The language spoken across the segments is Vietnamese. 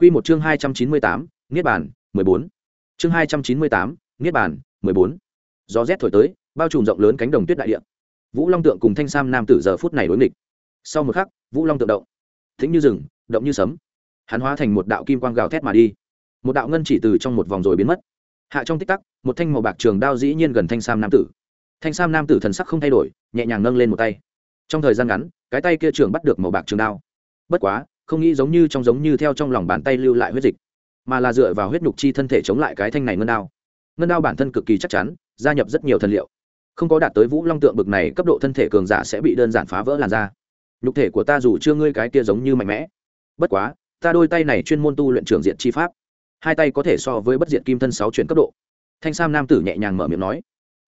Quy một chương hai trăm chín mươi tám, niết bàn, mười bốn. Chương hai trăm chín mươi tám, niết bàn, mười bốn. Gió rét thổi tới, bao trùm rộng lớn cánh đồng tuyết đại địa. Vũ long tượng cùng thanh sam nam tử giờ phút này đối nghịch. Sau một khắc, vũ long tượng động. Thính như rừng, động như sấm. Hắn hóa thành một đạo kim quang gào thét mà đi. Một đạo ngân chỉ từ trong một vòng rồi biến mất. Hạ trong tích tắc, một thanh màu bạc trường đao dĩ nhiên gần thanh sam nam tử. Thanh sam nam tử thần sắc không thay đổi, nhẹ nhàng nâng lên một tay. Trong thời gian ngắn, cái tay kia trường bắt được màu bạc trường đao. Bất quá không nghĩ giống như trong giống như theo trong lòng bàn tay lưu lại huyết dịch, mà là dựa vào huyết nhục chi thân thể chống lại cái thanh này ngân đao. Ngân đao bản thân cực kỳ chắc chắn, gia nhập rất nhiều thần liệu. Không có đạt tới vũ long tượng bực này, cấp độ thân thể cường giả sẽ bị đơn giản phá vỡ làn da. Nhục thể của ta dù chưa ngươi cái kia giống như mạnh mẽ. Bất quá, ta đôi tay này chuyên môn tu luyện trưởng diện chi pháp. Hai tay có thể so với bất diện kim thân sáu chuyển cấp độ. Thanh sam nam tử nhẹ nhàng mở miệng nói.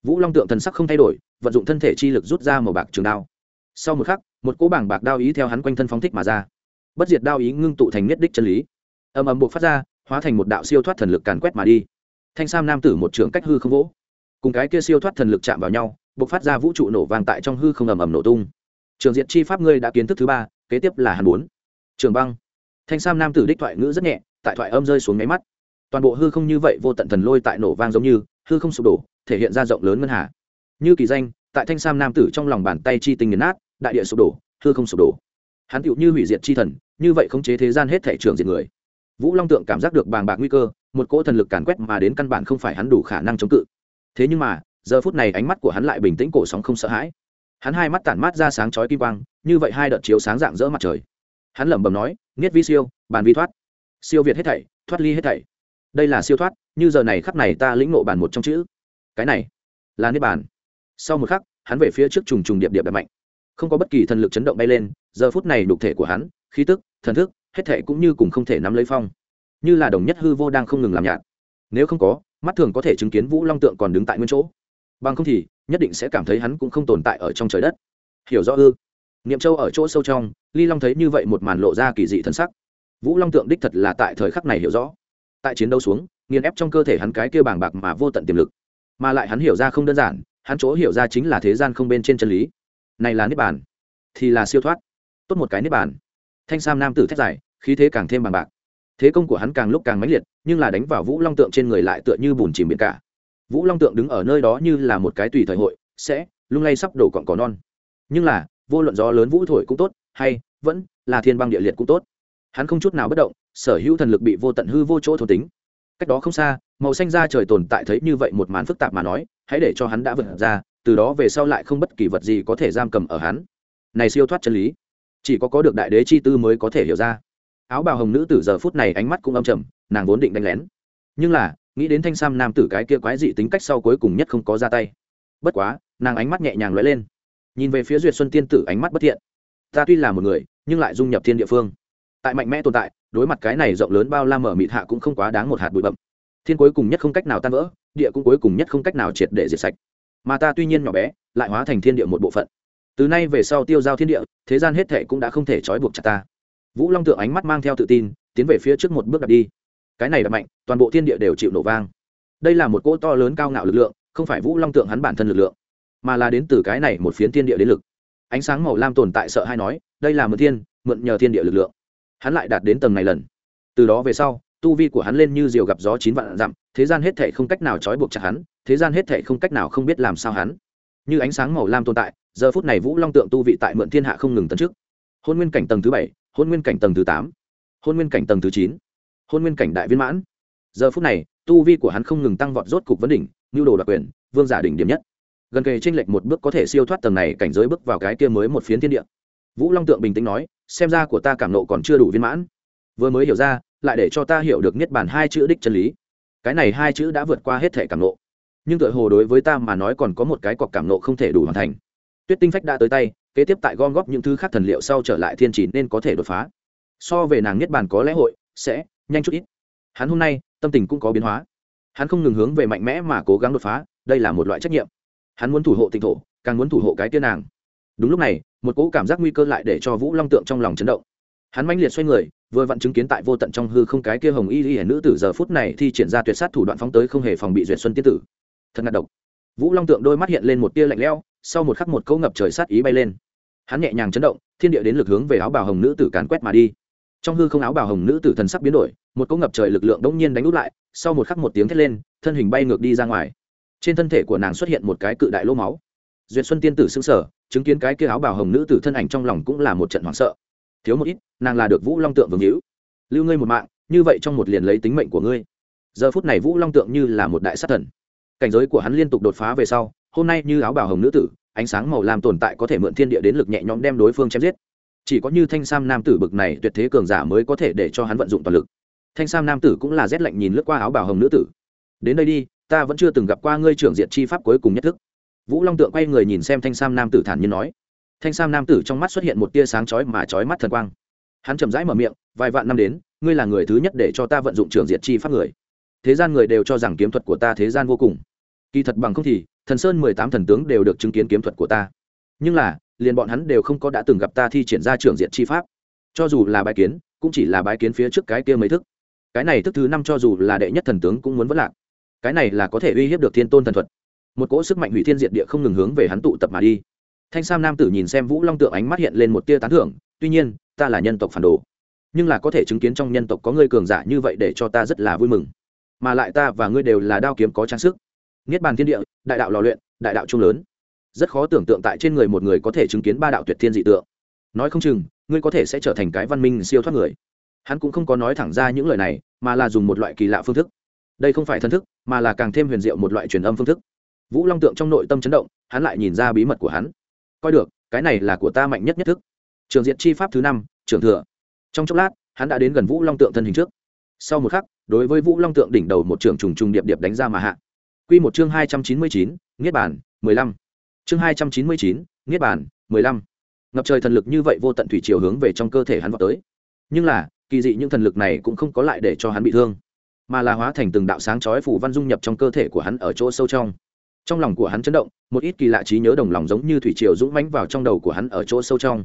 Vũ long tượng thần sắc không thay đổi, vận dụng thân thể chi lực rút ra màu bạc trường đao. Sau một khắc, một cỗ bảng bạc đao ý theo hắn quanh thân phóng thích mà ra bất diệt đao ý ngưng tụ thành nhất đích chân lý. Ầm ầm buộc phát ra, hóa thành một đạo siêu thoát thần lực càn quét mà đi. Thanh sam nam tử một trường cách hư không vỗ. Cùng cái kia siêu thoát thần lực chạm vào nhau, buộc phát ra vũ trụ nổ vàng tại trong hư không ầm ầm nổ tung. Trường diện chi pháp ngươi đã kiến thức thứ ba, kế tiếp là hàn bốn. Trường băng. Thanh sam nam tử đích thoại ngữ rất nhẹ, tại thoại âm rơi xuống máy mắt. Toàn bộ hư không như vậy vô tận thần lôi tại nổ vang giống như, hư không sụp đổ, thể hiện ra rộng lớn ngân hà. Như kỳ danh, tại thanh sam nam tử trong lòng bàn tay chi tinh nghiền nát, đại địa sụp đổ, hư không sụp đổ. Hắn tựu như hủy diệt chi thần như vậy khống chế thế gian hết thể trường diệt người. Vũ long tượng cảm giác được bàng bạc nguy cơ, một cỗ thần lực càn quét mà đến căn bản không phải hắn đủ khả năng chống cự. Thế nhưng mà, giờ phút này ánh mắt của hắn lại bình tĩnh cổ sóng không sợ hãi. Hắn hai mắt tản mát ra sáng chói kim quang, như vậy hai đợt chiếu sáng dạng dỡ mặt trời. Hắn lẩm bẩm nói, niết vi siêu, bàn vi thoát. Siêu việt hết thảy, thoát ly hết thảy. Đây là siêu thoát, như giờ này khắp này ta lĩnh ngộ bản một trong chữ. Cái này là niết bàn. Sau một khắc, hắn về phía trước trùng trùng điệp điệp đập mạnh. Không có bất kỳ thần lực chấn động bay lên, giờ phút này đục thể của hắn, khí tức thần thức, hết thệ cũng như cùng không thể nắm lấy phong. Như là đồng nhất hư vô đang không ngừng làm nhạt. Nếu không có, mắt thường có thể chứng kiến vũ long tượng còn đứng tại nguyên chỗ. Bằng không thì, nhất định sẽ cảm thấy hắn cũng không tồn tại ở trong trời đất. Hiểu rõ ư? Niệm châu ở chỗ sâu trong, ly long thấy như vậy một màn lộ ra kỳ dị thân sắc. Vũ long tượng đích thật là tại thời khắc này hiểu rõ. Tại chiến đấu xuống, nghiền ép trong cơ thể hắn cái kia bàng bạc mà vô tận tiềm lực. Mà lại hắn hiểu ra không đơn giản, hắn chỗ hiểu ra chính là thế gian không bên trên chân lý. Này là niết bàn, thì là siêu thoát. Tốt một cái niết bàn thanh sam nam tử thét dài, khí thế càng thêm bằng bạc. Thế công của hắn càng lúc càng mãnh liệt, nhưng là đánh vào vũ long tượng trên người lại tựa như bùn chìm biển cả. Vũ long tượng đứng ở nơi đó như là một cái tùy thời hội, sẽ lung lay sắp đổ cọn cỏ non. Nhưng là, vô luận gió lớn vũ thổi cũng tốt, hay vẫn là thiên băng địa liệt cũng tốt. Hắn không chút nào bất động, sở hữu thần lực bị vô tận hư vô chỗ thổ tính. Cách đó không xa, màu xanh ra trời tồn tại thấy như vậy một màn phức tạp mà nói, hãy để cho hắn đã vượt ra, từ đó về sau lại không bất kỳ vật gì có thể giam cầm ở hắn. Này siêu thoát chân lý chỉ có có được đại đế chi tư mới có thể hiểu ra. Áo bào hồng nữ tử giờ phút này ánh mắt cũng âm trầm, nàng vốn định đánh lén. Nhưng là, nghĩ đến thanh sam nam tử cái kia quái dị tính cách sau cuối cùng nhất không có ra tay. Bất quá, nàng ánh mắt nhẹ nhàng lóe lên. Nhìn về phía duyệt xuân tiên tử ánh mắt bất thiện. Ta tuy là một người, nhưng lại dung nhập thiên địa phương. Tại mạnh mẽ tồn tại, đối mặt cái này rộng lớn bao la mở mịt hạ cũng không quá đáng một hạt bụi bậm thiên cuối cùng nhất không cách nào tan vỡ, địa cũng cuối cùng nhất không cách nào triệt để diệt sạch. Mà ta tuy nhiên nhỏ bé, lại hóa thành thiên địa một bộ phận từ nay về sau tiêu giao thiên địa, thế gian hết thệ cũng đã không thể trói buộc chặt ta. Vũ long tượng ánh mắt mang theo tự tin, tiến về phía trước một bước đặt đi. Cái này đập mạnh, toàn bộ thiên địa đều chịu nổ vang. Đây là một cỗ to lớn cao ngạo lực lượng, không phải vũ long tượng hắn bản thân lực lượng, mà là đến từ cái này một phiến thiên địa đến lực. Ánh sáng màu lam tồn tại sợ hay nói, đây là mượn thiên, mượn nhờ thiên địa lực lượng. Hắn lại đạt đến tầng này lần. Từ đó về sau, tu vi của hắn lên như diều gặp gió chín vạn dặm, thế gian hết thể không cách nào trói buộc chặt hắn, thế gian hết thể không cách nào không biết làm sao hắn. Như ánh sáng màu lam tồn tại giờ phút này vũ long tượng tu vị tại mượn thiên hạ không ngừng tấn trước hôn nguyên cảnh tầng thứ bảy, hôn nguyên cảnh tầng thứ tám, hôn nguyên cảnh tầng thứ chín, hôn nguyên cảnh đại viên mãn. Giờ phút này, tu vi của hắn không ngừng tăng vọt rốt cục vấn đỉnh, nhu đồ đặc quyền, vương giả đỉnh điểm nhất. Gần kề tranh lệch một bước có thể siêu thoát tầng này cảnh giới bước vào cái kia mới một phiến thiên địa. Vũ long tượng bình tĩnh nói, xem ra của ta cảm nộ còn chưa đủ viên mãn. Vừa mới hiểu ra, lại để cho ta hiểu được niết bàn hai chữ đích chân lý. Cái này hai chữ đã vượt qua hết thể cảm nộ. Nhưng tựa hồ đối với ta mà nói còn có một cái cọc cảm nộ không thể đủ hoàn thành tuyết tinh phách đã tới tay, kế tiếp tại gom góp những thứ khác thần liệu sau trở lại thiên chỉ nên có thể đột phá. So về nàng niết bàn có lẽ hội sẽ nhanh chút ít. Hắn hôm nay, tâm tình cũng có biến hóa. Hắn không ngừng hướng về mạnh mẽ mà cố gắng đột phá, đây là một loại trách nhiệm. Hắn muốn thủ hộ tịnh thổ, càng muốn thủ hộ cái tiên nàng. Đúng lúc này, một cỗ cảm giác nguy cơ lại để cho vũ long tượng trong lòng chấn động. Hắn mãnh liệt xoay người, vừa vặn chứng kiến tại vô tận trong hư không cái kia hồng y y nữ tử giờ phút này thì triển ra tuyệt sát thủ đoạn phóng tới không hề phòng bị duyệt xuân tiên tử. Thật ngạt độc. Vũ long tượng đôi mắt hiện lên một tia lạnh lẽo sau một khắc một câu ngập trời sát ý bay lên. Hắn nhẹ nhàng chấn động, thiên địa đến lực hướng về áo bào hồng nữ tử càn quét mà đi. Trong hư không áo bào hồng nữ tử thần sắc biến đổi, một cỗ ngập trời lực lượng đống nhiên đánh úp lại, sau một khắc một tiếng thét lên, thân hình bay ngược đi ra ngoài. Trên thân thể của nàng xuất hiện một cái cự đại lô máu. Duyệt xuân tiên tử xứng sở chứng kiến cái kia áo bào hồng nữ tử thân ảnh trong lòng cũng là một trận hoảng sợ. Thiếu một ít, nàng là được vũ long tượng vương hữu. Lưu ngươi một mạng, như vậy trong một liền lấy tính mệnh của ngươi. Giờ phút này vũ long tượng như là một đại sát thần. Cảnh giới của hắn liên tục đột phá về sau hôm nay như áo bào hồng nữ tử, ánh sáng màu lam tồn tại có thể mượn thiên địa đến lực nhẹ nhõm đem đối phương chém giết. Chỉ có như thanh sam nam tử bực này tuyệt thế cường giả mới có thể để cho hắn vận dụng toàn lực. Thanh sam nam tử cũng là rét lạnh nhìn lướt qua áo bào hồng nữ tử. Đến đây đi, ta vẫn chưa từng gặp qua ngươi trưởng diện chi pháp cuối cùng nhất thức. Vũ long tượng quay người nhìn xem thanh sam nam tử thản nhiên nói. Thanh sam nam tử trong mắt xuất hiện một tia sáng chói mà chói mắt thần quang. Hắn chậm rãi mở miệng, vài vạn năm đến, ngươi là người thứ nhất để cho ta vận dụng trưởng diệt chi pháp người. Thế gian người đều cho rằng kiếm thuật của ta thế gian vô cùng. Kỳ thật bằng không thì thần sơn mười tám thần tướng đều được chứng kiến kiếm thuật của ta. Nhưng là, liền bọn hắn đều không có đã từng gặp ta thi triển ra trưởng diện chi pháp. Cho dù là bái kiến, cũng chỉ là bái kiến phía trước cái kia mấy thức. Cái này thức thứ năm cho dù là đệ nhất thần tướng cũng muốn vất lạc. Cái này là có thể uy hiếp được thiên tôn thần thuật. Một cỗ sức mạnh hủy thiên diệt địa không ngừng hướng về hắn tụ tập mà đi. Thanh sam nam tử nhìn xem vũ long tượng ánh mắt hiện lên một tia tán thưởng, tuy nhiên, ta là nhân tộc phản đồ. Nhưng là có thể chứng kiến trong nhân tộc có người cường giả như vậy để cho ta rất là vui mừng. Mà lại ta và ngươi đều là đao kiếm có trang sức niết bàn thiên địa, đại đạo lò luyện, đại đạo trung lớn. Rất khó tưởng tượng tại trên người một người có thể chứng kiến ba đạo tuyệt thiên dị tượng. Nói không chừng, ngươi có thể sẽ trở thành cái văn minh siêu thoát người. Hắn cũng không có nói thẳng ra những lời này, mà là dùng một loại kỳ lạ phương thức. Đây không phải thân thức, mà là càng thêm huyền diệu một loại truyền âm phương thức. Vũ long tượng trong nội tâm chấn động, hắn lại nhìn ra bí mật của hắn. Coi được, cái này là của ta mạnh nhất nhất thức. Trường diện chi pháp thứ năm, trưởng thừa. Trong chốc lát, hắn đã đến gần vũ long tượng thân hình trước. Sau một khắc, đối với vũ long tượng đỉnh đầu một trường trùng trùng điệp điệp đánh ra mà hạ. Quy một chương hai trăm chín mươi chín, niết bản mười lăm. Chương hai trăm chín mươi chín, niết bản mười lăm. Ngập trời thần lực như vậy vô tận thủy chiều hướng về trong cơ thể hắn vọt tới. Nhưng là, kỳ dị những thần lực này cũng không có lại để cho hắn bị thương, mà là hóa thành từng đạo sáng chói phủ văn dung nhập trong cơ thể của hắn ở chỗ sâu trong. Trong lòng của hắn chấn động, một ít kỳ lạ trí nhớ đồng lòng giống như thủy triều dũng mãnh vào trong đầu của hắn ở chỗ sâu trong.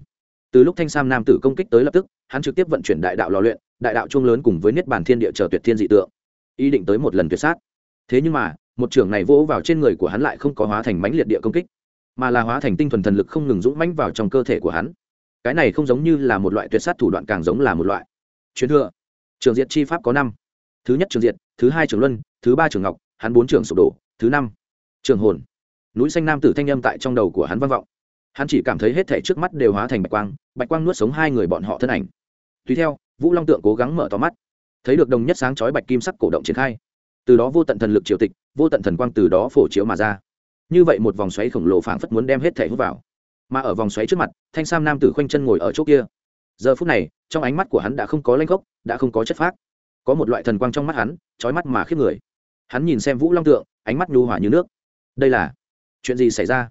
Từ lúc thanh sam nam tử công kích tới lập tức, hắn trực tiếp vận chuyển đại đạo lò luyện, đại đạo chuông lớn cùng với niết bàn thiên địa chờ tuyệt thiên dị tượng, ý định tới một lần tuyệt sát. Thế nhưng mà một trường này vỗ vào trên người của hắn lại không có hóa thành mãnh liệt địa công kích, mà là hóa thành tinh thuần thần lực không ngừng dũng mãnh vào trong cơ thể của hắn. Cái này không giống như là một loại tuyệt sát thủ đoạn càng giống là một loại. Truyền thừa. Trường diệt chi pháp có năm. Thứ nhất trường diệt, thứ hai trường luân, thứ ba trường ngọc, hắn bốn trường sụp đổ, thứ năm trường hồn. Núi xanh nam tử thanh âm tại trong đầu của hắn vang vọng. Hắn chỉ cảm thấy hết thể trước mắt đều hóa thành bạch quang bạch quang nuốt sống hai người bọn họ thân ảnh. Tùy theo, vũ long tượng cố gắng mở to mắt. Thấy được đồng nhất sáng chói bạch kim sắc cổ động triển khai từ đó vô tận thần lực triều tịch, vô tận thần quang từ đó phổ chiếu mà ra. Như vậy một vòng xoáy khổng lồ phảng phất muốn đem hết thể hút vào. Mà ở vòng xoáy trước mặt, thanh sam nam tử khoanh chân ngồi ở chỗ kia. Giờ phút này, trong ánh mắt của hắn đã không có lanh gốc đã không có chất phác. Có một loại thần quang trong mắt hắn trói mắt mà khiếp người. Hắn nhìn xem vũ long tượng, ánh mắt nhu hỏa như nước. Đây là chuyện gì xảy ra?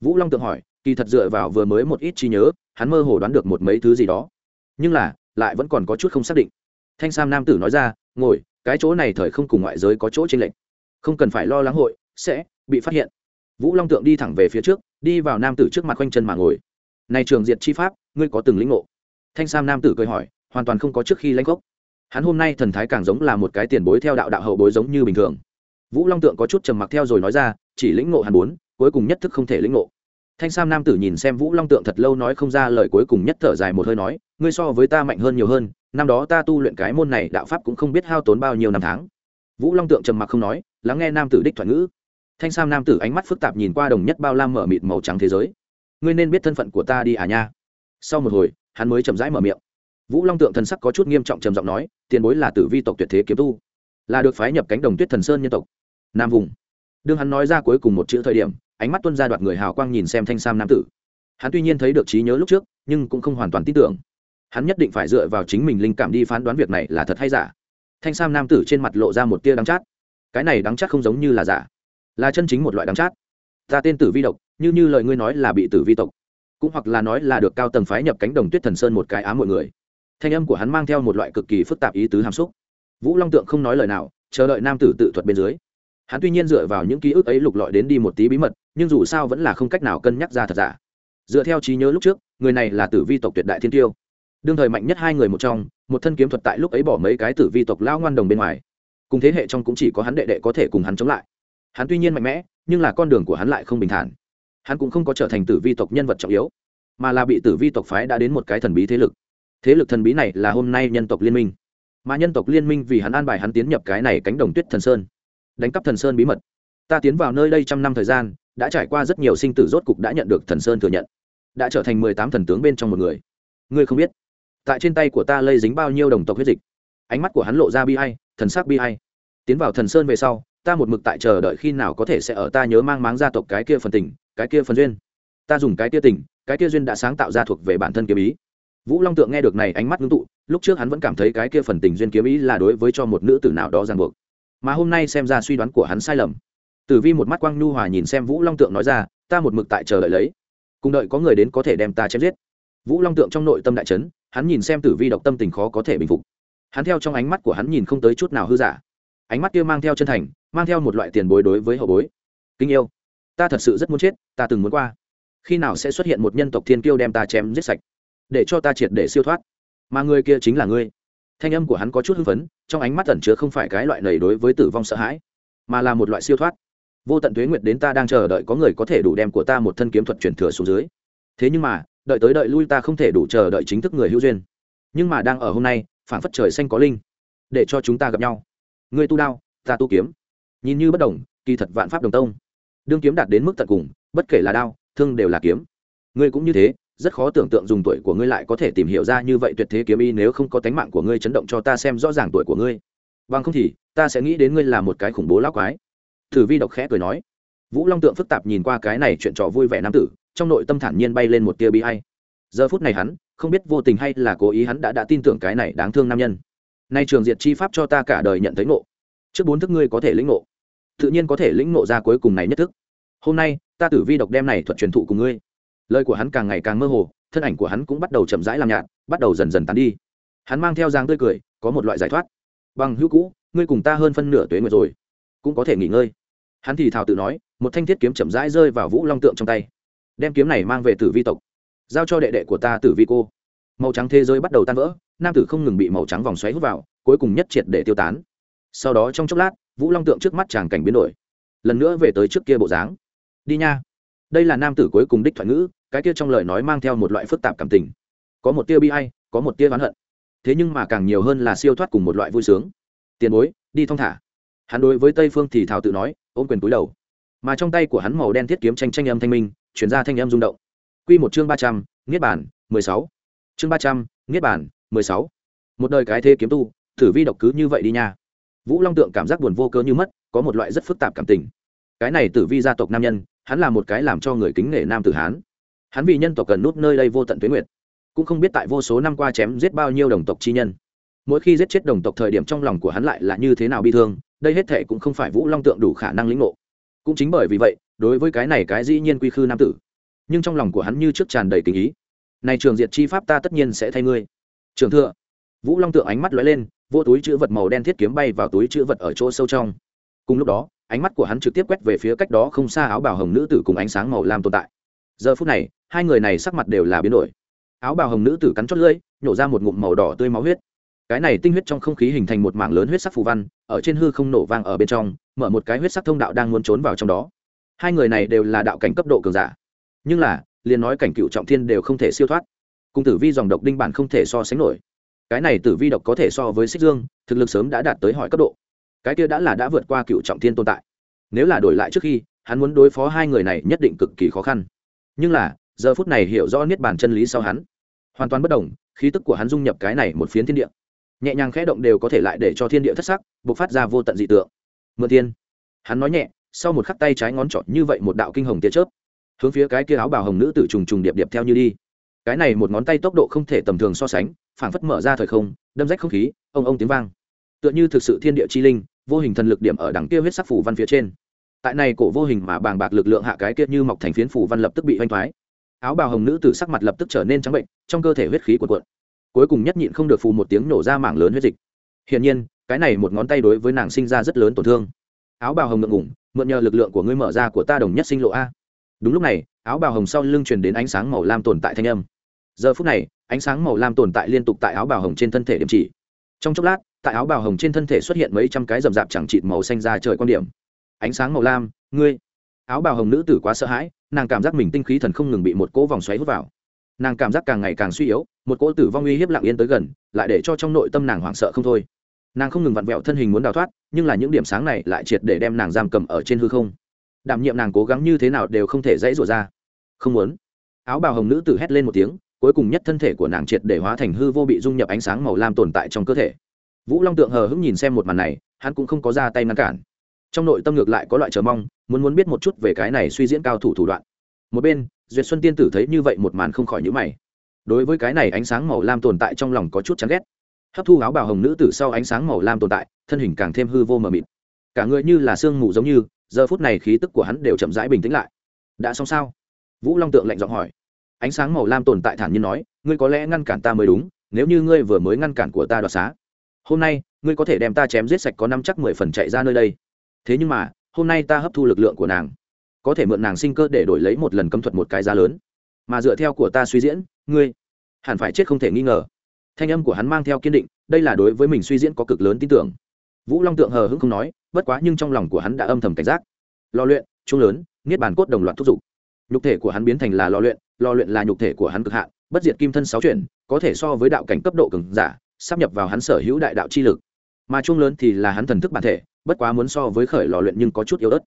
Vũ long tượng hỏi, kỳ thật dựa vào vừa mới một ít trí nhớ, hắn mơ hồ đoán được một mấy thứ gì đó. Nhưng là, lại vẫn còn có chút không xác định. Thanh sam nam tử nói ra, ngồi cái chỗ này thời không cùng ngoại giới có chỗ chênh lệch. Không cần phải lo lắng hội sẽ bị phát hiện. Vũ long tượng đi thẳng về phía trước, đi vào nam tử trước mặt quanh chân mà ngồi. Này trường diệt chi pháp, ngươi có từng lĩnh ngộ? Thanh sam nam tử cười hỏi, hoàn toàn không có trước khi lãnh gốc. Hắn hôm nay thần thái càng giống là một cái tiền bối theo đạo đạo hậu bối giống như bình thường. Vũ long tượng có chút trầm mặc theo rồi nói ra, chỉ lĩnh ngộ hàn bốn, cuối cùng nhất thức không thể lĩnh ngộ thanh sam nam tử nhìn xem vũ long tượng thật lâu nói không ra lời cuối cùng nhất thở dài một hơi nói, ngươi so với ta mạnh hơn nhiều hơn, năm đó ta tu luyện cái môn này đạo pháp cũng không biết hao tốn bao nhiêu năm tháng. Vũ long tượng trầm mặc không nói, lắng nghe nam tử đích thoại ngữ. Thanh sam nam tử ánh mắt phức tạp nhìn qua đồng nhất bao lam mở mịt màu trắng thế giới. Ngươi nên biết thân phận của ta đi à nha. Sau một hồi, hắn mới chậm rãi mở miệng. Vũ long tượng thần sắc có chút nghiêm trọng trầm giọng nói, tiền bối là tử vi tộc tuyệt thế kiếm tu, là được phái nhập cánh đồng tuyết thần sơn nhân tộc. Nam vùng. Đương hắn nói ra cuối cùng một chữ thời điểm ánh mắt tuân ra đoạt người hào quang nhìn xem thanh sam nam tử. Hắn tuy nhiên thấy được trí nhớ lúc trước, nhưng cũng không hoàn toàn tin tưởng. Hắn nhất định phải dựa vào chính mình linh cảm đi phán đoán việc này là thật hay giả. Thanh sam nam tử trên mặt lộ ra một tia đắng chát. Cái này đắng chát không giống như là giả, là chân chính một loại đắng chát. Ta tên tử vi độc, như như lời ngươi nói là bị tử vi tộc, cũng hoặc là nói là được cao tầng phái nhập cánh đồng tuyết thần sơn một cái ám mọi người. Thanh âm của hắn mang theo một loại cực kỳ phức tạp ý tứ hàm xúc. Vũ long tượng không nói lời nào, chờ đợi nam tử tự thuật bên dưới hắn tuy nhiên dựa vào những ký ức ấy lục lọi đến đi một tí bí mật, nhưng dù sao vẫn là không cách nào cân nhắc ra thật giả. Dựa theo trí nhớ lúc trước, người này là tử vi tộc tuyệt đại thiên tiêu. Đương thời mạnh nhất hai người một trong, một thân kiếm thuật tại lúc ấy bỏ mấy cái tử vi tộc lao ngoan đồng bên ngoài. Cùng thế hệ trong cũng chỉ có hắn đệ đệ có thể cùng hắn chống lại. Hắn tuy nhiên mạnh mẽ, nhưng là con đường của hắn lại không bình thản. Hắn cũng không có trở thành tử vi tộc nhân vật trọng yếu, mà là bị tử vi tộc phái đã đến một cái thần bí thế lực. Thế lực thần bí này là hôm nay nhân tộc liên minh. Mà nhân tộc liên minh vì hắn an bài hắn tiến nhập cái này cánh đồng tuyết thần sơn đánh cắp thần sơn bí mật. Ta tiến vào nơi đây trăm năm thời gian, đã trải qua rất nhiều sinh tử rốt cục đã nhận được thần sơn thừa nhận. Đã trở thành mười tám thần tướng bên trong một người. Ngươi không biết, tại trên tay của ta lây dính bao nhiêu đồng tộc huyết dịch. Ánh mắt của hắn lộ ra bi hay thần sắc bi hay tiến vào thần sơn về sau, ta một mực tại chờ đợi khi nào có thể sẽ ở ta nhớ mang máng gia tộc cái kia phần tình cái kia phần duyên. Ta dùng cái kia tình cái kia duyên đã sáng tạo ra thuộc về bản thân kiếm ý. Vũ long tượng nghe được này ánh mắt ngưng tụ, lúc trước hắn vẫn cảm thấy cái kia phần tình duyên kiếm ý là đối với cho một nữ tử nào đó ràng buộc mà hôm nay xem ra suy đoán của hắn sai lầm. Tử vi một mắt quang nhu hòa nhìn xem vũ long tượng nói ra, ta một mực tại chờ đợi lấy. Cùng đợi có người đến có thể đem ta chém giết. Vũ long tượng trong nội tâm đại trấn hắn nhìn xem tử vi độc tâm tình khó có thể bình phục. Hắn theo trong ánh mắt của hắn nhìn không tới chút nào hư giả. Ánh mắt kia mang theo chân thành, mang theo một loại tiền bối đối với hậu bối. Kinh yêu, ta thật sự rất muốn chết, ta từng muốn qua. Khi nào sẽ xuất hiện một nhân tộc thiên kiêu đem ta chém giết sạch, để cho ta triệt để siêu thoát? Mà người kia chính là ngươi thanh âm của hắn có chút hưng phấn, trong ánh mắt ẩn chứa không phải cái loại này đối với tử vong sợ hãi, mà là một loại siêu thoát. Vô tận tuế nguyệt đến ta đang chờ đợi có người có thể đủ đem của ta một thân kiếm thuật truyền thừa xuống dưới. Thế nhưng mà, đợi tới đợi lui ta không thể đủ chờ đợi chính thức người hữu duyên. Nhưng mà đang ở hôm nay phản phất trời xanh có linh, để cho chúng ta gặp nhau. Ngươi tu đao, ta tu kiếm. Nhìn như bất đồng, kỳ thật vạn pháp đồng tông. Đương kiếm đạt đến mức tận cùng, bất kể là đao, thương đều là kiếm. Ngươi cũng như thế rất khó tưởng tượng dùng tuổi của ngươi lại có thể tìm hiểu ra như vậy tuyệt thế kiếm y nếu không có tánh mạng của ngươi chấn động cho ta xem rõ ràng tuổi của ngươi. Bằng không thì, ta sẽ nghĩ đến ngươi là một cái khủng bố lão quái. Thử vi độc khẽ cười nói. Vũ long tượng phức tạp nhìn qua cái này chuyện trò vui vẻ nam tử, trong nội tâm thản nhiên bay lên một tia bi hay giờ phút này hắn, không biết vô tình hay là cố ý hắn đã đã tin tưởng cái này đáng thương nam nhân. Nay trường diệt chi pháp cho ta cả đời nhận thấy ngộ. Trước bốn thức ngươi có thể lĩnh ngộ. Tự nhiên có thể lĩnh ngộ ra cuối cùng này nhất thức. Hôm nay, ta tử vi độc đem này thuật truyền thụ cùng ngươi lời của hắn càng ngày càng mơ hồ, thân ảnh của hắn cũng bắt đầu chậm rãi làm nhạt, bắt đầu dần dần tán đi. Hắn mang theo dáng tươi cười, có một loại giải thoát. Bằng hữu cũ, ngươi cùng ta hơn phân nửa tuế nguyệt rồi, cũng có thể nghỉ ngơi. Hắn thì thào tự nói, một thanh thiết kiếm chậm rãi rơi vào vũ long tượng trong tay. Đem kiếm này mang về tử vi tộc, giao cho đệ đệ của ta tử vi cô. Màu trắng thế giới bắt đầu tan vỡ, nam tử không ngừng bị màu trắng vòng xoáy hút vào, cuối cùng nhất triệt để tiêu tán. Sau đó trong chốc lát, vũ long tượng trước mắt chàng cảnh biến đổi. Lần nữa về tới trước kia bộ dáng. Đi nha. Đây là nam tử cuối cùng đích thoại ngữ cái kia trong lời nói mang theo một loại phức tạp cảm tình. Có một tia bi hay có một tia oán hận. Thế nhưng mà càng nhiều hơn là siêu thoát cùng một loại vui sướng. Tiền bối, đi thong thả. Hắn đối với tây phương thì thảo tự nói, ôm quyền túi đầu. Mà trong tay của hắn màu đen thiết kiếm tranh tranh âm thanh minh, chuyển ra thanh âm rung động. Q một chương ba trăm, niết bản mười sáu. Chương ba trăm, niết bản mười sáu. Một đời cái thế kiếm tu, thử vi độc cứ như vậy đi nha. Vũ long tượng cảm giác buồn vô cớ như mất, có một loại rất phức tạp cảm tình. Cái này tử vi gia tộc nam nhân, hắn là một cái làm cho người kính nể nam tử hán hắn vì nhân tộc cần nút nơi đây vô tận tuyến nguyệt, cũng không biết tại vô số năm qua chém giết bao nhiêu đồng tộc chi nhân. Mỗi khi giết chết đồng tộc thời điểm trong lòng của hắn lại là như thế nào bi thương, đây hết thệ cũng không phải vũ long tượng đủ khả năng lĩnh ngộ. Cũng chính bởi vì vậy, đối với cái này cái dĩ nhiên quy khư nam tử. Nhưng trong lòng của hắn như trước tràn đầy tình ý. Này trường diệt chi pháp ta tất nhiên sẽ thay ngươi. Trường thượng, vũ long tượng ánh mắt lóe lên, vô túi chữ vật màu đen thiết kiếm bay vào túi chữ vật ở chỗ sâu trong. Cùng lúc đó, ánh mắt của hắn trực tiếp quét về phía cách đó không xa áo bào hồng nữ tử cùng ánh sáng màu lam tồn tại. Giờ phút này hai người này sắc mặt đều là biến đổi. Áo bào hồng nữ tử cắn chót lưỡi, nhổ ra một ngụm màu đỏ tươi máu huyết. Cái này tinh huyết trong không khí hình thành một mảng lớn huyết sắc phù văn, ở trên hư không nổ vang ở bên trong, mở một cái huyết sắc thông đạo đang muốn trốn vào trong đó. Hai người này đều là đạo cảnh cấp độ cường giả. Nhưng là, liền nói cảnh cựu trọng thiên đều không thể siêu thoát. Cùng tử vi dòng độc đinh bản không thể so sánh nổi. Cái này tử vi độc có thể so với xích dương, thực lực sớm đã đạt tới hỏi cấp độ. Cái kia đã là đã vượt qua cựu trọng thiên tồn tại. Nếu là đổi lại trước khi, hắn muốn đối phó hai người này nhất định cực kỳ khó khăn. Nhưng là giờ phút này hiểu rõ niết bàn chân lý sau hắn. Hoàn toàn bất đồng, khí tức của hắn dung nhập cái này một phiến thiên địa. Nhẹ nhàng khẽ động đều có thể lại để cho thiên địa thất sắc buộc phát ra vô tận dị tượng. Mượn thiên hắn nói nhẹ, sau một khắc tay trái ngón trỏ như vậy một đạo kinh hồng tia chớp, hướng phía cái kia áo bào hồng nữ tử trùng trùng điệp điệp theo như đi. Cái này một ngón tay tốc độ không thể tầm thường so sánh, phảng phất mở ra thời không, đâm rách không khí, ông ông tiếng vang. Tựa như thực sự thiên địa chi linh, vô hình thần lực điểm ở đằng kia huyết sắc phủ văn phía trên. Tại này cổ vô hình mà bàng bạc lực lượng hạ cái kia như mọc thành phiến phủ văn lập tức bị hoanh thoái áo bào hồng nữ tử sắc mặt lập tức trở nên trắng bệnh, trong cơ thể huyết khí cuộn cuộn. Cuối cùng nhất nhịn không được phù một tiếng nổ ra mảng lớn huyết dịch. Hiển nhiên, cái này một ngón tay đối với nàng sinh ra rất lớn tổn thương. Áo bào hồng ngượng ngủng mượn nhờ lực lượng của ngươi mở ra của ta đồng nhất sinh lộ a. Đúng lúc này, áo bào hồng sau lưng truyền đến ánh sáng màu lam tồn tại thanh âm. Giờ phút này, ánh sáng màu lam tồn tại liên tục tại áo bào hồng trên thân thể điểm chỉ. Trong chốc lát, tại áo bào hồng trên thân thể xuất hiện mấy trăm cái rậm rạp chẳng chịt màu xanh ra trời quan điểm. Ánh sáng màu lam, ngươi. Áo bào hồng nữ tử quá sợ hãi nàng cảm giác mình tinh khí thần không ngừng bị một cỗ vòng xoáy hút vào. Nàng cảm giác càng ngày càng suy yếu, một cỗ tử vong uy hiếp lặng yên tới gần, lại để cho trong nội tâm nàng hoảng sợ không thôi. Nàng không ngừng vặn vẹo thân hình muốn đào thoát, nhưng là những điểm sáng này lại triệt để đem nàng giam cầm ở trên hư không. Đảm nhiệm nàng cố gắng như thế nào đều không thể dãy rủa ra. Không muốn. Áo bào hồng nữ tử hét lên một tiếng, cuối cùng nhất thân thể của nàng triệt để hóa thành hư vô bị dung nhập ánh sáng màu lam tồn tại trong cơ thể. Vũ long tượng hờ hững nhìn xem một màn này, hắn cũng không có ra tay ngăn cản trong nội tâm ngược lại có loại chờ mong, muốn muốn biết một chút về cái này suy diễn cao thủ thủ đoạn. Một bên, duyệt xuân tiên tử thấy như vậy một màn không khỏi nhữ mày. Đối với cái này ánh sáng màu lam tồn tại trong lòng có chút chán ghét. Hấp thu áo bào hồng nữ tử sau ánh sáng màu lam tồn tại, thân hình càng thêm hư vô mờ mịt. Cả người như là sương mù giống như, giờ phút này khí tức của hắn đều chậm rãi bình tĩnh lại. Đã xong sao? Vũ long tượng lạnh giọng hỏi. Ánh sáng màu lam tồn tại thản nhiên nói, ngươi có lẽ ngăn cản ta mới đúng, nếu như ngươi vừa mới ngăn cản của ta đoạt xá. Hôm nay, ngươi có thể đem ta chém giết sạch có năm chắc mười phần chạy ra nơi đây thế nhưng mà, hôm nay ta hấp thu lực lượng của nàng. Có thể mượn nàng sinh cơ để đổi lấy một lần cấm thuật một cái giá lớn. Mà dựa theo của ta suy diễn, ngươi hẳn phải chết không thể nghi ngờ. Thanh âm của hắn mang theo kiên định, đây là đối với mình suy diễn có cực lớn tin tưởng. Vũ long tượng hờ hững không nói, bất quá nhưng trong lòng của hắn đã âm thầm cảnh giác. Lò luyện chung lớn, niết bàn cốt đồng loạt thúc giục. Nhục thể của hắn biến thành là lò luyện lò luyện là nhục thể của hắn cực hạn, bất diệt kim thân sáu chuyển, có thể so với đạo cảnh cấp độ cường giả, sắp nhập vào hắn sở hữu đại đạo chi lực. Mà chung lớn thì là hắn thần thức bản thể bất quá muốn so với khởi lò luyện nhưng có chút yếu ớt.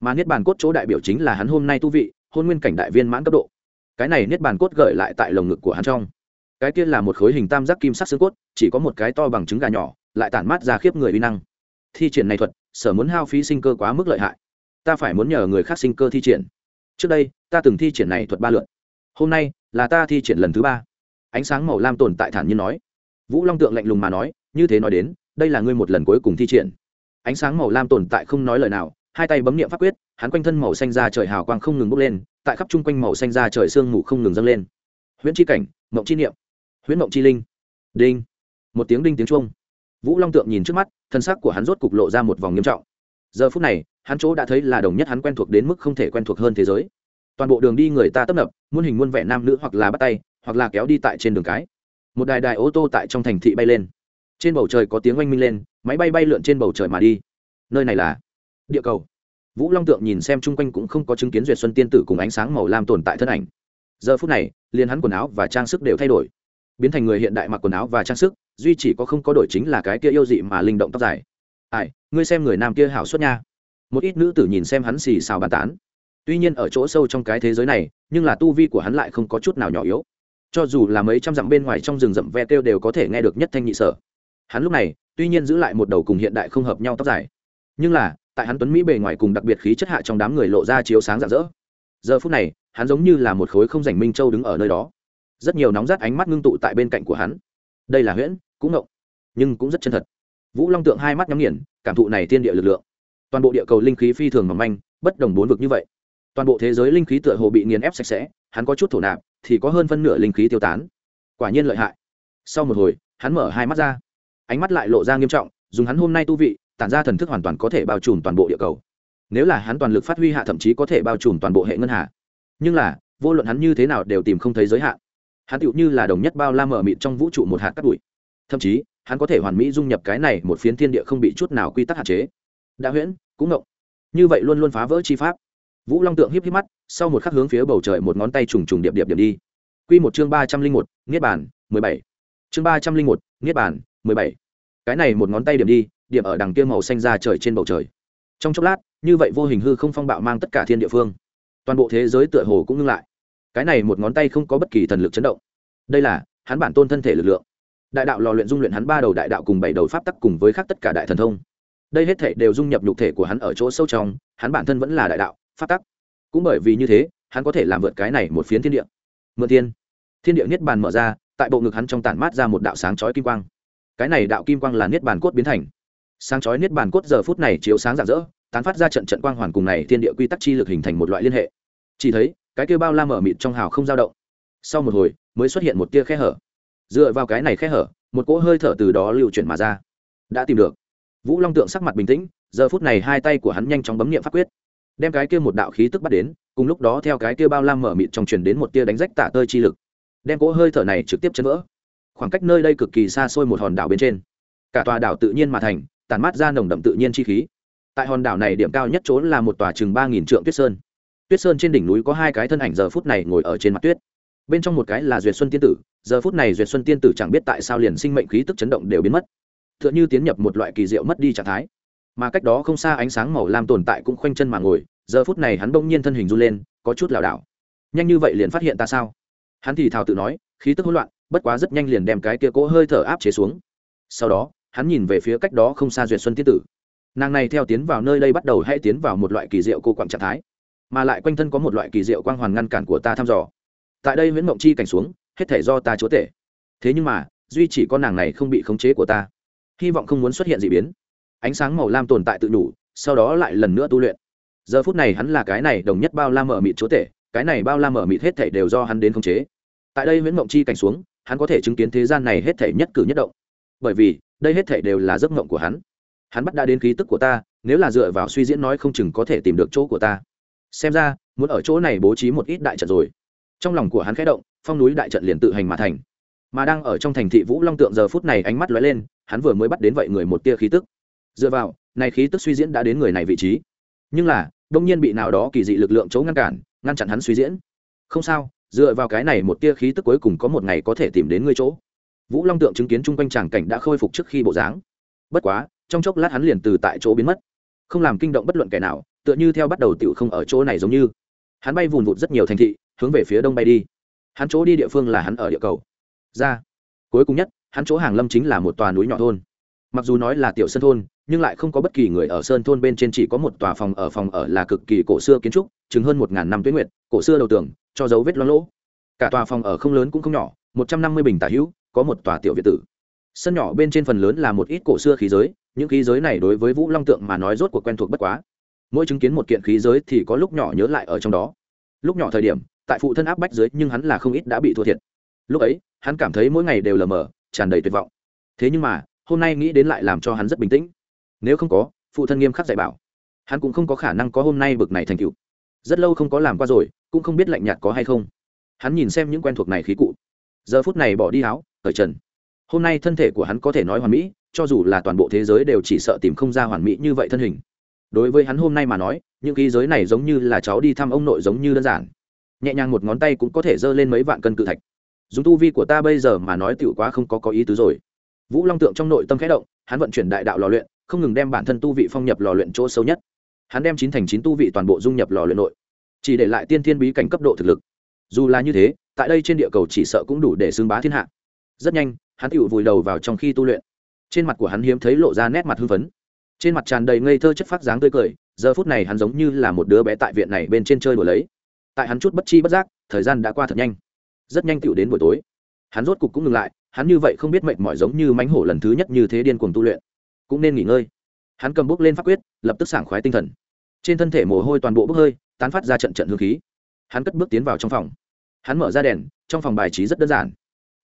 Mà niết bàn cốt chỗ đại biểu chính là hắn hôm nay tu vị, hôn nguyên cảnh đại viên mãn cấp độ. Cái này niết bàn cốt gợi lại tại lồng ngực của hắn trong. Cái kia là một khối hình tam giác kim sắc xương cốt, chỉ có một cái to bằng trứng gà nhỏ, lại tản mát ra khiếp người uy năng. Thi triển này thuật, sở muốn hao phí sinh cơ quá mức lợi hại. Ta phải muốn nhờ người khác sinh cơ thi triển. Trước đây, ta từng thi triển này thuật ba lượt. Hôm nay, là ta thi triển lần thứ ba. Ánh sáng màu lam tồn tại thản nhiên nói. Vũ long tượng lạnh lùng mà nói, như thế nói đến, đây là ngươi một lần cuối cùng thi triển ánh sáng màu lam tồn tại không nói lời nào, hai tay bấm niệm pháp quyết, hắn quanh thân màu xanh ra trời hào quang không ngừng bốc lên, tại khắp chung quanh màu xanh ra trời sương mù không ngừng dâng lên. Huyễn chi cảnh, mộng chi niệm, huyễn mộng chi linh. Đinh. Một tiếng đinh tiếng chuông. Vũ long tượng nhìn trước mắt, thân xác của hắn rốt cục lộ ra một vòng nghiêm trọng. Giờ phút này, hắn chỗ đã thấy là đồng nhất hắn quen thuộc đến mức không thể quen thuộc hơn thế giới. Toàn bộ đường đi người ta tấp nập, muôn hình muôn vẻ nam nữ hoặc là bắt tay, hoặc là kéo đi tại trên đường cái. Một đài đài ô tô tại trong thành thị bay lên. Trên bầu trời có tiếng oanh minh lên máy bay bay lượn trên bầu trời mà đi. Nơi này là địa cầu. Vũ long tượng nhìn xem chung quanh cũng không có chứng kiến duyệt xuân tiên tử cùng ánh sáng màu lam tồn tại thân ảnh. Giờ phút này, liền hắn quần áo và trang sức đều thay đổi. Biến thành người hiện đại mặc quần áo và trang sức, duy chỉ có không có đổi chính là cái kia yêu dị mà linh động tóc dài. Ai, ngươi xem người nam kia hảo suất nha. Một ít nữ tử nhìn xem hắn xì xào bàn tán. Tuy nhiên ở chỗ sâu trong cái thế giới này, nhưng là tu vi của hắn lại không có chút nào nhỏ yếu. Cho dù là mấy trăm dặm bên ngoài trong rừng rậm ve kêu đều có thể nghe được nhất thanh nhị sở hắn lúc này, tuy nhiên giữ lại một đầu cùng hiện đại không hợp nhau tóc dài. Nhưng là, tại hắn tuấn mỹ bề ngoài cùng đặc biệt khí chất hạ trong đám người lộ ra chiếu sáng rạng rỡ. Giờ phút này, hắn giống như là một khối không rảnh minh châu đứng ở nơi đó. Rất nhiều nóng rát ánh mắt ngưng tụ tại bên cạnh của hắn. Đây là huyễn, cũng ngộng, nhưng cũng rất chân thật. Vũ long tượng hai mắt nhắm nghiền, cảm thụ này thiên địa lực lượng. Toàn bộ địa cầu linh khí phi thường mỏng manh, bất đồng bốn vực như vậy. Toàn bộ thế giới linh khí tựa hồ bị nghiền ép sạch sẽ, hắn có chút thổ nạp, thì có hơn phân nửa linh khí tiêu tán. Quả nhiên lợi hại. Sau một hồi, hắn mở hai mắt ra ánh mắt lại lộ ra nghiêm trọng, dùng hắn hôm nay tu vị, tản ra thần thức hoàn toàn có thể bao trùm toàn bộ địa cầu. Nếu là hắn toàn lực phát huy hạ thậm chí có thể bao trùm toàn bộ hệ ngân hà. Nhưng là, vô luận hắn như thế nào đều tìm không thấy giới hạn. Hắn tựu như là đồng nhất bao la mở mịt trong vũ trụ một hạt cắt bụi. Thậm chí, hắn có thể hoàn mỹ dung nhập cái này một phiến thiên địa không bị chút nào quy tắc hạn chế. Đã huyễn, cũng ngộng. Như vậy luôn luôn phá vỡ chi pháp. Vũ long tượng híp híp mắt, sau một khắc hướng phía bầu trời một ngón tay trùng trùng điệp điệp điểm đi. Quy một chương ba trăm linh một, niết bản mười bảy. Chương ba trăm linh một, niết bản mười bảy. Cái này một ngón tay điểm đi, điểm ở đằng kia màu xanh ra trời trên bầu trời. Trong chốc lát, như vậy vô hình hư không phong bạo mang tất cả thiên địa phương. Toàn bộ thế giới tựa hồ cũng ngưng lại. Cái này một ngón tay không có bất kỳ thần lực chấn động. Đây là hắn bản tôn thân thể lực lượng. Đại đạo lò luyện dung luyện hắn ba đầu đại đạo cùng bảy đầu pháp tắc cùng với khác tất cả đại thần thông. Đây hết thể đều dung nhập nhục thể của hắn ở chỗ sâu trong, hắn bản thân vẫn là đại đạo, pháp tắc. Cũng bởi vì như thế, hắn có thể làm vượt cái này một phiến thiên địa. Mượn thiên. Thiên địa niết bàn mở ra, tại bộ ngực hắn trong tản mát ra một đạo sáng chói kim quang cái này đạo kim quang là niết bàn cốt biến thành. Sáng chói niết bàn cốt giờ phút này chiếu sáng rạng rỡ, tán phát ra trận trận quang hoàn cùng này thiên địa quy tắc chi lực hình thành một loại liên hệ. Chỉ thấy, cái kia bao la mở mịt trong hào không dao động. Sau một hồi, mới xuất hiện một tia khe hở. Dựa vào cái này khe hở, một cỗ hơi thở từ đó lưu chuyển mà ra. Đã tìm được. Vũ long tượng sắc mặt bình tĩnh, giờ phút này hai tay của hắn nhanh chóng bấm nghiệm pháp quyết. Đem cái kia một đạo khí tức bắt đến, cùng lúc đó theo cái kia bao la mở mịt trong truyền đến một tia đánh rách tả tơi chi lực. Đem cỗ hơi thở này trực tiếp chấn vỡ khoảng cách nơi đây cực kỳ xa xôi một hòn đảo bên trên. Cả tòa đảo tự nhiên mà thành tàn mát ra nồng đậm tự nhiên chi khí. Tại hòn đảo này điểm cao nhất trốn là một tòa chừng ba nghìn trượng tuyết sơn. Tuyết sơn trên đỉnh núi có hai cái thân ảnh giờ phút này ngồi ở trên mặt tuyết. Bên trong một cái là duyệt xuân tiên tử, giờ phút này duyệt xuân tiên tử chẳng biết tại sao liền sinh mệnh khí tức chấn động đều biến mất. T h ư ợ n h ư tiến nhập một loại kỳ diệu mất đi trạng thái. Mà cách đó không xa ánh sáng màu lam tồn tại cũng khoanh chân mà ngồi, giờ phút này hắn bỗng nhiên thân hình run lên, có chút lảo đảo. Nhanh như vậy liền phát hiện ta sao? Hắn thì thào tự nói, khí tức hỗn loạn bất quá rất nhanh liền đem cái kia cỗ hơi thở áp chế xuống. Sau đó, hắn nhìn về phía cách đó không xa duyệt xuân tiên tử. Nàng này theo tiến vào nơi đây bắt đầu hay tiến vào một loại kỳ diệu cô quặng trạng thái, mà lại quanh thân có một loại kỳ diệu quang hoàn ngăn cản của ta thăm dò. Tại đây nguyễn mộng chi cảnh xuống, hết thể do ta chúa tể. Thế nhưng mà, duy chỉ con nàng này không bị khống chế của ta. Hy vọng không muốn xuất hiện d ị biến. Ánh sáng màu lam tồn tại tự đủ, sau đó lại lần nữa tu luyện. Giờ phút này hắn là cái này đồng nhất bao la mở mịt chúa tể, cái này bao la mở mịt hết thể đều do hắn đến khống chế. Tại đây nguyễn mộng chi cảnh xuống hắn có thể chứng kiến thế gian này hết thể nhất cử nhất động. Bởi vì, đây hết thể đều là giấc mộng của hắn. Hắn bắt đã đến khí tức của ta, nếu là dựa vào suy diễn nói không chừng có thể tìm được chỗ của ta. Xem ra, muốn ở chỗ này bố trí một ít đại trận rồi. Trong lòng của hắn khẽ động, phong núi đại trận liền tự hành mà thành. Mà đang ở trong thành thị vũ long tượng giờ phút này ánh mắt lóe lên, hắn vừa mới bắt đến vậy người một tia khí tức. Dựa vào, này khí tức suy diễn đã đến người này vị trí. Nhưng là đông nhiên bị nào đó kỳ dị lực lượng chỗ ngăn cản, ngăn chặn hắn suy diễn. Không sao dựa vào cái này một tia khí tức cuối cùng có một ngày có thể tìm đến ngươi chỗ. Vũ long tượng chứng kiến chung quanh tràng cảnh đã khôi phục trước khi bộ dáng. Bất quá, trong chốc lát hắn liền từ tại chỗ biến mất. Không làm kinh động bất luận kẻ nào, tựa như theo bắt đầu tựu không ở chỗ này giống như. Hắn bay vùn vụt rất nhiều thành thị, hướng về phía đông bay đi. Hắn chỗ đi địa phương là hắn ở địa cầu. Ra. Cuối cùng nhất, hắn chỗ hàng lâm chính là một tòa núi nhỏ thôn. Mặc dù nói là tiểu sơn thôn, nhưng lại không có bất kỳ người ở sơn thôn bên trên chỉ có một tòa phòng ở phòng ở là cực kỳ cổ xưa kiến trúc chứng hơn một ngàn năm tuyết nguyệt, cổ xưa đầu tường cho dấu vết loang lỗ. Cả tòa phòng ở không lớn cũng không nhỏ, một trăm năm mươi bình tả hữu, có một tòa tiểu việt tử. Sân nhỏ bên trên phần lớn là một ít cổ xưa khí giới, những khí giới này đối với vũ long tượng mà nói rốt cuộc quen thuộc bất quá. Mỗi chứng kiến một kiện khí giới thì có lúc nhỏ nhớ lại ở trong đó. Lúc nhỏ thời điểm, tại phụ thân áp bách dưới nhưng hắn là không ít đã bị thua thiệt. Lúc ấy, hắn cảm thấy mỗi ngày đều lờ mờ, tràn đầy tuyệt vọng. Thế nhưng mà, hôm nay nghĩ đến lại làm cho hắn rất bình tĩnh. Nếu không có, phụ thân nghiêm khắc dạy bảo, hắn cũng không có khả năng có hôm nay bực này thành cựu rất lâu không có làm qua rồi, cũng không biết lạnh nhạt có hay không. Hắn nhìn xem những quen thuộc này khí cụ. Giờ phút này bỏ đi áo, cởi trần. Hôm nay thân thể của hắn có thể nói hoàn mỹ, cho dù là toàn bộ thế giới đều chỉ sợ tìm không ra hoàn mỹ như vậy thân hình. Đối với hắn hôm nay mà nói, những khí giới này giống như là cháu đi thăm ông nội giống như đơn giản. Nhẹ nhàng một ngón tay cũng có thể dơ lên mấy vạn cân cự thạch. Dùng tu vi của ta bây giờ mà nói tựu quá không có có ý tứ rồi. Vũ long tượng trong nội tâm khẽ động, hắn vận chuyển đại đạo lò luyện, không ngừng đem bản thân tu vị phong nhập lò luyện chỗ sâu nhất hắn đem chín thành chín tu vị toàn bộ dung nhập lò luyện nội, chỉ để lại tiên thiên bí cảnh cấp độ thực lực. Dù là như thế, tại đây trên địa cầu chỉ sợ cũng đủ để xưng bá thiên hạ. Rất nhanh, hắn tựu vùi đầu vào trong khi tu luyện. Trên mặt của hắn hiếm thấy lộ ra nét mặt hưng phấn. Trên mặt tràn đầy ngây thơ chất phát dáng tươi cười, giờ phút này hắn giống như là một đứa bé tại viện này bên trên chơi đùa lấy. Tại hắn chút bất chi bất giác, thời gian đã qua thật nhanh. Rất nhanh tựu đến buổi tối. Hắn rốt cục cũng ngừng lại, hắn như vậy không biết mệnh mỏi giống như mánh hổ lần thứ nhất như thế điên cuồng tu luyện. Cũng nên nghỉ ngơi hắn cầm bút lên pháp quyết, lập tức sảng khoái tinh thần. Trên thân thể mồ hôi toàn bộ bốc hơi, tán phát ra trận trận hương khí. Hắn cất bước tiến vào trong phòng. Hắn mở ra đèn, trong phòng bài trí rất đơn giản.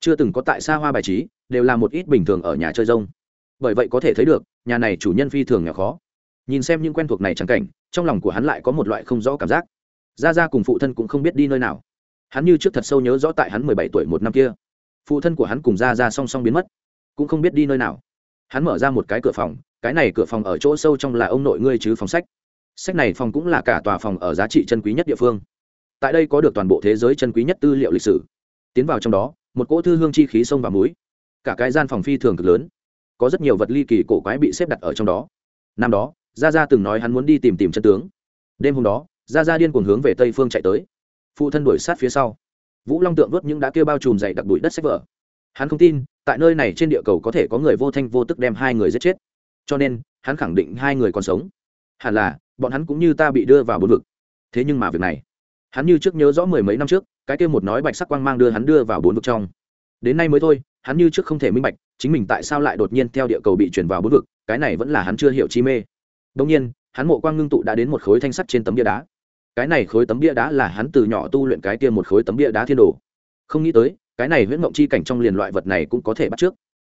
Chưa từng có tại xa hoa bài trí, đều là một ít bình thường ở nhà chơi rông. Bởi vậy có thể thấy được, nhà này chủ nhân phi thường nhỏ khó. Nhìn xem những quen thuộc này chẳng cảnh, trong lòng của hắn lại có một loại không rõ cảm giác. Ra ra cùng phụ thân cũng không biết đi nơi nào. Hắn như trước thật sâu nhớ rõ tại hắn mười bảy tuổi một năm kia. Phụ thân của hắn cùng ra ra song song biến mất, cũng không biết đi nơi nào. Hắn mở ra một cái cửa phòng cái này cửa phòng ở chỗ sâu trong là ông nội ngươi chứ phòng sách. Sách này phòng cũng là cả tòa phòng ở giá trị chân quý nhất địa phương. Tại đây có được toàn bộ thế giới chân quý nhất tư liệu lịch sử. Tiến vào trong đó, một cỗ thư hương chi khí sông và muối. Cả cái gian phòng phi thường cực lớn. Có rất nhiều vật ly kỳ cổ quái bị xếp đặt ở trong đó. Năm đó, gia gia từng nói hắn muốn đi tìm tìm chân tướng. Đêm hôm đó, gia gia điên cuồng hướng về tây phương chạy tới. Phụ thân đuổi sát phía sau. Vũ long tượng vớt những đã kêu bao trùm dày đặc bụi đất sách vở. Hắn không tin, tại nơi này trên địa cầu có thể có người vô thanh vô tức đem hai người giết chết cho nên, hắn khẳng định hai người còn sống. Hẳn là, bọn hắn cũng như ta bị đưa vào bốn vực. Thế nhưng mà việc này, hắn như trước nhớ rõ mười mấy năm trước, cái kia một nói bạch sắc quang mang đưa hắn đưa vào bốn vực trong. Đến nay mới thôi, hắn như trước không thể minh bạch, chính mình tại sao lại đột nhiên theo địa cầu bị chuyển vào bốn vực, cái này vẫn là hắn chưa hiểu chi mê. Đông nhiên, hắn mộ quang ngưng tụ đã đến một khối thanh sắt trên tấm bia đá. Cái này khối tấm bia đá là hắn từ nhỏ tu luyện cái kia một khối tấm bia đá thiên đồ. Không nghĩ tới, cái này huyễn mộng chi cảnh trong liền loại vật này cũng có thể bắt trước.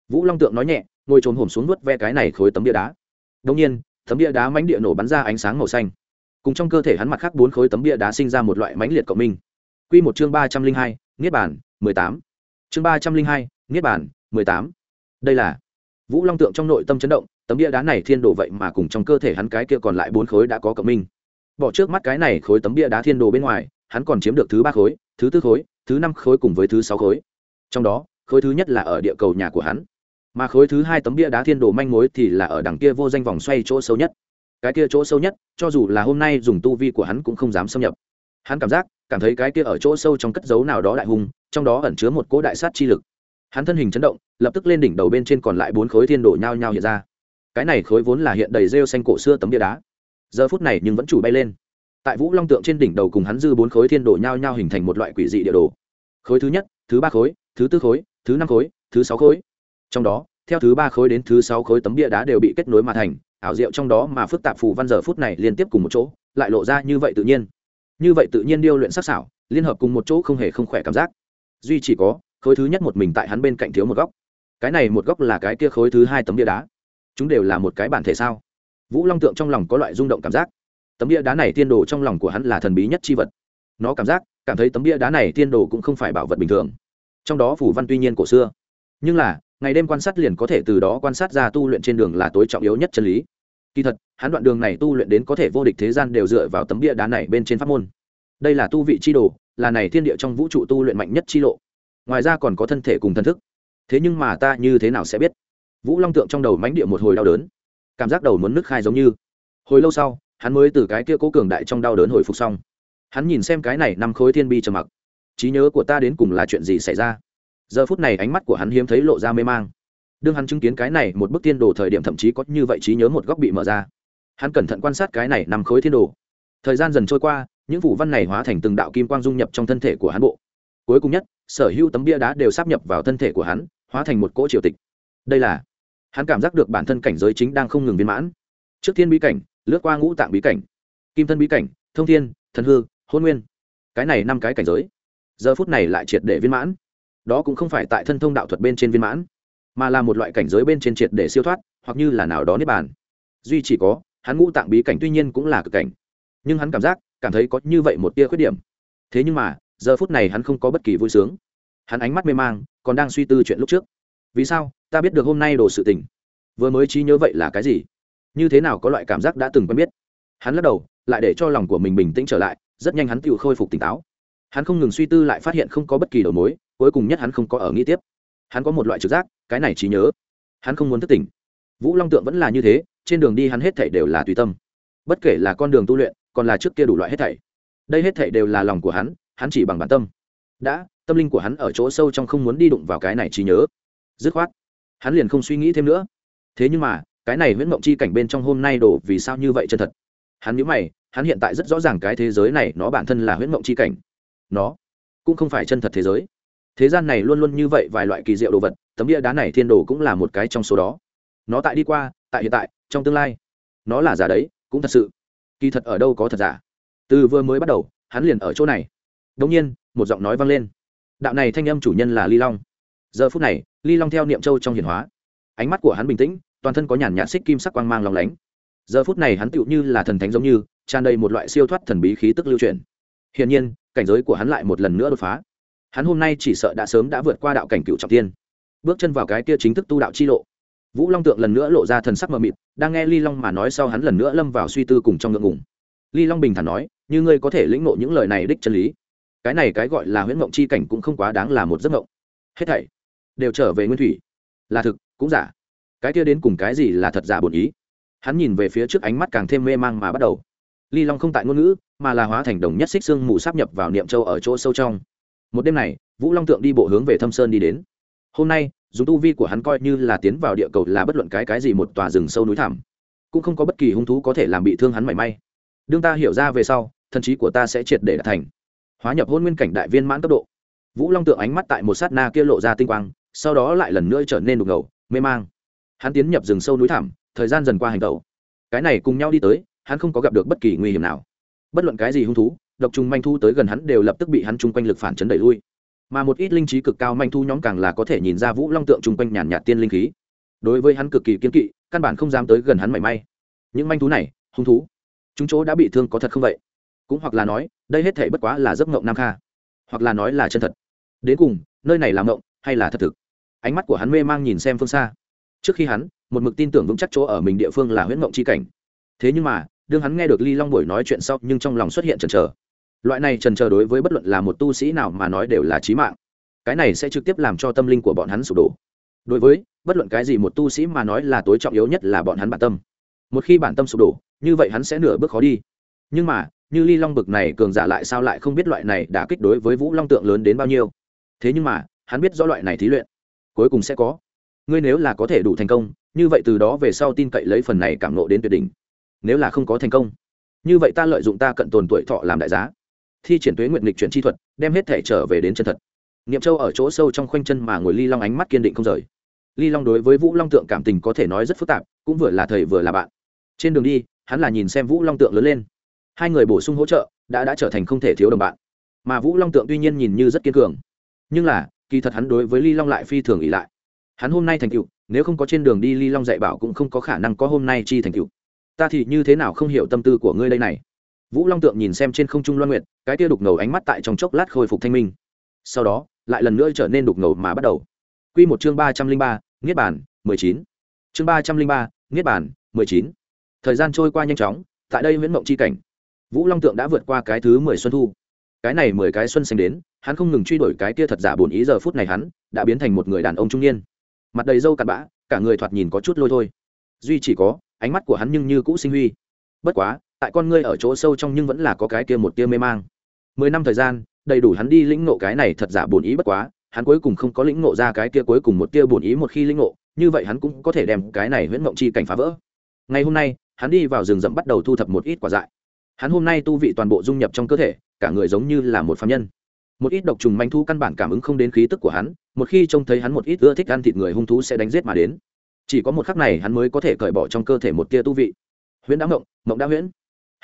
Vũ long tượng nói nhẹ ngồi trồn hổm xuống nuốt ve cái này khối tấm bia đá. Đông nhiên, tấm bia đá mánh địa nổ bắn ra ánh sáng màu xanh. Cùng trong cơ thể hắn mặt khác bốn khối tấm bia đá sinh ra một loại mãnh liệt cộng minh. Q một chương ba trăm linh hai, niết bản mười tám. Chương ba trăm linh hai, niết bản mười tám. Đây là vũ long tượng trong nội tâm chấn động, tấm bia đá này thiên đồ vậy mà cùng trong cơ thể hắn cái kia còn lại bốn khối đã có cộng minh. Bỏ trước mắt cái này khối tấm bia đá thiên đồ bên ngoài, hắn còn chiếm được thứ ba khối, thứ tư khối, thứ năm khối cùng với thứ sáu khối. Trong đó, khối thứ nhất là ở địa cầu nhà của hắn mà khối thứ hai tấm bia đá thiên đồ manh mối thì là ở đằng kia vô danh vòng xoay chỗ sâu nhất. Cái kia chỗ sâu nhất, cho dù là hôm nay dùng tu vi của hắn cũng không dám xâm nhập. Hắn cảm giác, cảm thấy cái kia ở chỗ sâu trong cất dấu nào đó đại hùng trong đó ẩn chứa một cỗ đại sát chi lực. Hắn thân hình chấn động, lập tức lên đỉnh đầu bên trên còn lại bốn khối thiên đồ nhao nhao hiện ra. Cái này khối vốn là hiện đầy rêu xanh cổ xưa tấm bia đá. Giờ phút này nhưng vẫn chủ bay lên. Tại vũ long tượng trên đỉnh đầu cùng hắn dư bốn khối thiên đồ nhao nhao hình thành một loại quỷ dị địa đồ. Khối thứ nhất, thứ ba khối, thứ tư khối, thứ năm khối, thứ sáu khối trong đó, theo thứ ba khối đến thứ sáu khối tấm bia đá đều bị kết nối mà thành, ảo diệu trong đó mà phức tạp phù văn giờ phút này liên tiếp cùng một chỗ, lại lộ ra như vậy tự nhiên. Như vậy tự nhiên điêu luyện sắc xảo liên hợp cùng một chỗ không hề không khỏe cảm giác. Duy chỉ có, khối thứ nhất một mình tại hắn bên cạnh thiếu một góc. Cái này một góc là cái kia khối thứ hai tấm bia đá. Chúng đều là một cái bản thể sao? Vũ long tượng trong lòng có loại rung động cảm giác. Tấm bia đá này tiên đồ trong lòng của hắn là thần bí nhất c h i vật. Nó cảm giác, cảm thấy tấm bia đá này tiên đồ cũng không phải bảo vật bình thường. Trong đó phủ văn tuy nhiên cổ xưa, nhưng là ngày đêm quan sát liền có thể từ đó quan sát ra tu luyện trên đường là tối trọng yếu nhất chân lý. Kỳ thật, hắn đoạn đường này tu luyện đến có thể vô địch thế gian đều dựa vào tấm bia đá này bên trên pháp môn. Đây là tu vị chi đồ, là này thiên địa trong vũ trụ tu luyện mạnh nhất chi lộ. Ngoài ra còn có thân thể cùng thân thức. Thế nhưng mà ta như thế nào sẽ biết? Vũ long tượng trong đầu mánh địa một hồi đau đớn. Cảm giác đầu muốn nứt khai giống như. Hồi lâu sau, hắn mới từ cái kia cố cường đại trong đau đớn hồi phục xong. Hắn nhìn xem cái này năm khối thiên bi trầm mặc. Trí nhớ của ta đến cùng là chuyện gì xảy ra? Giờ phút này ánh mắt của hắn hiếm thấy lộ ra mê mang. Đương hắn chứng kiến cái này một bức tiên đồ thời điểm thậm chí có như vậy trí nhớ một góc bị mở ra. Hắn cẩn thận quan sát cái này nằm khối thiên đồ. Thời gian dần trôi qua, những phủ văn này hóa thành từng đạo kim quang dung nhập trong thân thể của hắn bộ. Cuối cùng nhất, sở hữu tấm bia đá đều sắp nhập vào thân thể của hắn, hóa thành một cỗ triều tịch. Đây là, hắn cảm giác được bản thân cảnh giới chính đang không ngừng viên mãn. Trước thiên bí cảnh, lướt qua ngũ tạng bí cảnh. Kim thân bí cảnh, thông thiên, thần hư, hôn nguyên. Cái này năm cái cảnh giới. Giờ phút này lại triệt để viên mãn đó cũng không phải tại thân thông đạo thuật bên trên viên mãn, mà là một loại cảnh giới bên trên triệt để siêu thoát, hoặc như là nào đó niết bàn. Duy chỉ có, hắn ngũ tạng bí cảnh tuy nhiên cũng là cực cảnh, nhưng hắn cảm giác, cảm thấy có như vậy một tia khuyết điểm. Thế nhưng mà, giờ phút này hắn không có bất kỳ vui sướng. Hắn ánh mắt mê mang, còn đang suy tư chuyện lúc trước. Vì sao, ta biết được hôm nay đồ sự tình. Vừa mới trí nhớ vậy là cái gì? Như thế nào có loại cảm giác đã từng quen biết? Hắn lắc đầu, lại để cho lòng của mình bình tĩnh trở lại, rất nhanh hắn tự khôi phục tỉnh táo. Hắn không ngừng suy tư lại phát hiện không có bất kỳ đầu mối cuối cùng nhất hắn không có ở nghĩ tiếp. Hắn có một loại trực giác, cái này trí nhớ. Hắn không muốn thức tỉnh. Vũ long tượng vẫn là như thế, trên đường đi hắn hết thảy đều là tùy tâm. Bất kể là con đường tu luyện, còn là trước kia đủ loại hết thảy. Đây hết thảy đều là lòng của hắn hắn chỉ bằng bản tâm. Đã, tâm linh của hắn ở chỗ sâu trong không muốn đi đụng vào cái này trí nhớ. Dứt khoát, hắn liền không suy nghĩ thêm nữa. Thế nhưng mà, cái này huyễn mộng chi cảnh bên trong hôm nay đổ vì sao như vậy chân thật? Hắn nhớ mày, hắn hiện tại rất rõ ràng cái thế giới này nó bản thân là huyễn mộng chi cảnh. Nó cũng không phải chân thật thế giới thế gian này luôn luôn như vậy vài loại kỳ diệu đồ vật, tấm bia đá này thiên đồ cũng là một cái trong số đó. Nó tại đi qua, tại hiện tại, trong tương lai. Nó là giả đấy, cũng thật sự. Kỳ thật ở đâu có thật giả. Từ vừa mới bắt đầu, hắn liền ở chỗ này. Đông nhiên, một giọng nói vang lên. Đạo này thanh âm chủ nhân là ly long. Giờ phút này, ly long theo niệm châu trong hiển hóa. Ánh mắt của hắn bình tĩnh, toàn thân có nhàn nhạt xích kim sắc quang mang lòng lánh. Giờ phút này hắn tựu như là thần thánh giống như, tràn đầy một loại siêu thoát thần bí khí tức lưu truyền. Hiển nhiên, cảnh giới của hắn lại một lần nữa đột phá hắn hôm nay chỉ sợ đã sớm đã vượt qua đạo cảnh cựu trọng tiên. Bước chân vào cái kia chính thức tu đạo chi lộ. Vũ long tượng lần nữa lộ ra thần sắc mờ mịt, đang nghe ly long mà nói sau hắn lần nữa lâm vào suy tư cùng trong ngượng ngùng. Ly long bình thản nói, như ngươi có thể lĩnh ngộ những lời này đích chân lý, cái này cái gọi là huyễn mộng chi cảnh cũng không quá đáng là một giấc mộng. Hết thảy đều trở về nguyên thủy. Là thực, cũng giả. Cái kia đến cùng cái gì là thật giả bổn ý? Hắn nhìn về phía trước ánh mắt càng thêm mê mang mà bắt đầu. Ly long không tại ngôn ngữ, mà là hóa thành đồng nhất xích xương mù sáp nhập vào niệm châu ở chỗ sâu trong một đêm này, vũ long tượng đi bộ hướng về thâm sơn đi đến. Hôm nay, dùng tu vi của hắn coi như là tiến vào địa cầu là bất luận cái cái gì một tòa rừng sâu núi thẳm, cũng không có bất kỳ hung thú có thể làm bị thương hắn mảy may. Đương ta hiểu ra về sau, thần trí của ta sẽ triệt để đạt thành, hóa nhập hôn nguyên cảnh đại viên mãn cấp độ. Vũ long tượng ánh mắt tại một sát na kia lộ ra tinh quang, sau đó lại lần nữa trở nên đục ngầu, mê mang. Hắn tiến nhập rừng sâu núi thẳm, thời gian dần qua hành tẩu. Cái này cùng nhau đi tới, hắn không có gặp được bất kỳ nguy hiểm nào. Bất luận cái gì hung thú độc trùng manh thu tới gần hắn đều lập tức bị hắn chung quanh lực phản chấn đẩy lui. Mà một ít linh trí cực cao manh thu nhóm càng là có thể nhìn ra vũ long tượng chung quanh nhàn nhạt tiên linh khí. Đối với hắn cực kỳ kiên kỵ, căn bản không dám tới gần hắn mảy may. Những manh thú này, hung thú, chúng chỗ đã bị thương có thật không vậy? Cũng hoặc là nói, đây hết thể bất quá là giấc ngộng nam kha. Hoặc là nói là chân thật. Đến cùng, nơi này là ngộng hay là thật thực? Ánh mắt của hắn mê mang nhìn xem phương xa. Trước khi hắn, một mực tin tưởng vững chắc chỗ ở mình địa phương là huyễn ngộng c h i cảnh. Thế nhưng mà, đương hắn nghe được ly long buổi nói chuyện sau, nhưng trong lòng xuất hiện chần chờ loại này trần chờ đối với bất luận là một tu sĩ nào mà nói đều là trí mạng. Cái này sẽ trực tiếp làm cho tâm linh của bọn hắn sụp đổ. Đối với bất luận cái gì một tu sĩ mà nói là tối trọng yếu nhất là bọn hắn bản tâm. Một khi bản tâm sụp đổ, như vậy hắn sẽ nửa bước khó đi. Nhưng mà, như ly long bực này cường giả lại sao lại không biết loại này đã kích đối với vũ long tượng lớn đến bao nhiêu? Thế nhưng mà, hắn biết rõ loại này thí luyện, cuối cùng sẽ có. Ngươi nếu là có thể đủ thành công, như vậy từ đó về sau tin cậy lấy phần này cảm nộ đến tuyệt đỉnh. Nếu là không có thành công, như vậy ta lợi dụng ta cận tồn tuổi thọ làm đại giá thi triển tuế nguyện lịch chuyển chi thuật, đem hết thể trở về đến chân thật. Niệm châu ở chỗ sâu trong khoanh chân mà ngồi ly long ánh mắt kiên định không rời. Ly long đối với vũ long tượng cảm tình có thể nói rất phức tạp, cũng vừa là thầy vừa là bạn. Trên đường đi, hắn là nhìn xem vũ long tượng lớn lên. Hai người bổ sung hỗ trợ, đã đã trở thành không thể thiếu đồng bạn. Mà vũ long tượng tuy nhiên nhìn như rất kiên cường, nhưng là, kỳ thật hắn đối với ly long lại phi thường ỉ lại. Hắn hôm nay thành cựu nếu không có trên đường đi ly long dạy bảo cũng không có khả năng có hôm nay chi thành cựu ta thì như thế nào không hiểu tâm tư của ngươi đây này? Vũ long tượng nhìn xem trên không trung loan nguyệt, cái tia đục ngầu ánh mắt tại trong chốc lát khôi phục thanh minh. Sau đó, lại lần nữa trở nên đục ngầu mà bắt đầu. Q một chương ba trăm linh ba, niết bản mười chín. Chương ba trăm linh ba, niết bản mười chín. Thời gian trôi qua nhanh chóng, tại đây nguyễn mộng c h i cảnh, vũ long tượng đã vượt qua cái thứ mười xuân thu. Cái này mười cái xuân xanh đến, hắn không ngừng truy đuổi cái tia thật giả bổn ý giờ phút này hắn, đã biến thành một người đàn ông trung niên. Mặt đầy râu cặn bã, cả người thoạt nhìn có chút lôi thôi. Duy chỉ có, ánh mắt của hắn nhưng như cũ sinh huy. Bất quá tại con ngươi ở chỗ sâu trong nhưng vẫn là có cái kia một tia mê mang. Mười năm thời gian, đầy đủ hắn đi lĩnh ngộ cái này thật giả bổn ý bất quá, hắn cuối cùng không có lĩnh ngộ ra cái tia cuối cùng một tia bổn ý một khi lĩnh ngộ, như vậy hắn cũng có thể đem cái này huyễn mộng chi cảnh phá vỡ. Ngày hôm nay, hắn đi vào rừng rậm bắt đầu thu thập một ít quả dại. Hắn hôm nay tu vị toàn bộ dung nhập trong cơ thể, cả người giống như là một phạm nhân. Một ít độc trùng manh thu căn bản cảm ứng không đến khí tức của hắn, một khi trông thấy hắn một ít ưa thích ăn thịt người hung thú sẽ đánh giết mà đến. Chỉ có một khắc này hắn mới có thể cởi bỏ trong cơ thể một tia tu vị. Huyễn đã mộng mộng đã huyễn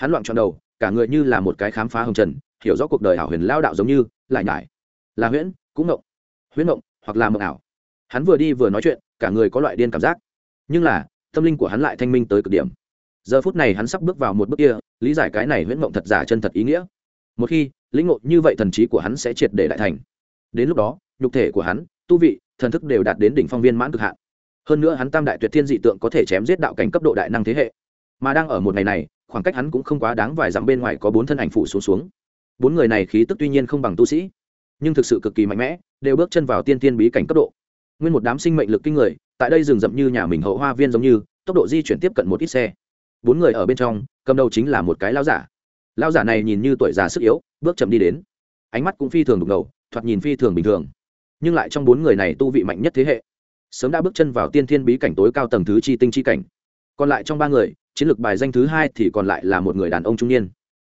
hắn loạn tròn đầu, cả người như là một cái khám phá hồng trần, hiểu rõ cuộc đời hảo huyền lao đạo giống như, lại nhải. Là huyễn, cũng ngộng. Huyễn ngộng, hoặc là mộng ảo. Hắn vừa đi vừa nói chuyện, cả người có loại điên cảm giác. Nhưng là, tâm linh của hắn lại thanh minh tới cực điểm. Giờ phút này hắn sắp bước vào một bước kia, lý giải cái này huyễn ngộng thật giả chân thật ý nghĩa. Một khi, lĩnh ngộ như vậy thần trí của hắn sẽ triệt để đại thành. Đến lúc đó, nhục thể của hắn, tu vị, thần thức đều đạt đến đỉnh phong viên mãn cực hạn. Hơn nữa hắn tam đại tuyệt thiên dị tượng có thể chém giết đạo cảnh cấp độ đại năng thế hệ. Mà đang ở một ngày này khoảng cách hắn cũng không quá đáng vài dặm bên ngoài có bốn thân ảnh phủ xuống xuống. Bốn người này khí tức tuy nhiên không bằng tu sĩ, nhưng thực sự cực kỳ mạnh mẽ, đều bước chân vào tiên tiên bí cảnh cấp độ. Nguyên một đám sinh mệnh lực kinh người, tại đây rừng rậm như nhà mình hậu hoa viên giống như, tốc độ di chuyển tiếp cận một ít xe. Bốn người ở bên trong, cầm đầu chính là một cái lao giả. Lao giả này nhìn như tuổi già sức yếu, bước chậm đi đến. Ánh mắt cũng phi thường đục ngầu, thoạt nhìn phi thường bình thường. Nhưng lại trong bốn người này tu vị mạnh nhất thế hệ, sớm đã bước chân vào tiên thiên bí cảnh tối cao tầng thứ chi tinh chi cảnh. Còn lại trong ba người chiến lược bài danh thứ hai thì còn lại là một người đàn ông trung niên.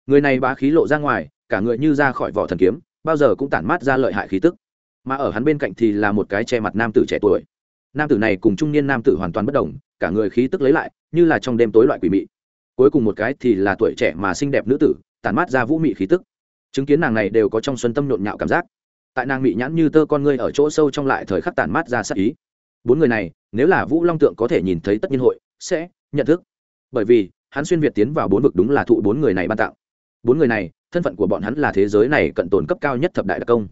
Người này bá khí lộ ra ngoài, cả người như ra khỏi vỏ thần kiếm, bao giờ cũng tản mát ra lợi hại khí tức. Mà ở hắn bên cạnh thì là một cái che mặt nam tử trẻ tuổi. Nam tử này cùng trung niên nam tử hoàn toàn bất đồng, cả người khí tức lấy lại, như là trong đêm tối loại quỷ mị. Cuối cùng một cái thì là tuổi trẻ mà xinh đẹp nữ tử, tản mát ra vũ mị khí tức. Chứng kiến nàng này đều có trong xuân tâm nhộn nhạo cảm giác. Tại nàng mị nhãn như tơ con ngươi ở chỗ sâu trong lại thời khắc tản mát ra sắc ý. Bốn người này, nếu là vũ long tượng có thể nhìn thấy tất nhiên hội, sẽ nhận thức bởi vì, hắn xuyên việt tiến vào bốn vực đúng là thụ bốn người này ban tặng bốn người này, thân phận của bọn hắn là thế giới này cận tồn cấp cao nhất thập đại đặc công.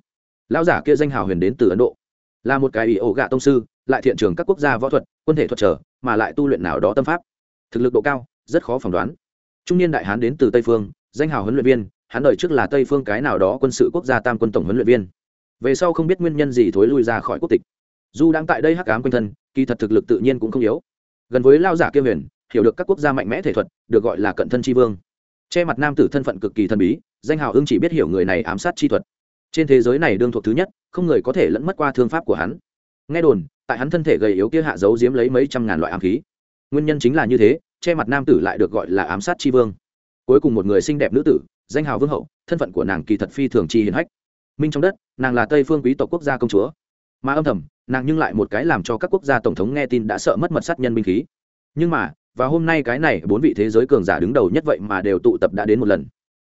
Lão giả kia danh hào huyền đến từ ấn độ. Là một cái ý ổ gạ tông sư, lại thiện trường các quốc gia võ thuật, quân thể thuật trở, mà lại tu luyện nào đó tâm pháp. Thực lực độ cao, rất khó phỏng đoán. Trung niên đại hán đến từ tây phương, danh hào huấn luyện viên, hắn đời trước là tây phương cái nào đó quân sự quốc gia tam quân tổng huấn luyện viên. Về sau không biết nguyên nhân gì thối lui ra khỏi quốc tịch. Dù đang tại đây hắc ám quanh thân, kỳ thật thực lực tự nhiên cũng không yếu. Gần với lao giả kia huyền hiểu được các quốc gia mạnh mẽ thể thuật, được gọi là cận thân tri vương. Che mặt nam tử thân phận cực kỳ thần bí, danh hào ưng chỉ biết hiểu người này ám sát chi thuật. Trên thế giới này đương thuộc thứ nhất, không người có thể lẫn mất qua thương pháp của hắn. Nghe đồn, tại hắn thân thể gầy yếu kia hạ giấu giếm lấy mấy trăm ngàn loại ám khí. Nguyên nhân chính là như thế, che mặt nam tử lại được gọi là ám sát chi vương. Cuối cùng một người xinh đẹp nữ tử, danh hào vương hậu, thân phận của nàng kỳ thật phi thường chi hiển hách. Minh trong đất, nàng là tây phương quý tộc quốc gia công chúa. Mà âm thầm, nàng nhưng lại một cái làm cho các quốc gia tổng thống nghe tin đã sợ mất mật sát nhân binh khí. Nhưng mà và hôm nay cái này, bốn vị thế giới cường giả đứng đầu nhất vậy mà đều tụ tập đã đến một lần.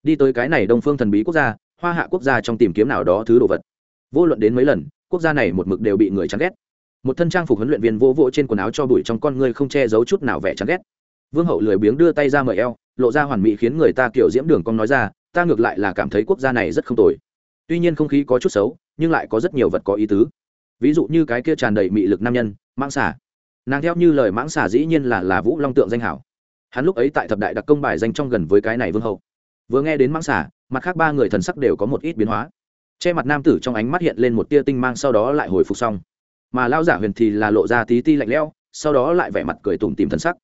Đi tới cái này đông phương thần bí quốc gia, hoa hạ quốc gia trong tìm kiếm nào đó thứ đồ vật. Vô luận đến mấy lần, quốc gia này một mực đều bị người chán ghét. Một thân trang phục huấn luyện viên vô vỗ trên quần áo cho bụi trong con ngươi không che giấu chút nào vẻ chán ghét. Vương hậu lười biếng đưa tay ra mời eo, lộ ra hoàn mỹ khiến người ta kiểu diễm đường con nói ra, ta ngược lại là cảm thấy quốc gia này rất không tồi. Tuy nhiên không khí có chút xấu, nhưng lại có rất nhiều vật có ý tứ. Ví dụ như cái kia tràn đầy mị lực nam nhân mang xả nàng theo như lời mãng xà dĩ nhiên là là vũ long tượng danh hảo. Hắn lúc ấy tại thập đại đặc công bài danh trong gần với cái này vương hậu vừa nghe đến mãng xà, mặt khác ba người thần sắc đều có một ít biến hóa. Che mặt nam tử trong ánh mắt hiện lên một tia tinh mang sau đó lại hồi phục xong. Mà lao giả huyền thì là lộ ra tí ti lạnh lẽo, sau đó lại vẻ mặt cười tủm tìm thần sắc.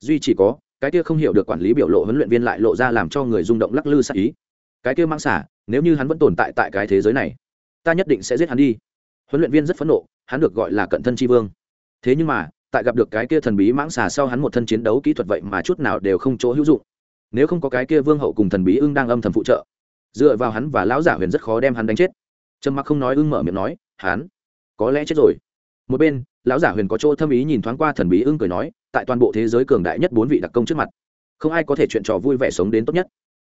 Duy chỉ có, cái kia không hiểu được quản lý biểu lộ huấn luyện viên lại lộ ra làm cho người rung động lắc lư sắc ý. Cái kia mang xả nếu như hắn vẫn tồn tại tại cái thế giới này, ta nhất định sẽ giết hắn đi. Huấn luyện viên rất phẫn nộ, hắn được gọi là cận thân tri vương. Thế nhưng mà tại gặp được cái kia thần bí mãng xà sau hắn một thân chiến đấu kỹ thuật vậy mà chút nào đều không chỗ hữu dụng. Nếu không có cái kia vương hậu cùng thần bí ưng đang âm thầm phụ trợ, dựa vào hắn và lão giả huyền rất khó đem hắn đánh chết. Trầm mặc không nói ưng mở miệng nói, hắn có lẽ chết rồi. Một bên, lão giả huyền có chỗ thâm ý nhìn thoáng qua thần bí ưng cười nói, tại toàn bộ thế giới cường đại nhất bốn vị đặc công trước mặt, không ai có thể chuyện trò vui vẻ sống đến tốt nhất.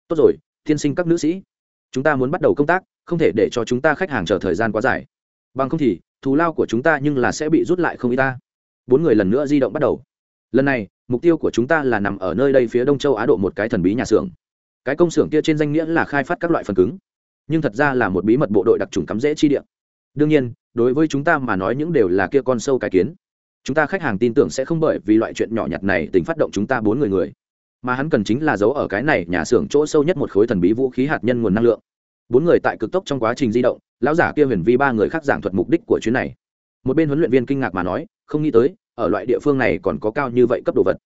Tốt rồi, tiên sinh các nữ sĩ, chúng ta muốn bắt đầu công tác, không thể để cho chúng ta khách hàng chờ thời gian quá dài. Bằng không thì, thù lao của chúng ta nhưng là sẽ bị rút lại không y ta bốn người lần nữa di động bắt đầu. Lần này, mục tiêu của chúng ta là nằm ở nơi đây phía đông châu á độ một cái thần bí nhà xưởng. Cái công xưởng kia trên danh nghĩa là khai phát các loại phần cứng, nhưng thật ra là một bí mật bộ đội đặc trùng cắm rễ chi địa. Đương nhiên, đối với chúng ta mà nói những đều là kia con sâu cái kiến. Chúng ta khách hàng tin tưởng sẽ không bởi vì loại chuyện nhỏ nhặt này tình phát động chúng ta bốn người người. Mà hắn cần chính là giấu ở cái này nhà xưởng chỗ sâu nhất một khối thần bí vũ khí hạt nhân nguồn năng lượng. Bốn người tại cực tốc trong quá trình di động, lão giả kia huyền vi ba người khác giảng thuật mục đích của chuyến này một bên huấn luyện viên kinh ngạc mà nói, không nghĩ tới, ở loại địa phương này còn có cao như vậy cấp đồ vật.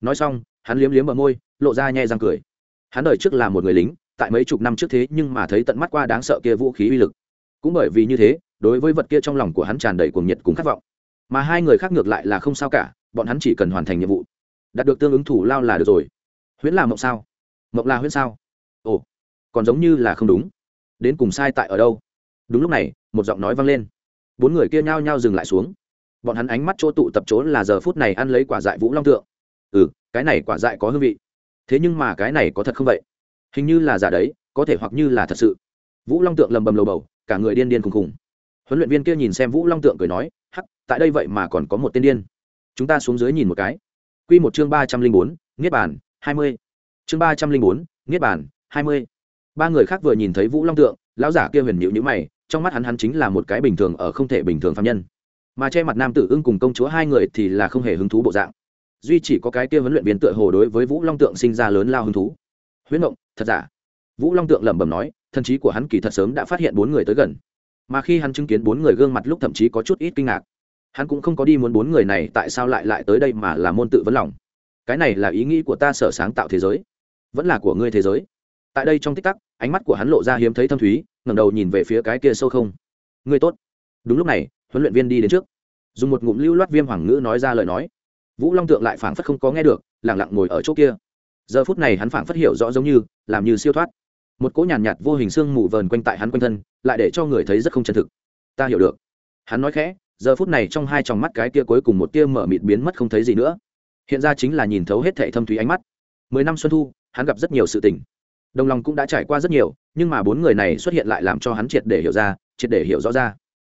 Nói xong, hắn liếm liếm ở môi, lộ ra nhẹ răng cười. Hắn đời trước là một người lính, tại mấy chục năm trước thế nhưng mà thấy tận mắt qua đáng sợ kia vũ khí uy lực. Cũng bởi vì như thế, đối với vật kia trong lòng của hắn tràn đầy cuồng nhiệt cùng khát vọng. Mà hai người khác ngược lại là không sao cả, bọn hắn chỉ cần hoàn thành nhiệm vụ, đạt được tương ứng thủ lao là được rồi. Huyễn là mộng sao? Mộng là huyễn sao? Ồ, còn giống như là không đúng. Đến cùng sai tại ở đâu? Đúng lúc này, một giọng nói vang lên bốn người kia nhao nhao dừng lại xuống. Bọn hắn ánh mắt chỗ tụ tập trốn là giờ phút này ăn lấy quả dại vũ long tượng. Ừ cái này quả dại có hương vị. Thế nhưng mà cái này có thật không vậy? Hình như là giả đấy, có thể hoặc như là thật sự. Vũ long tượng lầm bầm lầu bầu, cả người điên điên khùng khùng. Huấn luyện viên kia nhìn xem vũ long tượng cười nói, hắc, tại đây vậy mà còn có một tên điên. Chúng ta xuống dưới nhìn một cái. Q một chương ba trăm linh bốn, niết bản hai mươi. Chương ba trăm linh bốn, niết bản hai mươi. Ba người khác vừa nhìn thấy vũ long tượng, lão giả kia huyền nhịu nhữ mày trong mắt hắn hắn chính là một cái bình thường ở không thể bình thường phạm nhân. Mà che mặt nam tử ưng cùng công chúa hai người thì là không hề hứng thú bộ dạng. Duy chỉ có cái kia huấn luyện viên tựa hồ đối với vũ long tượng sinh ra lớn lao hứng thú. Huyễn động thật giả? Vũ long tượng lẩm bẩm nói, thần trí của hắn kỳ thật sớm đã phát hiện bốn người tới gần. Mà khi hắn chứng kiến bốn người gương mặt lúc thậm chí có chút ít kinh ngạc. Hắn cũng không có đi muốn bốn người này tại sao lại lại tới đây mà là môn tự vấn lòng. Cái này là ý nghĩ của ta sở sáng tạo thế giới. Vẫn là của ngươi thế giới. Tại đây trong tích tắc, ánh mắt của hắn lộ ra hiếm thấy thâm thúy ngẩng đầu nhìn về phía cái kia sâu không. Ngươi tốt. Đúng lúc này huấn luyện viên đi đến trước. Dùng một ngụm lưu loát viêm hoàng ngữ nói ra lời nói. Vũ long tượng lại phảng phất không có nghe được lẳng lặng ngồi ở chỗ kia. Giờ phút này hắn phảng phất hiểu rõ giống như làm như siêu thoát. Một cỗ nhàn nhạt, nhạt vô hình xương mù vờn quanh tại hắn quanh thân lại để cho người thấy rất không chân thực. Ta hiểu được. Hắn nói khẽ giờ phút này trong hai tròng mắt cái kia cuối cùng một tia mở mịt biến mất không thấy gì nữa. Hiện ra chính là nhìn thấu hết thệ thâm thúy ánh mắt. Mười năm xuân thu hắn gặp rất nhiều sự tình đồng lòng cũng đã trải qua rất nhiều, nhưng mà bốn người này xuất hiện lại làm cho hắn triệt để hiểu ra, triệt để hiểu rõ ra.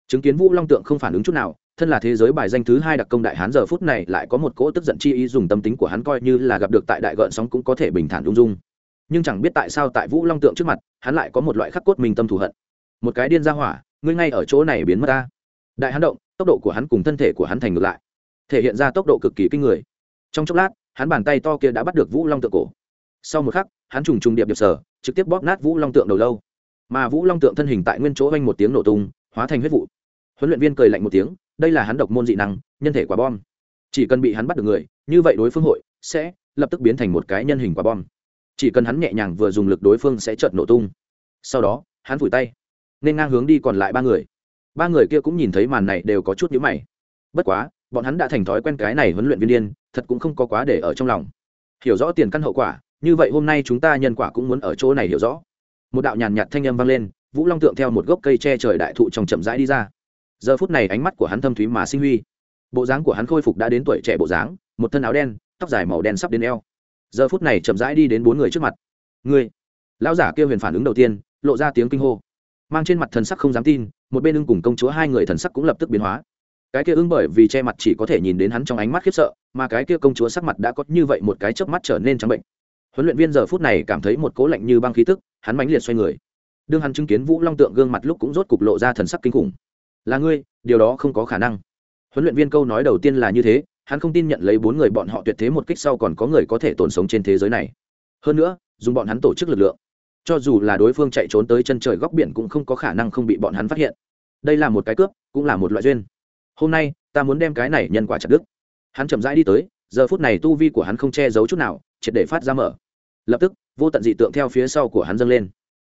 Chứng kiến vũ long tượng không phản ứng chút nào, thân là thế giới bài danh thứ hai đặc công đại hán giờ phút này lại có một cỗ tức giận chi ý dùng tâm tính của hắn coi như là gặp được tại đại gợn sóng cũng có thể bình thản ung dung. Nhưng chẳng biết tại sao tại vũ long tượng trước mặt, hắn lại có một loại khắc cốt mình tâm thù hận. Một cái điên ra hỏa, ngươi ngay ở chỗ này biến mất ta. Đại hắn động, tốc độ của hắn cùng thân thể của hắn thành ngược lại, thể hiện ra tốc độ cực kỳ kinh người. Trong chốc lát, hắn bàn tay to kia đã bắt được vũ long tượng cổ sau một khắc, hắn trùng trùng điệp điệp sở trực tiếp bóp nát vũ long tượng đầu lâu. Mà vũ long tượng thân hình tại nguyên chỗ vanh một tiếng nổ tung, hóa thành huyết vụ. Huấn luyện viên cười lạnh một tiếng, đây là hắn độc môn dị năng, nhân thể quả bom. Chỉ cần bị hắn bắt được người, như vậy đối phương hội sẽ lập tức biến thành một cái nhân hình quả bom. Chỉ cần hắn nhẹ nhàng vừa dùng lực đối phương sẽ chợt nổ tung. Sau đó, hắn vùi tay, nên ngang hướng đi còn lại ba người. Ba người kia cũng nhìn thấy màn này đều có chút nhữ mày. Bất quá, bọn hắn đã thành thói quen cái này huấn luyện viên điên, thật cũng không có quá để ở trong lòng. Hiểu rõ tiền căn hậu quả như vậy hôm nay chúng ta nhân quả cũng muốn ở chỗ này hiểu rõ. Một đạo nhàn nhạt thanh âm vang lên, vũ long tượng theo một gốc cây che trời đại thụ trồng chậm rãi đi ra. Giờ phút này ánh mắt của hắn thâm thúy mà sinh huy. Bộ dáng của hắn khôi phục đã đến tuổi trẻ bộ dáng, một thân áo đen, tóc dài màu đen sắp đến eo. Giờ phút này chậm rãi đi đến bốn người trước mặt. Người lão giả kêu huyền phản ứng đầu tiên, lộ ra tiếng kinh hô. Mang trên mặt thần sắc không dám tin, một bên ưng cùng công chúa hai người thần sắc cũng lập tức biến hóa. Cái kia ưng bởi vì che mặt chỉ có thể nhìn đến hắn trong ánh mắt khiếp sợ, mà cái kia công chúa sắc mặt đã có như vậy một cái chớp mắt trở nên trắng bệnh huấn luyện viên giờ phút này cảm thấy một cố lạnh như băng khí tức, hắn mãnh liệt xoay người. Đương hắn chứng kiến vũ long tượng gương mặt lúc cũng rốt cục lộ ra thần sắc kinh khủng. Là ngươi, điều đó không có khả năng. Huấn luyện viên câu nói đầu tiên là như thế, hắn không tin nhận lấy bốn người bọn họ tuyệt thế một kích sau còn có người có thể tồn sống trên thế giới này. Hơn nữa, dùng bọn hắn tổ chức lực lượng. Cho dù là đối phương chạy trốn tới chân trời góc biển cũng không có khả năng không bị bọn hắn phát hiện. Đây là một cái cướp, cũng là một loại duyên. Hôm nay, ta muốn đem cái này nhân quả chặt đức hắn chậm rãi đi tới, giờ phút này tu vi của hắn không che giấu chút nào triệt để phát ra mở. Lập tức, vô tận dị tượng theo phía sau của hắn dâng lên.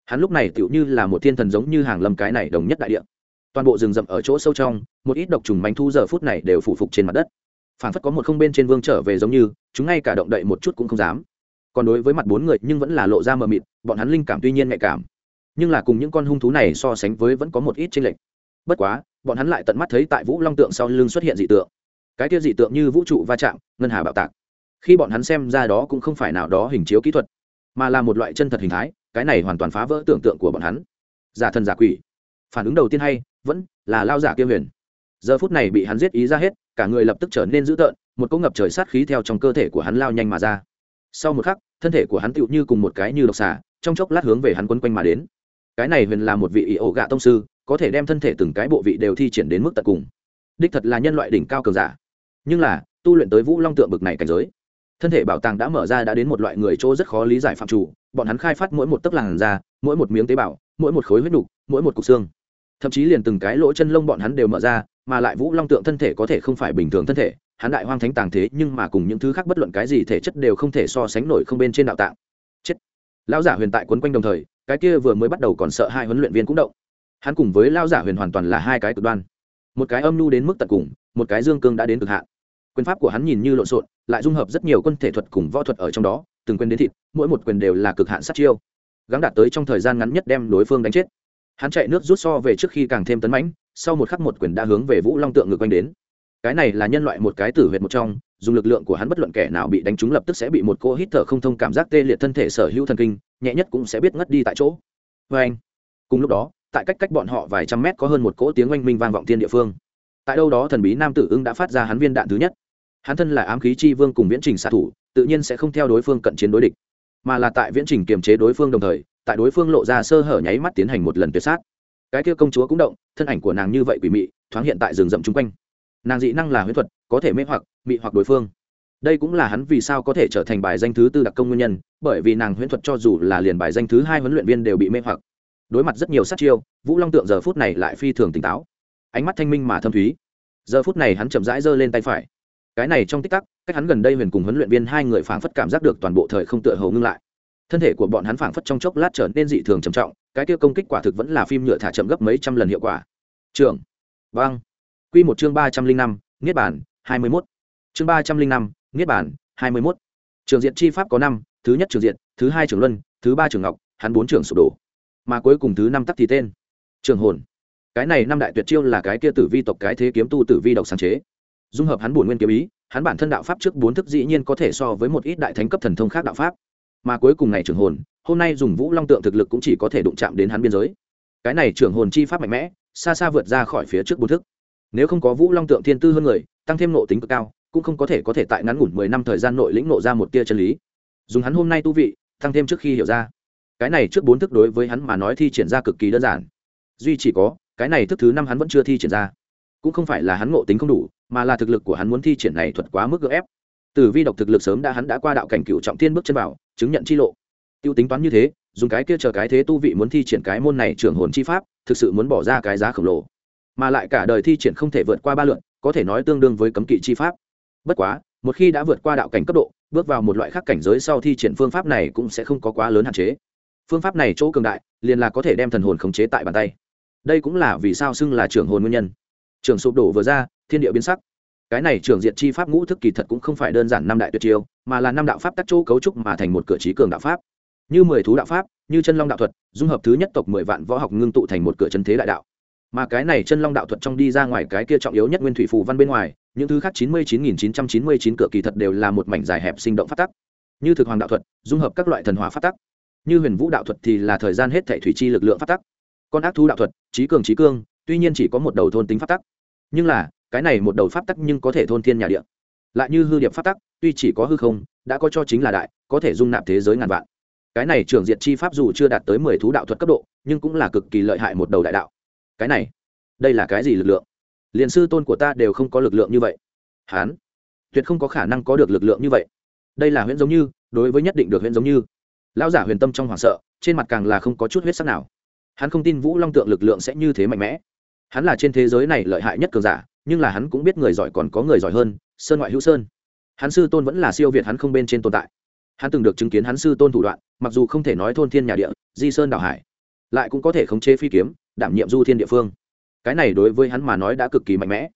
Hắn lúc này tựu như là một thiên thần giống như hàng lâm cái này đồng nhất đại địa. Toàn bộ rừng rậm ở chỗ sâu trong, một ít độc trùng manh thu giờ phút này đều phủ phục trên mặt đất. Phản phất có một không bên trên vương trở về giống như, chúng ngay cả động đậy một chút cũng không dám. Còn đối với mặt bốn người nhưng vẫn là lộ ra mờ mịt, bọn hắn linh cảm tuy nhiên nhạy cảm, nhưng là cùng những con hung thú này so sánh với vẫn có một ít chênh lệch. Bất quá, bọn hắn lại tận mắt thấy tại vũ long tượng sau lưng xuất hiện dị tượng. Cái kia dị tượng như vũ trụ va chạm, ngân hà bạo tạc khi bọn hắn xem ra đó cũng không phải nào đó hình chiếu kỹ thuật, mà là một loại chân thật hình thái, cái này hoàn toàn phá vỡ tưởng tượng của bọn hắn. Giả thần giả quỷ. Phản ứng đầu tiên hay, vẫn là lao giả kia huyền. Giờ phút này bị hắn giết ý ra hết, cả người lập tức trở nên dữ tợn, một cỗ ngập trời sát khí theo trong cơ thể của hắn lao nhanh mà ra. Sau một khắc, thân thể của hắn tựu như cùng một cái như độc xà, trong chốc lát hướng về hắn quấn quanh mà đến. Cái này huyền là một vị ý ổ gạ tông sư, có thể đem thân thể từng cái bộ vị đều thi triển đến mức tận cùng. Đích thật là nhân loại đỉnh cao cường giả. Nhưng là, tu luyện tới vũ long tượng bực này cảnh giới thân thể bảo tàng đã mở ra đã đến một loại người chỗ rất khó lý giải phạm chủ, bọn hắn khai phát mỗi một tấc làn da, mỗi một miếng tế bào, mỗi một khối huyết đục mỗi một cục xương. Thậm chí liền từng cái lỗ chân lông bọn hắn đều mở ra, mà lại vũ long tượng thân thể có thể không phải bình thường thân thể, hắn đại hoang thánh tàng thế nhưng mà cùng những thứ khác bất luận cái gì thể chất đều không thể so sánh nổi không bên trên đạo tạng. Chết. Lão giả huyền tại quấn quanh đồng thời, cái kia vừa mới bắt đầu còn sợ hai huấn luyện viên cũng động. Hắn cùng với lão giả huyền hoàn toàn là hai cái cực đoan. Một cái âm nu đến mức tận cùng, một cái dương cương đã đến cực hạn quyền pháp của hắn nhìn như lộn xộn, lại dung hợp rất nhiều quân thể thuật cùng võ thuật ở trong đó, từng quyền đến thịt, mỗi một quyền đều là cực hạn sát chiêu. Gắng đạt tới trong thời gian ngắn nhất đem đối phương đánh chết. Hắn chạy nước rút so về trước khi càng thêm tấn mãnh, sau một khắc một quyền đã hướng về vũ long tượng ngược quanh đến. Cái này là nhân loại một cái tử huyệt một trong, dùng lực lượng của hắn bất luận kẻ nào bị đánh trúng lập tức sẽ bị một cô hít thở không thông cảm giác tê liệt thân thể sở hữu thần kinh, nhẹ nhất cũng sẽ biết ngất đi tại chỗ. Vê anh, cùng lúc đó, tại cách cách bọn họ vài trăm mét có hơn một cỗ tiếng oanh minh vang vọng thiên địa phương. Tại đâu đó thần bí nam tử ưng đã phát ra hắn viên đạn thứ nhất hắn thân là ám khí chi vương cùng viễn trình xạ thủ, tự nhiên sẽ không theo đối phương cận chiến đối địch. Mà là tại viễn trình kiềm chế đối phương đồng thời, tại đối phương lộ ra sơ hở nháy mắt tiến hành một lần tuyệt sát. Cái kia công chúa cũng động, thân ảnh của nàng như vậy quỷ mị, thoáng hiện tại rừng rậm chung quanh. Nàng dị năng là huyễn thuật, có thể mê hoặc, mị hoặc đối phương. Đây cũng là hắn vì sao có thể trở thành bài danh thứ tư đặc công nguyên nhân, bởi vì nàng huyễn thuật cho dù là liền bài danh thứ hai huấn luyện viên đều bị mê hoặc. Đối mặt rất nhiều sát chiêu, vũ long tượng giờ phút này lại phi thường tỉnh táo. Ánh mắt thanh minh mà thâm thúy. Giờ phút này hắn chậm rãi giơ lên tay phải cái này trong tích tắc, cách hắn gần đây huyền cùng huấn luyện viên hai người phảng phất cảm giác được toàn bộ thời không tựa hầu ngưng lại. Thân thể của bọn hắn phảng phất trong chốc lát trở nên dị thường trầm trọng, cái kia công kích quả thực vẫn là phim nhựa thả chậm gấp mấy trăm lần hiệu quả. Trường. Vang quy một chương ba trăm linh năm, niết bản hai mươi mốt. Chương ba trăm linh năm, niết bản hai mươi mốt. Trường diện chi pháp có năm, thứ nhất trường diện, thứ hai trường luân, thứ ba trường ngọc, hắn bốn trường sụp đổ. Mà cuối cùng thứ năm tắc thì tên. Trường hồn. Cái này năm đại tuyệt chiêu là cái kia tử vi tộc cái thế kiếm tu tử vi độc sáng chế dung hợp hắn bổn nguyên kiếm ý, hắn bản thân đạo pháp trước bốn thức dĩ nhiên có thể so với một ít đại thánh cấp thần thông khác đạo pháp. Mà cuối cùng này trưởng hồn, hôm nay dùng vũ long tượng thực lực cũng chỉ có thể đụng chạm đến hắn biên giới. Cái này trưởng hồn chi pháp mạnh mẽ, xa xa vượt ra khỏi phía trước bốn thức. Nếu không có vũ long tượng thiên tư hơn người, tăng thêm nộ tính cực cao, cũng không có thể có thể tại ngắn ngủn mười năm thời gian nội lĩnh nộ ra một tia chân lý. Dùng hắn hôm nay tu vị, tăng thêm trước khi hiểu ra. Cái này trước bốn thức đối với hắn mà nói thi triển ra cực kỳ đơn giản. Duy chỉ có, cái này thức thứ năm hắn vẫn chưa thi triển ra. Cũng không phải là hắn ngộ tính không đủ mà là thực lực của hắn muốn thi triển này thuật quá mức gỡ ép. Từ vi độc thực lực sớm đã hắn đã qua đạo cảnh cựu trọng thiên bước chân vào, chứng nhận chi lộ. Tiêu tính toán như thế, dùng cái kia chờ cái thế tu vị muốn thi triển cái môn này trưởng hồn chi pháp, thực sự muốn bỏ ra cái giá khổng lồ. Mà lại cả đời thi triển không thể vượt qua ba lượn, có thể nói tương đương với cấm kỵ chi pháp. Bất quá, một khi đã vượt qua đạo cảnh cấp độ, bước vào một loại khác cảnh giới sau thi triển phương pháp này cũng sẽ không có quá lớn hạn chế. Phương pháp này chỗ cường đại, liền là có thể đem thần hồn khống chế tại bàn tay. Đây cũng là vì sao xưng là trưởng hồn nguyên nhân trường sụp đổ vừa ra, thiên địa biến sắc. Cái này trưởng diện chi pháp ngũ thức kỳ thật cũng không phải đơn giản năm đại tuyệt chiêu, mà là năm đạo pháp tắc chỗ cấu trúc mà thành một cửa trí cường đạo pháp. Như mười thú đạo pháp, như chân long đạo thuật, dung hợp thứ nhất tộc mười vạn võ học ngưng tụ thành một cửa chân thế đại đạo. Mà cái này chân long đạo thuật trong đi ra ngoài cái kia trọng yếu nhất nguyên thủy phù văn bên ngoài, những thứ khác chín mươi chín nghìn chín trăm chín mươi chín cửa kỳ thật đều là một mảnh dài hẹp sinh động phát tắc. Như thực hoàng đạo thuật, dung hợp các loại thần hóa phát tắc. Như huyền vũ đạo thuật thì là thời gian hết thể thủy chi lực lượng phát tắc. Con ác thú đạo thuật, trí cường trí cương, tuy nhiên chỉ có một đầu thôn tính phát tắc nhưng là, cái này một đầu pháp tắc nhưng có thể thôn thiên nhà địa. Lại như hư điệp pháp tắc, tuy chỉ có hư không, đã có cho chính là đại, có thể dung nạp thế giới ngàn vạn. Cái này trưởng diệt chi pháp dù chưa đạt tới mười thú đạo thuật cấp độ, nhưng cũng là cực kỳ lợi hại một đầu đại đạo. Cái này, đây là cái gì lực lượng? Liền sư tôn của ta đều không có lực lượng như vậy. Hán, tuyệt không có khả năng có được lực lượng như vậy. Đây là huyễn giống như, đối với nhất định được huyễn giống như. Lão giả huyền tâm trong hoảng sợ, trên mặt càng là không có chút huyết sắc nào. Hắn không tin vũ long tượng lực lượng sẽ như thế mạnh mẽ hắn là trên thế giới này lợi hại nhất cường giả, nhưng là hắn cũng biết người giỏi còn có người giỏi hơn, sơn ngoại hữu sơn. Hắn sư tôn vẫn là siêu việt hắn không bên trên tồn tại. Hắn từng được chứng kiến hắn sư tôn thủ đoạn, mặc dù không thể nói thôn thiên nhà địa, di sơn đảo hải, lại cũng có thể khống chế phi kiếm, đảm nhiệm du thiên địa phương. Cái này đối với hắn mà nói đã cực kỳ mạnh mẽ.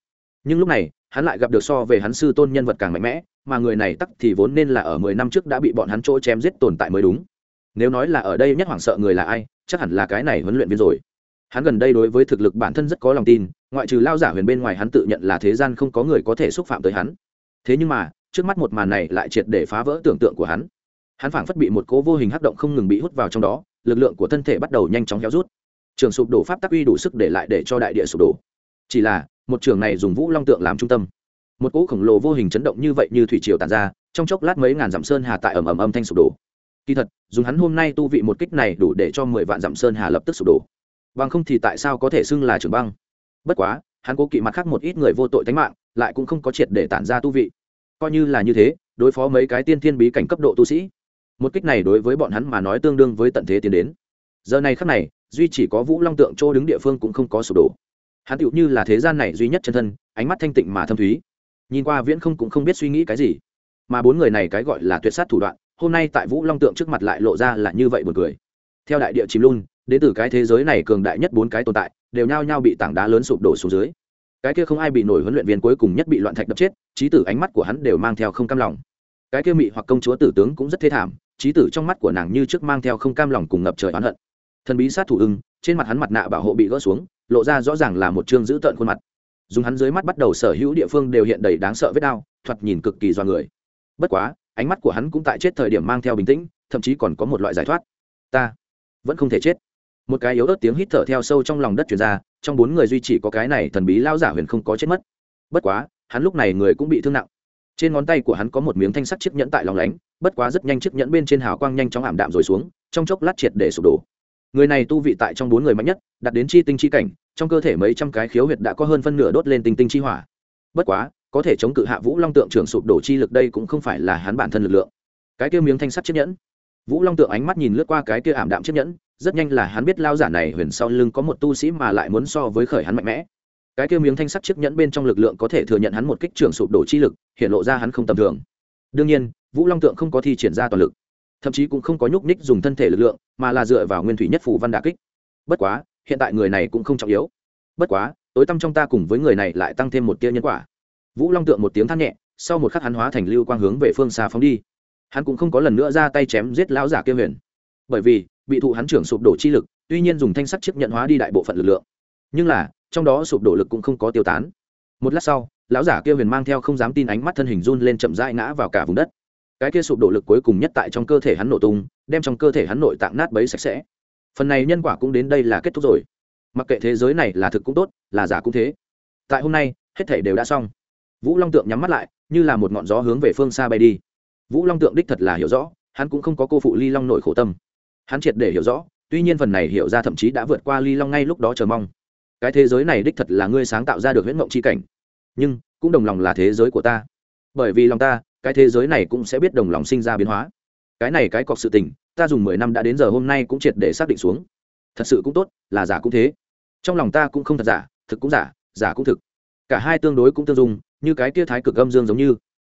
Nhưng lúc này, hắn lại gặp được so về hắn sư tôn nhân vật càng mạnh mẽ, mà người này tắc thì vốn nên là ở mười năm trước đã bị bọn hắn chỗ chém giết tồn tại mới đúng. Nếu nói là ở đây nhất hoảng sợ người là ai, chắc hẳn là cái này huấn luyện viên rồi hắn gần đây đối với thực lực bản thân rất có lòng tin, ngoại trừ lao giả huyền bên ngoài hắn tự nhận là thế gian không có người có thể xúc phạm tới hắn. Thế nhưng mà, trước mắt một màn này lại triệt để phá vỡ tưởng tượng của hắn. Hắn phảng phất bị một cố vô hình hắc động không ngừng bị hút vào trong đó, lực lượng của thân thể bắt đầu nhanh chóng héo rút. Trường sụp đổ pháp tắc uy đủ sức để lại để cho đại địa sụp đổ. Chỉ là, một trường này dùng vũ long tượng làm trung tâm. Một cỗ khổng lồ vô hình chấn động như vậy như thủy triều tàn ra, trong chốc lát mấy ngàn dặm sơn hà tại ầm ầm âm thanh sụp đổ. Kỳ thật, dùng hắn hôm nay tu vị một kích này đủ để cho mười vạn dặm sơn hà lập tức sụp đổ bằng không thì tại sao có thể xưng là trưởng băng? Bất quá, hắn cố kỵ mặt khác một ít người vô tội tánh mạng, lại cũng không có triệt để tản ra tu vị. Coi như là như thế, đối phó mấy cái tiên thiên bí cảnh cấp độ tu sĩ. Một kích này đối với bọn hắn mà nói tương đương với tận thế tiến đến. Giờ này khắc này, duy chỉ có vũ long tượng chỗ đứng địa phương cũng không có sụp đổ. Hắn tựu như là thế gian này duy nhất chân thân, ánh mắt thanh tịnh mà thâm thúy. Nhìn qua viễn không cũng không biết suy nghĩ cái gì. Mà bốn người này cái gọi là tuyệt sát thủ đoạn, hôm nay tại vũ long tượng trước mặt lại lộ ra là như vậy một người theo đại địa chìm luôn đến từ cái thế giới này cường đại nhất bốn cái tồn tại, đều nhao nhao bị tảng đá lớn sụp đổ xuống dưới. Cái kia không ai bị nổi huấn luyện viên cuối cùng nhất bị loạn thạch đập chết trí tử ánh mắt của hắn đều mang theo không cam lòng. Cái kia mị hoặc công chúa tử tướng cũng rất thê thảm trí tử trong mắt của nàng như trước mang theo không cam lòng cùng ngập trời oán hận. Thần bí sát thủ ưng, trên mặt hắn mặt nạ bảo hộ bị gỡ xuống, lộ ra rõ ràng là một chương dữ tợn khuôn mặt. Dùng hắn dưới mắt bắt đầu sở hữu địa phương đều hiện đầy đáng sợ vết đau, thoạt nhìn cực kỳ do người. Bất quá, ánh mắt của hắn cũng tại chết thời điểm mang theo bình tĩnh, thậm chí còn có một loại giải thoát. Ta vẫn không thể chết một cái yếu ớt tiếng hít thở theo sâu trong lòng đất chuyển ra, trong bốn người duy chỉ có cái này thần bí lao giả huyền không có chết mất. Bất quá, hắn lúc này người cũng bị thương nặng. Trên ngón tay của hắn có một miếng thanh sắt chiếc nhẫn tại lòng lánh, bất quá rất nhanh chiếc nhẫn bên trên hào quang nhanh chóng ảm đạm rồi xuống, trong chốc lát triệt để sụp đổ. Người này tu vị tại trong bốn người mạnh nhất đặt đến chi tinh chi cảnh, trong cơ thể mấy trăm cái khiếu huyệt đã có hơn phân nửa đốt lên tinh tinh chi hỏa. Bất quá, có thể chống cự hạ vũ long tượng trưởng sụp đổ chi lực đây cũng không phải là hắn bản thân lực lượng. Cái kia miếng thanh sắt chiếc nhẫn. Vũ long tượng ánh mắt nhìn lướt qua cái kia ảm đạm chiếc nhẫn rất nhanh là hắn biết lao giả này huyền sau lưng có một tu sĩ mà lại muốn so với khởi hắn mạnh mẽ. Cái kia miếng thanh sắt chiếc nhẫn bên trong lực lượng có thể thừa nhận hắn một kích trưởng sụp đổ chi lực, hiện lộ ra hắn không tầm thường. Đương nhiên, vũ long tượng không có thi triển ra toàn lực, thậm chí cũng không có nhúc ních dùng thân thể lực lượng, mà là dựa vào nguyên thủy nhất phủ văn đà kích. Bất quá, hiện tại người này cũng không trọng yếu. Bất quá, tối tăm trong ta cùng với người này lại tăng thêm một tia nhân quả. Vũ long tượng một tiếng than nhẹ, sau một khắc hắn hóa thành lưu quang hướng về phương xa phóng đi. Hắn cũng không có lần nữa ra tay chém giết lão giả kia huyền. Bởi vì bị thụ hắn trưởng sụp đổ chi lực, tuy nhiên dùng thanh sắt chiếc nhận hóa đi đại bộ phận lực lượng. Nhưng là, trong đó sụp đổ lực cũng không có tiêu tán. Một lát sau, lão giả kia huyền mang theo không dám tin ánh mắt thân hình run lên chậm rãi ngã vào cả vùng đất. Cái kia sụp đổ lực cuối cùng nhất tại trong cơ thể hắn nổ tung, đem trong cơ thể hắn nội tạng nát bấy sạch sẽ. Phần này nhân quả cũng đến đây là kết thúc rồi. Mặc kệ thế giới này là thực cũng tốt, là giả cũng thế. Tại hôm nay, hết thể đều đã xong. Vũ long tượng nhắm mắt lại, như là một ngọn gió hướng về phương xa bay đi. Vũ long tượng đích thật là hiểu rõ, hắn cũng không có cô phụ ly long nội khổ tâm hắn triệt để hiểu rõ, tuy nhiên phần này hiểu ra thậm chí đã vượt qua ly long ngay lúc đó chờ mong. Cái thế giới này đích thật là ngươi sáng tạo ra được huyễn mộng c h i cảnh. Nhưng, cũng đồng lòng là thế giới của ta. Bởi vì lòng ta, cái thế giới này cũng sẽ biết đồng lòng sinh ra biến hóa. Cái này cái cọc sự tình, ta dùng mười năm đã đến giờ hôm nay cũng triệt để xác định xuống. Thật sự cũng tốt, là giả cũng thế. Trong lòng ta cũng không thật giả, thực cũng giả giả cũng thực. Cả hai tương đối cũng tương dung, như cái tia thái cực âm dương giống như.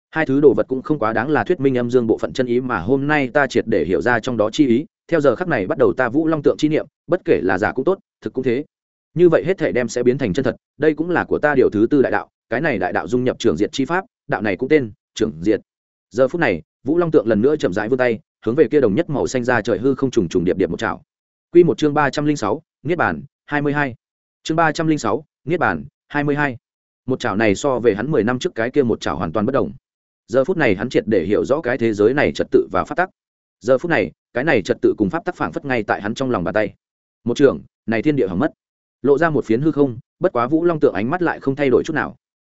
Hai thứ đồ vật cũng không quá đáng là thuyết minh âm dương bộ phận chân ý mà hôm nay ta triệt để hiểu ra trong đó chi ý theo giờ khắc này bắt đầu ta vũ long tượng chi niệm, bất kể là giả cũng tốt, thực cũng thế. Như vậy hết thể đem sẽ biến thành chân thật, đây cũng là của ta điều thứ tư đại đạo, cái này đại đạo dung nhập trường diệt chi pháp, đạo này cũng tên, trưởng diệt. Giờ phút này, vũ long tượng lần nữa chậm rãi vươn tay, hướng về kia đồng nhất màu xanh ra trời hư không trùng trùng điệp điệp một chảo quy một chương ba trăm linh sáu, niết bản hai mươi hai. Chương ba trăm linh sáu, niết bản hai mươi hai. Một chảo này so về hắn mười năm trước cái kia một chảo hoàn toàn bất đồng. Giờ phút này hắn triệt để hiểu rõ cái thế giới này trật tự và phát tắc. Giờ phút này cái này trật tự cùng pháp tắc phảng phất ngay tại hắn trong lòng bàn tay. Một trường, này thiên địa hỏng mất. Lộ ra một phiến hư không, bất quá vũ long tượng ánh mắt lại không thay đổi chút nào.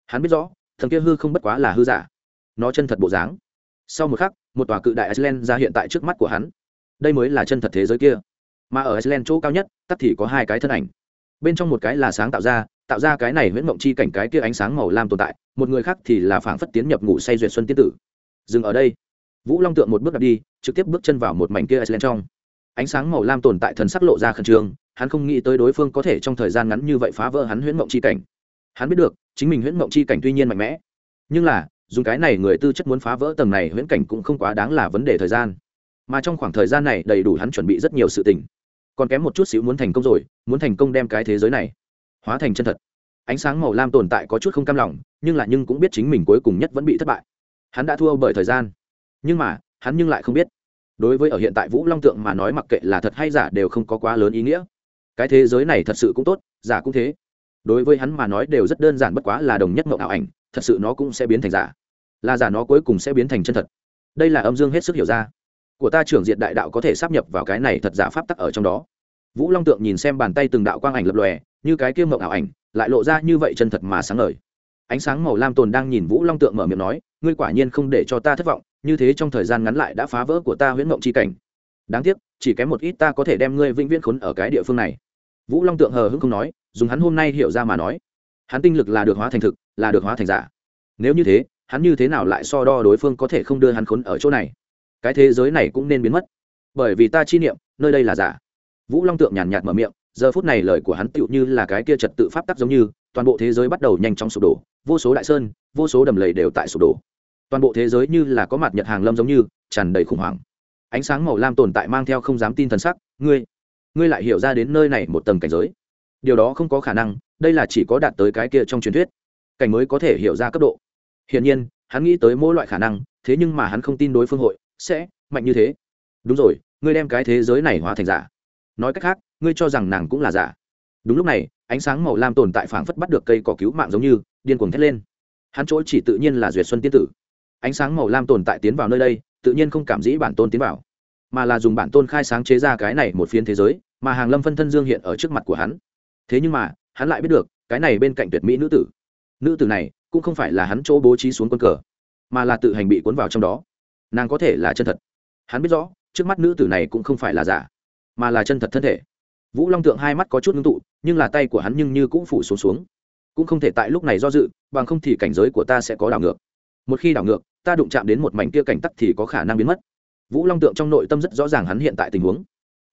Hắn biết rõ, thần kia hư không bất quá là hư giả. Nó chân thật bộ dáng. Sau một khắc, một tòa cự đại iceland ra hiện tại trước mắt của hắn. Đây mới là chân thật thế giới kia. Mà ở iceland chỗ cao nhất tất thì có hai cái thân ảnh. Bên trong một cái là sáng tạo ra tạo ra cái này huyễn mộng chi cảnh cái kia ánh sáng màu lam tồn tại, một người khác thì là phảng phất tiến nhập ngủ say duyệt xuân tiên tử. Dừng ở đây vũ long tượng một bước đặt đi, trực tiếp bước chân vào một mảnh kia iceland trong. Ánh sáng màu lam tồn tại thần sắc lộ ra khẩn trương, hắn không nghĩ tới đối phương có thể trong thời gian ngắn như vậy phá vỡ hắn huyễn mộng chi cảnh. Hắn biết được, chính mình huyễn mộng chi cảnh tuy nhiên mạnh mẽ, nhưng là, dùng cái này người tư chất muốn phá vỡ tầng này huyễn cảnh cũng không quá đáng là vấn đề thời gian. Mà trong khoảng thời gian này đầy đủ hắn chuẩn bị rất nhiều sự tình. Còn kém một chút xíu muốn thành công rồi, muốn thành công đem cái thế giới này hóa thành chân thật. Ánh sáng màu lam tồn tại có chút không cam lòng, nhưng là nhưng cũng biết chính mình cuối cùng nhất vẫn bị thất bại. Hắn đã thua bởi thời gian nhưng mà, hắn nhưng lại không biết. Đối với ở hiện tại vũ long tượng mà nói mặc kệ là thật hay giả đều không có quá lớn ý nghĩa. Cái thế giới này thật sự cũng tốt, giả cũng thế. Đối với hắn mà nói đều rất đơn giản bất quá là đồng nhất mộng ảo ảnh, thật sự nó cũng sẽ biến thành giả. Là giả nó cuối cùng sẽ biến thành chân thật. Đây là âm dương hết sức hiểu ra. Của ta trưởng diện đại đạo có thể sắp nhập vào cái này thật giả pháp tắc ở trong đó. Vũ long tượng nhìn xem bàn tay từng đạo quang ảnh lập lòe, như cái kia mộng ảo ảnh, lại lộ ra như vậy chân thật mà sáng ngời. Ánh sáng màu lam tồn đang nhìn vũ long tượng mở miệng nói, ngươi quả nhiên không để cho ta thất vọng như thế trong thời gian ngắn lại đã phá vỡ của ta huyễn mộng c h i cảnh. Đáng tiếc, chỉ kém một ít ta có thể đem ngươi vĩnh viễn khốn ở cái địa phương này. Vũ long tượng hờ hững không nói, dùng hắn hôm nay hiểu ra mà nói. Hắn tinh lực là được hóa thành thực, là được hóa thành giả. Nếu như thế, hắn như thế nào lại so đo đối phương có thể không đưa hắn khốn ở chỗ này? Cái thế giới này cũng nên biến mất. Bởi vì ta chi niệm, nơi đây là giả. Vũ long tượng nhàn nhạt mở miệng, giờ phút này lời của hắn tựu như là cái kia trật tự pháp tắc giống như, toàn bộ thế giới bắt đầu nhanh chóng sụp đổ, vô số đại sơn, vô số đầm lầy đều tại sụp đổ toàn bộ thế giới như là có mặt nhật hàng lâm giống như, tràn đầy khủng hoảng. Ánh sáng màu lam tồn tại mang theo không dám tin thần sắc, ngươi ngươi lại hiểu ra đến nơi này một tầng cảnh giới. Điều đó không có khả năng, đây là chỉ có đạt tới cái kia trong truyền thuyết. Cảnh mới có thể hiểu ra cấp độ. Hiển nhiên, hắn nghĩ tới mỗi loại khả năng, thế nhưng mà hắn không tin đối phương hội sẽ mạnh như thế. Đúng rồi, ngươi đem cái thế giới này hóa thành giả. Nói cách khác, ngươi cho rằng nàng cũng là giả. Đúng lúc này, ánh sáng màu lam tồn tại phảng phất bắt được cây cỏ cứu mạng giống như, điên cuồng thét lên. Hắn chỗ chỉ tự nhiên là duyệt xuân tiên tử ánh sáng màu lam tồn tại tiến vào nơi đây, tự nhiên không cảm dĩ bản tôn tiến vào, mà là dùng bản tôn khai sáng chế ra cái này một phiến thế giới, mà hàng lâm phân thân dương hiện ở trước mặt của hắn. Thế nhưng mà, hắn lại biết được, cái này bên cạnh tuyệt mỹ nữ tử. Nữ tử này cũng không phải là hắn chỗ bố trí xuống quân cờ, mà là tự hành bị cuốn vào trong đó. Nàng có thể là chân thật. Hắn biết rõ, trước mắt nữ tử này cũng không phải là giả, mà là chân thật thân thể. Vũ long tượng hai mắt có chút ngưng tụ, nhưng là tay của hắn nhưng như cũng phủ xuống xuống. Cũng không thể tại lúc này do dự, bằng không thì cảnh giới của ta sẽ có đảo ngược. Một khi đảo ngược ta đụng chạm đến một mảnh kia cảnh tắc thì có khả năng biến mất. Vũ long tượng trong nội tâm rất rõ ràng hắn hiện tại tình huống.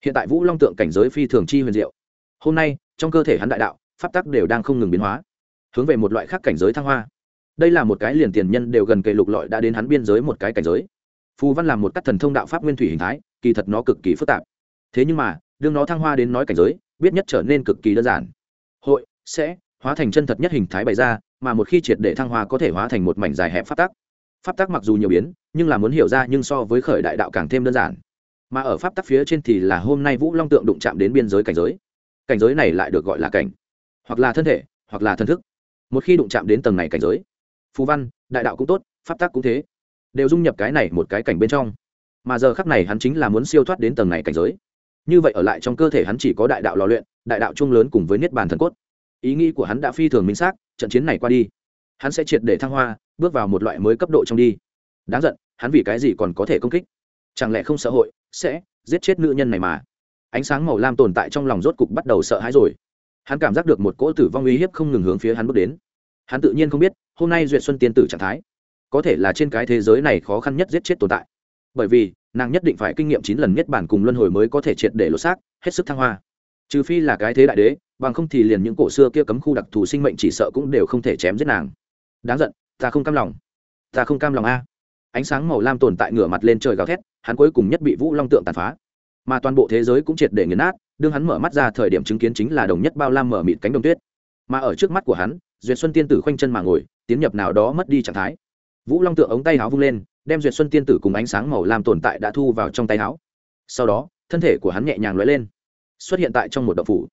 Hiện tại vũ long tượng cảnh giới phi thường chi huyền diệu. Hôm nay, trong cơ thể hắn đại đạo, pháp tắc đều đang không ngừng biến hóa, hướng về một loại khác cảnh giới thăng hoa. Đây là một cái liền tiền nhân đều gần kề lục lọi đã đến hắn biên giới một cái cảnh giới. Phù văn làm một các thần thông đạo pháp nguyên thủy hình thái, kỳ thật nó cực kỳ phức tạp. Thế nhưng mà, đương nó thăng hoa đến nói cảnh giới, biết nhất trở nên cực kỳ đơn giản. Hội, sẽ, hóa thành chân thật nhất hình thái bày ra, mà một khi triệt để thăng hoa có thể hóa thành một mảnh dài hẹp pháp tắc pháp tắc mặc dù nhiều biến, nhưng là muốn hiểu ra nhưng so với khởi đại đạo càng thêm đơn giản. Mà ở pháp tắc phía trên thì là hôm nay vũ long tượng đụng chạm đến biên giới cảnh giới. Cảnh giới này lại được gọi là cảnh, hoặc là thân thể, hoặc là thân thức. Một khi đụng chạm đến tầng này cảnh giới phú văn, đại đạo cũng tốt, pháp tắc cũng thế, đều dung nhập cái này một cái cảnh bên trong. Mà giờ khắc này hắn chính là muốn siêu thoát đến tầng này cảnh giới. Như vậy ở lại trong cơ thể hắn chỉ có đại đạo lò luyện, đại đạo chung lớn cùng với niết bàn thần cốt. Ý nghĩ của hắn đã phi thường minh xác, trận chiến này qua đi hắn sẽ triệt để thăng hoa, bước vào một loại mới cấp độ trong đi. Đáng giận, hắn vì cái gì còn có thể công kích? Chẳng lẽ không xã hội, sẽ giết chết nữ nhân này mà? Ánh sáng màu lam tồn tại trong lòng rốt cục bắt đầu sợ hãi rồi. Hắn cảm giác được một cỗ tử vong uy hiếp không ngừng hướng phía hắn bước đến. Hắn tự nhiên không biết, hôm nay duyệt xuân tiên tử trạng thái, có thể là trên cái thế giới này khó khăn nhất giết chết tồn tại. Bởi vì, nàng nhất định phải kinh nghiệm chín lần nhất bản cùng luân hồi mới có thể triệt để lột xác, hết sức thăng hoa. Trừ phi là cái thế đại đế, bằng không thì liền những cổ xưa kia cấm khu đặc thù sinh mệnh chỉ sợ cũng đều không thể chém giết nàng đáng giận, ta không cam lòng. Ta không cam lòng a. Ánh sáng màu lam tồn tại ngửa mặt lên trời gào thét, hắn cuối cùng nhất bị vũ long tượng tàn phá. Mà toàn bộ thế giới cũng triệt để nghiền nát, đương hắn mở mắt ra thời điểm chứng kiến chính là đồng nhất bao lam mở mịt cánh đồng tuyết. Mà ở trước mắt của hắn, duyệt xuân tiên tử khoanh chân mà ngồi, tiến nhập nào đó mất đi trạng thái. Vũ long tượng ống tay áo vung lên, đem duyệt xuân tiên tử cùng ánh sáng màu lam tồn tại đã thu vào trong tay áo. Sau đó, thân thể của hắn nhẹ nhàng lóe lên, xuất hiện tại trong một động phủ.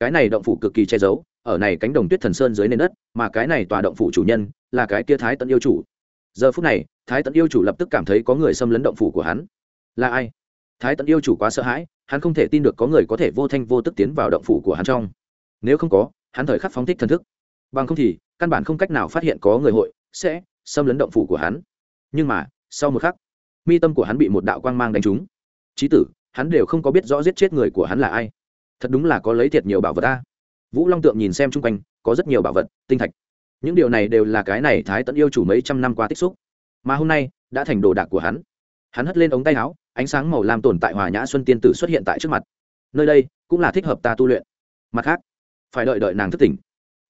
Cái này động phủ cực kỳ che giấu ở này cánh đồng tuyết thần sơn dưới nền đất, mà cái này tòa động phủ chủ nhân là cái kia thái tận yêu chủ. Giờ phút này, thái tận yêu chủ lập tức cảm thấy có người xâm lấn động phủ của hắn. Là ai? Thái tận yêu chủ quá sợ hãi, hắn không thể tin được có người có thể vô thanh vô tức tiến vào động phủ của hắn trong. Nếu không có, hắn thời khắc phóng thích thần thức. Bằng không thì, căn bản không cách nào phát hiện có người hội sẽ xâm lấn động phủ của hắn. Nhưng mà, sau một khắc, mi tâm của hắn bị một đạo quang mang đánh trúng. Trí tử, hắn đều không có biết rõ giết chết người của hắn là ai. Thật đúng là có lấy thiệt nhiều bảo vật ta vũ long tượng nhìn xem chung quanh, có rất nhiều bảo vật, tinh thạch. Những điều này đều là cái này thái tận yêu chủ mấy trăm năm qua tích xúc. Mà hôm nay, đã thành đồ đạc của hắn. Hắn hất lên ống tay áo, ánh sáng màu lam tồn tại hòa nhã xuân tiên tử xuất hiện tại trước mặt. Nơi đây, cũng là thích hợp ta tu luyện. Mặt khác, phải đợi đợi nàng thức tỉnh.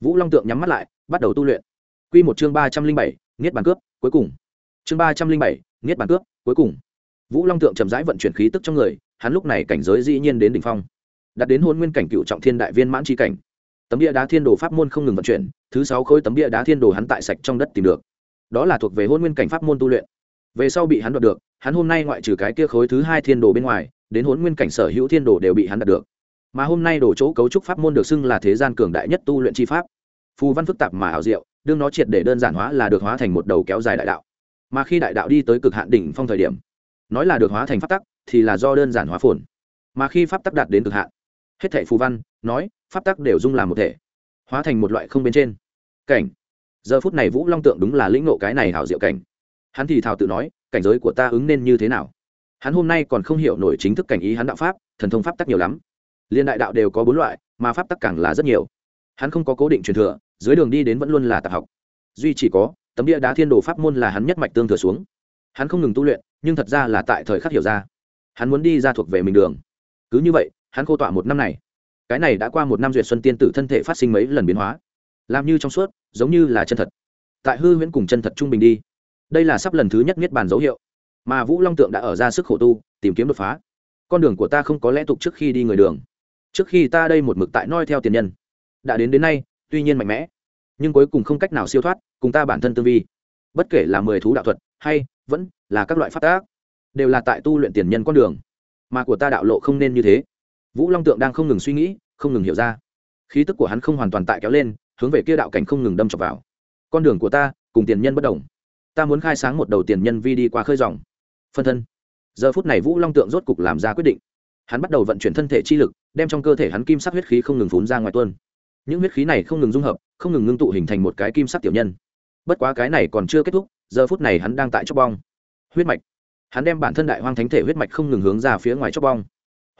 Vũ long tượng nhắm mắt lại, bắt đầu tu luyện. Q một chương ba trăm linh bảy nghiết bàn cướp, cuối cùng. Chương ba trăm linh bảy nghiết bàn cướp, cuối cùng. Vũ long tượng chậm rãi vận chuyển khí tức trong người, hắn lúc này cảnh giới dĩ nhiên đến đ ỉ n h phong. Đặt đến hôn nguyên cảnh cựu trọng thiên đại viên mãn tri cảnh tấm bia đá thiên đồ pháp môn không ngừng vận chuyển, thứ sáu khối tấm bia đá thiên đồ hắn tại sạch trong đất tìm được. Đó là thuộc về hôn nguyên cảnh pháp môn tu luyện. Về sau bị hắn đoạt được, hắn hôm nay ngoại trừ cái kia khối thứ hai thiên đồ bên ngoài, đến hôn nguyên cảnh sở hữu thiên đồ đều bị hắn đạt được. Mà hôm nay đồ chỗ cấu trúc pháp môn được xưng là thế gian cường đại nhất tu luyện chi pháp. Phù văn phức tạp mà ảo diệu, đương nó triệt để đơn giản hóa là được hóa thành một đầu kéo dài đại đạo. Mà khi đại đạo đi tới cực hạn đỉnh phong thời điểm, nói là được hóa thành pháp tắc, thì là do đơn giản hóa phồn. Mà khi pháp tắc đạt đến cực hạn hết thảy phù văn, nói, pháp tắc đều dung làm một thể, hóa thành một loại không bên trên. Cảnh. Giờ phút này vũ long tượng đúng là lĩnh ngộ cái này hảo diệu cảnh. Hắn thì thào tự nói, cảnh giới của ta ứng nên như thế nào? Hắn hôm nay còn không hiểu nổi chính thức cảnh ý hắn đạo pháp, thần thông pháp tắc nhiều lắm. Liên đại đạo đều có bốn loại, mà pháp tắc càng là rất nhiều. Hắn không có cố định truyền thừa, dưới đường đi đến vẫn luôn là tạp học. Duy chỉ có, tấm địa đá thiên đồ pháp môn là hắn nhất mạch tương thừa xuống. Hắn không ngừng tu luyện, nhưng thật ra là tại thời khắc hiểu ra. Hắn muốn đi ra thuộc về mình đường. Cứ như vậy hắn khô tọa một năm này. Cái này đã qua một năm duyệt xuân tiên tử thân thể phát sinh mấy lần biến hóa. Làm như trong suốt, giống như là chân thật. Tại hư huyễn cùng chân thật trung bình đi. Đây là sắp lần thứ nhất niết bàn dấu hiệu. Mà vũ long tượng đã ở ra sức khổ tu, tìm kiếm đột phá. Con đường của ta không có lẽ tục trước khi đi người đường. Trước khi ta đây một mực tại noi theo tiền nhân. Đã đến đến nay, tuy nhiên mạnh mẽ, nhưng cuối cùng không cách nào siêu thoát, cùng ta bản thân tương vi. Bất kể là mười thú đạo thuật, hay vẫn là các loại phát tác, đều là tại tu luyện tiền nhân con đường. Mà của ta đạo lộ không nên như thế vũ long tượng đang không ngừng suy nghĩ, không ngừng hiểu ra. Khí tức của hắn không hoàn toàn tại kéo lên, hướng về kia đạo cảnh không ngừng đâm chọc vào. Con đường của ta, cùng tiền nhân bất đồng. Ta muốn khai sáng một đầu tiền nhân vi đi qua khơi dòng. Phân thân. Giờ phút này vũ long tượng rốt cục làm ra quyết định. Hắn bắt đầu vận chuyển thân thể chi lực, đem trong cơ thể hắn kim sắc huyết khí không ngừng phún ra ngoài tuôn. Những huyết khí này không ngừng dung hợp, không ngừng ngưng tụ hình thành một cái kim sắc tiểu nhân. Bất quá cái này còn chưa kết thúc, giờ phút này hắn đang tại chóc bong. Huyết mạch. Hắn đem bản thân đại hoang thánh thể huyết mạch không ngừng hướng ra phía ngoài chóc bong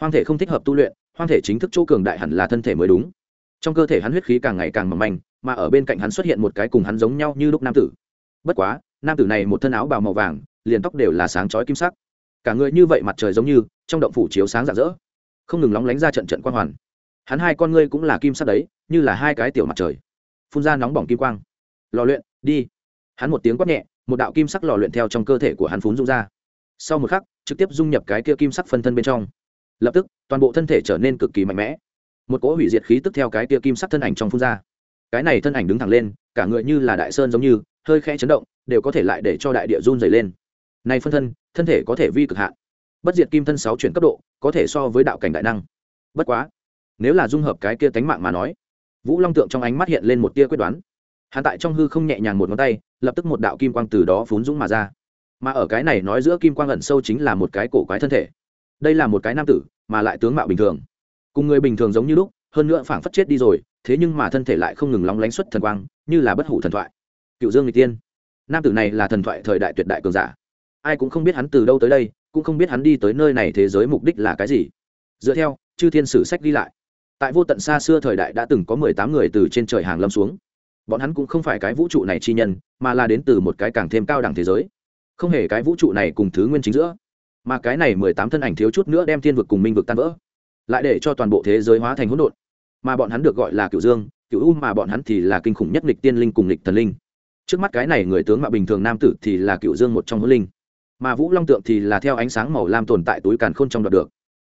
hoang thể không thích hợp tu luyện, hoang thể chính thức chỗ cường đại hẳn là thân thể mới đúng. Trong cơ thể hắn huyết khí càng ngày càng mỏng manh, mà ở bên cạnh hắn xuất hiện một cái cùng hắn giống nhau như lúc nam tử. Bất quá, nam tử này một thân áo bào màu vàng, liền tóc đều là sáng chói kim sắc. Cả người như vậy mặt trời giống như, trong động phủ chiếu sáng rạng rỡ. Không ngừng lóng lánh ra trận trận quang hoàn. Hắn hai con ngươi cũng là kim sắc đấy, như là hai cái tiểu mặt trời. Phun ra nóng bỏng kim quang. Lò luyện, đi. Hắn một tiếng quát nhẹ, một đạo kim sắc lò luyện theo trong cơ thể của hắn phún rung ra. Sau một khắc, trực tiếp dung nhập cái kia kim sắc phân thân bên trong lập tức, toàn bộ thân thể trở nên cực kỳ mạnh mẽ. Một cỗ hủy diệt khí tức theo cái tia kim sắc thân ảnh trong phun ra. Cái này thân ảnh đứng thẳng lên, cả người như là đại sơn giống như, hơi khẽ chấn động, đều có thể lại để cho đại địa run dày lên. Này phân thân thân thể có thể vi cực hạn. Bất diệt kim thân sáu chuyển cấp độ, có thể so với đạo cảnh đại năng. Bất quá, nếu là dung hợp cái kia tánh mạng mà nói, vũ long tượng trong ánh mắt hiện lên một tia quyết đoán. Hắn tại trong hư không nhẹ nhàng một ngón tay, lập tức một đạo kim quang từ đó phún dũng mà ra. Mà ở cái này nói giữa kim quang ẩn sâu chính là một cái cổ quái thân thể đây là một cái nam tử, mà lại tướng mạo bình thường. Cùng người bình thường giống như lúc, hơn nữa phảng phất chết đi rồi, thế nhưng mà thân thể lại không ngừng lóng lánh xuất thần quang, như là bất hủ thần thoại. Cựu dương người tiên. Nam tử này là thần thoại thời đại tuyệt đại cường giả. Ai cũng không biết hắn từ đâu tới đây, cũng không biết hắn đi tới nơi này thế giới mục đích là cái gì. Dựa theo, chư thiên sử sách ghi lại, tại vô tận xa xưa thời đại đã từng có mười tám người từ trên trời hàng lâm xuống. Bọn hắn cũng không phải cái vũ trụ này chi nhân, mà là đến từ một cái càng thêm cao đẳng thế giới. Không hề cái vũ trụ này cùng thứ nguyên chính giữa mà cái này mười tám thân ảnh thiếu chút nữa đem thiên vực cùng minh vực tan vỡ, lại để cho toàn bộ thế giới hóa thành hỗn độn. Mà bọn hắn được gọi là cựu dương cựu u, mà bọn hắn thì là kinh khủng nhất lịch tiên linh cùng lịch thần linh. Trước mắt cái này người tướng mạo bình thường nam tử thì là cựu dương một trong hữu linh, mà vũ long tượng thì là theo ánh sáng màu lam tồn tại túi càn khôn trong đoạt được.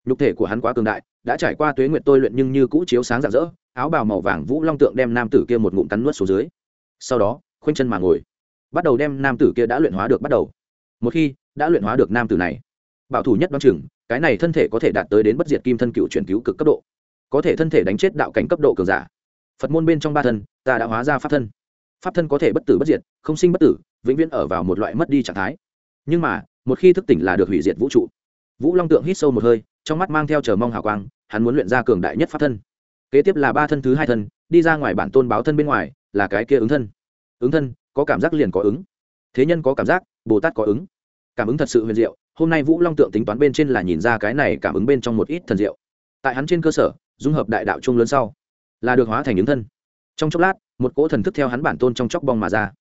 Nhục thể của hắn quá cường đại, đã trải qua tuế nguyện tôi luyện nhưng như cũ chiếu sáng rạng rỡ, áo bào màu vàng vũ long tượng đem nam tử kia một ngụm cắn nuốt xuống dưới. Sau đó, khoanh chân mà ngồi, bắt đầu đem nam tử kia đã luyện hóa được bắt đầu. Một khi đã luyện hóa được nam tử này bảo thủ nhất đoán chừng, cái này thân thể có thể đạt tới đến bất diệt kim thân cựu chuyển cứu cực cấp độ. Có thể thân thể đánh chết đạo cảnh cấp độ cường giả. Phật môn bên trong ba thân, ta đã hóa ra pháp thân. Pháp thân có thể bất tử bất diệt, không sinh bất tử, vĩnh viễn ở vào một loại mất đi trạng thái. Nhưng mà, một khi thức tỉnh là được hủy diệt vũ trụ. Vũ long tượng hít sâu một hơi, trong mắt mang theo chờ mong hào quang, hắn muốn luyện ra cường đại nhất pháp thân. Kế tiếp là ba thân thứ hai thân, đi ra ngoài bản tôn báo thân bên ngoài, là cái kia ứng thân. Ứng thân, có cảm giác liền có ứng. Thế nhân có cảm giác, bồ tát có ứng. Cảm ứng thật sự huyền diệu hôm nay vũ long tượng tính toán bên trên là nhìn ra cái này cảm ứng bên trong một ít thần diệu tại hắn trên cơ sở dung hợp đại đạo chung lớn sau là được hóa thành những thân trong chốc lát một cỗ thần thức theo hắn bản tôn trong chóc bong mà ra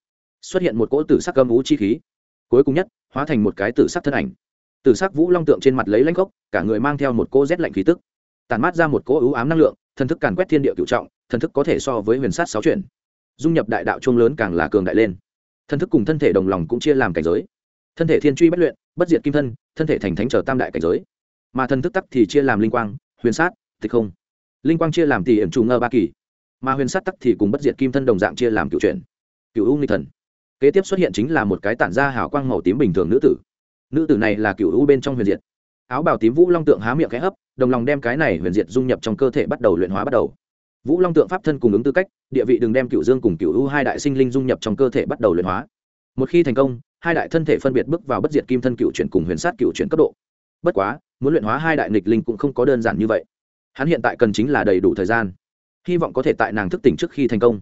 xuất hiện một cỗ tử sắc gâm ú chi khí cuối cùng nhất hóa thành một cái tử sắc thân ảnh Tử sắc vũ long tượng trên mặt lấy lãnh gốc, cả người mang theo một cỗ rét lạnh khí tức tàn mát ra một cỗ ưu ám năng lượng thần thức càn quét thiên địa cựu trọng thần thức có thể so với huyền sát sáu chuyển dung nhập đại đạo chung lớn càng là cường đại lên Thần thức cùng thân thể đồng lòng cũng chia làm cảnh giới thân thể thiên truy bất luyện bất diệt kim thân thân thể thành thánh trở tam đại cảnh giới. Mà thần thức tắc thì chia làm linh quang huyền sát tịch không. Linh quang chia làm tỷ hiểm trù ngơ ba kỳ mà huyền sát tắc thì cùng bất diệt kim thân đồng dạng chia làm cựu truyền, cựu u nghịch thần. Kế tiếp xuất hiện chính là một cái tản ra hào quang màu tím bình thường nữ tử. Nữ tử này là cựu u bên trong huyền diệt. Áo bào tím vũ long tượng há miệng khẽ hấp đồng lòng đem cái này huyền diệt dung nhập trong cơ thể bắt đầu luyện hóa bắt đầu. Vũ long tượng pháp thân cùng ứng tư cách địa vị đừng đem cựu dương cùng cựu u hai đại sinh linh dung nhập trong cơ thể bắt đầu luyện hóa. Một khi thành công hai đại thân thể phân biệt bước vào bất diệt kim thân cựu chuyển cùng huyền sát cựu chuyển cấp độ. Bất quá, muốn luyện hóa hai đại nghịch linh cũng không có đơn giản như vậy. Hắn hiện tại cần chính là đầy đủ thời gian. Hy vọng có thể tại nàng thức tỉnh trước khi thành công.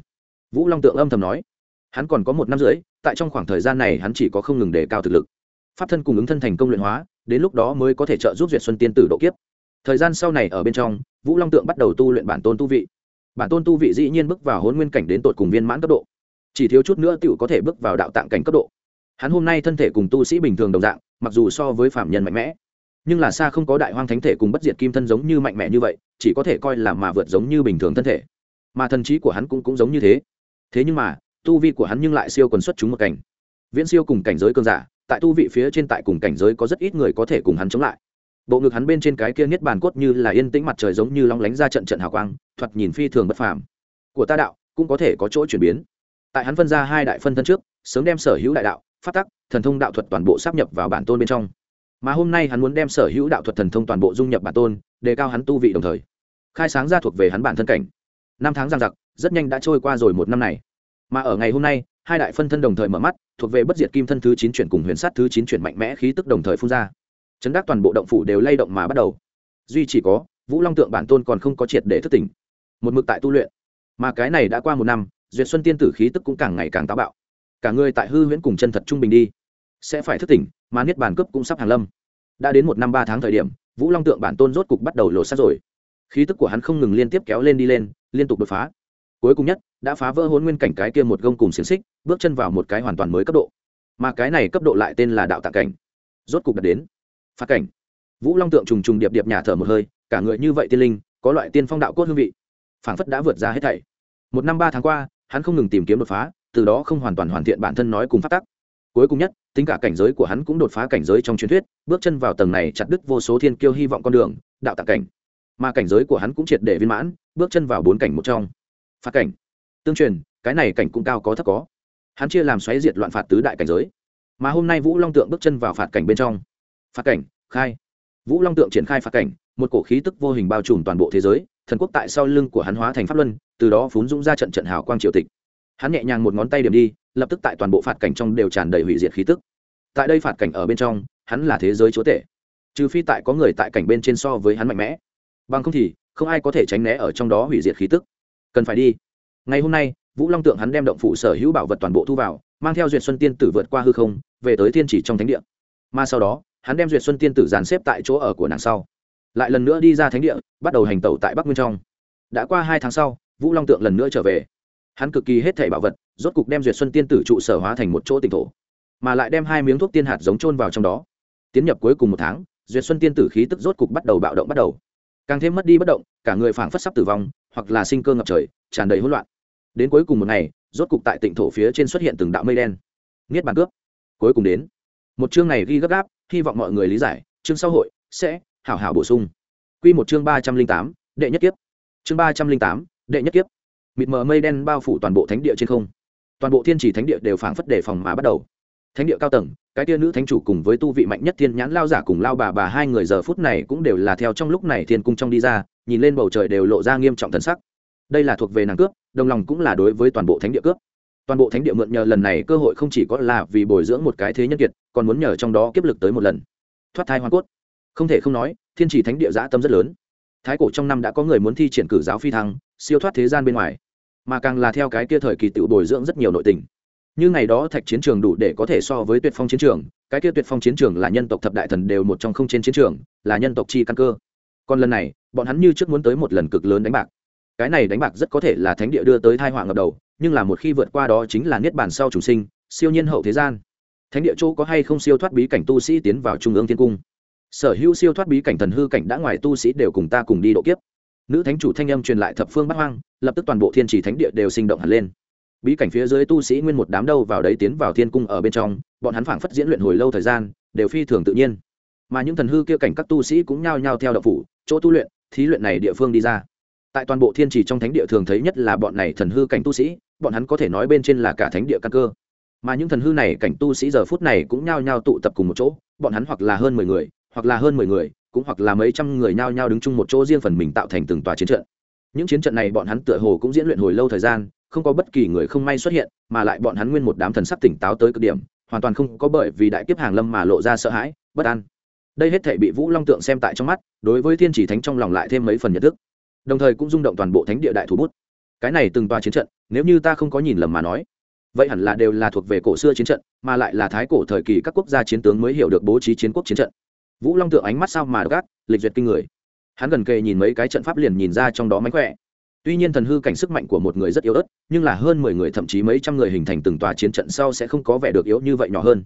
Vũ long tượng âm thầm nói. Hắn còn có một năm rưỡi, tại trong khoảng thời gian này hắn chỉ có không ngừng đề cao thực lực. Pháp thân cùng ứng thân thành công luyện hóa, đến lúc đó mới có thể trợ giúp duyệt xuân tiên tử độ kiếp. Thời gian sau này ở bên trong, vũ long tượng bắt đầu tu luyện bản tôn tu vị. Bản tôn tu vị dĩ nhiên bước vào hôn nguyên cảnh đến tột cùng viên mãn cấp độ. Chỉ thiếu chút nữa t i ể u có thể bước vào đạo tạng cảnh cấp độ hắn hôm nay thân thể cùng tu sĩ bình thường đồng dạng, mặc dù so với phạm nhân mạnh mẽ, nhưng là xa không có đại hoang thánh thể cùng bất diệt kim thân giống như mạnh mẽ như vậy, chỉ có thể coi là mà vượt giống như bình thường thân thể. Mà thần trí của hắn cũng cũng giống như thế. Thế nhưng mà, tu vi của hắn nhưng lại siêu quần xuất chúng một cảnh. Viễn siêu cùng cảnh giới cơn giả, tại tu vị phía trên tại cùng cảnh giới có rất ít người có thể cùng hắn chống lại. Bộ ngực hắn bên trên cái kia niết bàn cốt như là yên tĩnh mặt trời giống như long lánh ra trận trận hào quang, thoạt nhìn phi thường bất phàm. Của ta đạo cũng có thể có chỗ chuyển biến. Tại hắn phân ra hai đại phân thân trước, sớm đem sở hữu đại đạo phát tắc, thần thông đạo thuật toàn bộ sắp nhập vào bản tôn bên trong. Mà hôm nay hắn muốn đem sở hữu đạo thuật thần thông toàn bộ dung nhập bản tôn đề cao hắn tu vị đồng thời, khai sáng ra thuộc về hắn bản thân cảnh. Năm tháng giang giặc, rất nhanh đã trôi qua rồi một năm này. Mà ở ngày hôm nay, hai đại phân thân đồng thời mở mắt, thuộc về bất diệt kim thân thứ chín chuyển cùng huyền sát thứ chín chuyển mạnh mẽ khí tức đồng thời phun ra. Chấn đắc toàn bộ động phủ đều lay động mà bắt đầu. Duy chỉ có, vũ long tượng bản tôn còn không có triệt để thức tỉnh. Một mực tại tu luyện. Mà cái này đã qua một năm, duyệt xuân tiên tử khí tức cũng càng ngày càng táo bạo cả người tại hư huyễn cùng chân thật trung bình đi. Sẽ phải thức tỉnh, mà niết bàn cướp cũng sắp hàng lâm. Đã đến một năm ba tháng thời điểm, vũ long tượng bản tôn rốt cục bắt đầu lộ sát rồi. Khí tức của hắn không ngừng liên tiếp kéo lên đi lên, liên tục đột phá. Cuối cùng nhất, đã phá vỡ hôn nguyên cảnh cái kia một gông cùng xiềng xích, bước chân vào một cái hoàn toàn mới cấp độ. Mà cái này cấp độ lại tên là đạo tạ cảnh. Rốt cục đạt đến. Phát cảnh. Vũ long tượng trùng trùng điệp điệp nhà thở một hơi, cả người như vậy tiên linh, có loại tiên phong đạo cốt hương vị. Phảng phất đã vượt ra hết thảy. Một năm ba tháng qua, hắn không ngừng tìm kiếm đột phá từ đó không hoàn toàn hoàn thiện bản thân nói cùng phát tắc. Cuối cùng nhất, tính cả cảnh giới của hắn cũng đột phá cảnh giới trong truyền thuyết, bước chân vào tầng này chặt đứt vô số thiên kiêu hy vọng con đường, đạo tạc cảnh. Mà cảnh giới của hắn cũng triệt để viên mãn, bước chân vào bốn cảnh một trong. Phát cảnh. Tương truyền, cái này cảnh cũng cao có thấp có. Hắn chia làm xoáy diệt loạn phạt tứ đại cảnh giới. Mà hôm nay vũ long tượng bước chân vào phạt cảnh bên trong. Phạt cảnh, khai. Vũ long tượng triển khai phạt cảnh, một cổ khí tức vô hình bao trùm toàn bộ thế giới, thần quốc tại sau lưng của hắn hóa thành pháp luân, từ đó phún dũng ra trận trận hào quang triều tịch hắn nhẹ nhàng một ngón tay điểm đi, lập tức tại toàn bộ phạt cảnh trong đều tràn đầy hủy diệt khí tức. Tại đây phạt cảnh ở bên trong, hắn là thế giới chúa tể. Trừ phi tại có người tại cảnh bên trên so với hắn mạnh mẽ. Bằng không thì, không ai có thể tránh né ở trong đó hủy diệt khí tức. Cần phải đi. Ngày hôm nay, vũ long tượng hắn đem động phủ sở hữu bảo vật toàn bộ thu vào, mang theo duyệt xuân tiên tử vượt qua hư không, về tới thiên chỉ trong thánh địa. Mà sau đó, hắn đem duyệt xuân tiên tử dàn xếp tại chỗ ở của nàng sau. Lại lần nữa đi ra thánh địa, bắt đầu hành tẩu tại bắc nguyên trong. Đã qua hai tháng sau, vũ long tượng lần nữa trở về hắn cực kỳ hết thảy bảo vật, rốt cục đem duyệt xuân tiên tử trụ sở hóa thành một chỗ tỉnh thổ, mà lại đem hai miếng thuốc tiên hạt giống trôn vào trong đó. Tiến nhập cuối cùng một tháng, duyệt xuân tiên tử khí tức rốt cục bắt đầu bạo động bắt đầu. Càng thêm mất đi bất động, cả người phảng phất sắp tử vong, hoặc là sinh cơ ngập trời, tràn đầy hỗn loạn. Đến cuối cùng một ngày, rốt cục tại tỉnh thổ phía trên xuất hiện từng đạo mây đen. Niết bàn cướp. Cuối cùng đến. Một chương này ghi gấp gáp, hy vọng mọi người lý giải, chương xã hội sẽ hảo hảo bổ sung. Quy một chương ba trăm linh tám, đệ nhất kiếp. Chương ba trăm linh tám, đệ nhất kiếp mịt mờ mây đen bao phủ toàn bộ thánh địa trên không. Toàn bộ thiên chỉ thánh địa đều phảng phất đề phòng mà bắt đầu. Thánh địa cao tầng, cái tia nữ thánh chủ cùng với tu vị mạnh nhất thiên nhãn lao giả cùng lao bà bà hai người giờ phút này cũng đều là theo trong lúc này thiên cung trong đi ra, nhìn lên bầu trời đều lộ ra nghiêm trọng thần sắc. Đây là thuộc về nàng cướp, đồng lòng cũng là đối với toàn bộ thánh địa cướp. Toàn bộ thánh địa mượn nhờ lần này cơ hội không chỉ có là vì bồi dưỡng một cái thế nhân kiệt, còn muốn nhờ trong đó kiếp lực tới một lần. Thoát thai hoa cốt. Không thể không nói, thiên chỉ thánh địa giã tâm rất lớn. Thái cổ trong năm đã có người muốn thi triển cử giáo phi thăng, siêu thoát thế gian bên ngoài mà càng là theo cái kia thời kỳ tự bồi dưỡng rất nhiều nội tình. Như ngày đó thạch chiến trường đủ để có thể so với tuyệt phong chiến trường, cái kia tuyệt phong chiến trường là nhân tộc thập đại thần đều một trong không trên chiến trường, là nhân tộc chi căn cơ. Còn lần này, bọn hắn như trước muốn tới một lần cực lớn đánh bạc. Cái này đánh bạc rất có thể là thánh địa đưa tới thai họa ngập đầu, nhưng là một khi vượt qua đó chính là niết bàn sau chủ sinh, siêu nhiên hậu thế gian. Thánh địa châu có hay không siêu thoát bí cảnh tu sĩ tiến vào trung ương thiên cung. Sở hữu siêu thoát bí cảnh thần hư cảnh đã ngoài tu sĩ đều cùng ta cùng đi độ kiếp. Nữ thánh chủ thanh âm truyền lại thập phương bát hoang lập tức toàn bộ thiên chỉ thánh địa đều sinh động hẳn lên. Bí cảnh phía dưới tu sĩ nguyên một đám đâu vào đấy tiến vào thiên cung ở bên trong, bọn hắn phảng phất diễn luyện hồi lâu thời gian, đều phi thường tự nhiên. Mà những thần hư kia cảnh các tu sĩ cũng nhao nhao theo đạo phủ, chỗ tu luyện, thí luyện này địa phương đi ra. Tại toàn bộ thiên trì trong thánh địa thường thấy nhất là bọn này thần hư cảnh tu sĩ, bọn hắn có thể nói bên trên là cả thánh địa căn cơ. Mà những thần hư này cảnh tu sĩ giờ phút này cũng nhao nhao tụ tập cùng một chỗ, bọn hắn hoặc là hơn mười người, hoặc là hơn mười người, cũng hoặc là mấy trăm người nhao nhao đứng chung một chỗ riêng phần mình tạo thành từng tòa chiến trận những chiến trận này bọn hắn tựa hồ cũng diễn luyện hồi lâu thời gian, không có bất kỳ người không may xuất hiện, mà lại bọn hắn nguyên một đám thần sắc tỉnh táo tới cực điểm, hoàn toàn không có bởi vì đại kiếp hàng lâm mà lộ ra sợ hãi, bất an. Đây hết thể bị vũ long tượng xem tại trong mắt, đối với thiên chỉ thánh trong lòng lại thêm mấy phần nhận thức. Đồng thời cũng rung động toàn bộ thánh địa đại thủ bút. Cái này từng toa chiến trận, nếu như ta không có nhìn lầm mà nói, vậy hẳn là đều là thuộc về cổ xưa chiến trận, mà lại là thái cổ thời kỳ các quốc gia chiến tướng mới hiểu được bố trí chiến quốc chiến trận. Vũ long tượng ánh mắt sao mà gác lịch duyệt kinh người hắn gần kề nhìn mấy cái trận pháp liền nhìn ra trong đó mánh khỏe. Tuy nhiên thần hư cảnh sức mạnh của một người rất yếu ớt, nhưng là hơn mười người, thậm chí mấy trăm người hình thành từng tòa chiến trận sau sẽ không có vẻ được yếu như vậy nhỏ hơn.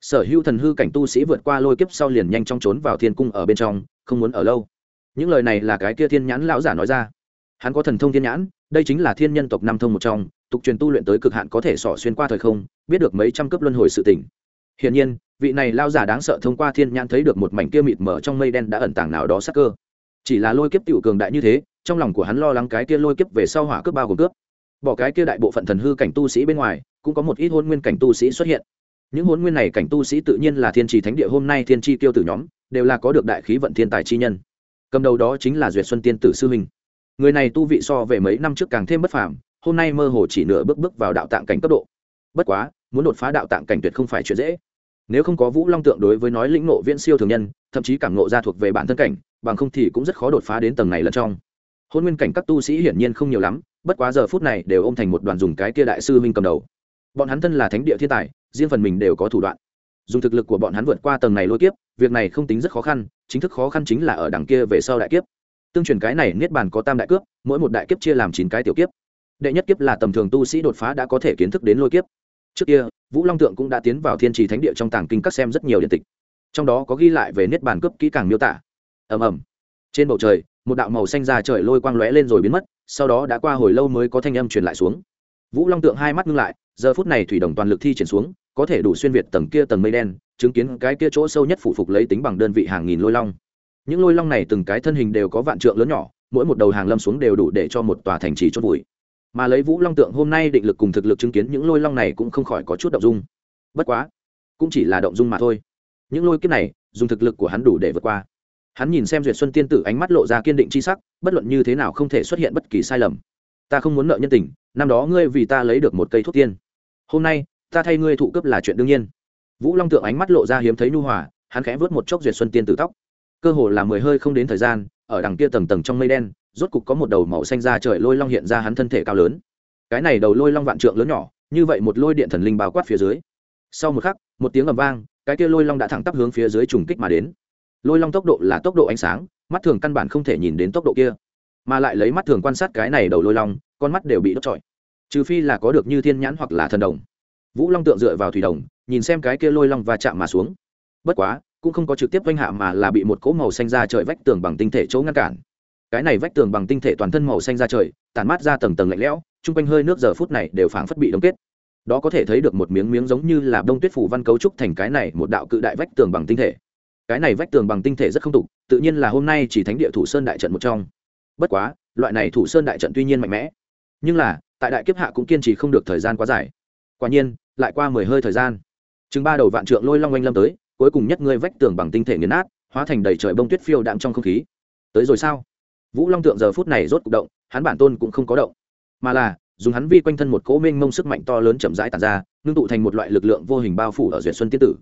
Sở hữu thần hư cảnh tu sĩ vượt qua lôi kiếp sau liền nhanh chóng trốn vào thiên cung ở bên trong, không muốn ở lâu. Những lời này là cái kia thiên nhãn lão giả nói ra. Hắn có thần thông thiên nhãn, đây chính là thiên nhân tộc năm thông một trong, tục truyền tu luyện tới cực hạn có thể xỏ xuyên qua thời không, biết được mấy trăm cấp luân hồi sự tỉnh hiển nhiên, vị này lao giả đáng sợ thông qua thiên nhãn thấy được một mảnh kia mịt mở trong mây đen đã ẩn tàng nào đó sắc cơ chỉ là lôi kiếp tiểu cường đại như thế, trong lòng của hắn lo lắng cái kia lôi kiếp về sau hỏa cướp bao gồm cướp. Bỏ cái kia đại bộ phận thần hư cảnh tu sĩ bên ngoài, cũng có một ít hôn nguyên cảnh tu sĩ xuất hiện. Những hôn nguyên này cảnh tu sĩ tự nhiên là thiên trì thánh địa hôm nay thiên tri tiêu tử nhóm, đều là có được đại khí vận thiên tài chi nhân. Cầm đầu đó chính là duyệt xuân tiên tử sư huynh. Người này tu vị so về mấy năm trước càng thêm bất phàm, hôm nay mơ hồ chỉ nửa bước bước vào đạo tạng cảnh cấp độ. Bất quá, muốn đột phá đạo tạng cảnh tuyệt không phải chuyện dễ. Nếu không có vũ long tượng đối với nói lĩnh nộ viễn siêu thường nhân, thậm chí cảm nộ ra thuộc về bản thân cảnh bằng không thì cũng rất khó đột phá đến tầng này lẫn trong. Hôn nguyên cảnh các tu sĩ hiển nhiên không nhiều lắm, bất quá giờ phút này đều ôm thành một đoàn dùng cái kia đại sư huynh cầm đầu. Bọn hắn thân là thánh địa thiên tài, riêng phần mình đều có thủ đoạn. Dùng thực lực của bọn hắn vượt qua tầng này lôi kiếp, việc này không tính rất khó khăn, chính thức khó khăn chính là ở đằng kia về sau đại kiếp. Tương truyền cái này niết bàn có tam đại cướp, mỗi một đại kiếp chia làm chín cái tiểu kiếp. Đệ nhất kiếp là tầm thường tu sĩ đột phá đã có thể kiến thức đến lôi kiếp. Trước kia, vũ long tượng cũng đã tiến vào thiên trì thánh địa trong tàng kinh các xem rất nhiều điện tịch. Trong đó có ghi lại về niết bàn cướp kỹ càng miêu tả ầm ầm. Trên bầu trời, một đạo màu xanh ra trời lôi quang lóe lên rồi biến mất, sau đó đã qua hồi lâu mới có thanh âm truyền lại xuống. Vũ long tượng hai mắt ngưng lại, giờ phút này thủy đồng toàn lực thi triển xuống, có thể đủ xuyên việt tầng kia tầng mây đen, chứng kiến cái kia chỗ sâu nhất phủ phục lấy tính bằng đơn vị hàng nghìn lôi long. Những lôi long này từng cái thân hình đều có vạn trượng lớn nhỏ, mỗi một đầu hàng lâm xuống đều đủ để cho một tòa thành trì chốt vùi. Mà lấy vũ long tượng hôm nay định lực cùng thực lực chứng kiến những lôi long này cũng không khỏi có chút động dung. Bất quá, cũng chỉ là động dung mà thôi. Những lôi kiếp này, dùng thực lực của hắn đủ để vượt qua hắn nhìn xem duyệt xuân tiên tử ánh mắt lộ ra kiên định c h i sắc, bất luận như thế nào không thể xuất hiện bất kỳ sai lầm. Ta không muốn nợ nhân tình, năm đó ngươi vì ta lấy được một cây thuốc tiên. Hôm nay, ta thay ngươi thụ cấp là chuyện đương nhiên. Vũ long tượng ánh mắt lộ ra hiếm thấy nhu hòa, hắn khẽ vớt một chốc duyệt xuân tiên tử tóc. Cơ hồ là mười hơi không đến thời gian, ở đằng kia tầng tầng trong mây đen, rốt cục có một đầu màu xanh ra trời lôi long hiện ra hắn thân thể cao lớn. Cái này đầu lôi long vạn trượng lớn nhỏ, như vậy một lôi điện thần linh bao quát phía dưới. Sau một khắc, một tiếng ầm vang, cái kia lôi long đã thẳng tắp hướng phía dưới trùng kích mà đến lôi long tốc độ là tốc độ ánh sáng, mắt thường căn bản không thể nhìn đến tốc độ kia. Mà lại lấy mắt thường quan sát cái này đầu lôi long, con mắt đều bị đốt trọi. Trừ phi là có được như thiên nhãn hoặc là thần đồng. Vũ long tượng dựa vào thủy đồng, nhìn xem cái kia lôi long và chạm mà xuống. Bất quá, cũng không có trực tiếp oanh hạ mà là bị một cỗ màu xanh ra trời vách tường bằng tinh thể chỗ ngăn cản. Cái này vách tường bằng tinh thể toàn thân màu xanh ra trời tàn mát ra tầng tầng lạnh lẽo, chung quanh hơi nước giờ phút này đều phảng phất bị đóng kết. Đó có thể thấy được một miếng miếng giống như là đông tuyết phủ văn cấu trúc thành cái này một đạo cự đại vách tường bằng tinh thể cái này vách tường bằng tinh thể rất không tục, tự nhiên là hôm nay chỉ thánh địa thủ sơn đại trận một trong. Bất quá, loại này thủ sơn đại trận tuy nhiên mạnh mẽ, nhưng là, tại đại kiếp hạ cũng kiên trì không được thời gian quá dài. Quả nhiên, lại qua mười hơi thời gian, chừng ba đầu vạn trượng lôi long oanh lâm tới, cuối cùng nhất ngươi vách tường bằng tinh thể nghiền nát, hóa thành đầy trời bông tuyết phiêu đạm trong không khí. Tới rồi sao? Vũ long tượng giờ phút này rốt cục động, hắn bản tôn cũng không có động, mà là, dùng hắn vi quanh thân một cỗ mênh mông sức mạnh to lớn chậm rãi tàn ra, ngưng tụ thành một loại lực lượng vô hình bao phủ ở duyệt xuân tiên tử.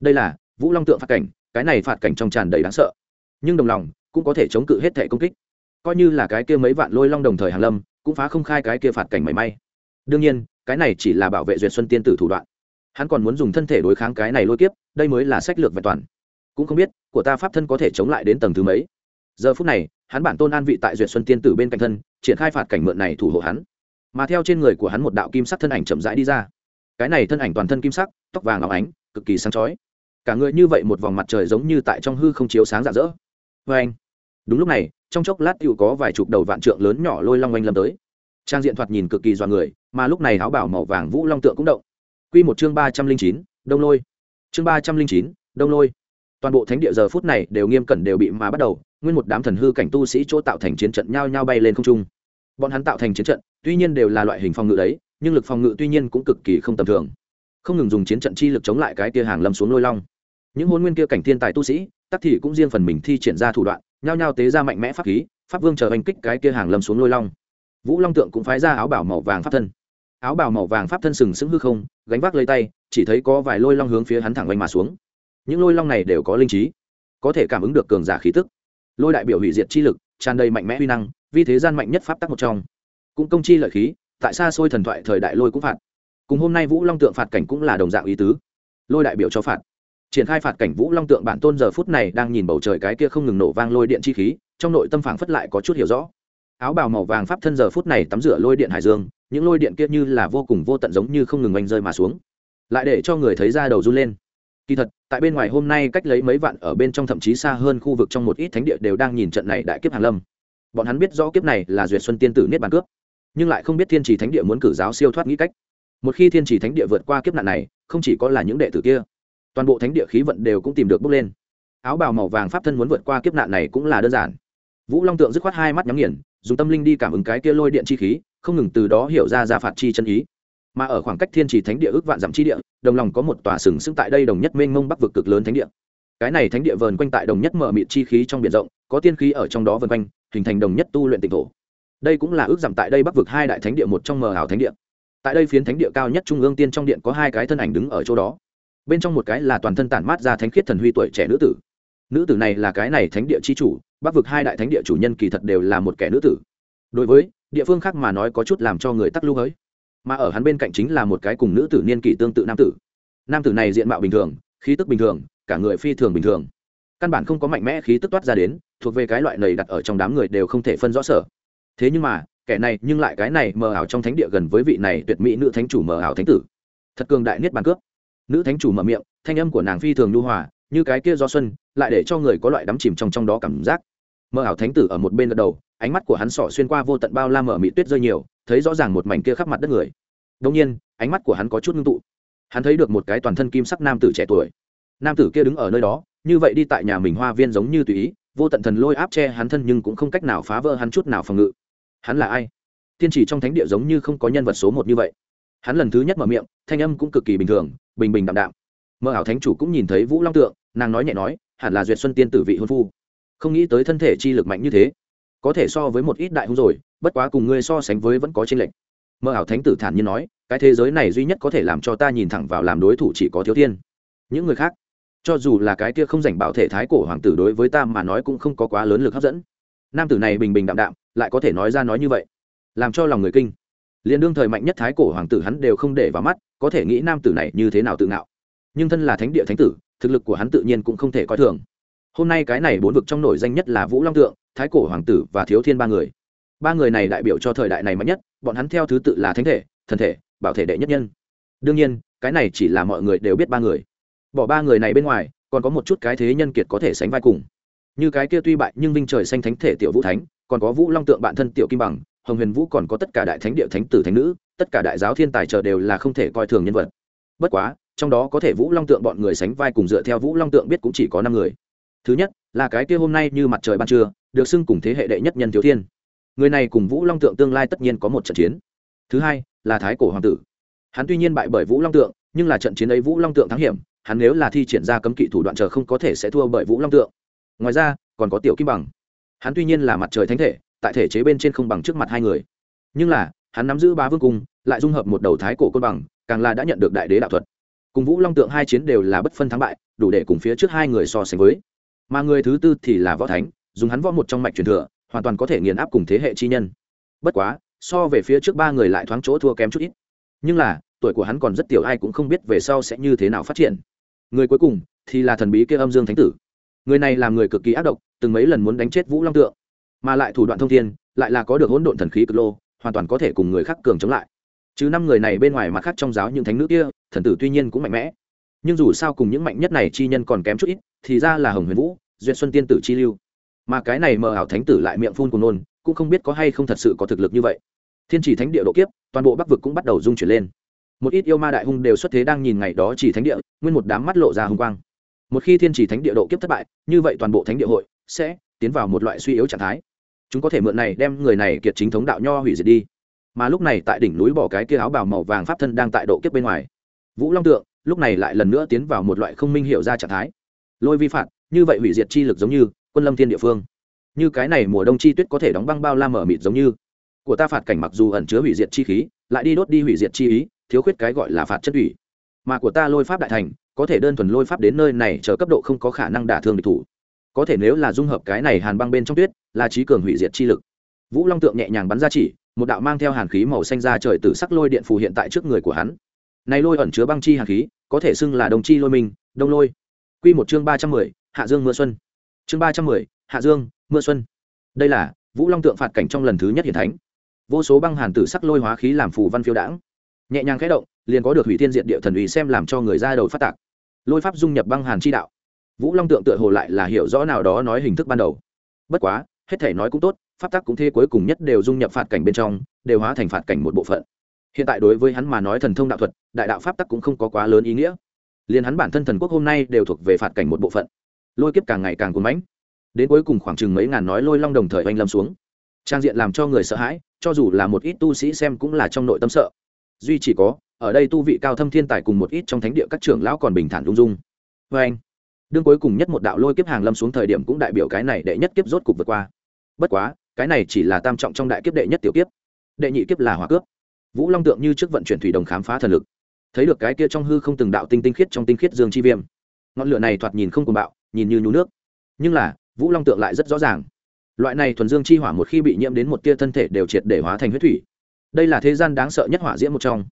Đây là vũ long tượng phát cảnh cái này phạt cảnh trong tràn đầy đáng sợ. Nhưng đồng lòng, cũng có thể chống cự hết thể công kích. Coi như là cái kia mấy vạn lôi long đồng thời hàn lâm, cũng phá không khai cái kia phạt cảnh mảy may. Đương nhiên, cái này chỉ là bảo vệ duyệt xuân tiên tử thủ đoạn. Hắn còn muốn dùng thân thể đối kháng cái này lôi kiếp, đây mới là sách lược vẹn toàn. Cũng không biết, của ta pháp thân có thể chống lại đến tầng thứ mấy. Giờ phút này, hắn bản tôn an vị tại duyệt xuân tiên tử bên cạnh thân, triển khai phạt cảnh mượn này thủ hộ hắn. Mà theo trên người của hắn một đạo kim sắc thân ảnh chậm rãi đi ra. Cái này thân ảnh toàn thân kim sắc, tóc vàng óng ánh, cực kỳ sáng chói cả người như vậy một vòng mặt trời giống như tại trong hư không chiếu sáng rạng rỡ. Vê anh, đúng lúc này, trong chốc lát tựu có vài chục đầu vạn trượng lớn nhỏ lôi long oanh lâm tới. Trang diện thoạt nhìn cực kỳ dọa người, mà lúc này áo bảo màu vàng vũ long tượng cũng động. Q một chương ba trăm linh chín, đông lôi. Chương ba trăm linh chín, đông lôi. Toàn bộ thánh địa giờ phút này đều nghiêm cẩn đều bị mà bắt đầu, nguyên một đám thần hư cảnh tu sĩ chỗ tạo thành chiến trận nhao nhao bay lên không trung. Bọn hắn tạo thành chiến trận, tuy nhiên đều là loại hình phòng ngự đấy, nhưng lực phòng ngự tuy nhiên cũng cực kỳ không tầm thường không ngừng dùng chiến trận chi lực chống lại cái kia hàng lâm xuống lôi long. Những hôn nguyên kia cảnh thiên tài tu sĩ, tắc thì cũng riêng phần mình thi triển ra thủ đoạn, nhao nhao tế ra mạnh mẽ pháp khí, pháp vương chờ oanh kích cái kia hàng lâm xuống lôi long. Vũ long tượng cũng phái ra áo bảo màu vàng pháp thân. Áo bào màu vàng pháp thân sừng sững hư không, gánh vác lấy tay, chỉ thấy có vài lôi long hướng phía hắn thẳng oanh mà xuống. Những lôi long này đều có linh trí, có thể cảm ứng được cường giả khí tức. Lôi đại biểu hủy diệt chi lực, tràn đầy mạnh mẽ huy năng, vì thế gian mạnh nhất pháp tắc một trong. Cũng công chi lợi khí, tại xa xôi thần thoại thời đại lôi cũng phạt cùng hôm nay vũ long tượng phạt cảnh cũng là đồng dạng ý tứ. Lôi đại biểu cho phạt. Triển khai phạt cảnh vũ long tượng bản tôn giờ phút này đang nhìn bầu trời cái kia không ngừng nổ vang lôi điện chi khí, trong nội tâm phảng phất lại có chút hiểu rõ. Áo bào màu vàng pháp thân giờ phút này tắm rửa lôi điện hải dương, những lôi điện kia như là vô cùng vô tận giống như không ngừng oanh rơi mà xuống. Lại để cho người thấy ra đầu run lên. Kỳ thật, tại bên ngoài hôm nay cách lấy mấy vạn ở bên trong thậm chí xa hơn khu vực trong một ít thánh địa đều đang nhìn trận này đại kiếp hàn lâm. Bọn hắn biết rõ kiếp này là duyệt xuân tiên tử niết bàn cướp, nhưng lại không biết thiên trì thánh địa muốn cử giáo siêu thoát nghĩ cách một khi thiên trì thánh địa vượt qua kiếp nạn này, không chỉ có là những đệ tử kia, toàn bộ thánh địa khí vận đều cũng tìm được bước lên. Áo bào màu vàng pháp thân muốn vượt qua kiếp nạn này cũng là đơn giản. Vũ long tượng dứt khoát hai mắt nhắm nghiền, dùng tâm linh đi cảm ứng cái kia lôi điện chi khí, không ngừng từ đó hiểu ra ra phạt chi chân ý. Mà ở khoảng cách thiên trì thánh địa ước vạn dặm chi địa, đồng lòng có một tòa sừng sững tại đây đồng nhất mênh mông bắc vực cực lớn thánh địa. Cái này thánh địa vờn quanh tại đồng nhất mở mịt chi khí trong biển rộng, có tiên khí ở trong đó vần quanh, hình thành đồng nhất tu luyện tịnh thổ. Đây cũng là ước giảm tại đây bắc vực hai đại thánh địa một trong mờ ảo thánh địa tại đây phiến thánh địa cao nhất trung ương tiên trong điện có hai cái thân ảnh đứng ở chỗ đó. Bên trong một cái là toàn thân tản mát ra thánh khiết thần huy tuổi trẻ nữ tử. Nữ tử này là cái này thánh địa chi chủ, bắc vực hai đại thánh địa chủ nhân kỳ thật đều là một kẻ nữ tử. Đối với, địa phương khác mà nói có chút làm cho người tắc lưu hới. Mà ở hắn bên cạnh chính là một cái cùng nữ tử niên kỷ tương tự nam tử. Nam tử này diện mạo bình thường, khí tức bình thường, cả người phi thường bình thường. Căn bản không có mạnh mẽ khí tức toát ra đến, thuộc về cái loại này đặt ở trong đám người đều không thể phân rõ sở. Thế nhưng mà kẻ này nhưng lại cái này mờ ảo trong thánh địa gần với vị này tuyệt mỹ nữ thánh chủ mờ ảo thánh tử. Thật cường đại niết bàn cướp. Nữ thánh chủ mở miệng, thanh âm của nàng phi thường lưu hòa, như cái kia do xuân, lại để cho người có loại đắm chìm trong trong đó cảm giác. Mờ ảo thánh tử ở một bên gật đầu, ánh mắt của hắn sỏ xuyên qua vô tận bao la mở mị tuyết rơi nhiều, thấy rõ ràng một mảnh kia khắp mặt đất người. Đông nhiên, ánh mắt của hắn có chút ngưng tụ. Hắn thấy được một cái toàn thân kim sắc nam tử trẻ tuổi. Nam tử kia đứng ở nơi đó, như vậy đi tại nhà mình hoa viên giống như tùy ý, vô tận thần lôi áp che hắn thân nhưng cũng không cách nào phá vỡ hắn chút nào phòng ngự hắn là ai? Tiên chỉ trong thánh địa giống như không có nhân vật số một như vậy. Hắn lần thứ nhất mở miệng, thanh âm cũng cực kỳ bình thường, bình bình đạm đạm. Mơ ảo thánh chủ cũng nhìn thấy vũ long tượng, nàng nói nhẹ nói, hẳn là duyệt xuân tiên tử vị hôn phu. Không nghĩ tới thân thể chi lực mạnh như thế. Có thể so với một ít đại hung rồi, bất quá cùng ngươi so sánh với vẫn có tranh lệch. Mơ ảo thánh tử thản nhiên nói, cái thế giới này duy nhất có thể làm cho ta nhìn thẳng vào làm đối thủ chỉ có thiếu thiên. Những người khác, cho dù là cái kia không giành bảo thể thái cổ hoàng tử đối với ta mà nói cũng không có quá lớn lực hấp dẫn. Nam tử này bình bình đạm đạm lại có thể nói ra nói như vậy. Làm cho lòng người kinh. Liền đương thời mạnh nhất thái cổ hoàng tử hắn đều không để vào mắt, có thể nghĩ nam tử này như thế nào tự ngạo. Nhưng thân là thánh địa thánh tử, thực lực của hắn tự nhiên cũng không thể coi thường. Hôm nay cái này bốn vực trong nổi danh nhất là vũ long tượng, thái cổ hoàng tử và thiếu thiên ba người. Ba người này đại biểu cho thời đại này mạnh nhất, bọn hắn theo thứ tự là thánh thể, thần thể, bảo thể đệ nhất nhân. Đương nhiên, cái này chỉ là mọi người đều biết ba người. Bỏ ba người này bên ngoài, còn có một chút cái thế nhân kiệt có thể sánh vai cùng. Như cái kia tuy bại nhưng vinh trời xanh thánh thể tiểu vũ thánh còn có vũ long tượng bạn thân tiểu kim bằng, hồng huyền vũ còn có tất cả đại thánh địa thánh tử thánh nữ, tất cả đại giáo thiên tài chờ đều là không thể coi thường nhân vật. Bất quá, trong đó có thể vũ long tượng bọn người sánh vai cùng dựa theo vũ long tượng biết cũng chỉ có năm người. Thứ nhất, là cái kia hôm nay như mặt trời ban trưa, được xưng cùng thế hệ đệ nhất nhân thiếu thiên. Người này cùng vũ long tượng tương lai tất nhiên có một trận chiến. Thứ hai, là thái cổ hoàng tử. Hắn tuy nhiên bại bởi vũ long tượng, nhưng là trận chiến ấy vũ long tượng thắng hiểm, hắn nếu là thi triển ra cấm kỵ thủ đoạn chờ không có thể sẽ thua bởi vũ long tượng. Ngoài ra, còn có tiểu kim bằng hắn tuy nhiên là mặt trời thánh thể, tại thể chế bên trên không bằng trước mặt hai người. Nhưng là, hắn nắm giữ ba vương cung, lại dung hợp một đầu thái cổ côn bằng, càng là đã nhận được đại đế đạo thuật. Cùng vũ long tượng hai chiến đều là bất phân thắng bại, đủ để cùng phía trước hai người so sánh với. Mà người thứ tư thì là võ thánh, dùng hắn võ một trong mạch truyền thừa, hoàn toàn có thể nghiền áp cùng thế hệ chi nhân. Bất quá, so về phía trước ba người lại thoáng chỗ thua kém chút ít. Nhưng là, tuổi của hắn còn rất tiểu, ai cũng không biết về sau sẽ như thế nào phát triển. Người cuối cùng thì là thần bí kia âm dương thánh tử người này làm người cực kỳ ác độc, từng mấy lần muốn đánh chết vũ long tượng. Mà lại thủ đoạn thông thiên, lại là có được hỗn độn thần khí cực lô, hoàn toàn có thể cùng người khác cường chống lại. Chứ năm người này bên ngoài mặt khác trong giáo những thánh nữ kia, thần tử tuy nhiên cũng mạnh mẽ. Nhưng dù sao cùng những mạnh nhất này chi nhân còn kém chút ít, thì ra là hồng huyền vũ, duyệt xuân tiên tử chi lưu. Mà cái này mờ ảo thánh tử lại miệng phun cùng nôn, cũng không biết có hay không thật sự có thực lực như vậy. Thiên chỉ thánh địa độ kiếp, toàn bộ bắc vực cũng bắt đầu dung chuyển lên. Một ít yêu ma đại hung đều xuất thế đang nhìn ngày đó chỉ thánh địa, nguyên một đám mắt lộ ra hung quang một khi thiên chỉ thánh địa độ kiếp thất bại, như vậy toàn bộ thánh địa hội sẽ tiến vào một loại suy yếu trạng thái. Chúng có thể mượn này đem người này kiệt chính thống đạo nho hủy diệt đi. Mà lúc này tại đỉnh núi bỏ cái kia áo bào màu vàng pháp thân đang tại độ kiếp bên ngoài. Vũ long tượng, lúc này lại lần nữa tiến vào một loại không minh hiệu ra trạng thái. Lôi vi phạt, như vậy hủy diệt chi lực giống như quân lâm thiên địa phương. Như cái này mùa đông chi tuyết có thể đóng băng bao la mở mịt giống như. Của ta phạt cảnh mặc dù ẩn chứa hủy diệt chi khí, lại đi đốt đi hủy diệt chi ý, thiếu khuyết cái gọi là phạt chất ủy. Mà của ta lôi pháp đại thành có thể đơn thuần lôi pháp đến nơi này chờ cấp độ không có khả năng đả thương địch thủ. Có thể nếu là dung hợp cái này hàn băng bên trong tuyết, là trí cường hủy diệt chi lực. Vũ long tượng nhẹ nhàng bắn ra chỉ, một đạo mang theo hàn khí màu xanh ra trời từ sắc lôi điện phù hiện tại trước người của hắn. Này lôi ẩn chứa băng chi hàn khí, có thể xưng là đồng chi lôi minh, đông lôi. Quy một chương ba trăm mười, hạ dương mưa xuân. Chương ba trăm mười, hạ dương mưa xuân. Đây là vũ long tượng phạt cảnh trong lần thứ nhất hiển thánh. Vô số băng hàn tử sắc lôi hóa khí làm phù văn phiêu đãng. Nhẹ nhàng khẽ động, liền có được hủy thiên diện địa thần ủy xem làm cho người ra đầu phát tạc lôi pháp dung nhập băng hàn chi đạo. Vũ long tượng tựa hồ lại là hiểu rõ nào đó nói hình thức ban đầu. Bất quá, hết thể nói cũng tốt, pháp tắc cũng thế cuối cùng nhất đều dung nhập phạt cảnh bên trong, đều hóa thành phạt cảnh một bộ phận. Hiện tại đối với hắn mà nói thần thông đạo thuật, đại đạo pháp tắc cũng không có quá lớn ý nghĩa. Liền hắn bản thân thần quốc hôm nay đều thuộc về phạt cảnh một bộ phận. Lôi kiếp càng ngày càng cuốn mãnh. Đến cuối cùng khoảng chừng mấy ngàn nói lôi long đồng thời oanh lâm xuống. Trang diện làm cho người sợ hãi, cho dù là một ít tu sĩ xem cũng là trong nội tâm sợ. Duy chỉ có ở đây tu vị cao thâm thiên tài cùng một ít trong thánh địa các trưởng lão còn bình thản ung dung. Vê anh. Đương cuối cùng nhất một đạo lôi kiếp hàng lâm xuống thời điểm cũng đại biểu cái này đệ nhất kiếp rốt cục vượt qua. Bất quá, cái này chỉ là tam trọng trong đại kiếp đệ nhất tiểu kiếp. Đệ nhị kiếp là hỏa cướp. Vũ long tượng như trước vận chuyển thủy đồng khám phá thần lực. Thấy được cái kia trong hư không từng đạo tinh tinh khiết trong tinh khiết dương chi viêm. Ngọn lửa này thoạt nhìn không cùng bạo, nhìn như nhú nước. Nhưng là, vũ long tượng lại rất rõ ràng. Loại này thuần dương chi hỏa một khi bị nhiễm đến một tia thân thể đều triệt để hóa thành huyết thủy. Đây là thế gian đáng sợ nhất hỏa diễm một trong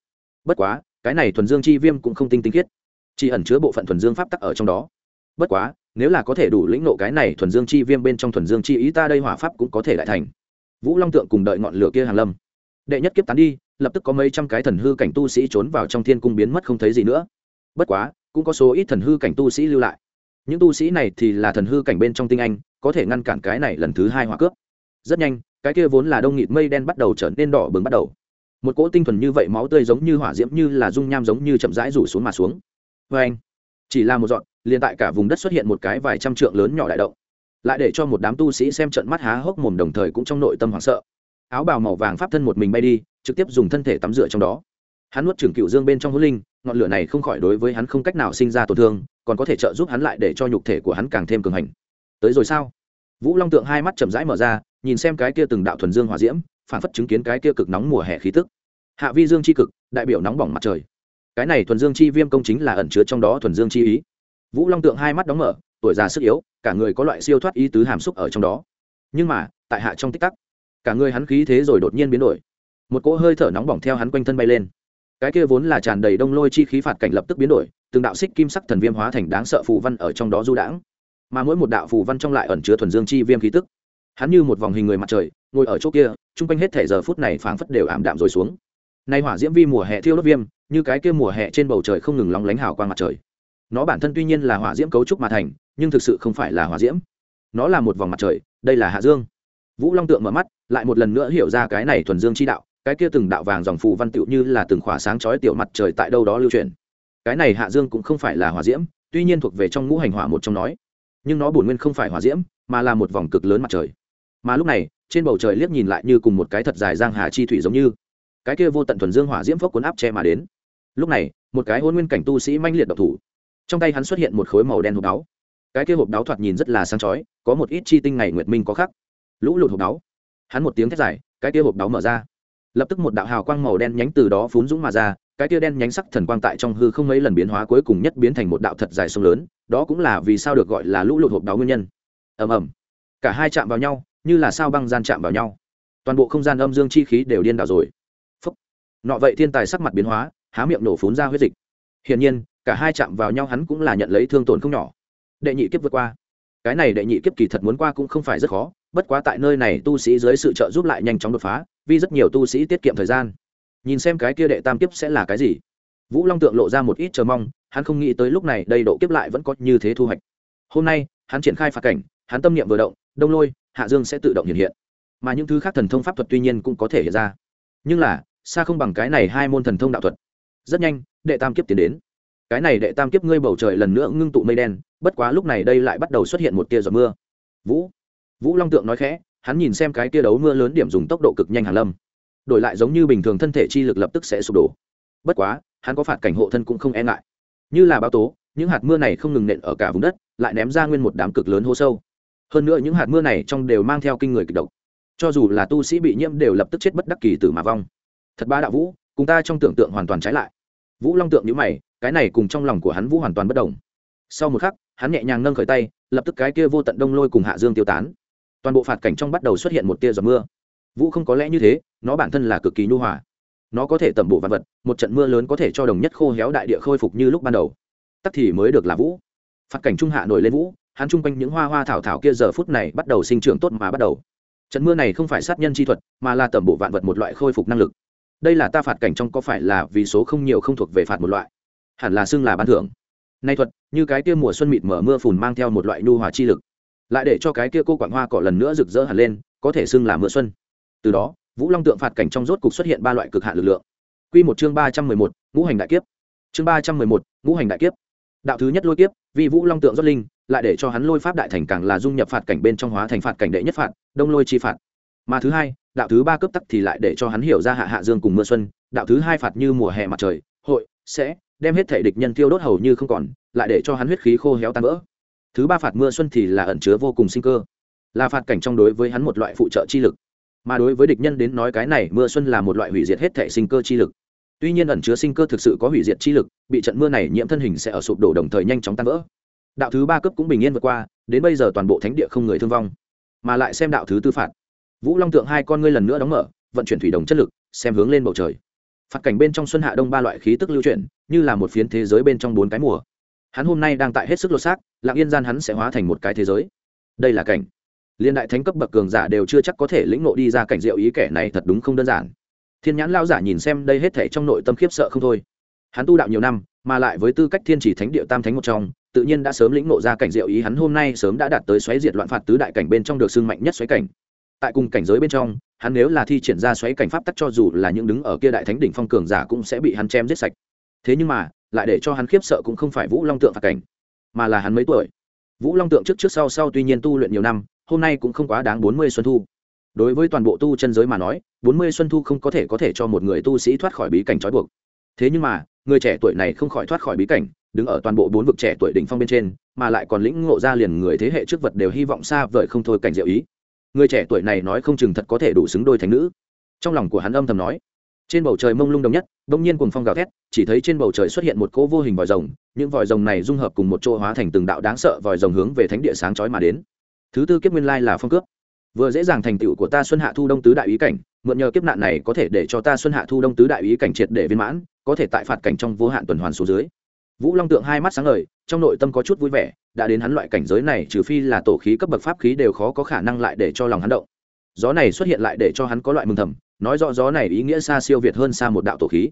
bất quá, cái này thuần dương chi viêm cũng không tinh tinh khiết. Chỉ ẩn chứa bộ phận thuần dương pháp tắc ở trong đó. Bất quá, nếu là có thể đủ lĩnh nộ cái này thuần dương chi viêm bên trong thuần dương chi ý ta đây hỏa pháp cũng có thể lại thành. Vũ long tượng cùng đợi ngọn lửa kia hàng lâm. Đệ nhất kiếp tán đi, lập tức có mấy trăm cái thần hư cảnh tu sĩ trốn vào trong thiên cung biến mất không thấy gì nữa. Bất quá, cũng có số ít thần hư cảnh tu sĩ lưu lại. Những tu sĩ này thì là thần hư cảnh bên trong tinh anh, có thể ngăn cản cái này lần thứ hai hỏa cướp. Rất nhanh, cái kia vốn là đông nghịt mây đen bắt đầu trở nên đỏ bừng bắt đầu một cỗ tinh thuần như vậy máu tươi giống như hỏa diễm như là dung nham giống như chậm rãi rủ xuống mà xuống. Vê anh. Chỉ là một dọn liền tại cả vùng đất xuất hiện một cái vài trăm trượng lớn nhỏ đại động. Lại để cho một đám tu sĩ xem trận mắt há hốc mồm đồng thời cũng trong nội tâm hoảng sợ. Áo bào màu vàng pháp thân một mình bay đi, trực tiếp dùng thân thể tắm rửa trong đó. Hắn nuốt trưởng cựu dương bên trong hữu linh, ngọn lửa này không khỏi đối với hắn không cách nào sinh ra tổn thương, còn có thể trợ giúp hắn lại để cho nhục thể của hắn càng thêm cường hành. Tới rồi sao? Vũ long tượng hai mắt chậm rãi mở ra, nhìn xem cái kia từng đạo thuần dương hỏa diễm phản phất chứng kiến cái kia cực nóng mùa hè khí tức. Hạ vi dương c h i cực, đại biểu nóng bỏng mặt trời. Cái này thuần dương chi viêm công chính là ẩn chứa trong đó thuần dương chi ý. Vũ long tượng hai mắt đóng mở, tuổi già sức yếu, cả người có loại siêu thoát ý tứ hàm xúc ở trong đó. Nhưng mà, tại hạ trong tích tắc, cả người hắn khí thế rồi đột nhiên biến đổi. Một cỗ hơi thở nóng bỏng theo hắn quanh thân bay lên. Cái kia vốn là tràn đầy đông lôi chi khí phạt cảnh lập tức biến đổi, từng đạo xích kim sắc thần viêm hóa thành đáng sợ phù văn ở trong đó du đãng. Mà mỗi một đạo phù văn trong lại ẩn chứa thuần dương chi viêm khí tức. Hắn như một vòng hình người mặt trời ngồi ở chỗ kia, chung quanh hết thể giờ phút này phảng phất đều ảm đạm rồi xuống. Nay hỏa diễm vi mùa hè thiêu đốt viêm, như cái kia mùa hè trên bầu trời không ngừng lóng lánh hào quang mặt trời. Nó bản thân tuy nhiên là hỏa diễm cấu trúc mà thành, nhưng thực sự không phải là hỏa diễm. Nó là một vòng mặt trời, đây là hạ dương. Vũ long tượng mở mắt, lại một lần nữa hiểu ra cái này thuần dương chi đạo, cái kia từng đạo vàng dòng phù văn tựu như là từng khỏa sáng chói tiểu mặt trời tại đâu đó lưu truyền cái này hạ dương cũng không phải là hỏa diễm, tuy nhiên thuộc về trong ngũ hành hỏa một trong nói. Nhưng nó bổn nguyên không phải hỏa diễm, mà là một vòng cực lớn mặt trời. Mà lúc này trên bầu trời liếc nhìn lại như cùng một cái thật dài giang hà chi thủy giống như. Cái kia vô tận thuần dương hỏa diễm phốc cuốn áp che mà đến. Lúc này, một cái hôn nguyên cảnh tu sĩ manh liệt độc thủ. Trong tay hắn xuất hiện một khối màu đen hộp đáo. Cái kia hộp đáo thoạt nhìn rất là sáng chói, có một ít chi tinh ngày nguyệt minh có khắc. Lũ lụt hộp đáo. Hắn một tiếng thét dài, cái kia hộp đáo mở ra. Lập tức một đạo hào quang màu đen nhánh từ đó phún dũng mà ra, cái kia đen nhánh sắc thần quang tại trong hư không mấy lần biến hóa cuối cùng nhất biến thành một đạo thật dài sông lớn, đó cũng là vì sao được gọi là lũ lụt hộp đáo nguyên nhân. Ầm ầm. Cả hai chạm vào nhau như là sao băng gian chạm vào nhau. Toàn bộ không gian âm dương chi khí đều điên đảo rồi. Phúc. Nọ vậy thiên tài sắc mặt biến hóa, há miệng nổ phún ra huyết dịch. Hiển nhiên, cả hai chạm vào nhau hắn cũng là nhận lấy thương tổn không nhỏ. Đệ nhị kiếp vượt qua. Cái này đệ nhị kiếp kỳ thật muốn qua cũng không phải rất khó, bất quá tại nơi này tu sĩ dưới sự trợ giúp lại nhanh chóng đột phá, vì rất nhiều tu sĩ tiết kiệm thời gian. Nhìn xem cái kia đệ tam kiếp sẽ là cái gì. Vũ long tượng lộ ra một ít chờ mong, hắn không nghĩ tới lúc này đây độ kiếp lại vẫn có như thế thu hoạch. Hôm nay, hắn triển khai phạt cảnh, hắn tâm niệm vừa động, đông lôi hạ dương sẽ tự động hiện hiện. Mà những thứ khác thần thông pháp thuật tuy nhiên cũng có thể hiện ra. Nhưng là, xa không bằng cái này hai môn thần thông đạo thuật. Rất nhanh, đệ tam kiếp tiến đến. Cái này đệ tam kiếp ngươi bầu trời lần nữa ngưng tụ mây đen, bất quá lúc này đây lại bắt đầu xuất hiện một tia giọt mưa. Vũ vũ long tượng nói khẽ, hắn nhìn xem cái tia đấu mưa lớn điểm dùng tốc độ cực nhanh hàn lâm. Đổi lại giống như bình thường thân thể chi lực lập tức sẽ sụp đổ. Bất quá, hắn có phạt cảnh hộ thân cũng không e ngại. Như là báo tố, những hạt mưa này không ngừng nện ở cả vùng đất, lại ném ra nguyên một đám cực lớn hô sâu hơn nữa những hạt mưa này trong đều mang theo kinh người kịch độc. Cho dù là tu sĩ bị nhiễm đều lập tức chết bất đắc kỳ từ mà vong. Thật ba đạo vũ, cùng ta trong tưởng tượng hoàn toàn trái lại. Vũ long tượng nhữ mày, cái này cùng trong lòng của hắn vũ hoàn toàn bất đồng. Sau một khắc, hắn nhẹ nhàng nâng khởi tay, lập tức cái kia vô tận đông lôi cùng hạ dương tiêu tán. Toàn bộ phạt cảnh trong bắt đầu xuất hiện một tia giọt mưa. Vũ không có lẽ như thế, nó bản thân là cực kỳ nhu hòa. Nó có thể tẩm bộ vật vật, một trận mưa lớn có thể cho đồng nhất khô héo đại địa khôi phục như lúc ban đầu. Tắc thì mới được là vũ. Phạt cảnh trung hạ nổi lên vũ hắn chung quanh những hoa hoa thảo thảo kia giờ phút này bắt đầu sinh trưởng tốt mà bắt đầu. Trận mưa này không phải sát nhân chi thuật, mà là tẩm bộ vạn vật một loại khôi phục năng lực. Đây là ta phạt cảnh trong có phải là vì số không nhiều không thuộc về phạt một loại? Hẳn là xưng là ban thưởng. Nay thuật, như cái kia mùa xuân mịt mở mưa phùn mang theo một loại nhu hòa chi lực. Lại để cho cái kia cô quảng hoa cỏ lần nữa rực rỡ hẳn lên, có thể xưng là mưa xuân. Từ đó, vũ long tượng phạt cảnh trong rốt cục xuất hiện ba loại cực hạn lực lượng. Q một chương ba trăm mười một, ngũ hành đại kiếp. Chương ba trăm mười một, ngũ hành đại kiếp. Đạo thứ nhất lôi kiếp, vì vũ long tượng rót linh lại để cho hắn lôi pháp đại thành càng là dung nhập phạt cảnh bên trong hóa thành phạt cảnh đệ nhất phạt, đông lôi chi phạt. Mà thứ hai, đạo thứ ba cấp tắc thì lại để cho hắn hiểu ra hạ hạ dương cùng mưa xuân, đạo thứ hai phạt như mùa hè mặt trời, hội, sẽ, đem hết thể địch nhân tiêu đốt hầu như không còn, lại để cho hắn huyết khí khô héo tan vỡ. Thứ ba phạt mưa xuân thì là ẩn chứa vô cùng sinh cơ, là phạt cảnh trong đối với hắn một loại phụ trợ chi lực. Mà đối với địch nhân đến nói cái này, mưa xuân là một loại hủy diệt hết thể sinh cơ chi lực. Tuy nhiên ẩn chứa sinh cơ thực sự có hủy diệt chi lực, bị trận mưa này nhiễm thân hình sẽ ở sụp đổ đồng thời nhanh chóng tan vỡ đạo thứ ba cấp cũng bình yên vượt qua, đến bây giờ toàn bộ thánh địa không người thương vong, mà lại xem đạo thứ tư phạt. Vũ long tượng hai con ngươi lần nữa đóng mở, vận chuyển thủy đồng chất lực, xem hướng lên bầu trời. Phạt cảnh bên trong xuân hạ đông ba loại khí tức lưu chuyển, như là một phiến thế giới bên trong bốn cái mùa. Hắn hôm nay đang tại hết sức lột xác lạng yên gian hắn sẽ hóa thành một cái thế giới. Đây là cảnh. Liên đại thánh cấp bậc cường giả đều chưa chắc có thể lĩnh nộ đi ra cảnh diệu ý kẻ này thật đúng không đơn giản. Thiên nhãn lao giả nhìn xem đây hết thể trong nội tâm khiếp sợ không thôi. Hắn tu đạo nhiều năm, mà lại với tư cách thiên chỉ thánh địa tam thánh một trong tự nhiên đã sớm lĩnh ngộ ra cảnh diệu ý, hắn hôm nay sớm đã đạt tới xoáy diệt loạn phạt tứ đại cảnh bên trong được xưng mạnh nhất xoáy cảnh. Tại cùng cảnh giới bên trong, hắn nếu là thi triển ra xoáy cảnh pháp tắc cho dù là những đứng ở kia đại thánh đỉnh phong cường giả cũng sẽ bị hắn chém giết sạch. Thế nhưng mà, lại để cho hắn khiếp sợ cũng không phải vũ long tượng phạt cảnh, mà là hắn mấy tuổi. Vũ long tượng trước trước sau sau tuy nhiên tu luyện nhiều năm, hôm nay cũng không quá đáng bốn mươi xuân thu. Đối với toàn bộ tu chân giới mà nói, bốn mươi xuân thu không có thể có thể cho một người tu sĩ thoát khỏi bí cảnh trói buộc. Thế nhưng mà, người trẻ tuổi này không khỏi thoát khỏi bí cảnh đứng ở toàn bộ bốn vực trẻ tuổi đỉnh phong bên trên, mà lại còn lĩnh ngộ ra liền người thế hệ trước vật đều hy vọng xa vời không thôi cảnh diệu ý. Người trẻ tuổi này nói không chừng thật có thể đủ xứng đôi thành nữ. Trong lòng của hắn âm thầm nói, trên bầu trời mông lung đồng nhất, bỗng nhiên cùng phong gào thét, chỉ thấy trên bầu trời xuất hiện một cỗ vô hình vòi rồng, những vòi rồng này dung hợp cùng một chỗ hóa thành từng đạo đáng sợ vòi rồng hướng về thánh địa sáng chói mà đến. Thứ tư kiếp nguyên lai là phong cướp. Vừa dễ dàng thành tựu của ta xuân hạ thu đông tứ đại ý cảnh, mượn nhờ kiếp nạn này có thể để cho ta xuân hạ thu đông tứ đại ý cảnh triệt để viên mãn, có thể tại phạt cảnh trong vô hạn tuần hoàn số dưới vũ long tượng hai mắt sáng ngời, trong nội tâm có chút vui vẻ, đã đến hắn loại cảnh giới này, trừ phi là tổ khí cấp bậc pháp khí đều khó có khả năng lại để cho lòng hắn động. Gió này xuất hiện lại để cho hắn có loại mừng thầm, nói rõ gió này ý nghĩa xa siêu việt hơn xa một đạo tổ khí.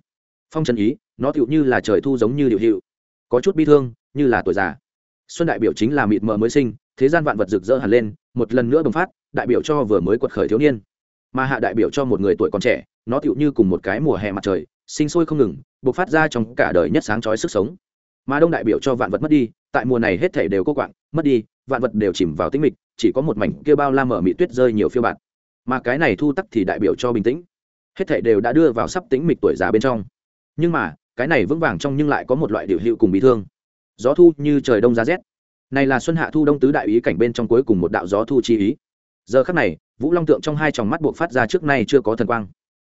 Phong trần ý, nó tựu như là trời thu giống như điệu hiệu, có chút bi thương, như là tuổi già. Xuân đại biểu chính là mịt mờ mới sinh, thế gian vạn vật rực rỡ hẳn lên, một lần nữa bùng phát, đại biểu cho vừa mới quật khởi thiếu niên. Mà hạ đại biểu cho một người tuổi còn trẻ, nó tựu như cùng một cái mùa hè mặt trời, sinh sôi không ngừng, bộc phát ra trong cả đời nhất sáng chói sức sống mà đông đại biểu cho vạn vật mất đi, tại mùa này hết thể đều cô quạng, mất đi, vạn vật đều chìm vào tĩnh mịch, chỉ có một mảnh kia bao la mở mị tuyết rơi nhiều phiêu bạt. Mà cái này thu tắc thì đại biểu cho bình tĩnh. Hết thể đều đã đưa vào sắp tĩnh mịch tuổi già bên trong. Nhưng mà, cái này vững vàng trong nhưng lại có một loại điều hiệu cùng bị thương. Gió thu như trời đông giá rét. Này là xuân hạ thu đông tứ đại ý cảnh bên trong cuối cùng một đạo gió thu chi ý. Giờ khắc này, vũ long tượng trong hai tròng mắt buộc phát ra trước nay chưa có thần quang.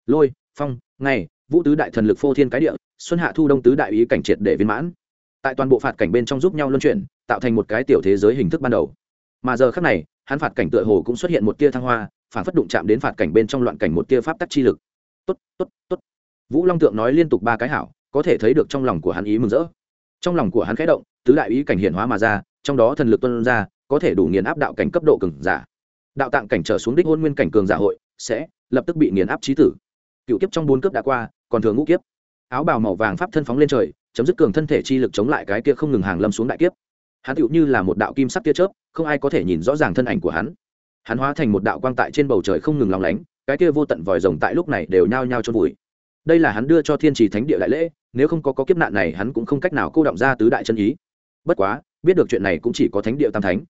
Lôi, phong, ngày, vũ tứ đại thần lực phô thiên cái địa, xuân hạ thu đông tứ đại ý cảnh triệt để viên mãn tại toàn bộ phạt cảnh bên trong giúp nhau luân chuyển, tạo thành một cái tiểu thế giới hình thức ban đầu. Mà giờ khắc này, hắn phạt cảnh tựa hồ cũng xuất hiện một tia thăng hoa, phản phất đụng chạm đến phạt cảnh bên trong loạn cảnh một tia pháp tắc chi lực. Tốt tốt tốt. Vũ long tượng nói liên tục ba cái hảo, có thể thấy được trong lòng của hắn ý mừng rỡ. Trong lòng của hắn khẽ động, tứ đại ý cảnh hiện hóa mà ra, trong đó thần lực tuân ra, có thể đủ nghiền áp đạo cảnh cấp độ cường giả. Đạo tạng cảnh trở xuống đích hôn nguyên cảnh cường giả hội, sẽ lập tức bị nghiền áp trí tử. Cựu kiếp trong bốn cướp đã qua, còn thường ngũ kiếp. Áo bào màu vàng pháp thân phóng lên trời chấm dứt cường thân thể chi lực chống lại cái kia không ngừng hàng lâm xuống đại kiếp. Hắn tựu như là một đạo kim sắc tia chớp không ai có thể nhìn rõ ràng thân ảnh của hắn. Hắn hóa thành một đạo quang tại trên bầu trời không ngừng lóng lánh cái kia vô tận vòi rồng tại lúc này đều nhao nhao cho vùi. Đây là hắn đưa cho thiên trì thánh địa đại lễ nếu không có, có kiếp nạn này hắn cũng không cách nào cô động ra tứ đại chân ý. Bất quá biết được chuyện này cũng chỉ có thánh địa tam thánh.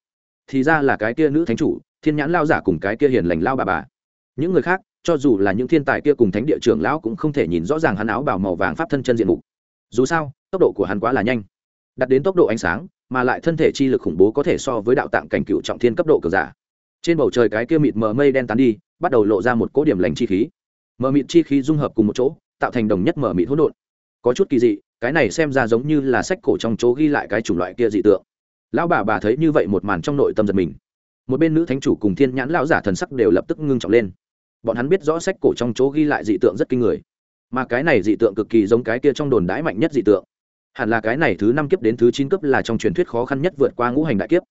Thì ra là cái kia nữ thánh chủ thiên nhãn lao giả cùng cái kia hiền lành lao bà bà. Những người khác cho dù là những thiên tài kia cùng thánh địa trưởng lão cũng không thể nhìn rõ ràng hắn áo bảo màu vàng pháp thân chân diện mục dù sao, tốc độ của hắn quá là nhanh. Đặt đến tốc độ ánh sáng, mà lại thân thể chi lực khủng bố có thể so với đạo tạng cảnh cựu trọng thiên cấp độ cường giả. Trên bầu trời cái kia mịt mờ mây đen tán đi, bắt đầu lộ ra một cỗ điểm lành chi khí. Mờ mịt chi khí dung hợp cùng một chỗ, tạo thành đồng nhất mờ mịt hỗn độn. Có chút kỳ dị, cái này xem ra giống như là sách cổ trong chỗ ghi lại cái chủng loại kia dị tượng. Lão bà bà thấy như vậy một màn trong nội tâm giật mình. Một bên nữ thánh chủ cùng thiên nhãn lão giả thần sắc đều lập tức ngưng trọng lên. Bọn hắn biết rõ sách cổ trong chỗ ghi lại dị tượng rất kinh người mà cái này dị tượng cực kỳ giống cái kia trong đồn đãi mạnh nhất dị tượng. Hẳn là cái này thứ năm kiếp đến thứ chín cấp là trong truyền thuyết khó khăn nhất vượt qua ngũ hành đại kiếp.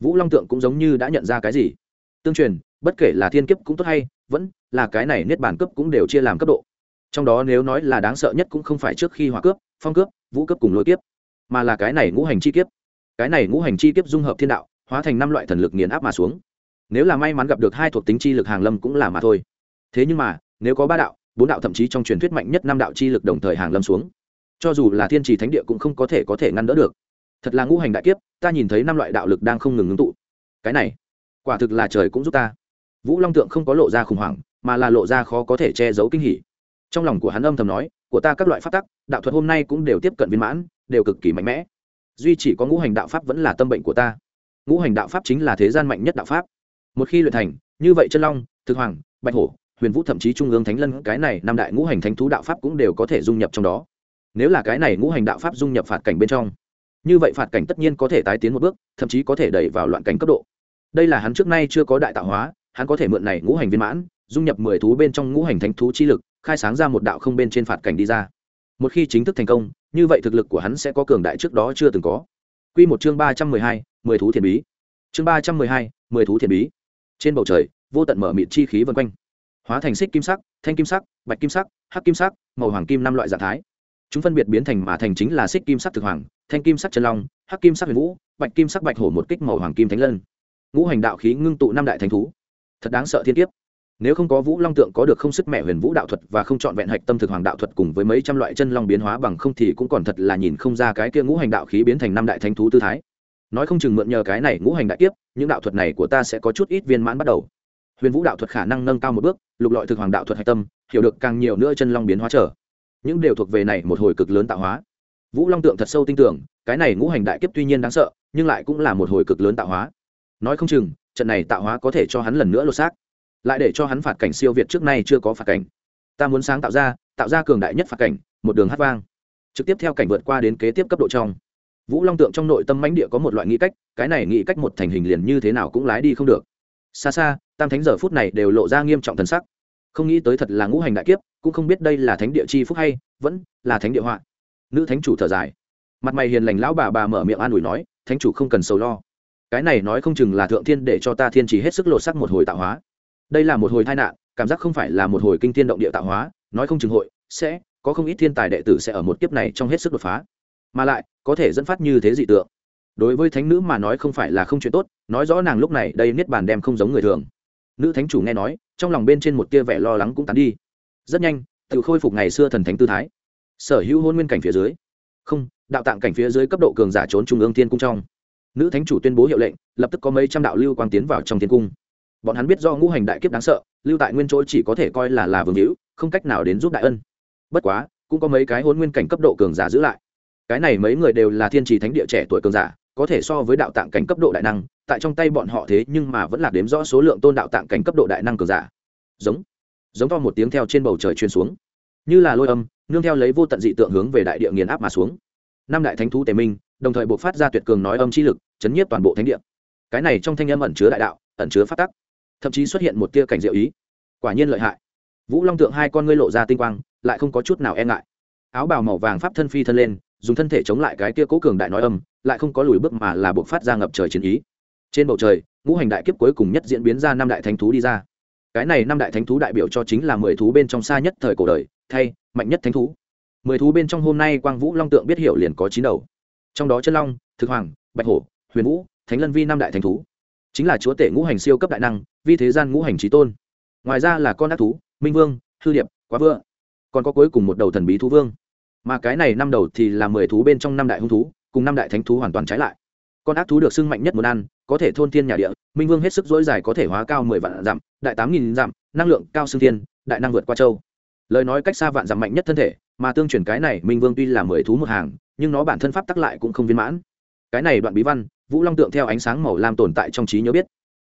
Vũ long tượng cũng giống như đã nhận ra cái gì. Tương truyền, bất kể là thiên kiếp cũng tốt hay, vẫn là cái này niết bản cấp cũng đều chia làm cấp độ. Trong đó nếu nói là đáng sợ nhất cũng không phải trước khi hỏa cướp, phong cướp, vũ cướp cùng lôi kiếp, mà là cái này ngũ hành chi kiếp. Cái này ngũ hành chi kiếp dung hợp thiên đạo, hóa thành năm loại thần lực nghiền áp mà xuống. Nếu là may mắn gặp được hai thuộc tính chi lực hàng lâm cũng là mà thôi. Thế nhưng mà, nếu có ba đạo bốn đạo thậm chí trong truyền thuyết mạnh nhất năm đạo chi lực đồng thời hàng lâm xuống. Cho dù là thiên trì thánh địa cũng không có thể có thể ngăn đỡ được. Thật là ngũ hành đại kiếp, ta nhìn thấy năm loại đạo lực đang không ngừng ngưng tụ. Cái này, quả thực là trời cũng giúp ta. Vũ long tượng không có lộ ra khủng hoảng, mà là lộ ra khó có thể che giấu kinh hỉ. Trong lòng của hắn âm thầm nói, của ta các loại pháp tắc, đạo thuật hôm nay cũng đều tiếp cận viên mãn, đều cực kỳ mạnh mẽ. Duy chỉ có ngũ hành đạo pháp vẫn là tâm bệnh của ta. Ngũ hành đạo pháp chính là thế gian mạnh nhất đạo pháp. Một khi luyện thành, như vậy chân long, thực hoàng, bạch hổ huyền vũ thậm chí trung ương thánh lân, cái này năm đại ngũ hành thánh thú đạo pháp cũng đều có thể dung nhập trong đó. Nếu là cái này ngũ hành đạo pháp dung nhập phạt cảnh bên trong, như vậy phạt cảnh tất nhiên có thể tái tiến một bước, thậm chí có thể đẩy vào loạn cảnh cấp độ. Đây là hắn trước nay chưa có đại tạo hóa, hắn có thể mượn này ngũ hành viên mãn, dung nhập mười thú bên trong ngũ hành thánh thú chi lực, khai sáng ra một đạo không bên trên phạt cảnh đi ra. Một khi chính thức thành công, như vậy thực lực của hắn sẽ có cường đại trước đó chưa từng có. Quy một chương ba trăm mười hai, mười thú thiền bí. Chương ba trăm mười hai, mười thú thiền bí. Trên bầu trời, vô tận mở mịt chi khí vân quanh hóa thành xích kim sắc, thanh kim sắc, bạch kim sắc, hắc kim sắc, màu hoàng kim năm loại dạng thái. Chúng phân biệt biến thành mà thành chính là xích kim sắc thực hoàng, thanh kim sắc chân long, hắc kim sắc huyền vũ, bạch kim sắc bạch hổ một kích màu hoàng kim thánh lân. Ngũ hành đạo khí ngưng tụ năm đại thánh thú. Thật đáng sợ thiên kiếp. Nếu không có vũ long tượng có được không sức mẹ huyền vũ đạo thuật và không chọn vẹn hạch tâm thực hoàng đạo thuật cùng với mấy trăm loại chân long biến hóa bằng không thì cũng còn thật là nhìn không ra cái kia ngũ hành đạo khí biến thành năm đại thánh thú tư thái. Nói không chừng mượn nhờ cái này ngũ hành đại kiếp, những đạo thuật này của ta sẽ có chút ít viên mãn bắt đầu huyền vũ đạo thuật khả năng nâng cao một bước, lục lọi thực hoàng đạo thuật hạch tâm, hiểu được càng nhiều nữa chân long biến hóa trở. Những đều thuộc về này một hồi cực lớn tạo hóa. Vũ long tượng thật sâu tin tưởng, cái này ngũ hành đại kiếp tuy nhiên đáng sợ, nhưng lại cũng là một hồi cực lớn tạo hóa. Nói không chừng, trận này tạo hóa có thể cho hắn lần nữa lột xác. Lại để cho hắn phạt cảnh siêu việt trước nay chưa có phạt cảnh. Ta muốn sáng tạo ra tạo ra cường đại nhất phạt cảnh, một đường hát vang. Trực tiếp theo cảnh vượt qua đến kế tiếp cấp độ trong. Vũ long tượng trong nội tâm mãnh địa có một loại nghĩ cách, cái này nghĩ cách một thành hình liền như thế nào cũng lái đi không được xa xa, tam thánh giờ phút này đều lộ ra nghiêm trọng thần sắc. Không nghĩ tới thật là ngũ hành đại kiếp, cũng không biết đây là thánh địa chi phúc hay vẫn là thánh địa họa. Nữ thánh chủ thở dài. Mặt mày hiền lành lão bà bà mở miệng an ủi nói, thánh chủ không cần sầu lo. Cái này nói không chừng là thượng thiên để cho ta thiên chỉ hết sức lột sắc một hồi tạo hóa. Đây là một hồi tai nạn, cảm giác không phải là một hồi kinh thiên động địa tạo hóa, nói không chừng hội sẽ, có không ít thiên tài đệ tử sẽ ở một kiếp này trong hết sức đột phá. Mà lại, có thể dẫn phát như thế dị tượng đối với thánh nữ mà nói không phải là không chuyện tốt, nói rõ nàng lúc này đây niết bàn đem không giống người thường. Nữ thánh chủ nghe nói, trong lòng bên trên một tia vẻ lo lắng cũng tán đi. Rất nhanh, tự khôi phục ngày xưa thần thánh tư thái. Sở hữu hôn nguyên cảnh phía dưới. Không, đạo tạng cảnh phía dưới cấp độ cường giả trốn trung ương thiên cung trong. Nữ thánh chủ tuyên bố hiệu lệnh, lập tức có mấy trăm đạo lưu quang tiến vào trong thiên cung. Bọn hắn biết do ngũ hành đại kiếp đáng sợ, lưu tại nguyên chỗ chỉ có thể coi là là vương hữu, không cách nào đến giúp đại ân. Bất quá, cũng có mấy cái hôn nguyên cảnh cấp độ cường giả giữ lại. Cái này mấy người đều là thiên trì thánh địa trẻ tuổi cường giả có thể so với đạo tạng cảnh cấp độ đại năng, tại trong tay bọn họ thế nhưng mà vẫn là đếm rõ số lượng tôn đạo tạng cảnh cấp độ đại năng cường giả. Giống giống to một tiếng theo trên bầu trời truyền xuống. Như là lôi âm, nương theo lấy vô tận dị tượng hướng về đại địa nghiền áp mà xuống. Năm đại thánh thú tề minh, đồng thời buộc phát ra tuyệt cường nói âm chi lực, chấn nhiếp toàn bộ thánh địa. Cái này trong thanh âm ẩn chứa đại đạo, ẩn chứa phát tắc. Thậm chí xuất hiện một tia cảnh diệu ý. Quả nhiên lợi hại. Vũ long tượng hai con ngươi lộ ra tinh quang, lại không có chút nào e ngại. Áo bào màu vàng pháp thân phi thân lên dùng thân thể chống lại cái kia cố cường đại nói âm, lại không có lùi bước mà là buộc phát ra ngập trời chiến ý. Trên bầu trời, ngũ hành đại kiếp cuối cùng nhất diễn biến ra năm đại thánh thú đi ra. Cái này năm đại thánh thú đại biểu cho chính là mười thú bên trong xa nhất thời cổ đời, thay, mạnh nhất thánh thú. Mười thú bên trong hôm nay quang vũ long tượng biết hiểu liền có chín đầu. Trong đó chân long, thực hoàng, bạch hổ, huyền vũ, thánh lân vi năm đại thánh thú. Chính là chúa tể ngũ hành siêu cấp đại năng, vi thế gian ngũ hành trí tôn. Ngoài ra là con ác thú, minh vương, hư điệp, quá vựa còn có cuối cùng một đầu thần bí thú vương mà cái này năm đầu thì là mười thú bên trong năm đại hung thú, cùng năm đại thánh thú hoàn toàn trái lại. Con ác thú được sưng mạnh nhất muốn ăn, có thể thôn thiên nhà địa, minh vương hết sức dỗi dài có thể hóa cao mười vạn dặm, đại tám nghìn dặm, năng lượng cao xương thiên, đại năng vượt qua châu. Lời nói cách xa vạn dặm mạnh nhất thân thể, mà tương truyền cái này minh vương tuy là mười thú một hàng, nhưng nó bản thân pháp tắc lại cũng không viên mãn. Cái này đoạn bí văn, vũ long tượng theo ánh sáng màu lam tồn tại trong trí nhớ biết.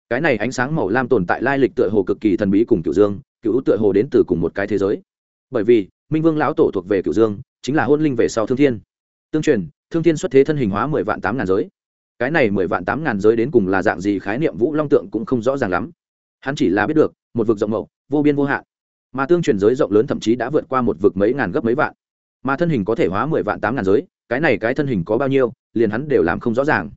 Cái này ánh sáng màu lam tồn tại lai lịch tựa hồ cực kỳ thần bí cùng cựu dương, cựu tựa hồ đến từ cùng một cái thế giới. Bởi vì, minh vương lão tổ thuộc về cựu dương chính là hôn linh về sau thương thiên. Tương truyền, thương thiên xuất thế thân hình hóa mười vạn tám ngàn giới. Cái này mười vạn tám ngàn giới đến cùng là dạng gì khái niệm vũ long tượng cũng không rõ ràng lắm. Hắn chỉ là biết được, một vực rộng mậu, vô biên vô hạn. Mà tương truyền giới rộng lớn thậm chí đã vượt qua một vực mấy ngàn gấp mấy vạn. Mà thân hình có thể hóa mười vạn tám ngàn giới, cái này cái thân hình có bao nhiêu, liền hắn đều làm không rõ ràng.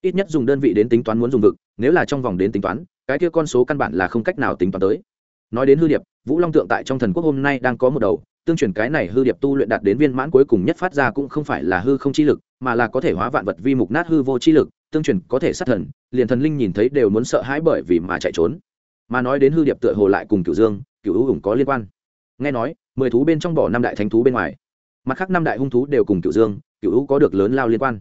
Ít nhất dùng đơn vị đến tính toán muốn dùng vực, nếu là trong vòng đến tính toán, cái kia con số căn bản là không cách nào tính toán tới. Nói đến hư điệp, vũ long tượng tại trong thần quốc hôm nay đang có một đầu tương truyền cái này hư điệp tu luyện đạt đến viên mãn cuối cùng nhất phát ra cũng không phải là hư không chi lực, mà là có thể hóa vạn vật vi mục nát hư vô chi lực, tương truyền có thể sát thần, liền thần linh nhìn thấy đều muốn sợ hãi bởi vì mà chạy trốn. Mà nói đến hư điệp tựa hồ lại cùng cửu dương, cửu hữu hùng có liên quan. Nghe nói, mười thú bên trong bỏ năm đại thánh thú bên ngoài. Mặt khác năm đại hung thú đều cùng cửu dương, cửu hữu có được lớn lao liên quan.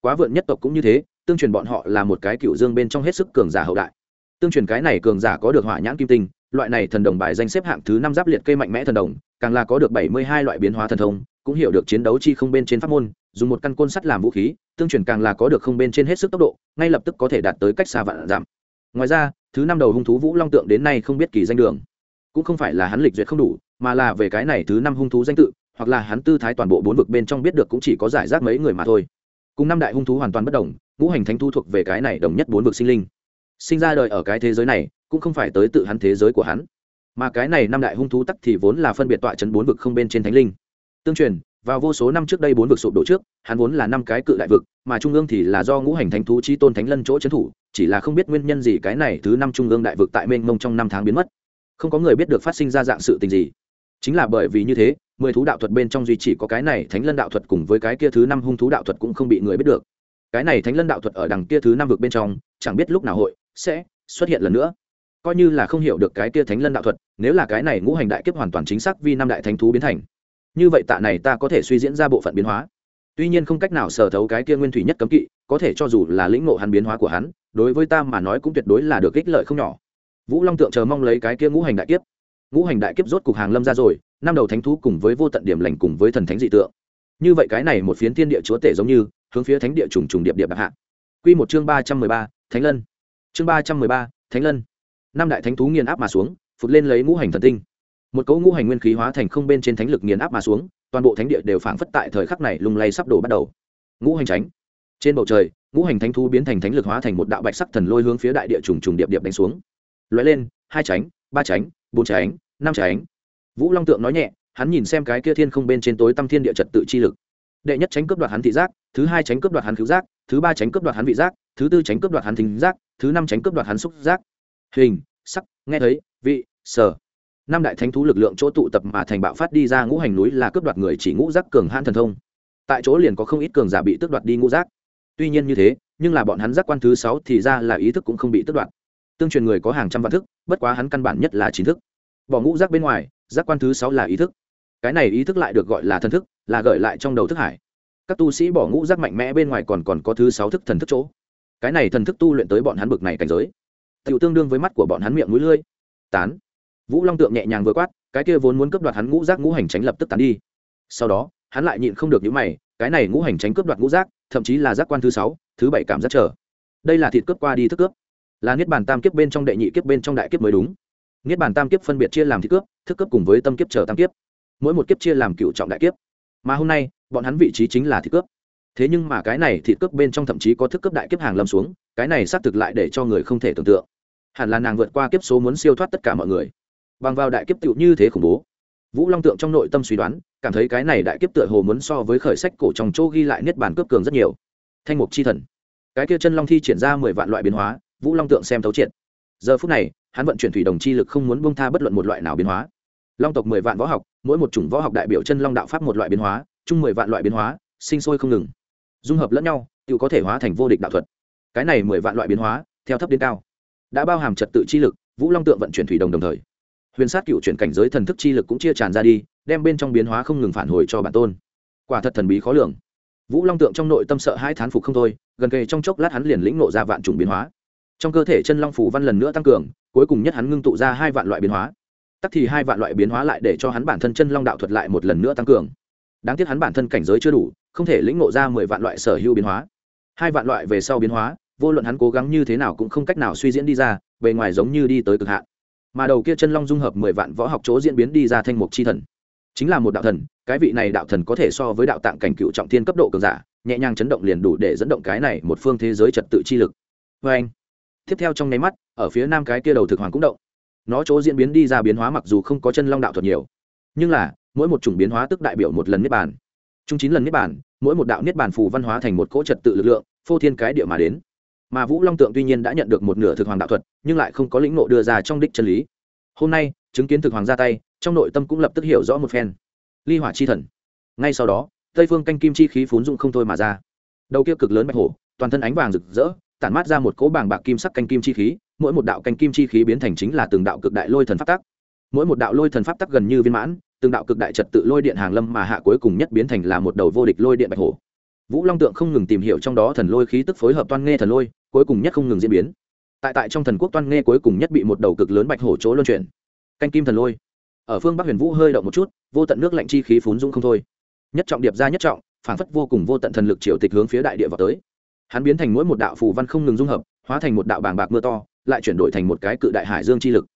Quá vượn nhất tộc cũng như thế, tương truyền bọn họ là một cái cửu dương bên trong hết sức cường giả hậu đại. Tương truyền cái này cường giả có được hỏa nhãn kim tinh, loại này thần đồng bài danh xếp hạng thứ năm giáp liệt cây mạnh mẽ thần đồng càng là có được bảy mươi hai loại biến hóa thần thông, cũng hiểu được chiến đấu chi không bên trên pháp môn, dùng một căn côn sắt làm vũ khí, tương truyền càng là có được không bên trên hết sức tốc độ, ngay lập tức có thể đạt tới cách xa vạn giảm. Ngoài ra, thứ năm đầu hung thú vũ long tượng đến nay không biết kỳ danh đường. Cũng không phải là hắn lịch duyệt không đủ, mà là về cái này thứ năm hung thú danh tự, hoặc là hắn tư thái toàn bộ bốn vực bên trong biết được cũng chỉ có giải rác mấy người mà thôi. Cùng năm đại hung thú hoàn toàn bất đồng, ngũ hành thánh thu thuộc về cái này đồng nhất bốn vực sinh linh. Sinh ra đời ở cái thế giới này, cũng không phải tới tự hắn thế giới của hắn mà cái này năm đại hung thú tắc thì vốn là phân biệt tọa chấn bốn vực không bên trên thánh linh. Tương truyền, vào vô số năm trước đây bốn vực sụp đổ trước, hắn vốn là năm cái cự đại vực, mà trung ương thì là do ngũ hành thánh thú chi tôn thánh lân chỗ trấn thủ, chỉ là không biết nguyên nhân gì cái này thứ năm trung ương đại vực tại mênh mông trong năm tháng biến mất. Không có người biết được phát sinh ra dạng sự tình gì. Chính là bởi vì như thế, mười thú đạo thuật bên trong duy chỉ có cái này thánh lân đạo thuật cùng với cái kia thứ năm hung thú đạo thuật cũng không bị người biết được. Cái này thánh lân đạo thuật ở đằng kia thứ năm vực bên trong, chẳng biết lúc nào hội sẽ xuất hiện lần nữa coi như là không hiểu được cái kia thánh lân đạo thuật, nếu là cái này ngũ hành đại kiếp hoàn toàn chính xác vì năm đại thánh thú biến thành. Như vậy tạ này ta có thể suy diễn ra bộ phận biến hóa. Tuy nhiên không cách nào sở thấu cái kia nguyên thủy nhất cấm kỵ, có thể cho dù là lĩnh ngộ hắn biến hóa của hắn, đối với ta mà nói cũng tuyệt đối là được ích lợi không nhỏ. Vũ long tượng chờ mong lấy cái kia ngũ hành đại kiếp. Ngũ hành đại kiếp rốt cục hàng lâm ra rồi, năm đầu thánh thú cùng với vô tận điểm lành cùng với thần thánh dị tượng. Như vậy cái này một phiến thiên địa chúa tể giống như, hướng phía thánh địa trùng trùng điệp điệp đặc hạ. Quy một chương ba trăm mười ba, thánh lân. Chương ba trăm mười ba, thánh lân năm đại thánh thú nghiền áp mà xuống, phụt lên lấy ngũ hành thần tinh. Một cấu ngũ hành nguyên khí hóa thành không bên trên thánh lực nghiền áp mà xuống, toàn bộ thánh địa đều phảng phất tại thời khắc này lung lay sắp đổ bắt đầu. Ngũ hành tránh trên bầu trời, ngũ hành thánh thú biến thành thánh lực hóa thành một đạo bạch sắc thần lôi hướng phía đại địa trùng trùng điệp điệp đánh xuống. Lóe lên, hai tránh ba tránh bốn tránh năm tránh vũ long tượng nói nhẹ, hắn nhìn xem cái kia thiên không bên trên tối tâm thiên địa trật tự chi lực. Đệ nhất tránh cướp đoạt hắn thị giác, thứ hai tránh cướp đoạt hắn cứu giác, thứ ba tránh cướp đoạt hắn vị giác, thứ tư tránh cướp đoạt hắn thính giác, thứ năm tránh cướp đoạt hắn xúc giác hình, sắc, nghe thấy, vị, sở. Năm đại thánh thú lực lượng chỗ tụ tập mà thành bạo phát đi ra ngũ hành núi là cướp đoạt người chỉ ngũ giác cường hãn thần thông. Tại chỗ liền có không ít cường giả bị tước đoạt đi ngũ giác. Tuy nhiên như thế, nhưng là bọn hắn giác quan thứ sáu thì ra là ý thức cũng không bị tước đoạt. Tương truyền người có hàng trăm vạn thức, bất quá hắn căn bản nhất là chín thức. Bỏ ngũ giác bên ngoài, giác quan thứ sáu là ý thức. Cái này ý thức lại được gọi là thần thức, là gợi lại trong đầu thức hải. Các tu sĩ bỏ ngũ giác mạnh mẽ bên ngoài còn còn có thứ sáu thức thần thức chỗ. Cái này thần thức tu luyện tới bọn hắn bực này cảnh giới tựu tương đương với mắt của bọn hắn miệng mũi lưỡi. Tán. Vũ long tượng nhẹ nhàng vừa quát, cái kia vốn muốn cướp đoạt hắn ngũ giác ngũ hành tránh lập tức tán đi. Sau đó, hắn lại nhịn không được những mày, cái này ngũ hành tránh cướp đoạt ngũ giác, thậm chí là giác quan thứ sáu, thứ bảy cảm giác trở. Đây là thịt cướp qua đi thức cướp. Là niết bàn tam kiếp bên trong đệ nhị kiếp bên trong đại kiếp mới đúng. Niết bàn tam kiếp phân biệt chia làm thịt cướp, thức cướp cùng với tâm kiếp trở tam kiếp. Mỗi một kiếp chia làm cựu trọng đại kiếp. Mà hôm nay, bọn hắn vị trí chính là thịt cướp thế nhưng mà cái này thịt cướp bên trong thậm chí có thức cướp đại kiếp hàng lâm xuống, cái này xác thực lại để cho người không thể tưởng tượng. Hẳn là nàng vượt qua kiếp số muốn siêu thoát tất cả mọi người. Bằng vào đại kiếp tựu như thế khủng bố. Vũ long tượng trong nội tâm suy đoán, cảm thấy cái này đại kiếp tựa hồ muốn so với khởi sách cổ trong chỗ ghi lại niết bàn cướp cường rất nhiều. Thanh mục chi thần. Cái kia chân long thi triển ra mười vạn loại biến hóa, vũ long tượng xem thấu triệt. Giờ phút này, hắn vận chuyển thủy đồng chi lực không muốn bông tha bất luận một loại nào biến hóa. Long tộc mười vạn võ học, mỗi một chủng võ học đại biểu chân long đạo pháp một loại biến hóa, chung mười vạn loại biến hóa, sinh sôi không ngừng dung hợp lẫn nhau, tự có thể hóa thành vô địch đạo thuật. Cái này mười vạn loại biến hóa, theo thấp đến cao, đã bao hàm trật tự chi lực, vũ long tượng vận chuyển thủy đồng đồng thời, huyền sát cựu chuyển cảnh giới thần thức chi lực cũng chia tràn ra đi, đem bên trong biến hóa không ngừng phản hồi cho bản tôn. Quả thật thần bí khó lường. Vũ long tượng trong nội tâm sợ hai thán phục không thôi, gần kề trong chốc lát hắn liền lĩnh nộ ra vạn chủng biến hóa. Trong cơ thể chân long phủ văn lần nữa tăng cường, cuối cùng nhất hắn ngưng tụ ra hai vạn loại biến hóa. Tắc thì hai vạn loại biến hóa lại để cho hắn bản thân chân long đạo thuật lại một lần nữa tăng cường đáng tiếc hắn bản thân cảnh giới chưa đủ, không thể lĩnh ngộ ra mười vạn loại sở hữu biến hóa. Hai vạn loại về sau biến hóa, vô luận hắn cố gắng như thế nào cũng không cách nào suy diễn đi ra, bề ngoài giống như đi tới cực hạn. Mà đầu kia chân long dung hợp mười vạn võ học chỗ diễn biến đi ra thanh mục chi thần. Chính là một đạo thần, cái vị này đạo thần có thể so với đạo tạng cảnh cựu trọng thiên cấp độ cường giả, nhẹ nhàng chấn động liền đủ để dẫn động cái này một phương thế giới trật tự chi lực. Vê anh, tiếp theo trong nháy mắt, ở phía nam cái kia đầu thực hoàng cũng động. Nó chỗ diễn biến đi ra biến hóa mặc dù không có chân long đạo thuật nhiều, nhưng là mỗi một chủng biến hóa tức đại biểu một lần niết bàn. Chung chín lần niết bàn, mỗi một đạo niết bàn phù văn hóa thành một cỗ trật tự lực lượng, phô thiên cái địa mà đến. Mà vũ long tượng tuy nhiên đã nhận được một nửa thực hoàng đạo thuật, nhưng lại không có lĩnh nộ đưa ra trong đích chân lý. Hôm nay, chứng kiến thực hoàng ra tay, trong nội tâm cũng lập tức hiểu rõ một phen. Ly hỏa chi thần. Ngay sau đó, tây phương canh kim chi khí phún dụng không thôi mà ra. Đầu kia cực lớn bạch hổ, toàn thân ánh vàng rực rỡ, tản mát ra một cỗ bàng bạc kim sắc canh kim chi khí, mỗi một đạo canh kim chi khí biến thành chính là từng đạo cực đại lôi thần pháp tắc. Mỗi một đạo lôi thần pháp tắc gần như viên mãn từng đạo cực đại trật tự lôi điện hàng lâm mà hạ cuối cùng nhất biến thành là một đầu vô địch lôi điện bạch hổ. Vũ long tượng không ngừng tìm hiểu trong đó thần lôi khí tức phối hợp toan nghe thần lôi, cuối cùng nhất không ngừng diễn biến. Tại tại trong thần quốc toan nghe cuối cùng nhất bị một đầu cực lớn bạch hổ chỗ luân chuyển. Canh kim thần lôi. Ở phương bắc huyền vũ hơi động một chút, vô tận nước lạnh chi khí phún dung không thôi. Nhất trọng điệp ra nhất trọng, phản phất vô cùng vô tận thần lực triều tịch hướng phía đại địa vào tới. Hắn biến thành mỗi một đạo phù văn không ngừng dung hợp, hóa thành một đạo bàng bạc mưa to, lại chuyển đổi thành một cái cự đại hải dương chi lực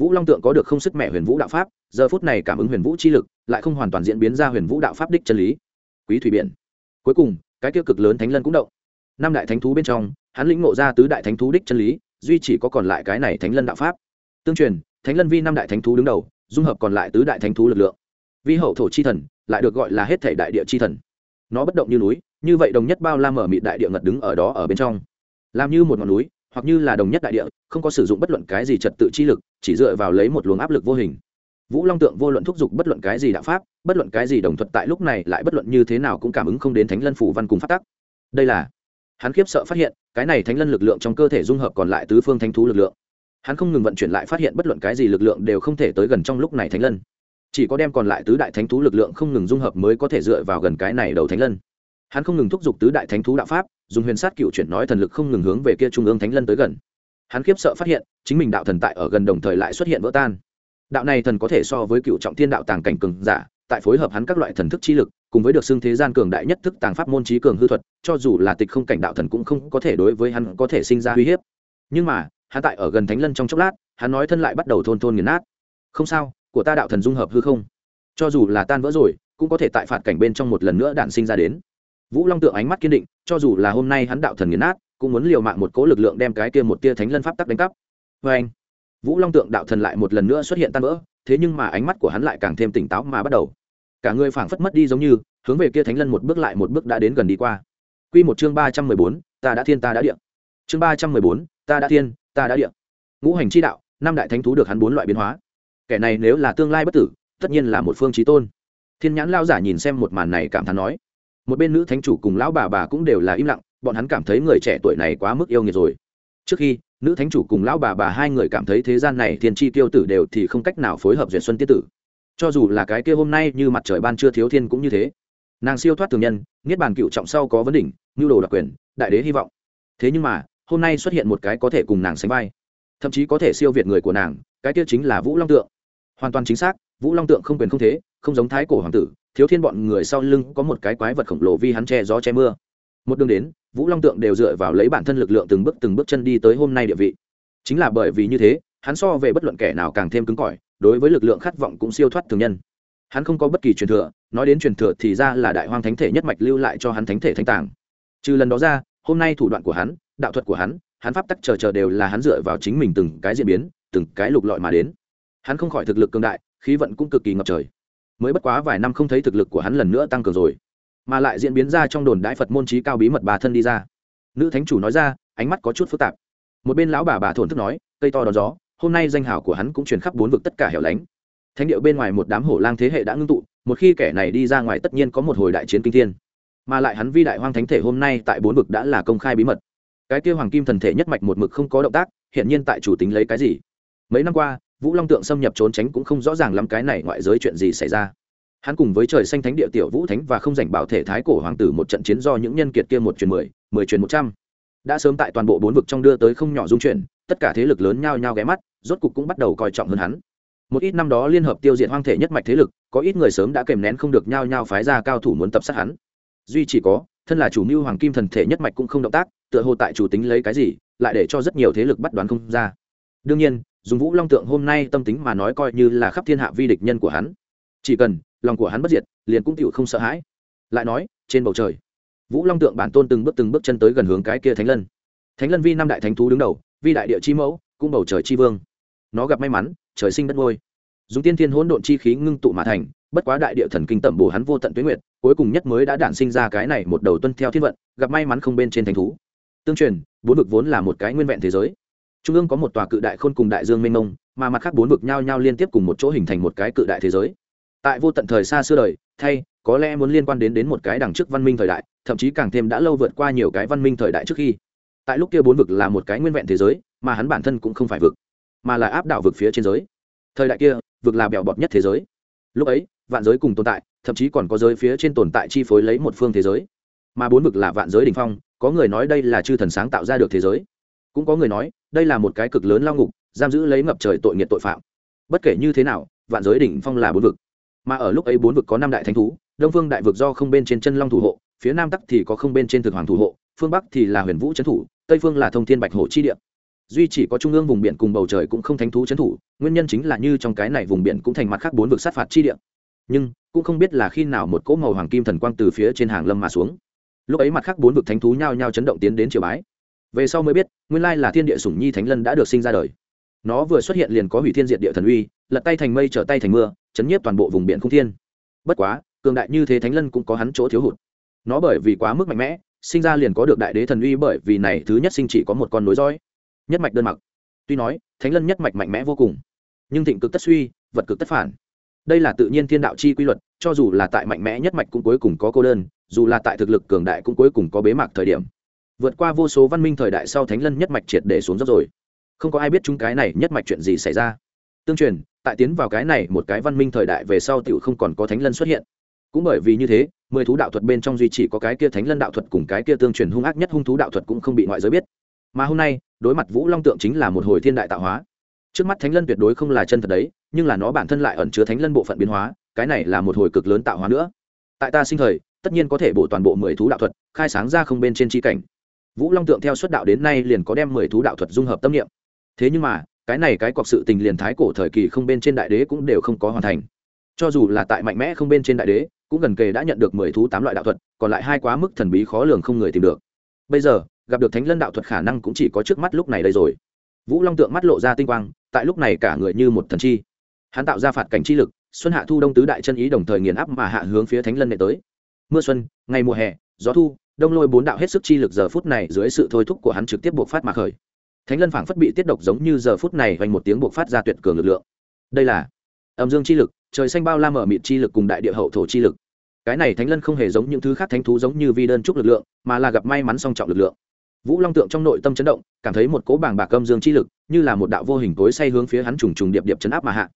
vũ long tượng có được không sức mẹ huyền vũ đạo pháp, giờ phút này cảm ứng huyền vũ chi lực, lại không hoàn toàn diễn biến ra huyền vũ đạo pháp đích chân lý. Quý thủy biển. Cuối cùng, cái tiêu cực lớn thánh lân cũng động. Năm đại thánh thú bên trong, hắn lĩnh ngộ ra tứ đại thánh thú đích chân lý, duy chỉ có còn lại cái này thánh lân đạo pháp. Tương truyền, thánh lân vi năm đại thánh thú đứng đầu, dung hợp còn lại tứ đại thánh thú lực lượng. Vi hậu thổ chi thần, lại được gọi là hết thể đại địa chi thần. Nó bất động như núi, như vậy đồng nhất bao la mở mịt đại địa ngật đứng ở đó ở bên trong. Làm như một ngọn núi hoặc như là đồng nhất đại địa, không có sử dụng bất luận cái gì trật tự chi lực, chỉ dựa vào lấy một luồng áp lực vô hình. Vũ long tượng vô luận thúc giục bất luận cái gì đạo pháp, bất luận cái gì đồng thuật tại lúc này lại bất luận như thế nào cũng cảm ứng không đến thánh lân phủ văn cùng phát tắc. Đây là, hắn khiếp sợ phát hiện, cái này thánh lân lực lượng trong cơ thể dung hợp còn lại tứ phương thánh thú lực lượng. Hắn không ngừng vận chuyển lại phát hiện bất luận cái gì lực lượng đều không thể tới gần trong lúc này thánh lân. Chỉ có đem còn lại tứ đại thánh thú lực lượng không ngừng dung hợp mới có thể dựa vào gần cái này đầu thánh lân. Hắn không ngừng thúc giục tứ đại thánh thú đạo pháp dùng huyền sát cựu chuyển nói thần lực không ngừng hướng về kia trung ương thánh lân tới gần. Hắn khiếp sợ phát hiện, chính mình đạo thần tại ở gần đồng thời lại xuất hiện vỡ tan. Đạo này thần có thể so với cựu trọng thiên đạo tàng cảnh cường giả, tại phối hợp hắn các loại thần thức chi lực, cùng với được xưng thế gian cường đại nhất thức tàng pháp môn trí cường hư thuật, cho dù là tịch không cảnh đạo thần cũng không có thể đối với hắn có thể sinh ra uy hiếp. Nhưng mà, hắn tại ở gần thánh lân trong chốc lát, hắn nói thân lại bắt đầu thôn thôn nghiền nát. Không sao, của ta đạo thần dung hợp hư không. Cho dù là tan vỡ rồi, cũng có thể tại phạt cảnh bên trong một lần nữa đạn sinh ra đến vũ long tượng ánh mắt kiên định, cho dù là hôm nay hắn đạo thần nghiền nát, cũng muốn liều mạng một cố lực lượng đem cái kia một tia thánh lân pháp tắc đánh cắp. Vê anh, vũ long tượng đạo thần lại một lần nữa xuất hiện tan vỡ, thế nhưng mà ánh mắt của hắn lại càng thêm tỉnh táo mà bắt đầu. Cả người phảng phất mất đi giống như, hướng về kia thánh lân một bước lại một bước đã đến gần đi qua. Quy một chương ba trăm mười bốn, ta đã thiên, ta đã địa. Chương ba trăm mười bốn, ta đã thiên, ta đã địa. Ngũ hành chi đạo, năm đại thánh thú được hắn bốn loại biến hóa. Kẻ này nếu là tương lai bất tử, tất nhiên là một phương trí tôn. Thiên nhãn lao giả nhìn xem một màn này cảm thán nói một bên nữ thánh chủ cùng lão bà bà cũng đều là im lặng, bọn hắn cảm thấy người trẻ tuổi này quá mức yêu nghiệt rồi. Trước khi, nữ thánh chủ cùng lão bà bà hai người cảm thấy thế gian này thiên chi tiêu tử đều thì không cách nào phối hợp duyệt xuân tiết tử. Cho dù là cái kia hôm nay như mặt trời ban chưa thiếu thiên cũng như thế. Nàng siêu thoát thường nhân, niết bàn cựu trọng sau có vấn đỉnh nhu đồ đặc quyền, đại đế hy vọng. Thế nhưng mà, hôm nay xuất hiện một cái có thể cùng nàng sánh vai. Thậm chí có thể siêu việt người của nàng, cái kia chính là vũ long tượng. Hoàn toàn chính xác, vũ long tượng không quyền không thế, không giống thái cổ hoàng tử thiếu thiên bọn người sau lưng có một cái quái vật khổng lồ vì hắn che gió che mưa. Một đường đến, vũ long tượng đều dựa vào lấy bản thân lực lượng từng bước từng bước chân đi tới hôm nay địa vị. Chính là bởi vì như thế, hắn so về bất luận kẻ nào càng thêm cứng cỏi, đối với lực lượng khát vọng cũng siêu thoát thường nhân. Hắn không có bất kỳ truyền thừa, nói đến truyền thừa thì ra là đại hoang thánh thể nhất mạch lưu lại cho hắn thánh thể thanh tàng. Trừ lần đó ra, hôm nay thủ đoạn của hắn, đạo thuật của hắn hắn pháp tắc chờ chờ đều là hắn dựa vào chính mình từng cái diễn biến, từng cái lục lọi mà đến. Hắn không khỏi thực lực cường đại, khí vận cũng cực kỳ ngập trời mới bất quá vài năm không thấy thực lực của hắn lần nữa tăng cường rồi. Mà lại diễn biến ra trong đồn đại phật môn trí cao bí mật bà thân đi ra. Nữ thánh chủ nói ra, ánh mắt có chút phức tạp. Một bên lão bà bà thổn thức nói, cây to đón gió, hôm nay danh hào của hắn cũng truyền khắp bốn vực tất cả hẻo lánh. Thánh điệu bên ngoài một đám hổ lang thế hệ đã ngưng tụ, một khi kẻ này đi ra ngoài tất nhiên có một hồi đại chiến kinh thiên. Mà lại hắn vi đại hoang thánh thể hôm nay tại bốn vực đã là công khai bí mật. Cái kia hoàng kim thần thể nhất mạch một mực không có động tác hiện nhiên tại chủ tính lấy cái gì? Mấy năm qua vũ long tượng xâm nhập trốn tránh cũng không rõ ràng lắm cái này ngoại giới chuyện gì xảy ra. Hắn cùng với trời xanh thánh địa tiểu vũ thánh và không giành bảo thể thái cổ hoàng tử một trận chiến do những nhân kiệt kia một truyền mười mười truyền một trăm. Đã sớm tại toàn bộ bốn vực trong đưa tới không nhỏ dung chuyển tất cả thế lực lớn nhao nhao ghé mắt, rốt cục cũng bắt đầu coi trọng hơn hắn. Một ít năm đó liên hợp tiêu diệt hoang thể nhất mạch thế lực, có ít người sớm đã kèm nén không được nhao nhao phái ra cao thủ muốn tập sát hắn. Duy chỉ có, thân là chủ mưu hoàng kim thần thể nhất mạch cũng không động tác, tựa hồ tại chủ tính lấy cái gì, lại để cho rất nhiều thế lực bắt đoán không ra. Đương nhiên dùng vũ long tượng hôm nay tâm tính mà nói coi như là khắp thiên hạ vi địch nhân của hắn. Chỉ cần, lòng của hắn bất diệt, liền cũng tựu không sợ hãi. Lại nói, trên bầu trời, vũ long tượng bản tôn từng bước từng bước chân tới gần hướng cái kia thánh lân. Thánh lân vi năm đại thánh thú đứng đầu, vi đại địa chi mẫu, cũng bầu trời chi vương. Nó gặp may mắn, trời sinh đất ngôi. Dùng tiên thiên hỗn độn chi khí ngưng tụ mà thành, bất quá đại địa thần kinh tẩm bổ hắn vô tận tuyến nguyện cuối cùng nhất mới đã đản sinh ra cái này một đầu tuân theo thiên vận, gặp may mắn không bên trên thánh thú. Tương truyền, bốn vực vốn là một cái nguyên vẹn thế giới trung ương có một tòa cự đại khôn cùng đại dương mênh mông, mà mặt khác bốn vực nhau nhau liên tiếp cùng một chỗ hình thành một cái cự đại thế giới. Tại vô tận thời xa xưa đời, thay, có lẽ muốn liên quan đến đến một cái đằng trước văn minh thời đại, thậm chí càng thêm đã lâu vượt qua nhiều cái văn minh thời đại trước khi. Tại lúc kia bốn vực là một cái nguyên vẹn thế giới, mà hắn bản thân cũng không phải vực, mà là áp đảo vực phía trên giới. Thời đại kia, vực là bèo bọt nhất thế giới. Lúc ấy, vạn giới cùng tồn tại, thậm chí còn có giới phía trên tồn tại chi phối lấy một phương thế giới. Mà bốn vực là vạn giới đ ỉ n h phong, có người nói đây là chư thần sáng tạo ra được thế giới. Cũng có người nói đây là một cái cực lớn lao ngục, giam giữ lấy ngập trời tội nghiệt tội phạm. Bất kể như thế nào, vạn giới đỉnh phong là bốn vực. Mà ở lúc ấy bốn vực có năm đại thánh thú, đông phương đại vực do không bên trên chân long thủ hộ, phía nam tắc thì có không bên trên thực hoàng thủ hộ, phương bắc thì là huyền vũ trấn thủ, tây phương là thông thiên bạch hồ chi địa. Duy chỉ có trung ương vùng biển cùng bầu trời cũng không thánh thú trấn thủ, nguyên nhân chính là như trong cái này vùng biển cũng thành mặt khác bốn vực sát phạt chi địa. Nhưng, cũng không biết là khi nào một cỗ màu hoàng kim thần quang từ phía trên hàng lâm mà xuống. Lúc ấy mặt khác bốn vực thánh thú nhao nhao chấn động tiến đến triều bái về sau mới biết, nguyên lai là thiên địa sủng nhi thánh lân đã được sinh ra đời. Nó vừa xuất hiện liền có hủy thiên diệt địa thần uy, lật tay thành mây trở tay thành mưa, chấn nhiếp toàn bộ vùng biển không thiên. Bất quá, cường đại như thế thánh lân cũng có hắn chỗ thiếu hụt. Nó bởi vì quá mức mạnh mẽ, sinh ra liền có được đại đế thần uy bởi vì này thứ nhất sinh chỉ có một con nối dõi nhất mạch đơn mặc. Tuy nói, thánh lân nhất mạch mạnh mẽ vô cùng, nhưng thịnh cực tất suy, vật cực tất phản. Đây là tự nhiên thiên đạo chi quy luật, cho dù là tại mạnh mẽ nhất mạch cũng cuối cùng có cô đơn, dù là tại thực lực cường đại cũng cuối cùng có bế mạc thời điểm vượt qua vô số văn minh thời đại sau thánh lân nhất mạch triệt để xuống dốc rồi. Không có ai biết chúng cái này nhất mạch chuyện gì xảy ra. Tương truyền, tại tiến vào cái này một cái văn minh thời đại về sau t không còn có thánh lân xuất hiện. Cũng bởi vì như thế, mười thú đạo thuật bên trong duy chỉ có cái kia thánh lân đạo thuật cùng cái kia tương truyền hung ác nhất hung thú đạo thuật cũng không bị ngoại giới biết. Mà hôm nay, đối mặt vũ long tượng chính là một hồi thiên đại tạo hóa. Trước mắt thánh lân tuyệt đối không là chân thật đấy, nhưng là nó bản thân lại ẩn chứa thánh lân bộ phận biến hóa, cái này là một hồi cực lớn tạo hóa nữa. Tại ta sinh thời, tất nhiên có thể bổ toàn bộ mười thú đạo thuật, khai sáng ra không bên trên tri cảnh vũ long tượng theo xuất đạo đến nay liền có đem mười thú đạo thuật dung hợp tâm niệm. Thế nhưng mà, cái này cái cọc sự tình liền thái cổ thời kỳ không bên trên đại đế cũng đều không có hoàn thành. Cho dù là tại mạnh mẽ không bên trên đại đế, cũng gần kề đã nhận được mười thú tám loại đạo thuật, còn lại hai quá mức thần bí khó lường không người tìm được. Bây giờ, gặp được thánh lân đạo thuật khả năng cũng chỉ có trước mắt lúc này đây rồi. Vũ long tượng mắt lộ ra tinh quang, tại lúc này cả người như một thần chi. Hắn tạo ra phạt cảnh chi lực, xuân hạ thu đông tứ đại chân ý đồng thời nghiền áp mà hạ hướng phía thánh lân nệ tới. Mưa xuân, ngày mùa hè, gió thu đông lôi bốn đạo hết sức chi lực giờ phút này dưới sự thôi thúc của hắn trực tiếp buộc phát mà khởi. Thánh lân phảng phất bị tiết độc giống như giờ phút này vành một tiếng buộc phát ra tuyệt cường lực lượng. Đây là âm dương chi lực, trời xanh bao la mở mịt chi lực cùng đại địa hậu thổ chi lực. Cái này thánh lân không hề giống những thứ khác thánh thú giống như vi đơn trúc lực lượng, mà là gặp may mắn song trọng lực lượng. Vũ long tượng trong nội tâm chấn động, cảm thấy một cỗ bảng bạc âm dương chi lực, như là một đạo vô hình tối say hướng phía hắn trùng trùng điệp điệp chấn áp mà hạ.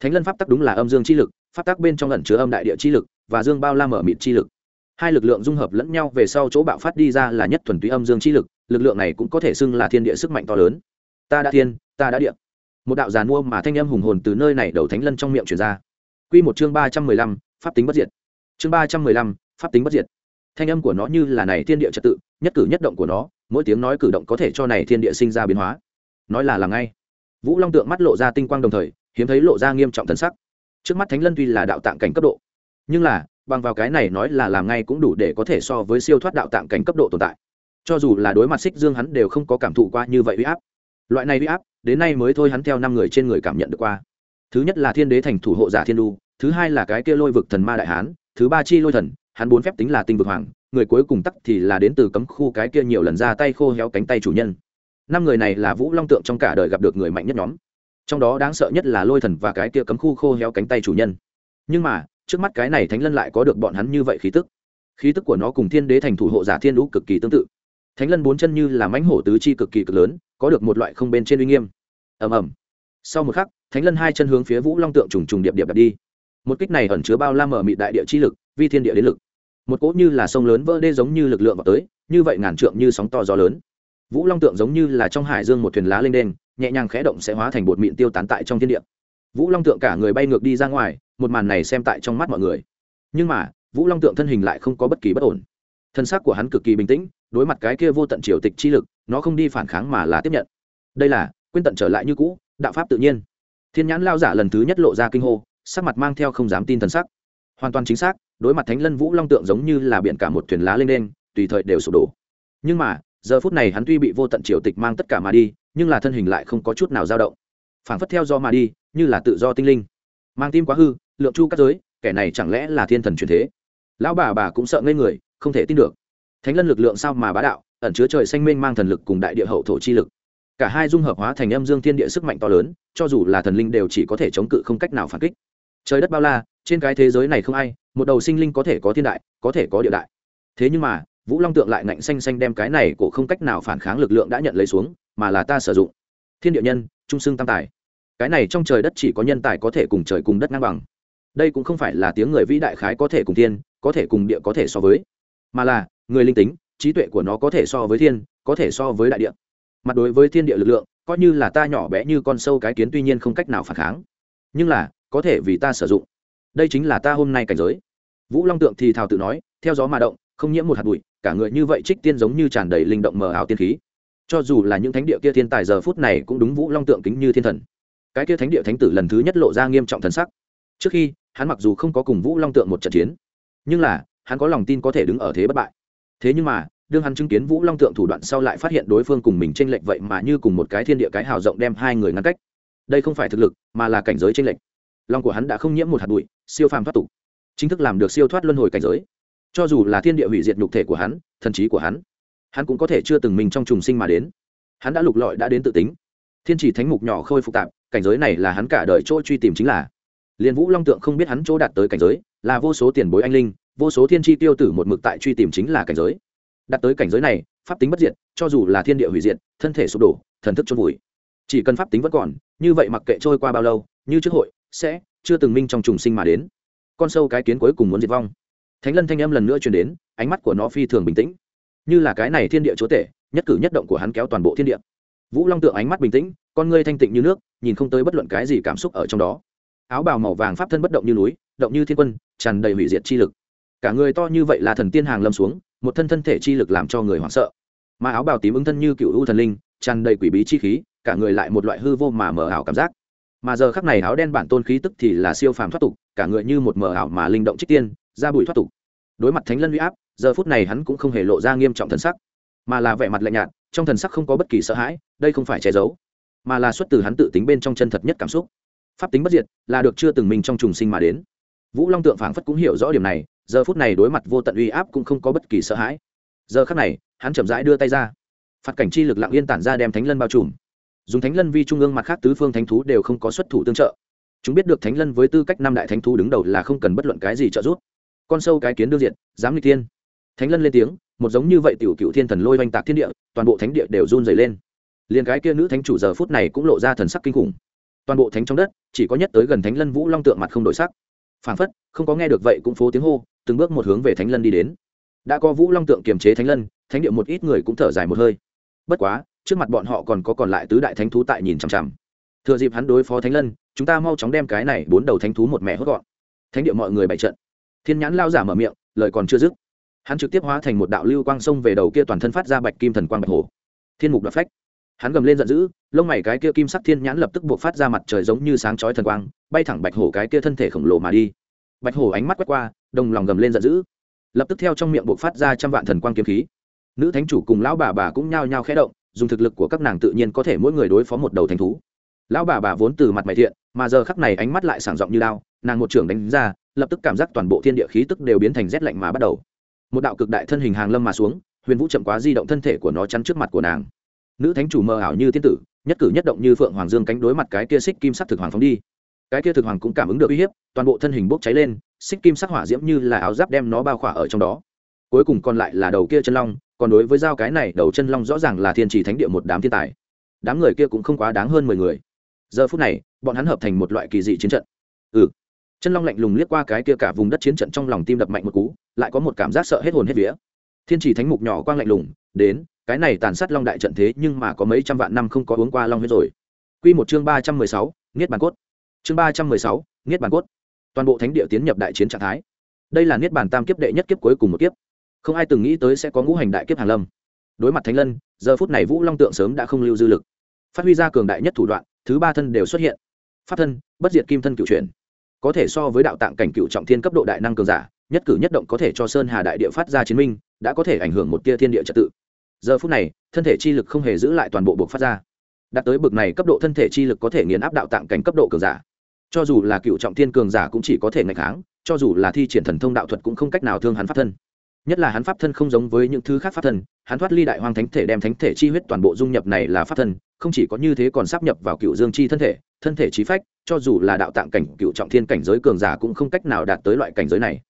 Thánh lân pháp tắc đúng là âm dương chi lực, pháp tắc bên trong lẩn chứa âm đại địa chi lực, và dương bao la mở mịt chi lực hai lực lượng dung hợp lẫn nhau về sau chỗ bạo phát đi ra là nhất thuần túy âm dương chi lực lực lượng này cũng có thể xưng là thiên địa sức mạnh to lớn. Ta đã thiên, ta đã địa. Một đạo giàn mua mà thanh âm hùng hồn từ nơi này đầu thánh lân trong miệng truyền ra. Quy một chương ba trăm mười lăm, pháp tính bất diệt. Chương ba trăm mười lăm, pháp tính bất diệt. Thanh âm của nó như là này thiên địa trật tự, nhất cử nhất động của nó, mỗi tiếng nói cử động có thể cho này thiên địa sinh ra biến hóa. Nói là là ngay. Vũ long tượng mắt lộ ra tinh quang đồng thời, hiếm thấy lộ ra nghiêm trọng thần sắc. Trước mắt thánh lân tuy là đạo tạng cảnh cấp độ, nhưng là bằng vào cái này nói là làm ngay cũng đủ để có thể so với siêu thoát đạo tạng cảnh cấp độ tồn tại. Cho dù là đối mặt xích dương hắn đều không có cảm thụ qua như vậy uy áp. Loại này uy áp, đến nay mới thôi hắn theo năm người trên người cảm nhận được qua. Thứ nhất là thiên đế thành thủ hộ giả thiên đu, thứ hai là cái kia lôi vực thần ma đại hán, thứ ba chi lôi thần, hắn bốn phép tính là tinh vực hoàng, người cuối cùng tắc thì là đến từ cấm khu cái kia nhiều lần ra tay khô héo cánh tay chủ nhân. Năm người này là vũ long tượng trong cả đời gặp được người mạnh nhất nhóm. Trong đó đáng sợ nhất là lôi thần và cái kia cấm khu khô héo cánh tay chủ nhân. Nhưng mà trước mắt cái này thánh lân lại có được bọn hắn như vậy khí tức. Khí tức của nó cùng thiên đế thành thủ hộ giả thiên lũ cực kỳ tương tự. Thánh lân bốn chân như là mãnh hổ tứ chi cực kỳ cực lớn, có được một loại không bên trên uy nghiêm. Ầm ầm. Sau một khắc, thánh lân hai chân hướng phía vũ long tượng trùng trùng điệp điệp đặt đi. Một kích này ẩn chứa bao la mở mị đại địa chi lực, vi thiên địa đến lực. Một cỗ như là sông lớn vỡ đê giống như lực lượng vào tới, như vậy ngàn trượng như sóng to gió lớn. Vũ long tượng giống như là trong hải dương một thuyền lá lên đen nhẹ nhàng khẽ động sẽ hóa thành bột mịn tiêu tán tại trong thiên địa. Vũ long tượng cả người bay ngược đi ra ngoài một màn này xem tại trong mắt mọi người. Nhưng mà, vũ long tượng thân hình lại không có bất kỳ bất ổn. Thân xác của hắn cực kỳ bình tĩnh, đối mặt cái kia vô tận triều tịch chi lực, nó không đi phản kháng mà là tiếp nhận. Đây là, quên tận trở lại như cũ, đạo pháp tự nhiên. Thiên nhãn lao giả lần thứ nhất lộ ra kinh hô, sắc mặt mang theo không dám tin thần sắc. Hoàn toàn chính xác, đối mặt thánh lân vũ long tượng giống như là biển cả một thuyền lá lên đen tùy thời đều sụp đổ. Nhưng mà, giờ phút này hắn tuy bị vô tận triều tịch mang tất cả mà đi, nhưng là thân hình lại không có chút nào dao động. Phảng phất theo do mà đi, như là tự do tinh linh. Mang tim quá hư lượng chu các giới, kẻ này chẳng lẽ là thiên thần truyền thế? Lão bà bà cũng sợ ngây người, không thể tin được. Thánh lân lực lượng sao mà bá đạo, ẩn chứa trời xanh mênh mang thần lực cùng đại địa hậu thổ chi lực. Cả hai dung hợp hóa thành âm dương thiên địa sức mạnh to lớn, cho dù là thần linh đều chỉ có thể chống cự không cách nào phản kích. Trời đất bao la, trên cái thế giới này không ai, một đầu sinh linh có thể có thiên đại, có thể có địa đại. Thế nhưng mà, vũ long tượng lại ngạnh xanh xanh đem cái này cổ không cách nào phản kháng lực lượng đã nhận lấy xuống, mà là ta sử dụng. Thiên địa nhân, trung xưng tam tài. Cái này trong trời đất chỉ có nhân tài có thể cùng trời cùng đất ngang bằng đây cũng không phải là tiếng người vĩ đại khái có thể cùng thiên, có thể cùng địa có thể so với, mà là, người linh tính, trí tuệ của nó có thể so với thiên, có thể so với đại địa. Mặt đối với thiên địa lực lượng, coi như là ta nhỏ bé như con sâu cái kiến tuy nhiên không cách nào phản kháng. Nhưng là, có thể vì ta sử dụng. Đây chính là ta hôm nay cảnh giới. Vũ long tượng thì thào tự nói, theo gió mà động, không nhiễm một hạt bụi, cả người như vậy trích tiên giống như tràn đầy linh động mờ ảo tiên khí. Cho dù là những thánh địa kia thiên tài giờ phút này cũng đúng vũ long tượng kính như thiên thần. Cái kia thánh địa thánh tử lần thứ nhất lộ ra nghiêm trọng thần sắc. Trước khi hắn mặc dù không có cùng vũ long tượng một trận chiến, nhưng là, hắn có lòng tin có thể đứng ở thế bất bại. Thế nhưng mà, đương hắn chứng kiến vũ long tượng thủ đoạn sau lại phát hiện đối phương cùng mình tranh lệch vậy mà như cùng một cái thiên địa cái hào rộng đem hai người ngăn cách. Đây không phải thực lực, mà là cảnh giới tranh lệch. Lòng của hắn đã không nhiễm một hạt bụi, siêu phàm thoát tục, chính thức làm được siêu thoát luân hồi cảnh giới. Cho dù là thiên địa hủy diệt nhục thể của hắn, thần trí của hắn hắn cũng có thể chưa từng mình trong trùng sinh mà đến. Hắn đã lục lọi đã đến tự tính. Thiên chỉ thánh mục nhỏ khôi phục tạp cảnh giới này là hắn cả đời chỗ truy tìm chính là liền vũ long tượng không biết hắn chỗ đạt tới cảnh giới, là vô số tiền bối anh linh, vô số thiên tri tiêu tử một mực tại truy tìm chính là cảnh giới. Đạt tới cảnh giới này, pháp tính bất diệt, cho dù là thiên địa hủy diệt, thân thể sụp đổ, thần thức chôn vùi. Chỉ cần pháp tính vẫn còn, như vậy mặc kệ trôi qua bao lâu, như trước hội, sẽ chưa từng minh trong trùng sinh mà đến. Con sâu cái kiến cuối cùng muốn diệt vong. Thánh lân thanh âm lần nữa truyền đến, ánh mắt của nó phi thường bình tĩnh. Như là cái này thiên địa chúa tể, nhất cử nhất động của hắn kéo toàn bộ thiên địa. Vũ long tượng ánh mắt bình tĩnh, con ngươi thanh tịnh như nước, nhìn không tới bất luận cái gì cảm xúc ở trong đó áo bào màu vàng pháp thân bất động như núi, động như thiên quân, tràn đầy hủy diệt chi lực. Cả người to như vậy là thần tiên hàng lâm xuống, một thân thân thể chi lực làm cho người hoảng sợ. Mà áo bào tím ứng thân như cựu u thần linh, tràn đầy quỷ bí chi khí, cả người lại một loại hư vô mà mờ ảo cảm giác. Mà giờ khắc này áo đen bản tôn khí tức thì là siêu phàm thoát tục, cả người như một mờ ảo mà linh động trích tiên ra bụi thoát tục. Đối mặt thánh lân huy áp, giờ phút này hắn cũng không hề lộ ra nghiêm trọng thần sắc, mà là vẻ mặt lạnh nhạt, trong thần sắc không có bất kỳ sợ hãi, đây không phải che giấu, mà là xuất từ hắn tự tính bên trong chân thật nhất cảm xúc pháp tính bất diệt, là được chưa từng mình trong trùng sinh mà đến. Vũ long tượng phảng phất cũng hiểu rõ điểm này, giờ phút này đối mặt vô tận uy áp cũng không có bất kỳ sợ hãi. Giờ khắc này, hắn chậm rãi đưa tay ra. Phạt cảnh chi lực lặng yên tản ra đem thánh lân bao trùm. Dùng thánh lân vi trung ương mặt khác tứ phương thánh thú đều không có xuất thủ tương trợ. Chúng biết được thánh lân với tư cách năm đại thánh thú đứng đầu là không cần bất luận cái gì trợ giúp. Con sâu cái kiến đương diện dám nghịch thiên. Thánh lân lên tiếng, một giống như vậy tiểu cựu thiên thần lôi oanh tạc thiên địa, toàn bộ thánh địa đều run dày lên. Liền cái kia nữ thánh chủ giờ phút này cũng lộ ra thần sắc kinh khủng toàn bộ thánh trong đất, chỉ có nhất tới gần thánh lân vũ long tượng mặt không đổi sắc. Phản phất, không có nghe được vậy cũng phố tiếng hô, từng bước một hướng về thánh lân đi đến. Đã có vũ long tượng kiềm chế thánh lân, thánh địa một ít người cũng thở dài một hơi. Bất quá, trước mặt bọn họ còn có còn lại tứ đại thánh thú tại nhìn chằm chằm. Thừa dịp hắn đối phó thánh lân, chúng ta mau chóng đem cái này bốn đầu thánh thú một mẹ hốt gọn. Thánh địa mọi người bày trận. Thiên nhãn lao giả mở miệng, lời còn chưa dứt, hắn trực tiếp hóa thành một đạo lưu quang sông về đầu kia toàn thân phát ra bạch kim thần quang bạch hồ. Thiên mục đoạt phách hắn gầm lên giận dữ, lông mày cái kia kim sắc thiên nhãn lập tức buộc phát ra mặt trời giống như sáng chói thần quang, bay thẳng bạch hổ cái kia thân thể khổng lồ mà đi. Bạch hổ ánh mắt quét qua, đồng lòng gầm lên giận dữ. Lập tức theo trong miệng buộc phát ra trăm vạn thần quang kiếm khí. Nữ thánh chủ cùng lão bà bà cũng nhao nhao khẽ động, dùng thực lực của các nàng tự nhiên có thể mỗi người đối phó một đầu thành thú. Lão bà bà vốn từ mặt mày thiện, mà giờ khắc này ánh mắt lại sảng giọng như lao nàng một trưởng đánh ra, lập tức cảm giác toàn bộ thiên địa khí tức đều biến thành rét lạnh mà bắt đầu. Một đạo cực đại thân hình hàng lâm mà xuống, huyền vũ chậm quá di động thân thể của nó chắn trước mặt của nàng nữ thánh chủ mờ ảo như tiên tử, nhất cử nhất động như phượng hoàng dương cánh đối mặt cái kia xích kim sắc thực hoàng phóng đi. Cái kia thực hoàng cũng cảm ứng được uy hiếp, toàn bộ thân hình bốc cháy lên, xích kim sắc hỏa diễm như là áo giáp đem nó bao khỏa ở trong đó. Cuối cùng còn lại là đầu kia chân long, còn đối với dao cái này, đầu chân long rõ ràng là thiên trì thánh địa một đám thiên tài. Đám người kia cũng không quá đáng hơn mười người. Giờ phút này, bọn hắn hợp thành một loại kỳ dị chiến trận. Ừ. Chân long lạnh lùng liếc qua cái kia cả vùng đất chiến trận trong lòng tim đập mạnh một cú, lại có một cảm giác sợ hết hồn hết vía. Thiên trì thánh mục nhỏ quang lạnh lùng, đến cái này tàn sát long đại trận thế nhưng mà có mấy trăm vạn năm không có uống qua long huyết rồi. Q một chương ba trăm mười sáu, niết bàn cốt. Chương ba trăm mười sáu, niết bàn cốt. Toàn bộ thánh địa tiến nhập đại chiến trạng thái. Đây là niết bàn tam kiếp đệ nhất kiếp cuối cùng một kiếp. Không ai từng nghĩ tới sẽ có ngũ hành đại kiếp hàn lâm. Đối mặt thánh lân, giờ phút này vũ long tượng sớm đã không lưu dư lực. Phát huy ra cường đại nhất thủ đoạn, thứ ba thân đều xuất hiện. Pháp thân, bất diệt kim thân cựu truyền có thể so với đạo tạng cảnh cựu trọng thiên cấp độ đại năng cường giả, nhất cử nhất động có thể cho sơn hà đại địa phát ra chiến minh, đã có thể ảnh hưởng một tia thiên địa trật tự giờ phút này, thân thể chi lực không hề giữ lại toàn bộ buộc phát ra. Đạt tới bực này cấp độ thân thể chi lực có thể nghiền áp đạo tạng cảnh cấp độ cường giả. Cho dù là cựu trọng thiên cường giả cũng chỉ có thể ngạch kháng, cho dù là thi triển thần thông đạo thuật cũng không cách nào thương hắn pháp thân. Nhất là hắn pháp thân không giống với những thứ khác pháp thân, hắn thoát ly đại hoàng thánh thể đem thánh thể chi huyết toàn bộ dung nhập này là pháp thân, không chỉ có như thế còn sắp nhập vào cựu dương chi thân thể thân thể trí phách, cho dù là đạo tạng cảnh, cựu trọng thiên cảnh giới cường giả cũng không cách nào đạt tới loại cảnh giới này.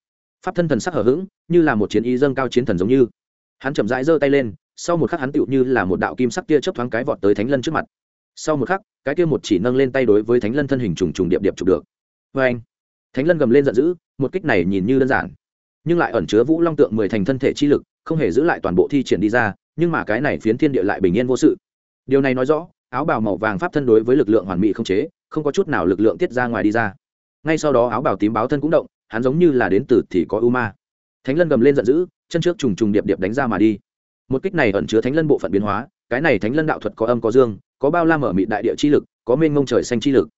Pháp thân thần sắc hở h ữ g như là một chiến y dâng cao chiến thần giống như. Hắn chậm rãi giơ tay lên sau một khắc hắn tựu như là một đạo kim sắc tia chớp thoáng cái vọt tới thánh lân trước mặt. Sau một khắc, cái kia một chỉ nâng lên tay đối với thánh lân thân hình trùng trùng điệp điệp chụp được. Vê anh, thánh lân gầm lên giận dữ, một kích này nhìn như đơn giản, nhưng lại ẩn chứa vũ long tượng mười thành thân thể chi lực, không hề giữ lại toàn bộ thi triển đi ra, nhưng mà cái này phiến thiên địa lại bình yên vô sự. Điều này nói rõ, áo bào màu vàng pháp thân đối với lực lượng hoàn mỹ không chế, không có chút nào lực lượng tiết ra ngoài đi ra. Ngay sau đó áo bào tím báo thân cũng động, hắn giống như là đến từ thì có u ma thánh lân gầm lên giận dữ, chân trước trùng trùng điệp điệp đánh ra mà đi một kích này ẩn chứa thánh lân bộ phận biến hóa, cái này thánh lân đạo thuật có âm, có dương, có bao la mở mịt đại địa chi lực, có mênh mông trời xanh chi lực.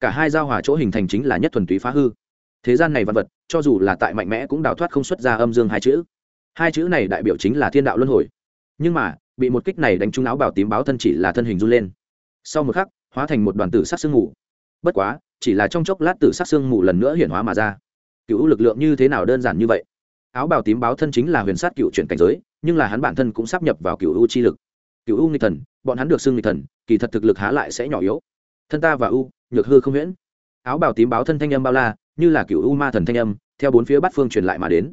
Cả hai giao hòa chỗ hình thành chính là nhất thuần túy phá hư. Thế gian này văn vật, cho dù là tại mạnh mẽ cũng đào thoát không xuất ra âm dương hai chữ. Hai chữ này đại biểu chính là thiên đạo luân hồi. Nhưng mà, bị một kích này đánh trúng áo bảo tím báo thân chỉ là thân hình run lên. Sau một khắc, hóa thành một đoàn tử sắc sương mù. Bất quá, chỉ là trong chốc lát tử sắc sương mù lần nữa hiển hóa mà ra. Cựu lực lượng như thế nào đơn giản như vậy? Áo bào tím báo thân chính là huyền sát cựu chuyển cảnh giới, nhưng là hắn bản thân cũng sắp nhập vào cựu u chi lực. Cựu u nghịch thần, bọn hắn được xưng nghịch thần, kỳ thật thực lực há lại sẽ nhỏ yếu. Thân ta và u, nhược hư không huyễn. Áo bào tím báo thân thanh âm bao la, như là cựu u ma thần thanh âm, theo bốn phía bát phương truyền lại mà đến.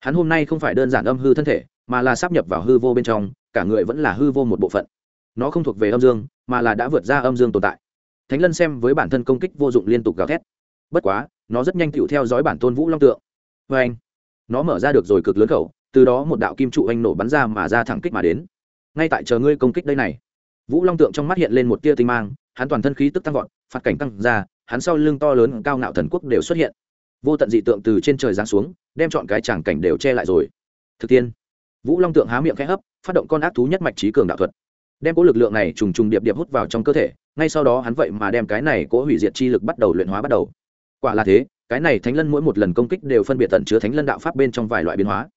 Hắn hôm nay không phải đơn giản âm hư thân thể, mà là sắp nhập vào hư vô bên trong, cả người vẫn là hư vô một bộ phận. Nó không thuộc về âm dương, mà là đã vượt ra âm dương tồn tại. Thánh lân xem với bản thân công kích vô dụng liên tục gào thét. Bất quá, nó rất nhanh tựu theo dõi bản tôn vũ long tượng. Vê anh nó mở ra được rồi cực lớn khẩu, từ đó một đạo kim trụ anh nổ bắn ra mà ra thẳng kích mà đến. Ngay tại chờ ngươi công kích đây này. Vũ long tượng trong mắt hiện lên một tia tinh mang, hắn toàn thân khí tức tăng vọt, phạt cảnh tăng ra, hắn sau lưng to lớn cao ngạo thần quốc đều xuất hiện. Vô tận dị tượng từ trên trời giáng xuống, đem chọn cái tràng cảnh đều che lại rồi. Thực tiên. Vũ long tượng há miệng khẽ hấp, phát động con ác thú nhất mạch trí cường đạo thuật. Đem cỗ lực lượng này trùng trùng điệp điệp hút vào trong cơ thể, ngay sau đó hắn vậy mà đem cái này cỗ hủy diệt chi lực bắt đầu luyện hóa bắt đầu. Quả là thế cái này thánh lân mỗi một lần công kích đều phân biệt tận chứa thánh lân đạo pháp bên trong vài loại biến hóa.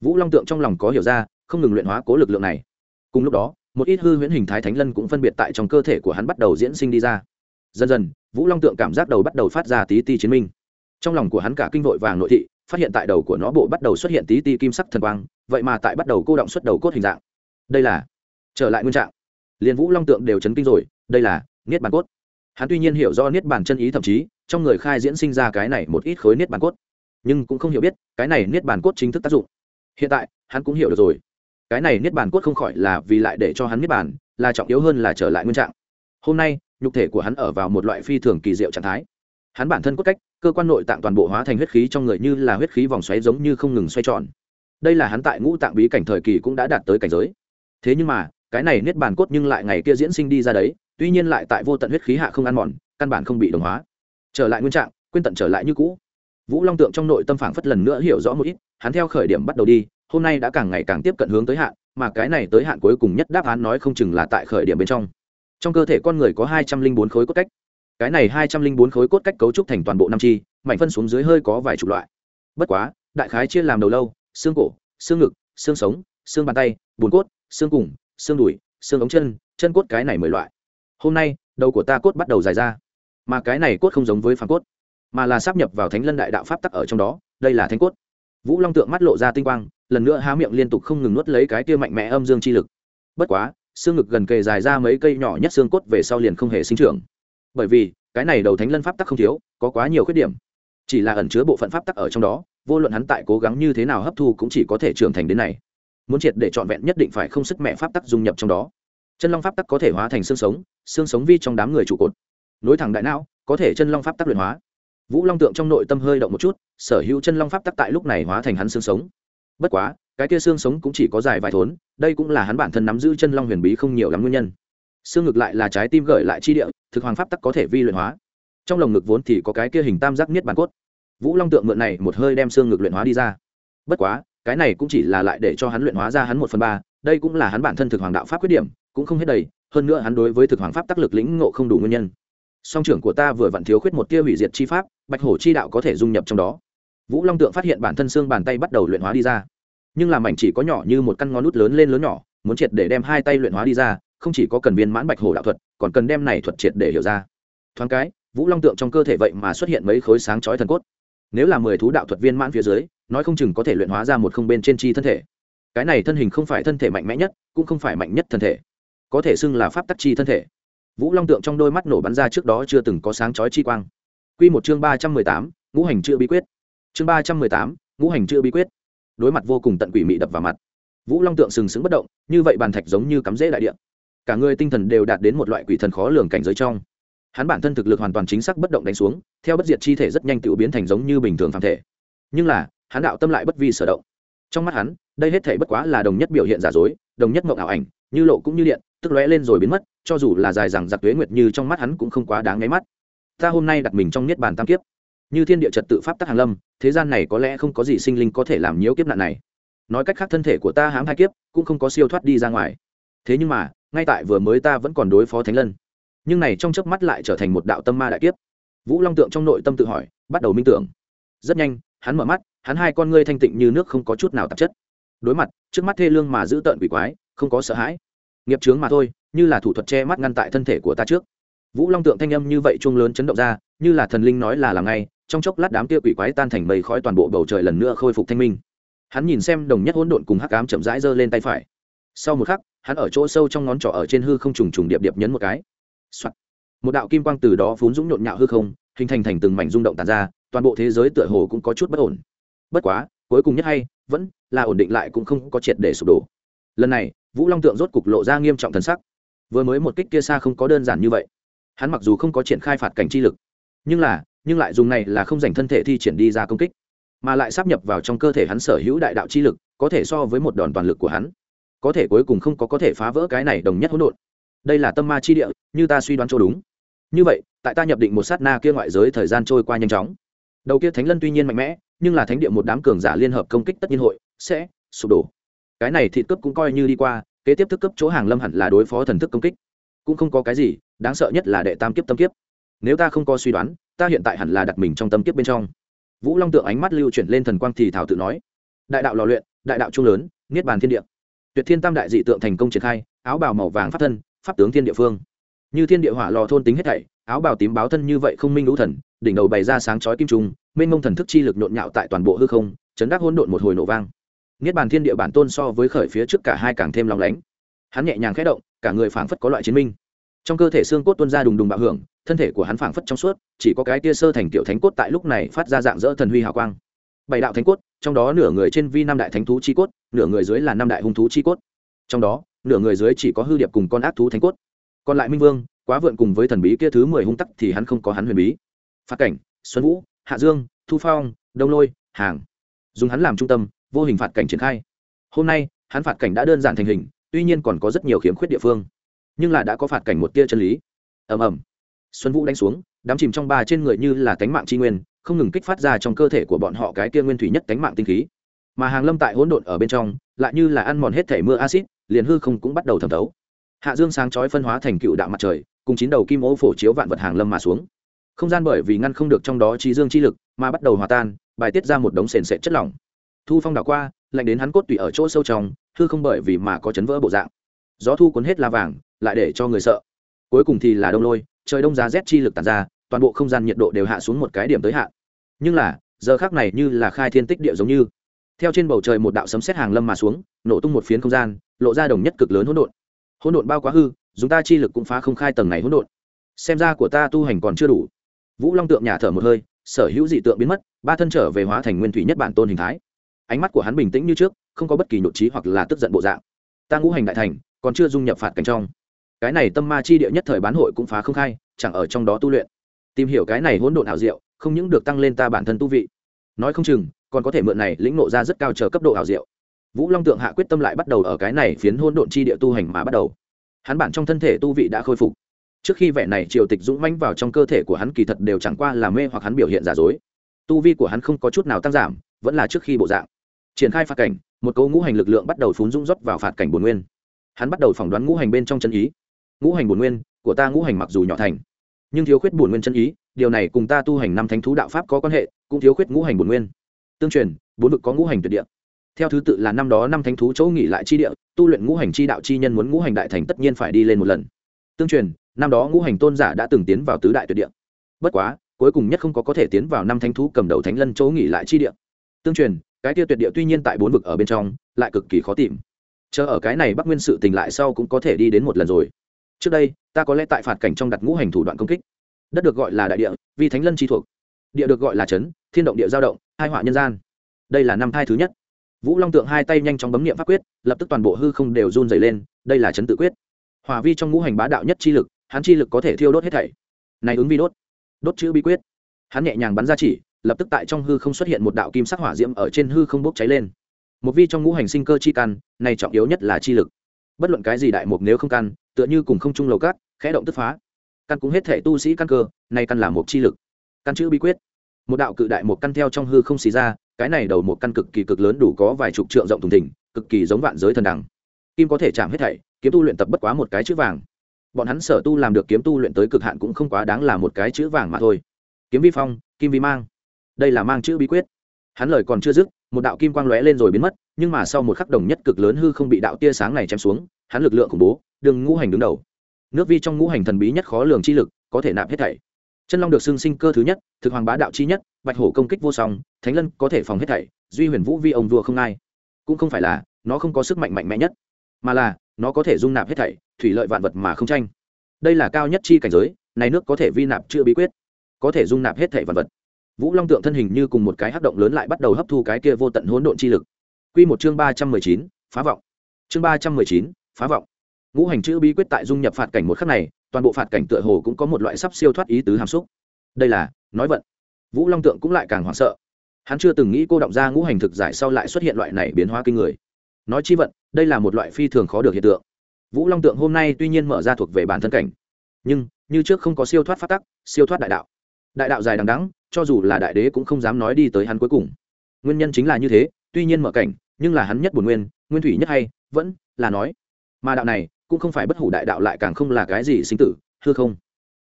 Vũ long tượng trong lòng có hiểu ra, không ngừng luyện hóa cố lực lượng này. Cùng lúc đó, một ít hư huyễn hình thái thánh lân cũng phân biệt tại trong cơ thể của hắn bắt đầu diễn sinh đi ra. Dần dần, vũ long tượng cảm giác đầu bắt đầu phát ra tí ti chiến minh. Trong lòng của hắn cả kinh vội vàng nội thị, phát hiện tại đầu của nó bộ bắt đầu xuất hiện tí ti kim sắc thần quang, vậy mà tại bắt đầu cô động xuất đầu cốt hình dạng. Đây là trở lại nguyên trạng. Liền vũ long tượng đều chấn kinh rồi, đây là niết bàn cốt hắn tuy nhiên hiểu do niết bàn chân ý thậm chí, trong người khai diễn sinh ra cái này một ít khối niết bàn cốt, nhưng cũng không hiểu biết cái này niết bàn cốt chính thức tác dụng. Hiện tại, hắn cũng hiểu được rồi. Cái này niết bàn cốt không khỏi là vì lại để cho hắn niết bàn là trọng yếu hơn là trở lại nguyên trạng. Hôm nay, nhục thể của hắn ở vào một loại phi thường kỳ diệu trạng thái. Hắn bản thân cốt cách, cơ quan nội tạng toàn bộ hóa thành huyết khí trong người như là huyết khí vòng xoáy giống như không ngừng xoay tròn. Đây là hắn tại ngũ tạng bí cảnh thời kỳ cũng đã đạt tới cảnh giới. Thế nhưng mà, cái này niết bàn cốt nhưng lại ngày kia diễn sinh đi ra đấy tuy nhiên lại tại vô tận huyết khí hạ không ăn mòn, căn bản không bị đồng hóa. Trở lại nguyên trạng quyên tận trở lại như cũ. Vũ long tượng trong nội tâm phảng phất lần nữa hiểu rõ một ít, hắn theo khởi điểm bắt đầu đi, hôm nay đã càng ngày càng tiếp cận hướng tới hạn, mà cái này tới hạn cuối cùng nhất đáp án nói không chừng là tại khởi điểm bên trong. Trong cơ thể con người có hai trăm linh bốn khối cốt cách. Cái này hai trăm linh bốn khối cốt cách cấu trúc thành toàn bộ năm chi, mảnh phân xuống dưới hơi có vài chục loại. Bất quá, đại khái chia làm đầu lâu, xương cổ, xương ngực, xương sống, xương bàn tay, bùn cốt, xương cùng, xương đùi, xương ống chân chân cốt cái này mười loại hôm nay, đầu của ta cốt bắt đầu dài ra. Mà cái này cốt không giống với phàm cốt, mà là sắp nhập vào thánh lân đại đạo pháp tắc ở trong đó, đây là thánh cốt. Vũ long tượng mắt lộ ra tinh quang, lần nữa há miệng liên tục không ngừng nuốt lấy cái tia mạnh mẽ âm dương chi lực. Bất quá, xương ngực gần kề dài ra mấy cây nhỏ nhất xương cốt về sau liền không hề sinh trưởng. Bởi vì, cái này đầu thánh lân pháp tắc không thiếu, có quá nhiều khuyết điểm. Chỉ là ẩn chứa bộ phận pháp tắc ở trong đó, vô luận hắn tại cố gắng như thế nào hấp thu cũng chỉ có thể trưởng thành đến này. Muốn triệt để trọn vẹn nhất định phải không sức mẹ pháp tắc dung nhập trong đó chân long pháp tắc có thể hóa thành xương sống xương sống vi trong đám người trụ cột. Nối thẳng đại não, có thể chân long pháp tắc luyện hóa. Vũ long tượng trong nội tâm hơi động một chút, sở hữu chân long pháp tắc tại lúc này hóa thành hắn xương sống. Bất quá, cái kia xương sống cũng chỉ có dài vài thốn, đây cũng là hắn bản thân nắm giữ chân long huyền bí không nhiều lắm nguyên nhân. Xương ngực lại là trái tim gợi lại chi địa, thực hoàng pháp tắc có thể vi luyện hóa. Trong lồng ngực vốn thì có cái kia hình tam giác niết bàn cốt. Vũ long tượng mượn này một hơi đem xương ngực luyện hóa đi ra. Bất quá, cái này cũng chỉ là lại để cho hắn luyện hóa ra hắn một phần ba, đây cũng là hắn bản thân thực hoàng đạo pháp quyết điểm cũng không hết đầy, hơn nữa hắn đối với thực hoàng pháp tác lực lĩnh ngộ không đủ nguyên nhân. Song trưởng của ta vừa vặn thiếu khuyết một tia hủy diệt chi pháp, bạch hổ chi đạo có thể dung nhập trong đó. Vũ long tượng phát hiện bản thân xương bàn tay bắt đầu luyện hóa đi ra. Nhưng làm mảnh chỉ có nhỏ như một căn ngón nút lớn lên lớn nhỏ, muốn triệt để đem hai tay luyện hóa đi ra, không chỉ có cần viên mãn bạch hổ đạo thuật, còn cần đem này thuật triệt để hiểu ra. Thoáng cái, vũ long tượng trong cơ thể vậy mà xuất hiện mấy khối sáng chói thần cốt. Nếu là mười thú đạo thuật viên mãn phía dưới, nói không chừng có thể luyện hóa ra một không bên trên chi thân thể. Cái này thân hình không phải thân thể mạnh mẽ nhất, cũng không phải mạnh nhất thân thể có thể xưng là pháp tắc chi thân thể. Vũ long tượng trong đôi mắt nổ bắn ra trước đó chưa từng có sáng chói chi quang. Q một chương ba trăm mười tám, ngũ hành chưa bí quyết. Chương ba trăm mười tám, ngũ hành chưa bí quyết. Đối mặt vô cùng tận quỷ mị đập vào mặt, vũ long tượng sừng sững bất động, như vậy bàn thạch giống như cắm rễ đại điện cả người tinh thần đều đạt đến một loại quỷ thần khó lường cảnh giới trong. Hắn bản thân thực lực hoàn toàn chính xác bất động đánh xuống, theo bất diệt chi thể rất nhanh tự biến thành giống như bình thường phàm thể. Nhưng là, hắn đạo tâm lại bất vi sở động. Trong mắt hắn, đây hết thể bất quá là đồng nhất biểu hiện giả dối, đồng nhất mộng ảo ảnh như lộ cũng như điện, tức lóe lên rồi biến mất, cho dù là dài rằng giặc tuế nguyệt như trong mắt hắn cũng không quá đáng ngáy mắt. Ta hôm nay đặt mình trong niết bàn tam kiếp. Như thiên địa trật tự pháp tắc hàng lâm, thế gian này có lẽ không có gì sinh linh có thể làm nhiễu kiếp nạn này. Nói cách khác thân thể của ta hãm hai kiếp, cũng không có siêu thoát đi ra ngoài. Thế nhưng mà, ngay tại vừa mới ta vẫn còn đối phó thánh lân. Nhưng này trong chớp mắt lại trở thành một đạo tâm ma đại kiếp. Vũ long tượng trong nội tâm tự hỏi, bắt đầu minh tưởng. Rất nhanh, hắn mở mắt, hắn hai con ngươi thanh tịnh như nước không có chút nào tạp chất. Đối mặt, trước mắt thê lương mà giữ tợn quỷ quái không có sợ hãi. Nghiệp trướng mà thôi, như là thủ thuật che mắt ngăn tại thân thể của ta trước. Vũ long tượng thanh âm như vậy chuông lớn chấn động ra, như là thần linh nói là làm ngay, trong chốc lát đám kia quỷ quái tan thành mây khói toàn bộ bầu trời lần nữa khôi phục thanh minh. Hắn nhìn xem đồng nhất hỗn độn cùng hắc ám chậm rãi giơ lên tay phải. Sau một khắc, hắn ở chỗ sâu trong ngón trỏ ở trên hư không trùng trùng điệp điệp nhấn một cái、Soạn. một đạo kim quang từ đó vốn dũng nhộn nhạo hư không, hình thành thành từng mảnh rung động tàn ra, toàn bộ thế giới tựa hồ cũng có chút bất ổn. Bất quá, cuối cùng nhất hay, vẫn là ổn định lại cũng không có triệt để sụp đổ. Lần này vũ long tượng rốt cục lộ ra nghiêm trọng thần sắc. Vừa mới một kích kia xa không có đơn giản như vậy. Hắn mặc dù không có triển khai phạt cảnh chi lực, nhưng là, nhưng lại dùng này là không dành thân thể thi triển đi ra công kích, mà lại sắp nhập vào trong cơ thể hắn sở hữu đại đạo chi lực, có thể so với một đòn toàn lực của hắn, có thể cuối cùng không có có thể phá vỡ cái này đồng nhất hỗn độn. Đây là tâm ma chi địa, như ta suy đoán chỗ đúng. Như vậy, tại ta nhập định một sát na kia ngoại giới thời gian trôi qua nhanh chóng. Đầu kia thánh lân tuy nhiên mạnh mẽ, nhưng là thánh địa một đám cường giả liên hợp công kích tất nhiên hội, sẽ sụp đổ cái này thịt cướp cũng coi như đi qua, kế tiếp thức cấp chỗ hàng lâm hẳn là đối phó thần thức công kích. Cũng không có cái gì, đáng sợ nhất là đệ tam kiếp tâm kiếp. Nếu ta không có suy đoán, ta hiện tại hẳn là đặt mình trong tâm kiếp bên trong. Vũ long tượng ánh mắt lưu chuyển lên thần quang thì thảo tự nói, đại đạo lò luyện, đại đạo trung lớn, niết bàn thiên địa. Tuyệt thiên tam đại dị tượng thành công triển khai, áo bào màu vàng pháp thân, pháp tướng thiên địa phương. Như thiên địa hỏa lò thôn tính hết thảy, áo bào tím báo thân như vậy không minh lũ thần, đỉnh đầu bày ra sáng chói kim trung mênh mông thần thức chi lực nhộn nhạo tại toàn bộ hư không, chấn đắc hỗn độn một hồi nổ vang niết bàn thiên địa bản tôn so với khởi phía trước cả hai càng thêm lòng lánh. Hắn nhẹ nhàng khẽ động, cả người phảng phất có loại chiến minh. Trong cơ thể xương cốt tuôn ra đùng đùng bạo hưởng, thân thể của hắn phảng phất trong suốt, chỉ có cái tia sơ thành tiểu thánh cốt tại lúc này phát ra dạng dỡ thần huy hào quang. Bảy đạo thánh cốt, trong đó nửa người trên vi năm đại thánh thú chi cốt, nửa người dưới là năm đại hung thú chi cốt. Trong đó, nửa người dưới chỉ có hư điệp cùng con ác thú thánh cốt. Còn lại minh vương, quá vượn cùng với thần bí kia thứ mười hung tắc thì hắn không có hắn huyền bí. Phát cảnh, xuân vũ, hạ dương, thu phong, đông lôi, hàng. Dùng hắn làm trung tâm vô hình phạt cảnh triển khai. Hôm nay, hắn phạt cảnh đã đơn giản thành hình, tuy nhiên còn có rất nhiều khiếm khuyết địa phương, nhưng là đã có phạt cảnh một tia chân lý. Ầm ầm. Xuân vũ đánh xuống, đám chìm trong ba trên người như là tánh mạng tri nguyên, không ngừng kích phát ra trong cơ thể của bọn họ cái kia nguyên thủy nhất tánh mạng tinh khí. Mà hàng lâm tại hỗn độn ở bên trong, lại như là ăn mòn hết thể mưa acid liền hư không cũng bắt đầu thẩm thấu. Hạ dương sáng chói phân hóa thành cựu đạo mặt trời, cùng chín đầu kim ô phổ chiếu vạn vật hàng lâm mà xuống. Không gian bởi vì ngăn không được trong đó trí dương chi lực, mà bắt đầu hòa tan, bài tiết ra một đống sền sệt chất lỏng thu phong đảo qua, lạnh đến hắn cốt tủy ở chỗ sâu trong thư không bởi vì mà có chấn vỡ bộ dạng. Gió thu cuốn hết la vàng, lại để cho người sợ. Cuối cùng thì là đông lôi, trời đông giá rét chi lực tàn ra, toàn bộ không gian nhiệt độ đều hạ xuống một cái điểm tới hạn. Nhưng là, giờ khác này như là khai thiên tích địa giống như. Theo trên bầu trời một đạo sấm sét hàng lâm mà xuống, nổ tung một phiến không gian, lộ ra đồng nhất cực lớn hỗn độn. Hỗn độn bao quá hư, dùng ta chi lực cũng phá không khai tầng này hỗn độn. Xem ra của ta tu hành còn chưa đủ. Vũ long tượng nhả thở một hơi, sở hữu dị tượng biến mất, ba thân trở về hóa thành nguyên thủy nhất bản tôn hình thái ánh mắt của hắn bình tĩnh như trước, không có bất kỳ nhộn trí hoặc là tức giận bộ dạng. Ta ngũ hành đại thành, còn chưa dung nhập phạt cảnh trong. Cái này tâm ma chi địa nhất thời bán hội cũng phá không khai, chẳng ở trong đó tu luyện. Tìm hiểu cái này hỗn độn ảo diệu, không những được tăng lên ta bản thân tu vị. Nói không chừng, còn có thể mượn này lĩnh nộ ra rất cao chờ cấp độ ảo diệu. Vũ long tượng hạ quyết tâm lại bắt đầu ở cái này phiến hỗn độn chi địa tu hành mà bắt đầu. Hắn bản trong thân thể tu vị đã khôi phục. Trước khi vẻ này triều tịch dũng manh vào trong cơ thể của hắn kỳ thật đều chẳng qua là mê hoặc hắn biểu hiện giả dối. Tu vi của hắn không có chút nào tăng giảm, vẫn là trước khi bộ dạng triển khai phạt cảnh, một cấu ngũ hành lực lượng bắt đầu phún rung rót vào phạt cảnh bồn nguyên. Hắn bắt đầu phỏng đoán ngũ hành bên trong chân ý. Ngũ hành bồn nguyên của ta ngũ hành mặc dù nhỏ thành, nhưng thiếu khuyết bổn nguyên chân ý, điều này cùng ta tu hành năm thánh thú đạo pháp có quan hệ, cũng thiếu khuyết ngũ hành bổn nguyên. Tương truyền, bốn vực có ngũ hành tuyệt địa. Theo thứ tự là năm đó năm thánh thú chỗ nghỉ lại chi địa, tu luyện ngũ hành chi đạo chi nhân muốn ngũ hành đại thành tất nhiên phải đi lên một lần. Tương truyền, năm đó ngũ hành tôn giả đã từng tiến vào tứ đại tuyệt địa. Bất quá, cuối cùng nhất không có có thể tiến vào năm thánh thú cầm đầu thánh lân chỗ nghỉ lại chi địa. Tương truyền cái tia tuyệt địa tuy nhiên tại bốn vực ở bên trong, lại cực kỳ khó tìm. Chờ ở cái này bắc nguyên sự tình lại sau cũng có thể đi đến một lần rồi. Trước đây, ta có lẽ tại phạt cảnh trong đặt ngũ hành thủ đoạn công kích. Đất được gọi là đại địa, vì thánh lân chi thuộc. Địa được gọi là trấn thiên động địa giao động, hai họa nhân gian. Đây là năm thai thứ nhất. Vũ long tượng hai tay nhanh chóng bấm nghiệm pháp quyết, lập tức toàn bộ hư không đều run dày lên, đây là chấn tự quyết. Hòa vi trong ngũ hành bá đạo nhất chi lực, hắn chi lực có thể thiêu đốt hết thảy. Này ứng vi đốt. Đốt chữ bí quyết. Hắn nhẹ nhàng bắn ra chỉ lập tức tại trong hư không xuất hiện một đạo kim sắc hỏa diễm ở trên hư không bốc cháy lên. Một vi trong ngũ hành sinh cơ chi căn, này trọng yếu nhất là chi lực. Bất luận cái gì đại mục nếu không căn, tựa như cùng không trung lầu cát, khẽ động tức phá. Căn cũng hết thể tu sĩ căn cơ nay căn là một chi lực. Căn chữ bí quyết. Một đạo cự đại một căn theo trong hư không xì ra, cái này đầu một căn cực kỳ cực lớn đủ có vài chục trượng rộng thùng thỉnh cực kỳ giống vạn giới thần đẳng kim có thể chạm hết thảy, kiếm tu luyện tập bất quá một cái chữ vàng. Bọn hắn sở tu làm được kiếm tu luyện tới cực hạn cũng không quá đáng là một cái chữ vàng mà thôi. Kiếm vi phong, kim vi mang đây là mang chữ bí quyết. Hắn lời còn chưa dứt, một đạo kim quang lóe lên rồi biến mất, nhưng mà sau một khắc đồng nhất cực lớn hư không bị đạo tia sáng này chém xuống, hắn lực lượng khủng bố, đường ngũ hành đứng đầu. Nước vi trong ngũ hành thần bí nhất khó lường chi lực, có thể nạp hết thảy. Chân long được xưng sinh cơ thứ nhất, thực hoàng bá đạo chi nhất, bạch hổ công kích vô song, thánh lân có thể phòng hết thảy, duy huyền vũ vi ông vua không ai. Cũng không phải là, nó không có sức mạnh mạnh mẽ nhất, mà là, nó có thể dung nạp hết thảy, thủy lợi vạn vật mà không tranh. Đây là cao nhất chi cảnh giới, này nước có thể vi nạp chưa bí quyết, có thể dung nạp hết thảy vạn vật vũ long tượng thân hình như cùng một cái hắc động lớn lại bắt đầu hấp thu cái kia vô tận hỗn độn chi lực. Quy một chương ba trăm mười chín, phá vọng. Chương ba trăm mười chín, phá vọng. Ngũ hành chữ bí quyết tại dung nhập phạt cảnh một khắc này, toàn bộ phạt cảnh tựa hồ cũng có một loại sắp siêu thoát ý tứ hàm xúc. Đây là, nói vận. Vũ long tượng cũng lại càng hoảng sợ. Hắn chưa từng nghĩ cô động ra ngũ hành thực giải sau lại xuất hiện loại này biến hóa kinh người. Nói chi vận, đây là một loại phi thường khó được hiện tượng. Vũ long tượng hôm nay tuy nhiên mở ra thuộc về bản thân cảnh, nhưng như trước không có siêu thoát phát tắc, siêu thoát đại đạo. Đại đạo dài đằng đắng cho dù là đại đế cũng không dám nói đi tới hắn cuối cùng. Nguyên nhân chính là như thế, tuy nhiên mở cảnh, nhưng là hắn nhất bổn nguyên nguyên thủy nhất hay, vẫn là nói, mà đạo này cũng không phải bất hủ đại đạo lại càng không là cái gì sinh tử, hư không,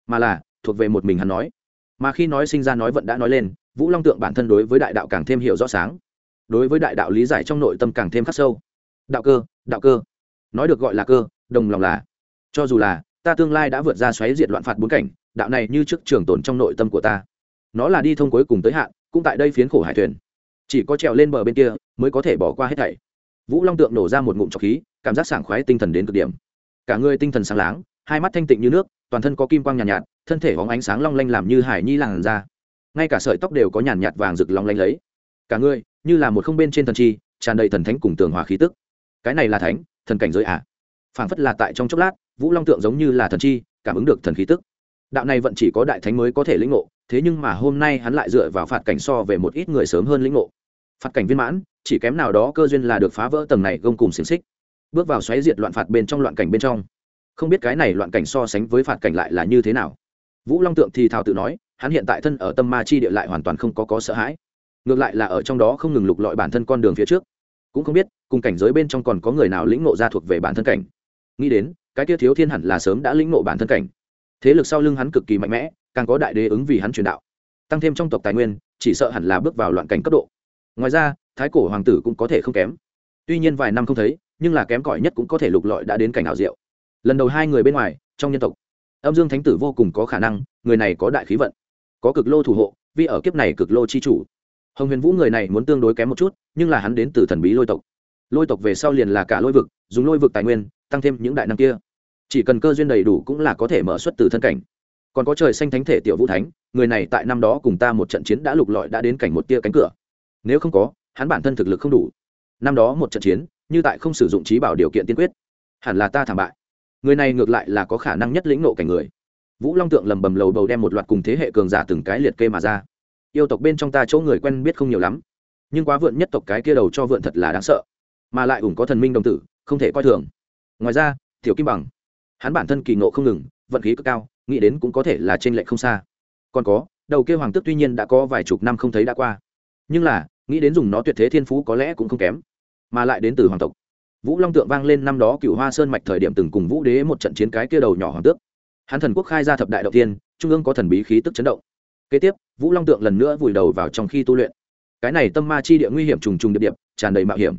mà là thuộc về một mình hắn nói. Mà khi nói sinh ra nói vận đã nói lên, vũ long tượng bản thân đối với đại đạo càng thêm hiểu rõ sáng. Đối với đại đạo lý giải trong nội tâm càng thêm khắc sâu. Đạo cơ đạo cơ, nói được gọi là cơ, đồng lòng là. Cho dù là ta tương lai đã vượt ra xoáy diệt loạn phạt bốn cảnh, đạo này như trước trường tồn trong nội tâm của ta nó là đi thông cuối cùng tới hạn cũng tại đây phiến khổ hải thuyền. Chỉ có trèo lên bờ bên kia mới có thể bỏ qua hết thảy. Vũ long tượng nổ ra một ngụm trọc khí cảm giác sảng khoái tinh thần đến cực điểm. Cả người tinh thần sáng láng hai mắt thanh tịnh như nước toàn thân có kim quang nhàn nhạt, nhạt thân thể hóng ánh sáng long lanh làm như hải nhi làn ra ngay cả sợi tóc đều có nhàn nhạt vàng rực long lanh lấy. Cả người như là một không bên trên thần chi tràn đầy thần thánh cùng tường hòa khí tức. Cái này là thánh thần cảnh giới à? Phảng phất là tại trong chốc lát vũ long tượng giống như là thần chi cảm ứng được thần khí tức. Đạo này vẫn chỉ có đại thánh mới có thể lĩnh ngộ thế nhưng mà hôm nay hắn lại dựa vào phạt cảnh so về một ít người sớm hơn lĩnh ngộ. Phạt cảnh viên mãn, chỉ kém nào đó cơ duyên là được phá vỡ tầng này gông cùng xiềng xích. Bước vào xoáy diệt loạn phạt bên trong loạn cảnh bên trong. Không biết cái này loạn cảnh so sánh với phạt cảnh lại là như thế nào. Vũ long tượng thì thào tự nói, hắn hiện tại thân ở tâm ma chi địa lại hoàn toàn không có có sợ hãi. Ngược lại là ở trong đó không ngừng lục lọi bản thân con đường phía trước. Cũng không biết, cùng cảnh giới bên trong còn có người nào lĩnh ngộ ra thuộc về bản thân cảnh. Nghĩ đến, cái kia thiếu thiên hẳn là sớm đã lĩnh ngộ bản thân cảnh. Thế lực sau lưng hắn cực kỳ mạnh mẽ càng có đại đế ứng vì hắn truyền đạo, tăng thêm trong tộc tài nguyên, chỉ sợ hẳn là bước vào loạn cảnh cấp độ. Ngoài ra, thái cổ hoàng tử cũng có thể không kém. Tuy nhiên vài năm không thấy, nhưng là kém cỏi nhất cũng có thể lục lọi đã đến cảnh ảo diệu. Lần đầu hai người bên ngoài, trong nhân tộc, âm dương thánh tử vô cùng có khả năng, người này có đại khí vận, có cực lô thủ hộ, vì ở kiếp này cực lô chi chủ. Hồng huyền vũ người này muốn tương đối kém một chút, nhưng là hắn đến từ thần bí lôi tộc. Lôi tộc về sau liền là cả lôi vực, dùng lôi vực tài nguyên, tăng thêm những đại năng kia. Chỉ cần cơ duyên đầy đủ cũng là có thể mở xuất từ thân cảnh còn có trời xanh thánh thể tiểu vũ thánh, người này tại năm đó cùng ta một trận chiến đã lục lọi đã đến cảnh một tia cánh cửa. Nếu không có, hắn bản thân thực lực không đủ. Năm đó một trận chiến, như tại không sử dụng trí bảo điều kiện tiên quyết, hẳn là ta thảm bại. Người này ngược lại là có khả năng nhất lĩnh nộ cảnh người. Vũ long tượng lầm bầm lầu bầu đem một loạt cùng thế hệ cường giả từng cái liệt kê mà ra. Yêu tộc bên trong ta chỗ người quen biết không nhiều lắm, nhưng quá vượn nhất tộc cái kia đầu cho vượn thật là đáng sợ. Mà lại ủng có thần minh đồng tử, không thể coi thường. Ngoài ra, tiểu kim bằng, hắn bản thân kỳ ngộ không ngừng, vận khí cực cao nghĩ đến cũng có thể là trên lệnh không xa. Còn có, đầu kia hoàng tước tuy nhiên đã có vài chục năm không thấy đã qua. Nhưng là, nghĩ đến dùng nó tuyệt thế thiên phú có lẽ cũng không kém. Mà lại đến từ hoàng tộc. Vũ long tượng vang lên năm đó cựu hoa sơn mạch thời điểm từng cùng vũ đế một trận chiến cái kia đầu nhỏ hoàng tước. Hắn thần quốc khai ra thập đại đầu tiên trung ương có thần bí khí tức chấn động. Kế tiếp, vũ long tượng lần nữa vùi đầu vào trong khi tu luyện. Cái này tâm ma chi địa nguy hiểm trùng trùng điệp điệp, tràn đầy mạo hiểm.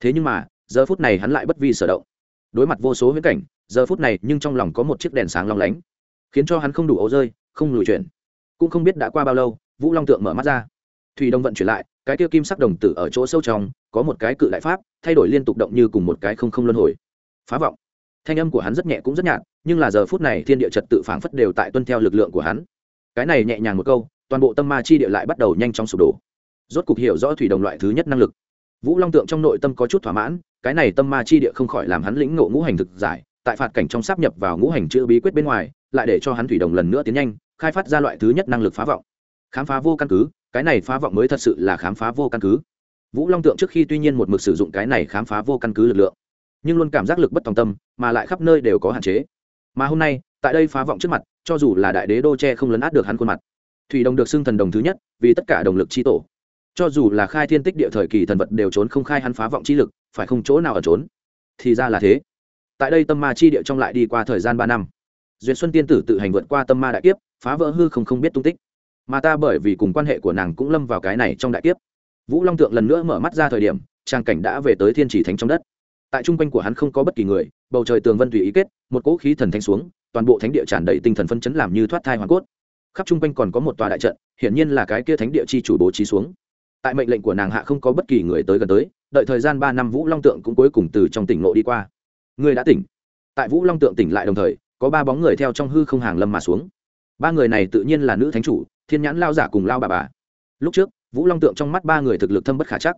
Thế nhưng mà, giờ phút này hắn lại bất vi sở động. Đối mặt vô số huyễn cảnh, giờ phút này nhưng trong lòng có một chiếc đèn sáng long lánh khiến cho hắn không đủ ấu rơi, không lùi chuyển. Cũng không biết đã qua bao lâu, vũ long tượng mở mắt ra. Thủy đông vận chuyển lại, cái tiêu kim sắc đồng tử ở chỗ sâu trong, có một cái cự đại pháp, thay đổi liên tục động như cùng một cái không không luân hồi. Phá vọng. Thanh âm của hắn rất nhẹ cũng rất nhạt, nhưng là giờ phút này thiên địa trật tự phảng phất đều tại tuân theo lực lượng của hắn. Cái này nhẹ nhàng một câu, toàn bộ tâm ma chi địa lại bắt đầu nhanh chóng sụp đổ. Rốt cục hiểu rõ thủy đồng loại thứ nhất năng lực. Vũ long tượng trong nội tâm có chút thỏa mãn, cái này tâm ma chi địa không khỏi làm hắn lĩnh ngộ ngũ hành thực giải, tại phạt cảnh trong sáp nhập vào ngũ hành chữ bí quyết bên ngoài lại để cho hắn thủy đồng lần nữa tiến nhanh, khai phát ra loại thứ nhất năng lực phá vọng. Khám phá vô căn cứ, cái này phá vọng mới thật sự là khám phá vô căn cứ. Vũ long tượng trước khi tuy nhiên một mực sử dụng cái này khám phá vô căn cứ lực lượng, nhưng luôn cảm giác lực bất tòng tâm, mà lại khắp nơi đều có hạn chế. Mà hôm nay, tại đây phá vọng trước mặt, cho dù là đại đế đô tre không lấn át được hắn khuôn mặt, thủy đồng được xưng thần đồng thứ nhất, vì tất cả đồng lực chi tổ. Cho dù là khai thiên tích địa thời kỳ thần vật đều trốn không khai hắn phá vọng chi lực, phải không chỗ nào ở trốn? Thì ra là thế. Tại đây tâm ma chi địa trong lại đi qua thời gian ba năm duyệt xuân tiên tử tự hành vượt qua tâm ma đại kiếp, phá vỡ hư không không biết tung tích. Mà ta bởi vì cùng quan hệ của nàng cũng lâm vào cái này trong đại kiếp. Vũ long tượng lần nữa mở mắt ra thời điểm, trang cảnh đã về tới thiên chỉ thánh trong đất. Tại trung quanh của hắn không có bất kỳ người, bầu trời tường vân tùy ý kết, một cỗ khí thần thanh xuống, toàn bộ thánh địa tràn đầy tinh thần phân chấn làm như thoát thai hoàn cốt. Khắp trung quanh còn có một tòa đại trận, hiển nhiên là cái kia thánh địa chi chủ bố trí xuống. Tại mệnh lệnh của nàng hạ không có bất kỳ người tới gần tới, đợi thời gian ba năm vũ long tượng cũng cuối cùng từ trong tỉnh lộ đi qua. Người đã tỉnh. Tại vũ long tượng tỉnh lại đồng thời có ba bóng người theo trong hư không hàng lâm mà xuống. Ba người này tự nhiên là nữ thánh chủ, thiên nhãn lao giả cùng lao bà bà. Lúc trước, vũ long tượng trong mắt ba người thực lực thâm bất khả chắc.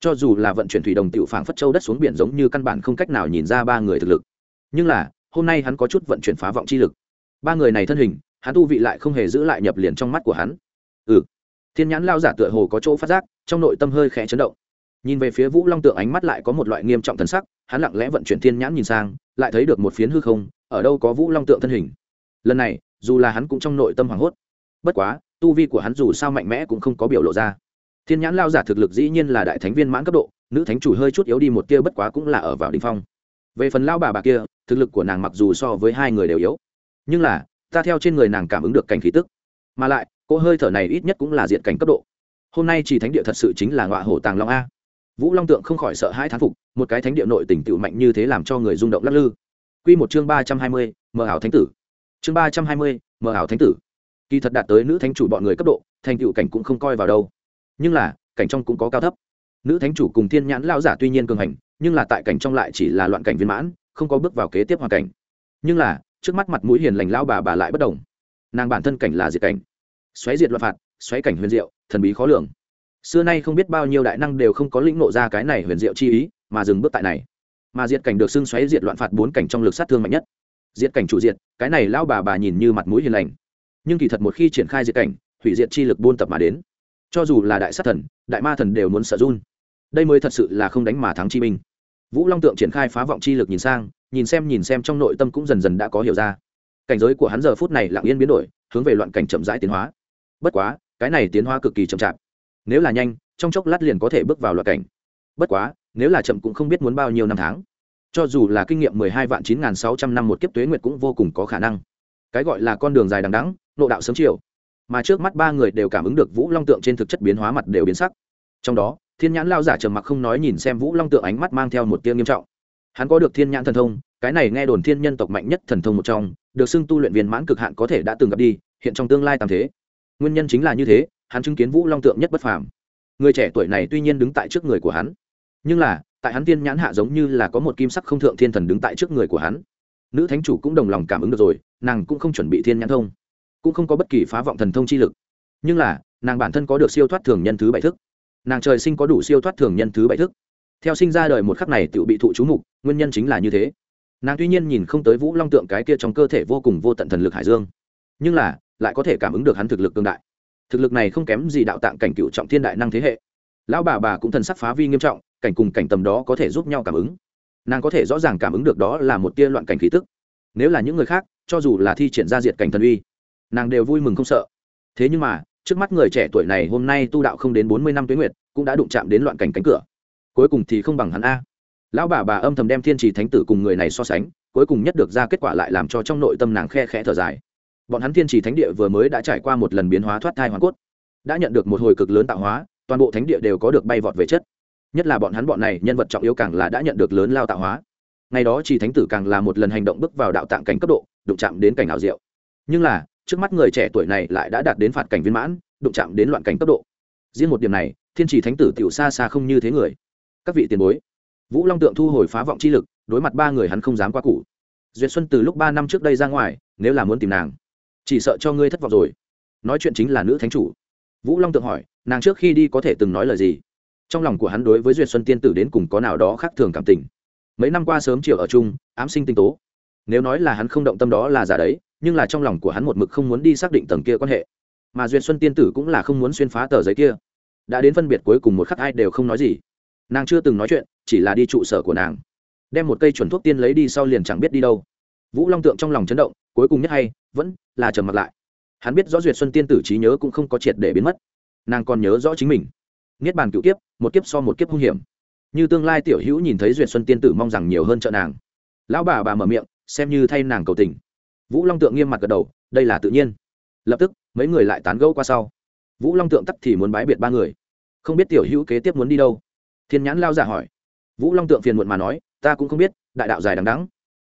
Cho dù là vận chuyển thủy đồng tiểu phảng phất châu đất xuống biển giống như căn bản không cách nào nhìn ra ba người thực lực. Nhưng là, hôm nay hắn có chút vận chuyển phá vọng chi lực. Ba người này thân hình, hắn tu vị lại không hề giữ lại nhập liền trong mắt của hắn. Ừ. Thiên nhãn lao giả tựa hồ có chỗ phát giác, trong nội tâm hơi khẽ chấn động. Nhìn về phía vũ long tượng ánh mắt lại có một loại nghiêm trọng thần sắc, hắn lặng lẽ vận chuyển thiên nhãn nhìn sang, lại thấy được một phiến hư không ở đâu có vũ long tượng thân hình. Lần này, dù là hắn cũng trong nội tâm hoảng hốt. Bất quá, tu vi của hắn dù sao mạnh mẽ cũng không có biểu lộ ra. Thiên nhãn lao giả thực lực dĩ nhiên là đại thánh viên mãn cấp độ, nữ thánh chủ hơi chút yếu đi một tia bất quá cũng là ở vào đ ỉ n h phong. Về phần lao bà bà kia, thực lực của nàng mặc dù so với hai người đều yếu, nhưng là, ta theo trên người nàng cảm ứng được cảnh khí tức. Mà lại, cô hơi thở này ít nhất cũng là diện cảnh cấp độ. Hôm nay chỉ thánh địa thật sự chính là ngọa hổ tàng long a. Vũ long tượng không khỏi sợ hai thán phục, một cái thánh địa nội tỉnh tự mạnh như thế làm cho người rung động lắc lư. Quy một chương ba trăm hai mươi ảo thánh tử. Chương ba trăm hai mươi ảo thánh tử. Kỳ thật đạt tới nữ thánh chủ bọn người cấp độ, thành tựu cảnh cũng không coi vào đâu. Nhưng là, cảnh trong cũng có cao thấp. Nữ thánh chủ cùng thiên nhãn lão giả tuy nhiên cường hành, nhưng là tại cảnh trong lại chỉ là loạn cảnh viên mãn, không có bước vào kế tiếp hoàn cảnh. Nhưng là, trước mắt mặt mũi hiền lành lão bà bà lại bất động. nàng bản thân cảnh là diệt cảnh. Xoáy diệt loạn phạt, xoáy cảnh huyền diệu, thần bí khó lường. Xưa nay không biết bao nhiêu đại năng đều không có lĩnh ngộ ra cái này huyền diệu chi ý, mà dừng bước tại này mà diệt cảnh được xưng xoáy diệt loạn phạt bốn cảnh trong lực sát thương mạnh nhất. Diệt cảnh chủ diệt, cái này lao bà bà nhìn như mặt mũi hiền lành. Nhưng kỳ thật một khi triển khai diệt cảnh, hủy diệt chi lực buôn tập mà đến. Cho dù là đại sát thần, đại ma thần đều muốn sợ run. Đây mới thật sự là không đánh mà thắng chi minh vũ long tượng triển khai phá vọng chi lực nhìn sang, nhìn xem nhìn xem trong nội tâm cũng dần dần đã có hiểu ra. Cảnh giới của hắn giờ phút này lặng yên biến đổi, hướng về loạn cảnh chậm rãi tiến hóa. Bất quá, cái này tiến hóa cực kỳ chậm chạp. Nếu là nhanh, trong chốc lát liền có thể bước vào loạn cảnh bất quá, nếu là chậm cũng không biết muốn bao nhiêu năm tháng. Cho dù là kinh nghiệm mười hai vạn chín nghìn sáu trăm năm một kiếp tuế nguyệt cũng vô cùng có khả năng. Cái gọi là con đường dài đằng đắng nộ đạo sớm chiều. Mà trước mắt ba người đều cảm ứng được vũ long tượng trên thực chất biến hóa mặt đều biến sắc. Trong đó, thiên nhãn lao giả trầm mặc không nói nhìn xem vũ long tượng ánh mắt mang theo một tia nghiêm trọng. Hắn có được thiên nhãn thần thông, cái này nghe đồn thiên nhân tộc mạnh nhất thần thông một trong, được xưng tu luyện viên mãn cực hạn có thể đã từng gặp đi, hiện trong tương lai tam thế. Nguyên nhân chính là như thế, hắn chứng kiến vũ long tượng nhất bất phàm. Người trẻ tuổi này tuy nhiên đứng tại trước người của hắn nhưng là, tại hắn tiên nhãn hạ giống như là có một kim sắc không thượng thiên thần đứng tại trước người của hắn. Nữ thánh chủ cũng đồng lòng cảm ứng được rồi, nàng cũng không chuẩn bị thiên nhãn thông, cũng không có bất kỳ phá vọng thần thông chi lực. Nhưng là, nàng bản thân có được siêu thoát thường nhân thứ bảy thức. Nàng trời sinh có đủ siêu thoát thường nhân thứ bảy thức. Theo sinh ra đời một khắc này tự bị thụ chú mục, nguyên nhân chính là như thế. Nàng tuy nhiên nhìn không tới vũ long tượng cái kia trong cơ thể vô cùng vô tận thần lực hải dương, nhưng là, lại có thể cảm ứng được hắn thực lực cương đại. Thực lực này không kém gì đạo tạng cảnh cựu trọng thiên đại năng thế hệ. Lão bà bà cũng thần sắc phá vi nghiêm trọng cảnh cùng cảnh tầm đó có thể giúp nhau cảm ứng. Nàng có thể rõ ràng cảm ứng được đó là một tia loạn cảnh khí tức. Nếu là những người khác, cho dù là thi triển ra diệt cảnh thần uy, nàng đều vui mừng không sợ. Thế nhưng mà, trước mắt người trẻ tuổi này hôm nay tu đạo không đến bốn mươi năm tuế nguyệt, cũng đã đụng chạm đến loạn cảnh cánh cửa. Cuối cùng thì không bằng hắn a. Lão bà bà âm thầm đem thiên trì thánh tử cùng người này so sánh, cuối cùng nhất được ra kết quả lại làm cho trong nội tâm nàng khe khẽ thở dài. Bọn hắn thiên trì thánh địa vừa mới đã trải qua một lần biến hóa thoát thai hoàn cốt, đã nhận được một hồi cực lớn tạo hóa, toàn bộ thánh địa đều có được bay vọt về chất nhất là bọn hắn bọn này nhân vật trọng yếu càng là đã nhận được lớn lao tạo hóa. Ngày đó chỉ thánh tử càng là một lần hành động bước vào đạo tạng cảnh cấp độ, đụng chạm đến cảnh ảo diệu. Nhưng là, trước mắt người trẻ tuổi này lại đã đạt đến phạt cảnh viên mãn, đụng chạm đến loạn cảnh cấp độ. Riêng một điểm này, thiên chỉ thánh tử tiểu xa xa không như thế người. Các vị tiền bối, vũ long tượng thu hồi phá vọng chi lực, đối mặt ba người hắn không dám qua cụ duyệt xuân từ lúc ba năm trước đây ra ngoài, nếu là muốn tìm nàng, chỉ sợ cho ngươi thất vọng rồi. Nói chuyện chính là nữ thánh chủ. Vũ long tượng hỏi, nàng trước khi đi có thể từng nói lời gì? Trong lòng của hắn đối với duyệt xuân tiên tử đến cùng có nào đó khác thường cảm tình. Mấy năm qua sớm chiều ở chung, ám sinh tinh tố. Nếu nói là hắn không động tâm đó là giả đấy, nhưng là trong lòng của hắn một mực không muốn đi xác định tầng kia quan hệ. Mà duyệt xuân tiên tử cũng là không muốn xuyên phá tờ giấy kia. Đã đến phân biệt cuối cùng một khắc ai đều không nói gì. Nàng chưa từng nói chuyện, chỉ là đi trụ sở của nàng. Đem một cây chuẩn thuốc tiên lấy đi sau liền chẳng biết đi đâu. Vũ long tượng trong lòng chấn động, cuối cùng nhất hay, vẫn là trầm mặt lại. Hắn biết rõ duyệt xuân tiên tử trí nhớ cũng không có triệt để biến mất. Nàng còn nhớ rõ chính mình niết bàn cựu kiếp, một kiếp so một kiếp hung hiểm. Như tương lai tiểu hữu nhìn thấy duyệt xuân tiên tử mong rằng nhiều hơn trợ nàng. Lão bà bà mở miệng, xem như thay nàng cầu tình. Vũ long tượng nghiêm mặt gật đầu, đây là tự nhiên. Lập tức, mấy người lại tán gẫu qua sau. Vũ long tượng tắt thì muốn bái biệt ba người. Không biết tiểu hữu kế tiếp muốn đi đâu? Thiên nhãn lao giả hỏi. Vũ long tượng phiền muộn mà nói, ta cũng không biết, đại đạo dài đằng đắng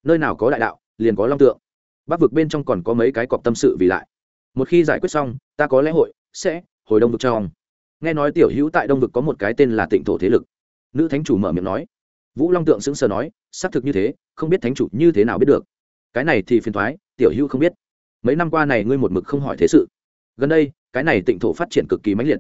nơi nào có đại đạo, liền có long tượng. Bắc vực bên trong còn có mấy cái cọp tâm sự vì lại. Một khi giải quyết xong, ta có lẽ hội sẽ hồi đông vực trong nghe nói tiểu hữu tại đông vực có một cái tên là tịnh thổ thế lực. Nữ thánh chủ mở miệng nói. Vũ long tượng sững sờ nói, xác thực như thế, không biết thánh chủ như thế nào biết được. Cái này thì phiền thoái tiểu hữu không biết. Mấy năm qua này ngươi một mực không hỏi thế sự. Gần đây, cái này tịnh thổ phát triển cực kỳ mãnh liệt.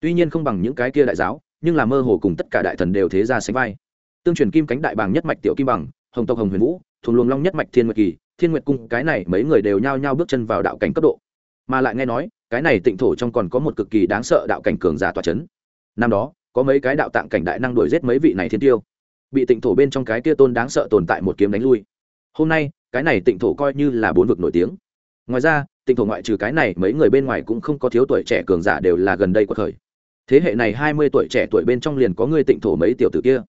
Tuy nhiên không bằng những cái kia đại giáo, nhưng là mơ hồ cùng tất cả đại thần đều thế ra sánh vai. Tương truyền kim cánh đại bàng nhất mạch tiểu kim bằng, hồng tộc hồng huyền vũ thuồng luồng long nhất mạch thiên nguyệt kỳ, thiên nguyệt cung, cái này mấy người đều nhao nhao bước chân vào đạo cảnh cấp độ. Mà lại nghe nói cái này tịnh thổ trong còn có một cực kỳ đáng sợ đạo cảnh cường giả tòa c h ấ n năm đó, có mấy cái đạo tạng cảnh đại năng đuổi giết mấy vị này thiên tiêu, bị tịnh thổ bên trong cái kia tôn đáng sợ tồn tại một kiếm đánh lui. Hôm nay, cái này tịnh thổ coi như là bốn vực nổi tiếng. Ngoài ra, tịnh thổ ngoại trừ cái này, mấy người bên ngoài cũng không có thiếu tuổi trẻ cường giả đều là gần đây của thời. Thế hệ này hai mươi tuổi trẻ tuổi bên trong liền có người tịnh thổ mấy tiểu tử kia.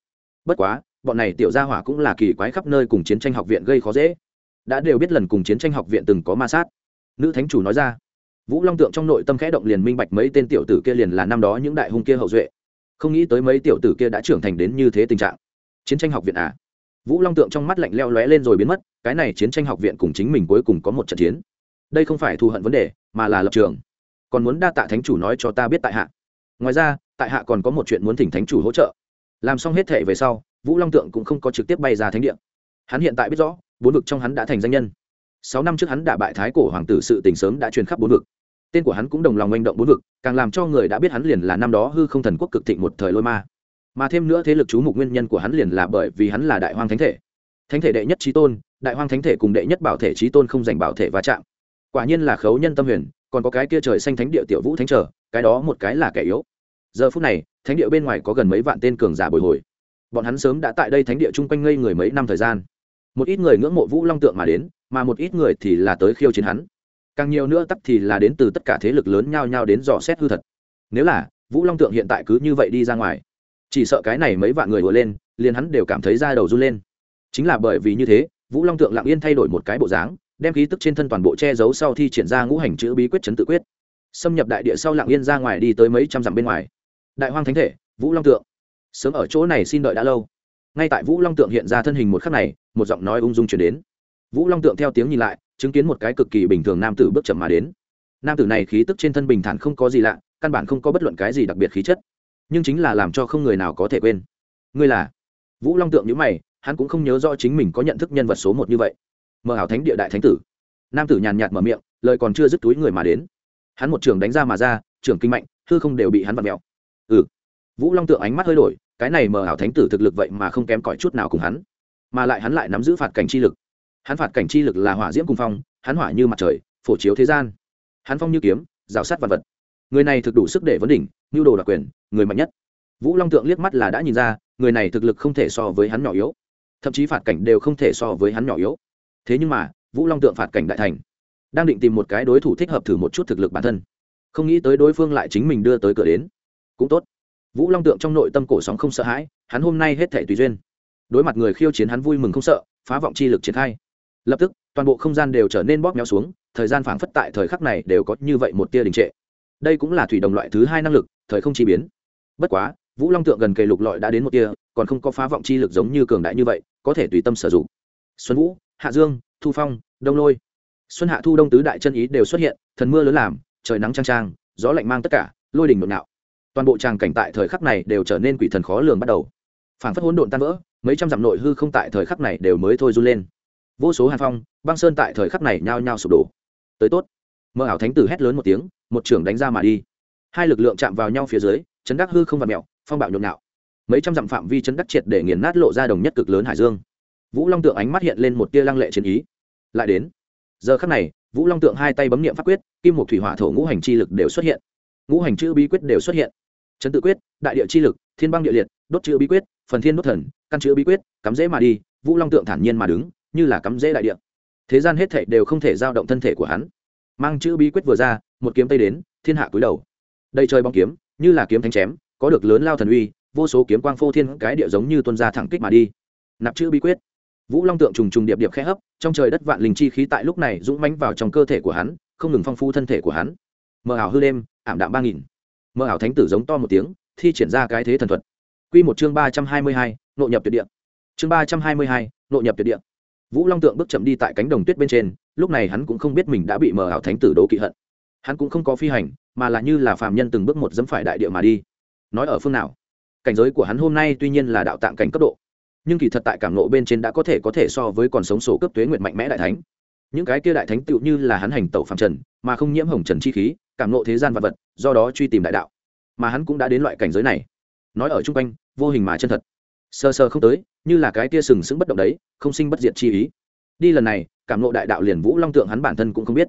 Bất quá, bọn này tiểu gia hỏa cũng là kỳ quái khắp nơi cùng chiến tranh học viện gây khó dễ. Đã đều biết lần cùng chiến tranh học viện từng có ma sát. Nữ thánh chủ nói ra vũ long tượng trong nội tâm khẽ động liền minh bạch mấy tên tiểu tử kia liền là năm đó những đại hung kia hậu duệ. Không nghĩ tới mấy tiểu tử kia đã trưởng thành đến như thế tình trạng. Chiến tranh học viện à? Vũ long tượng trong mắt lạnh leo lóe lên rồi biến mất, cái này chiến tranh học viện cùng chính mình cuối cùng có một trận chiến. Đây không phải thù hận vấn đề, mà là lập trường. Còn muốn đa tạ thánh chủ nói cho ta biết tại hạ. Ngoài ra, tại hạ còn có một chuyện muốn thỉnh thánh chủ hỗ trợ. Làm xong hết thể về sau, vũ long tượng cũng không có trực tiếp bay ra thánh địa. Hắn hiện tại biết rõ, bốn vực trong hắn đã thành danh nhân. Sáu năm trước hắn đả bại thái cổ hoàng tử sự tình sớm đã truyền khắp bốn vực tên của hắn cũng đồng lòng manh động bốn vực, càng làm cho người đã biết hắn liền là năm đó hư không thần quốc cực thịnh một thời lôi ma. Mà thêm nữa thế lực chú mục nguyên nhân của hắn liền là bởi vì hắn là đại hoang thánh thể. Thánh thể đệ nhất trí tôn, đại hoang thánh thể cùng đệ nhất bảo thể trí tôn không giành bảo thể va chạm. Quả nhiên là khấu nhân tâm huyền, còn có cái kia trời xanh thánh địa tiểu vũ thánh trở, cái đó một cái là kẻ yếu. Giờ phút này, thánh địa bên ngoài có gần mấy vạn tên cường giả bồi hồi. Bọn hắn sớm đã tại đây thánh địa chung quanh ngây người mấy năm thời gian. Một ít người ngưỡng mộ vũ long tượng mà đến, mà một ít người thì là tới khiêu chiến hắn càng nhiều nữa tắc thì là đến từ tất cả thế lực lớn nhao nhao đến dò xét hư thật. Nếu là, vũ long tượng hiện tại cứ như vậy đi ra ngoài, chỉ sợ cái này mấy vạn người vừa lên, liền hắn đều cảm thấy da đầu run lên. Chính là bởi vì như thế, vũ long tượng lặng yên thay đổi một cái bộ dáng, đem khí tức trên thân toàn bộ che giấu sau thi triển ra ngũ hành chữ bí quyết chấn tự quyết. Xâm nhập đại địa sau lặng yên ra ngoài đi tới mấy trăm dặm bên ngoài. Đại hoang thánh thể, vũ long tượng. Sớm ở chỗ này xin đợi đã lâu. Ngay tại vũ long tượng hiện ra thân hình một khắc này, một giọng nói ung dung chuyển đến. Vũ long tượng theo tiếng nhìn lại chứng kiến một cái cực kỳ bình thường nam tử bước chậm mà đến. Nam tử này khí tức trên thân bình thản không có gì lạ, căn bản không có bất luận cái gì đặc biệt khí chất. Nhưng chính là làm cho không người nào có thể quên. Ngươi là? Vũ long tượng nhữ mày, hắn cũng không nhớ rõ chính mình có nhận thức nhân vật số một như vậy. Mờ ảo thánh địa đại thánh tử. Nam tử nhàn nhạt mở miệng, lời còn chưa dứt túi người mà đến. Hắn một trường đánh ra mà ra, trường kinh mạnh, hư không đều bị hắn vặn mẹo ừ. Vũ long tượng ánh mắt hơi đổi, cái này mờ ảo thánh tử thực lực vậy mà không kém cỏi chút nào cùng hắn. Mà lại hắn lại nắm giữ phạt cảnh chi lực hắn phạt cảnh chi lực là hỏa diễm cùng phong, hắn hỏa như mặt trời, phổ chiếu thế gian. Hắn phong như kiếm, rào sát vật vật. Người này thực đủ sức để vấn đỉnh nhu đồ đặc quyền, người mạnh nhất. Vũ long tượng liếc mắt là đã nhìn ra, người này thực lực không thể so với hắn nhỏ yếu. Thậm chí phạt cảnh đều không thể so với hắn nhỏ yếu. Thế nhưng mà, vũ long tượng phạt cảnh đại thành. Đang định tìm một cái đối thủ thích hợp thử một chút thực lực bản thân. Không nghĩ tới đối phương lại chính mình đưa tới cửa đến. Cũng tốt. Vũ long tượng trong nội tâm cổ sóng không sợ hãi, hắn hôm nay hết thể tùy duyên. Đối mặt người khiêu chiến hắn vui mừng không sợ, phá vọng chi lực triển khai lập tức, toàn bộ không gian đều trở nên bóp méo xuống, thời gian phảng phất tại thời khắc này đều có như vậy một tia đình trệ. Đây cũng là thủy đồng loại thứ hai năng lực, thời không chi biến. Bất quá, vũ long tượng gần kề lục lọi đã đến một tia, còn không có phá vọng chi lực giống như cường đại như vậy, có thể tùy tâm sử dụng. Xuân vũ, hạ dương, thu phong, đông lôi. Xuân hạ thu đông tứ đại chân ý đều xuất hiện, thần mưa lớn làm, trời nắng trang trang gió lạnh mang tất cả, lôi đình nội nạo. Toàn bộ tràng cảnh tại thời khắc này đều trở nên quỷ thần khó lường bắt đầu. Phảng phất hỗn độn tan vỡ, mấy trăm dặm nội hư không tại thời khắc này đều mới thôi run lên vô số hàn phong, băng sơn tại thời khắc này nhao nhao sụp đổ. Tới tốt. Mơ ảo thánh tử hét lớn một tiếng, một trưởng đánh ra mà đi. Hai lực lượng chạm vào nhau phía dưới, chấn đắc hư không vặt mẹo phong bạo nhộn nhạo. Mấy trăm dặm phạm vi chấn đắc triệt để nghiền nát lộ ra đồng nhất cực lớn hải dương. Vũ long tượng ánh mắt hiện lên một tia lăng lệ chiến ý. Lại đến. Giờ khắc này, vũ long tượng hai tay bấm niệm pháp quyết, kim một thủy hỏa thổ ngũ hành chi lực đều xuất hiện. Ngũ hành chữ bí quyết đều xuất hiện. Chấn tự quyết, đại địa chi lực, thiên băng địa liệt, đốt chữ bí quyết, phần thiên đốt thần, căn chữ bí quyết, cắm dễ mà đi, vũ long tượng thản nhiên mà đứng như là cắm rễ đại địa. Thế gian hết thảy đều không thể giao động thân thể của hắn. Mang chữ bí quyết vừa ra, một kiếm tây đến, thiên hạ cúi đầu. Đây trời bóng kiếm, như là kiếm thánh chém, có được lớn lao thần uy, vô số kiếm quang phô thiên, cái địa giống như tuân ra thẳng kích mà đi. Nạp chữ bí quyết. Vũ long tượng trùng trùng điệp điệp khẽ hấp, trong trời đất vạn linh chi khí tại lúc này dũng mãnh vào trong cơ thể của hắn, không ngừng phong phu thân thể của hắn. Mờ ảo hư đêm, ảm đạm ba nghìn. Mờ ảo thánh tử giống to một tiếng, thi triển ra cái thế thần thuật. Q một chương ba trăm hai mươi hai, nội nhập tuyệt địa. Chương ba trăm hai mươi hai, nội nhập tuyệt địa vũ long tượng bước chậm đi tại cánh đồng tuyết bên trên, lúc này hắn cũng không biết mình đã bị mờ ảo thánh tử đố kỵ hận. Hắn cũng không có phi hành, mà là như là phàm nhân từng bước một dẫm phải đại địa mà đi. Nói ở phương nào? Cảnh giới của hắn hôm nay tuy nhiên là đạo tạng cảnh cấp độ, nhưng kỳ thật tại cảm nộ bên trên đã có thể có thể so với còn sống sổ cấp tuế nguyện mạnh mẽ đại thánh. Những cái kia đại thánh tựu như là hắn hành tẩu phạm trần, mà không nhiễm hồng trần chi khí, cảm nộ thế gian vật vật, do đó truy tìm đại đạo. Mà hắn cũng đã đến loại cảnh giới này. Nói ở chung quanh, vô hình mà chân thật sờ sờ không tới, như là cái tia sừng sững bất động đấy, không sinh bất diệt chi ý. Đi lần này, cảm nộ đại đạo liền vũ long tượng hắn bản thân cũng không biết.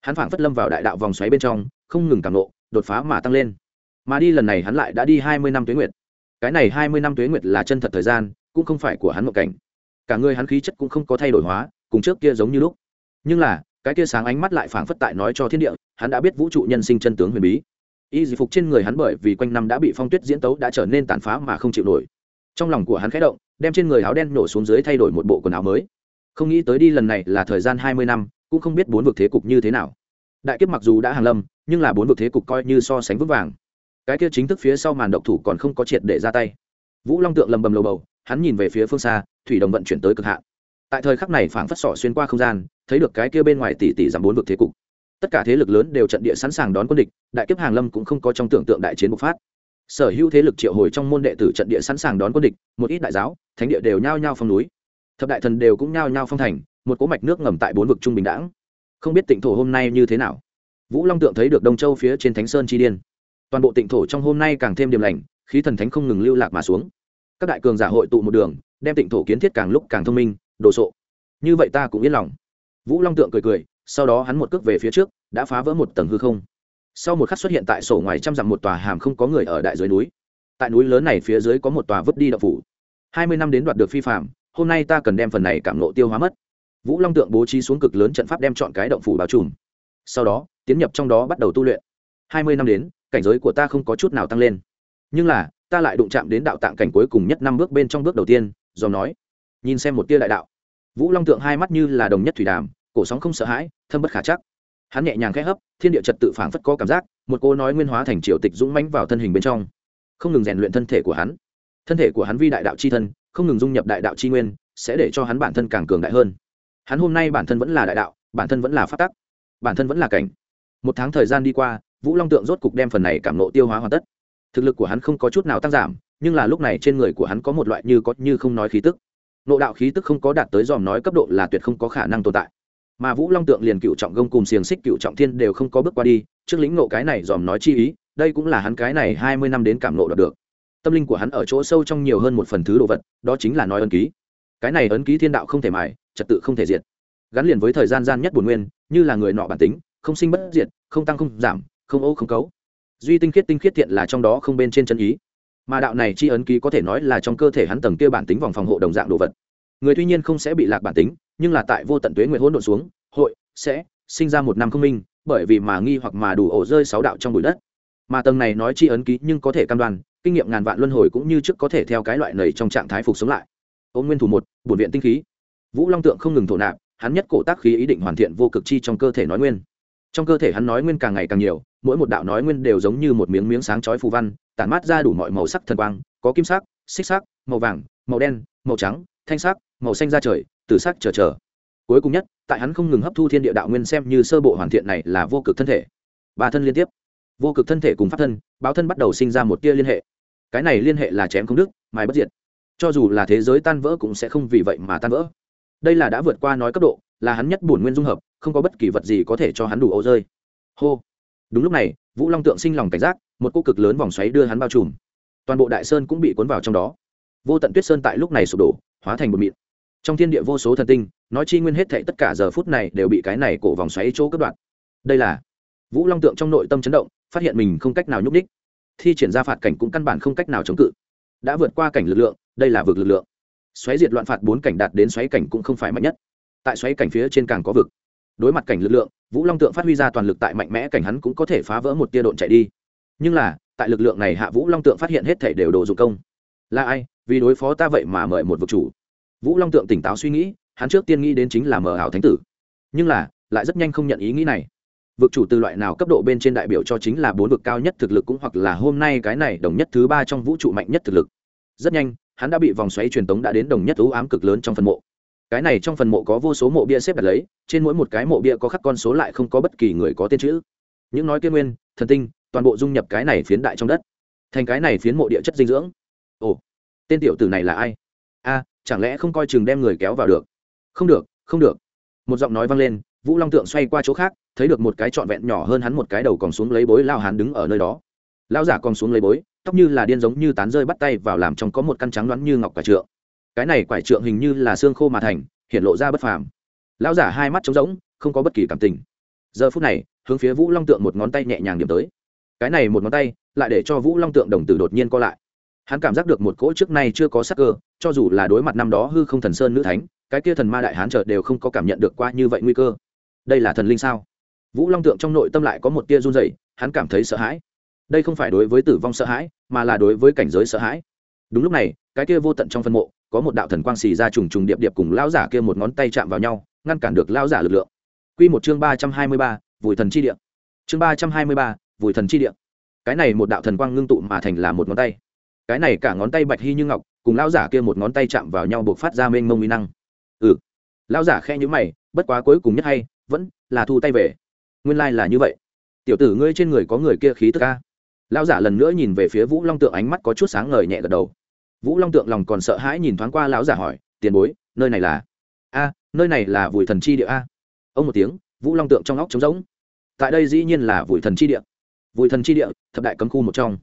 Hắn phảng phất lâm vào đại đạo vòng xoáy bên trong, không ngừng cảm nộ, đột phá mà tăng lên. Mà đi lần này hắn lại đã đi hai mươi năm tuế nguyệt. Cái này hai mươi năm tuế nguyệt là chân thật thời gian, cũng không phải của hắn một cảnh. Cả người hắn khí chất cũng không có thay đổi hóa, cùng trước kia giống như lúc. Nhưng là, cái kia sáng ánh mắt lại phảng phất tại nói cho thiên địa, hắn đã biết vũ trụ nhân sinh chân tướng huyền bí. Y dị phục trên người hắn bởi vì quanh năm đã bị phong tuyết diễn tấu đã trở nên tàn phá mà không chịu nổi trong lòng của hắn khẽ động, đem trên người áo đen nổ xuống dưới thay đổi một bộ quần áo mới. Không nghĩ tới đi lần này là thời gian hai mươi năm, cũng không biết bốn vực thế cục như thế nào. Đại kiếp mặc dù đã hàng lâm, nhưng là bốn vực thế cục coi như so sánh vững vàng. Cái kia chính thức phía sau màn độc thủ còn không có triệt để ra tay. Vũ long tượng lầm bầm lầu bầu, hắn nhìn về phía phương xa, thủy đồng vận chuyển tới cực hạn. Tại thời khắc này phảng phất sỏ xuyên qua không gian, thấy được cái kia bên ngoài tỷ tỷ giảm bốn vực thế cục. Tất cả thế lực lớn đều trận địa sẵn sàng đón quân địch, đại kiếp hàng lâm cũng không có trong tưởng tượng đại chiến bộc phát sở hữu thế lực triệu hồi trong môn đệ tử trận địa sẵn sàng đón quân địch, một ít đại giáo, thánh địa đều nhao nhao phong núi. Thập đại thần đều cũng nhao nhao phong thành, một cỗ mạch nước ngầm tại bốn vực trung bình đẳng không biết tịnh thổ hôm nay như thế nào. Vũ long tượng thấy được đông châu phía trên thánh sơn chi điên. Toàn bộ tịnh thổ trong hôm nay càng thêm điểm lành, khí thần thánh không ngừng lưu lạc mà xuống. Các đại cường giả hội tụ một đường, đem tịnh thổ kiến thiết càng lúc càng thông minh, đồ sộ. Như vậy ta cũng yên lòng. Vũ long tượng cười cười, sau đó hắn một cước về phía trước, đã phá vỡ một tầng hư không sau một khắc xuất hiện tại sổ ngoài trăm dặm một tòa hàm không có người ở đại dưới núi. Tại núi lớn này phía dưới có một tòa vứt đi đậu phủ. Hai mươi năm đến đoạt được phi phạm, hôm nay ta cần đem phần này cảm nộ tiêu hóa mất. Vũ long tượng bố trí xuống cực lớn trận pháp đem chọn cái động phủ bao trùm. Sau đó, tiến nhập trong đó bắt đầu tu luyện. Hai mươi năm đến, cảnh giới của ta không có chút nào tăng lên. Nhưng là, ta lại đụng chạm đến đạo tạng cảnh cuối cùng nhất năm bước bên trong bước đầu tiên do nói. Nhìn xem một tia đại đạo. Vũ long tượng hai mắt như là đồng nhất thủy đàm, cổ sóng không sợ hãi, thâm bất khả chắc hắn nhẹ nhàng khẽ hấp, thiên địa trật tự phảng phất có cảm giác, một cô nói nguyên hóa thành triều tịch dũng mãnh vào thân hình bên trong. Không ngừng rèn luyện thân thể của hắn. Thân thể của hắn vi đại đạo c h i thân, không ngừng dung nhập đại đạo c h i nguyên, sẽ để cho hắn bản thân càng cường đại hơn. Hắn hôm nay bản thân vẫn là đại đạo, bản thân vẫn là phát tắc, bản thân vẫn là cảnh. Một tháng thời gian đi qua, vũ long tượng rốt cục đem phần này cảm nộ tiêu hóa hoàn tất. Thực lực của hắn không có chút nào tăng giảm, nhưng là lúc này trên người của hắn có một loại như có như không nói khí tức. Nộ đạo khí tức không có đạt tới dòm nói cấp độ là tuyệt không có khả năng tồn tại mà vũ long tượng liền cựu trọng gông cùng xiềng xích cựu trọng thiên đều không có bước qua đi, trước lĩnh nộ cái này dòm nói chi ý, đây cũng là hắn cái này hai mươi năm đến cảm nộ đạt được. Tâm linh của hắn ở chỗ sâu trong nhiều hơn một phần thứ đồ vật, đó chính là nói ấn ký. Cái này ấn ký thiên đạo không thể mài, trật tự không thể diệt. Gắn liền với thời gian gian nhất bổn nguyên, như là người nọ bản tính, không sinh bất diệt, không tăng không giảm, không ô không cấu. Duy tinh khiết tinh khiết thiện là trong đó không bên trên chân ý. Mà đạo này chi ấn ký có thể nói là trong cơ thể hắn tầng kia bản tính vòng phòng hộ đồng dạng đồ vật. Người tuy nhiên không sẽ bị lạc bản tính nhưng là tại vô tận tuế nguyệt hỗn độn xuống, hội sẽ sinh ra một năm không minh, bởi vì mà nghi hoặc mà đủ ổ rơi sáu đạo trong bụi đất. Mà tầng này nói chi ấn ký nhưng có thể cam đoan, kinh nghiệm ngàn vạn luân hồi cũng như trước có thể theo cái loại này trong trạng thái phục sống lại. Ôn nguyên thủ một, bổn viện tinh khí. Vũ long tượng không ngừng thổ nạp, hắn nhất cổ tác khí ý định hoàn thiện vô cực chi trong cơ thể nói nguyên. Trong cơ thể hắn nói nguyên càng ngày càng nhiều, mỗi một đạo nói nguyên đều giống như một miếng miếng sáng chói phù văn, tản mát ra đủ mọi màu sắc thần quang, có kim sắc, xích sắc, màu vàng, màu đen, màu trắng, thanh sắc, màu xanh da trời từ sắc chờ chờ. Cuối cùng nhất, tại hắn không ngừng hấp thu thiên địa đạo nguyên xem như sơ bộ hoàn thiện này là vô cực thân thể. Ba thân liên tiếp. Vô cực thân thể cùng pháp thân, báo thân bắt đầu sinh ra một tia liên hệ. Cái này liên hệ là chém không đức mài bất diệt. Cho dù là thế giới tan vỡ cũng sẽ không vì vậy mà tan vỡ. Đây là đã vượt qua nói cấp độ, là hắn nhất bổn nguyên dung hợp, không có bất kỳ vật gì có thể cho hắn đủ ô rơi. Hô. Đúng lúc này, vũ long tượng sinh lòng cảnh giác, một cô cực lớn vòng xoáy đưa hắn bao trùm. Toàn bộ đại sơn cũng bị cuốn vào trong đó. Vô tận tuyết sơn tại lúc này sụp đổ, hóa thành một mịn trong thiên địa vô số thần tinh, nói chi nguyên hết thệ tất cả giờ phút này đều bị cái này cổ vòng xoáy chỗ cất đoạn đây là vũ long tượng trong nội tâm chấn động, phát hiện mình không cách nào nhúc ních thi triển ra phạt cảnh cũng căn bản không cách nào chống cự. Đã vượt qua cảnh lực lượng, đây là vực lực lượng. Xoáy diệt loạn phạt bốn cảnh đạt đến xoáy cảnh cũng không phải mạnh nhất. Tại xoáy cảnh phía trên càng có vực. Đối mặt cảnh lực lượng, vũ long tượng phát huy ra toàn lực tại mạnh mẽ cảnh hắn cũng có thể phá vỡ một tia độn chạy đi. Nhưng là, tại lực lượng này hạ vũ long tượng phát hiện hết thể đều đồ dụng công. Là ai? Vì đối phó ta vậy mà mời một vực chủ vũ long tượng tỉnh táo suy nghĩ, hắn trước tiên nghĩ đến chính là mờ ảo thánh tử. Nhưng là, lại rất nhanh không nhận ý nghĩ này. Vực chủ từ loại nào cấp độ bên trên đại biểu cho chính là bốn vực cao nhất thực lực cũng hoặc là hôm nay cái này đồng nhất thứ ba trong vũ trụ mạnh nhất thực lực. Rất nhanh, hắn đã bị vòng xoáy truyền tống đã đến đồng nhất ưu ám cực lớn trong phần mộ. Cái này trong phần mộ có vô số mộ bia xếp đặt lấy, trên mỗi một cái mộ bia có khắc con số lại không có bất kỳ người có tên chữ. Những nói kia nguyên, thần tinh, toàn bộ dung nhập cái này phiến đại trong đất. Thành cái này phiến mộ địa chất dinh dưỡng. Ồ, tên tiểu tử này là ai? A chẳng lẽ không coi chừng đem người kéo vào được? Không được không được. Một giọng nói vang lên, vũ long tượng xoay qua chỗ khác, thấy được một cái trọn vẹn nhỏ hơn hắn một cái đầu còn xuống lấy bối lao hán đứng ở nơi đó. Lao giả còn xuống lấy bối, tóc như là điên giống như tán rơi bắt tay vào làm trong có một căn trắng đoán như ngọc quả trượng. Cái này quả trượng hình như là xương khô mà thành, hiện lộ ra bất phàm. Lão giả hai mắt trống rỗng, không có bất kỳ cảm tình. Giờ phút này, hướng phía vũ long tượng một ngón tay nhẹ nhàng điểm tới. Cái này một ngón tay, lại để cho vũ long tượng đồng tử đột nhiên co lại hắn cảm giác được một cỗ trước nay chưa có sắc cơ, cho dù là đối mặt năm đó hư không thần sơn nữ thánh, cái kia thần ma đại hán chợt đều không có cảm nhận được qua như vậy nguy cơ. Đây là thần linh sao? Vũ long tượng trong nội tâm lại có một tia run dày hắn cảm thấy sợ hãi. Đây không phải đối với tử vong sợ hãi, mà là đối với cảnh giới sợ hãi. Đúng lúc này, cái kia vô tận trong phân mộ, có một đạo thần quang xì ra trùng trùng điệp điệp cùng lão giả kia một ngón tay chạm vào nhau, ngăn cản được lão giả lực lượng. Quy một chương ba trăm hai mươi ba, vùi thần chi địa. Chương ba trăm hai mươi ba, vùi thần chi địa. Cái này một đạo thần quang ngưng tụ mà thành là một ngón tay cái này cả ngón tay bạch hy như ngọc, cùng lão giả kia một ngón tay chạm vào nhau buộc phát ra mênh mông uy năng. Ừ. Lão giả khe nhữ mày, bất quá cuối cùng nhất hay, vẫn là thu tay về. Nguyên lai là như vậy. Tiểu tử ngươi trên người có người kia khí tức ca lão giả lần nữa nhìn về phía vũ long tượng ánh mắt có chút sáng ngời nhẹ gật đầu. Vũ long tượng lòng còn sợ hãi nhìn thoáng qua lão giả hỏi, tiền bối, nơi này là? A, nơi này là vùi thần chi địa a. Ông một tiếng, vũ long tượng trong óc trống rỗng. Tại đây dĩ nhiên là vùi thần chi địa. Vùi thần chi địa, thập đại cấm khu một trong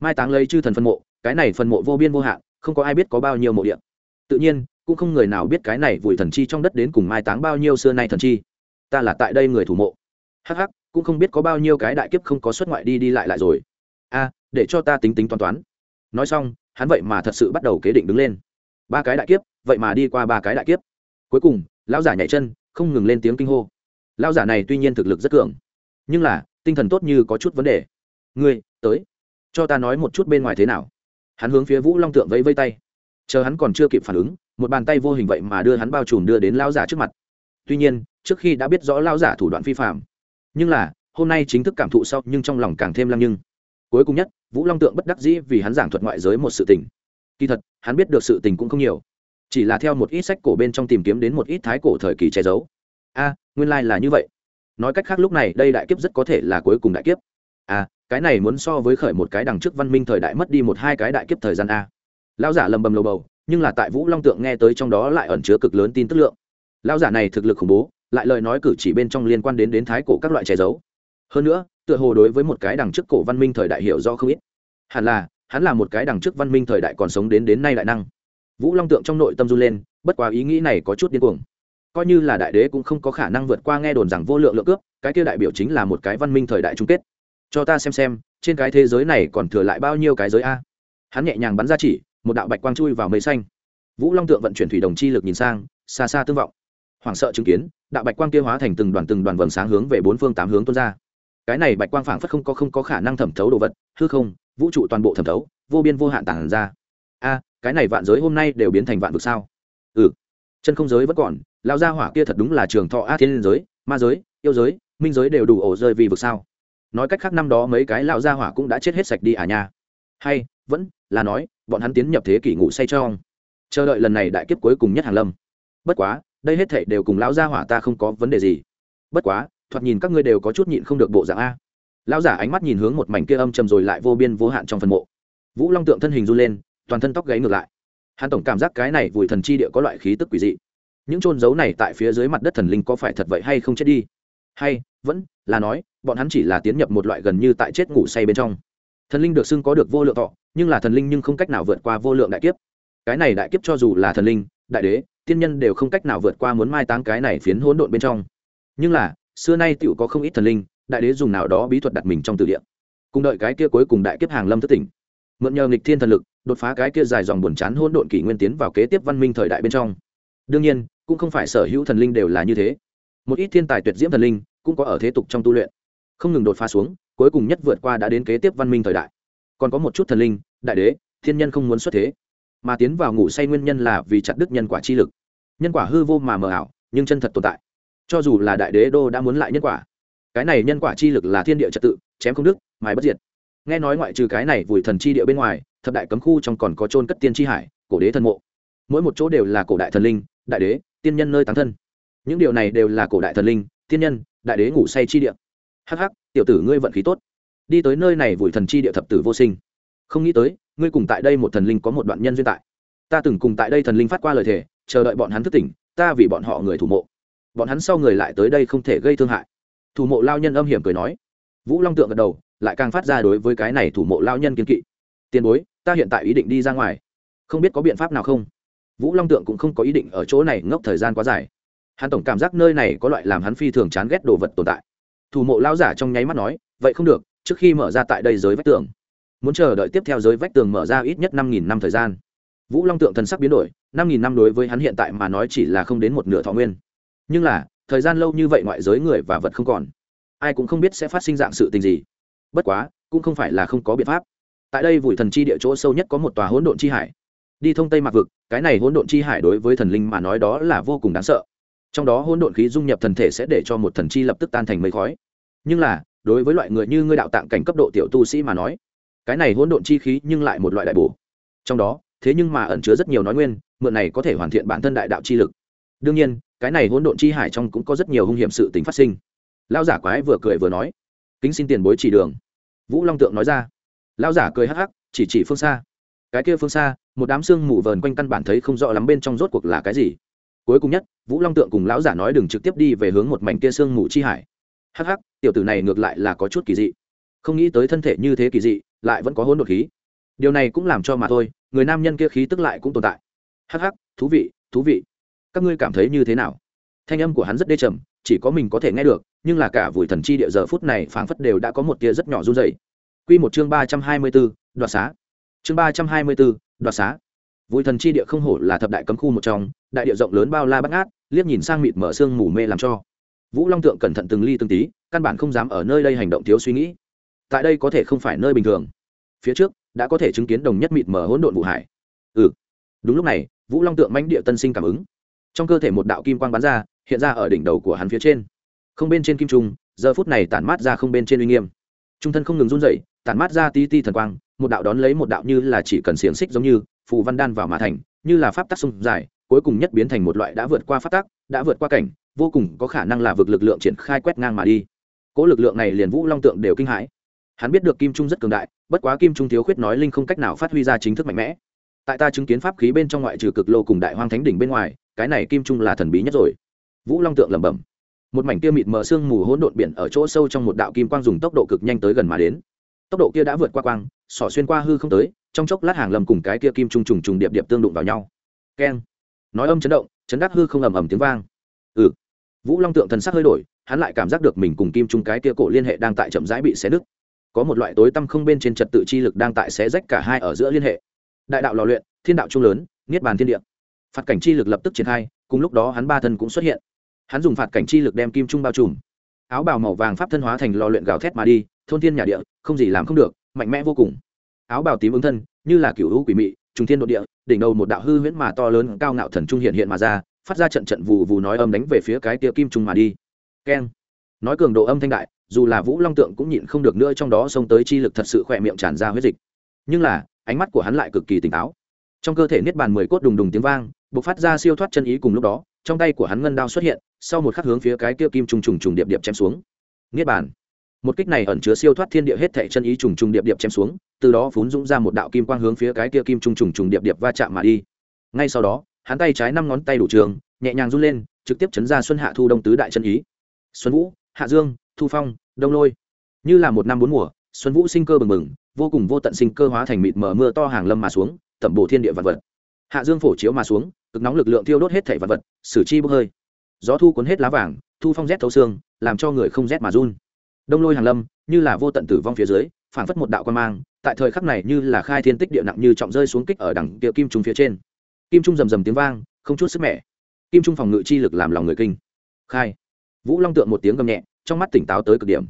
mai táng lấy chư thần phân mộ, cái này phân mộ vô biên vô hạn, không có ai biết có bao nhiêu mộ địa. Tự nhiên, cũng không người nào biết cái này vùi thần chi trong đất đến cùng mai táng bao nhiêu xưa nay thần chi. Ta là tại đây người thủ mộ. Hh cũng không biết có bao nhiêu cái đại kiếp không có xuất ngoại đi đi lại lại rồi. A, để cho ta tính tính toán toán. Nói xong, hắn vậy mà thật sự bắt đầu kế định đứng lên. Ba cái đại kiếp, vậy mà đi qua ba cái đại kiếp. Cuối cùng, lão giả nhảy chân, không ngừng lên tiếng kinh hô. Lão giả này tuy nhiên thực lực rất cường, nhưng là tinh thần tốt như có chút vấn đề. Ngươi, tới cho ta nói một chút bên ngoài thế nào. Hắn hướng phía vũ long tượng vẫy vây tay. Chờ hắn còn chưa kịp phản ứng, một bàn tay vô hình vậy mà đưa hắn bao trùm đưa đến lão giả trước mặt. Tuy nhiên, trước khi đã biết rõ lão giả thủ đoạn phi phạm, nhưng là, hôm nay chính thức cảm thụ sau nhưng trong lòng càng thêm lăng nhưng. Cuối cùng nhất, vũ long tượng bất đắc dĩ vì hắn giảng thuật ngoại giới một sự tình. Kỳ thật, hắn biết được sự tình cũng không nhiều. Chỉ là theo một ít sách cổ bên trong tìm kiếm đến một ít thái cổ thời kỳ che giấu. A, nguyên lai、like、là như vậy. Nói cách khác lúc này, đây đại kiếp rất có thể là cuối cùng đại kiếp a cái này muốn so với khởi một cái đằng trước văn minh thời đại mất đi một hai cái đại kiếp thời gian a. Lão giả lầm bầm lầu bầu, nhưng là tại vũ long tượng nghe tới trong đó lại ẩn chứa cực lớn tin tức lượng. Lão giả này thực lực khủng bố, lại lời nói cử chỉ bên trong liên quan đến đến thái cổ các loại che giấu. Hơn nữa, tựa hồ đối với một cái đằng trước cổ văn minh thời đại hiểu do không ít. Hẳn là, hắn là một cái đằng trước văn minh thời đại còn sống đến đến nay đại năng. Vũ long tượng trong nội tâm run lên, bất quá ý nghĩ này có chút điên cuồng. Coi như là đại đế cũng không có khả năng vượt qua nghe đồn rằng vô lượng lượng cướp, cái kia đại biểu chính là một cái văn minh thời đại chung kết cho ta xem xem, trên cái thế giới này còn thừa lại bao nhiêu cái giới a. Hắn nhẹ nhàng bắn ra chỉ, một đạo bạch quang chui vào mây xanh. Vũ long tượng vận chuyển thủy đồng chi lực nhìn sang, xa xa tương vọng. Hoảng sợ chứng kiến, đạo bạch quang kia hóa thành từng đoàn từng đoàn vầng sáng hướng về bốn phương tám hướng tuôn ra. Cái này bạch quang phảng phất không có không có khả năng thẩm thấu đồ vật, hư không, vũ trụ toàn bộ thẩm thấu, vô biên vô hạn tản ra. A, cái này vạn giới hôm nay đều biến thành vạn vực sao? Ừ. Chân không giới vẫn còn lao gia hỏa kia thật đúng là trường thọ a thiên giới, ma giới, yêu giới, minh giới đều đủ ổ rơi vì vực sao? Nói cách khác năm đó mấy cái lão gia hỏa cũng đã chết hết sạch đi à nha. Hay, vẫn là nói, bọn hắn tiến nhập thế kỷ ngủ say trong chờ đợi lần này đại kiếp cuối cùng nhất hàng lâm. Bất quá, đây hết thảy đều cùng lão gia hỏa ta không có vấn đề gì. Bất quá, thoạt nhìn các ngươi đều có chút nhịn không được bộ dạng a. Lão giả ánh mắt nhìn hướng một mảnh kia âm trầm rồi lại vô biên vô hạn trong phần mộ. Vũ long tượng thân hình run lên, toàn thân tóc gáy ngược lại. Hắn tổng cảm giác cái này vùi thần chi địa có loại khí tức quỷ dị. Những trôn giấu này tại phía dưới mặt đất thần linh có phải thật vậy hay không chết đi? Hay, vẫn là nói, bọn hắn chỉ là tiến nhập một loại gần như tại chết ngủ say bên trong. Thần linh được xưng có được vô lượng thọ, nhưng là thần linh nhưng không cách nào vượt qua vô lượng đại kiếp. Cái này đại kiếp cho dù là thần linh, đại đế, tiên nhân đều không cách nào vượt qua muốn mai táng cái này phiến hỗn độn bên trong. Nhưng là, xưa nay tựu có không ít thần linh, đại đế dùng nào đó bí thuật đặt mình trong từ địa. Cùng đợi cái kia cuối cùng đại kiếp hàng lâm thất tỉnh. Mượn nhờ nghịch thiên thần lực, đột phá cái kia dài dòng buồn chán hỗn độn kỷ nguyên tiến vào kế tiếp văn minh thời đại bên trong. Đương nhiên, cũng không phải sở hữu thần linh đều là như thế một ít thiên tài tuyệt diễm thần linh cũng có ở thế tục trong tu luyện. Không ngừng đột phá xuống, cuối cùng nhất vượt qua đã đến kế tiếp văn minh thời đại. Còn có một chút thần linh, đại đế, thiên nhân không muốn xuất thế. Mà tiến vào ngủ say nguyên nhân là vì chặt đứt nhân quả chi lực. Nhân quả hư vô mà mờ ảo, nhưng chân thật tồn tại. Cho dù là đại đế đô đã muốn lại nhân quả, cái này nhân quả chi lực là thiên địa trật tự, chém không đức mài bất diệt. Nghe nói ngoại trừ cái này vùi thần chi địa bên ngoài, thập đại cấm khu trong còn có trôn cất tiên chi hải, cổ đế thần mộ. Mỗi một chỗ đều là cổ đại thần linh, đại đế, tiên nhân nơi tán thân những điều này đều là cổ đại thần linh thiên nhân, đại đế ngủ say chi địa. Hắc hắc, tiểu tử ngươi vận khí tốt. Đi tới nơi này vùi thần chi địa thập tử vô sinh. Không nghĩ tới, ngươi cùng tại đây một thần linh có một đoạn nhân duyên tại. Ta từng cùng tại đây thần linh phát qua lời thề, chờ đợi bọn hắn thức tỉnh, ta vì bọn họ người thủ mộ. Bọn hắn sau người lại tới đây không thể gây thương hại. Thủ mộ lao nhân âm hiểm cười nói. Vũ long tượng gật đầu, lại càng phát ra đối với cái này thủ mộ lao nhân kiên kỵ. Tiền bối, ta hiện tại ý định đi ra ngoài. Không biết có biện pháp nào không? Vũ long tượng cũng không có ý định ở chỗ này ngốc thời gian quá dài hắn tổng cảm giác nơi này có loại làm hắn phi thường chán ghét đồ vật tồn tại. Thủ mộ lao giả trong nháy mắt nói, vậy không được, trước khi mở ra tại đây giới vách tường, muốn chờ đợi tiếp theo giới vách tường mở ra ít nhất năm nghìn năm thời gian. Vũ long tượng thần sắc biến đổi, năm nghìn năm đối với hắn hiện tại mà nói chỉ là không đến một nửa thọ nguyên. Nhưng là, thời gian lâu như vậy ngoại giới người và vật không còn. Ai cũng không biết sẽ phát sinh dạng sự tình gì. Bất quá, cũng không phải là không có biện pháp. Tại đây vùi thần chi địa chỗ sâu nhất có một tòa hỗn độn chi hải. Đi thông tây mạc vực, cái này hỗn độn chi hải đối với thần linh mà nói đó là vô cùng đáng sợ trong đó hỗn độn khí dung nhập thần thể sẽ để cho một thần chi lập tức tan thành mây khói. Nhưng là, đối với loại người như ngươi đạo tạng cảnh cấp độ tiểu tu sĩ mà nói, cái này hỗn độn chi khí nhưng lại một loại đại bổ. Trong đó, thế nhưng mà ẩn chứa rất nhiều nói nguyên, mượn này có thể hoàn thiện bản thân đại đạo chi lực. Đương nhiên, cái này hỗn độn chi hải trong cũng có rất nhiều hung hiểm sự tính phát sinh. Lao giả quái vừa cười vừa nói, kính xin tiền bối chỉ đường. Vũ long tượng nói ra. Lao giả cười hắc hắc, chỉ chỉ phương xa. Cái kia phương xa, một đám xương mù vờn quanh căn bản thấy không rõ lắm bên trong rốt cuộc là cái gì cuối cùng nhất, vũ long tượng cùng lão giả nói đừng trực tiếp đi về hướng một mảnh kia xương mù chi hải. Hắc hắc, tiểu tử này ngược lại là có chút kỳ dị. Không nghĩ tới thân thể như thế kỳ dị, lại vẫn có hỗn độn khí. Điều này cũng làm cho mà thôi, người nam nhân kia khí tức lại cũng tồn tại. Hắc hắc, thú vị thú vị. Các ngươi cảm thấy như thế nào? Thanh âm của hắn rất đê trầm, chỉ có mình có thể nghe được, nhưng là cả vùi thần chi địa giờ phút này phảng phất đều đã có một tia rất nhỏ run dày q một chương ba trăm hai mươi b ố đoạt xá. Chương ba trăm hai mươi b ố đoạt xá vui thần chi địa không hổ là thập đại cấm khu một trong, đại địa rộng lớn bao la bắt ngát, liếc nhìn sang mịt mở xương mù mê làm cho. Vũ long tượng cẩn thận từng ly từng tí, căn bản không dám ở nơi đây hành động thiếu suy nghĩ. Tại đây có thể không phải nơi bình thường. Phía trước, đã có thể chứng kiến đồng nhất mịt mở hỗn độn vụ hải. Ừ. Đúng lúc này, vũ long tượng mãnh địa tân sinh cảm ứng. Trong cơ thể một đạo kim quang bắn ra, hiện ra ở đỉnh đầu của hắn phía trên. Không bên trên kim trung, giờ phút này tản mát ra không bên trên uy nghiêm. Trung thân không ngừng run dậy tản mát ra ti ti thần quang, một đạo đón lấy một đạo như là chỉ cần xiềng xích giống như phù văn đan vào mà thành, như là pháp tắc sông dài, cuối cùng nhất biến thành một loại đã vượt qua pháp tắc, đã vượt qua cảnh, vô cùng có khả năng là vực lực lượng triển khai quét ngang mà đi. Cỗ lực lượng này liền vũ long tượng đều kinh hãi. Hắn biết được kim trung rất cường đại, bất quá kim trung thiếu khuyết nói linh không cách nào phát huy ra chính thức mạnh mẽ. Tại ta chứng kiến pháp khí bên trong ngoại trừ cực lô cùng đại hoang thánh đỉnh bên ngoài, cái này kim trung là thần bí nhất rồi. Vũ long tượng lẩm bẩm. Một mảnh kia mịt mờ sương mù hỗn độn biển ở chỗ sâu trong một đạo kim quang dùng tốc độ cực nhanh tới gần mà đến. Tốc độ kia đã vượt qua quang sỏ xuyên qua hư không tới, trong chốc lát hàng lầm cùng cái kia kim trung trùng trùng điệp điệp tương đụng vào nhau. Keng. Nói âm chấn động, chấn đắc hư không ầm ầm tiếng vang. Ừ. Vũ long tượng thần sắc hơi đổi, hắn lại cảm giác được mình cùng kim trung cái kia cổ liên hệ đang tại chậm rãi bị xé nứt. Có một loại tối tăm không bên trên trật tự chi lực đang tại xé rách cả hai ở giữa liên hệ. Đại đạo lò luyện, thiên đạo trung lớn, niết bàn thiên địa. Phạt cảnh chi lực lập tức triển khai, cùng lúc đó hắn ba thân cũng xuất hiện. Hắn dùng phạt cảnh chi lực đem kim trung bao trùm. Áo bào màu vàng pháp thân hóa thành lò luyện gào thét mà đi, thôn thiên nhà địa, không gì làm không được mạnh mẽ vô cùng. Áo bào tím ứng thân, như là cựu hữu quỷ mị, trùng thiên nội địa, đỉnh đầu một đạo hư huyễn mà to lớn cao ngạo thần trung hiện hiện mà ra, phát ra trận trận vù vù nói âm đánh về phía cái tia kim trung mà đi. Keng. Nói cường độ âm thanh đại, dù là vũ long tượng cũng nhịn không được nữa trong đó xông tới chi lực thật sự khỏe miệng tràn ra huyết dịch. Nhưng là, ánh mắt của hắn lại cực kỳ tỉnh táo. Trong cơ thể niết bàn mười cốt đùng đùng tiếng vang b ộ c phát ra siêu thoát chân ý cùng lúc đó, trong tay của hắn ngân đao xuất hiện, sau một khắc hướng phía cái kia kim trùng trùng trùng điệp điệp chém xuống. Niết bàn một kích này ẩn chứa siêu thoát thiên địa hết thảy chân ý trùng trùng điệp điệp chém xuống, từ đó vốn dũng ra một đạo kim quang hướng phía cái kia kim trùng trùng trùng điệp điệp va chạm mà đi. Ngay sau đó, hắn tay trái năm ngón tay đủ trường, nhẹ nhàng run lên, trực tiếp chấn ra xuân hạ thu đông tứ đại chân ý. Xuân vũ, hạ dương, thu phong, đông lôi. Như là một năm bốn mùa, xuân vũ sinh cơ bừng bừng, vô cùng vô tận sinh cơ hóa thành mịt mờ mưa to hàng lâm mà xuống, tẩm bổ thiên địa vật vật. Hạ dương phổ chiếu mà xuống, cực nóng lực lượng thiêu đốt hết thảy vật vật sử chi bốc hơi. Gió thu cuốn hết lá vàng, thu phong rét thấu xương, làm cho người không rét mà run đông lôi hàng lâm, như là vô tận tử vong phía dưới, phảng phất một đạo quan mang, tại thời khắc này như là khai thiên tích địa nặng như trọng rơi xuống kích ở đằng kia kim trung phía trên. Kim trung rầm rầm tiếng vang, không chút sức mẻ. Kim trung phòng ngự chi lực làm lòng người kinh. Khai. Vũ long tượng một tiếng gầm nhẹ, trong mắt tỉnh táo tới cực điểm.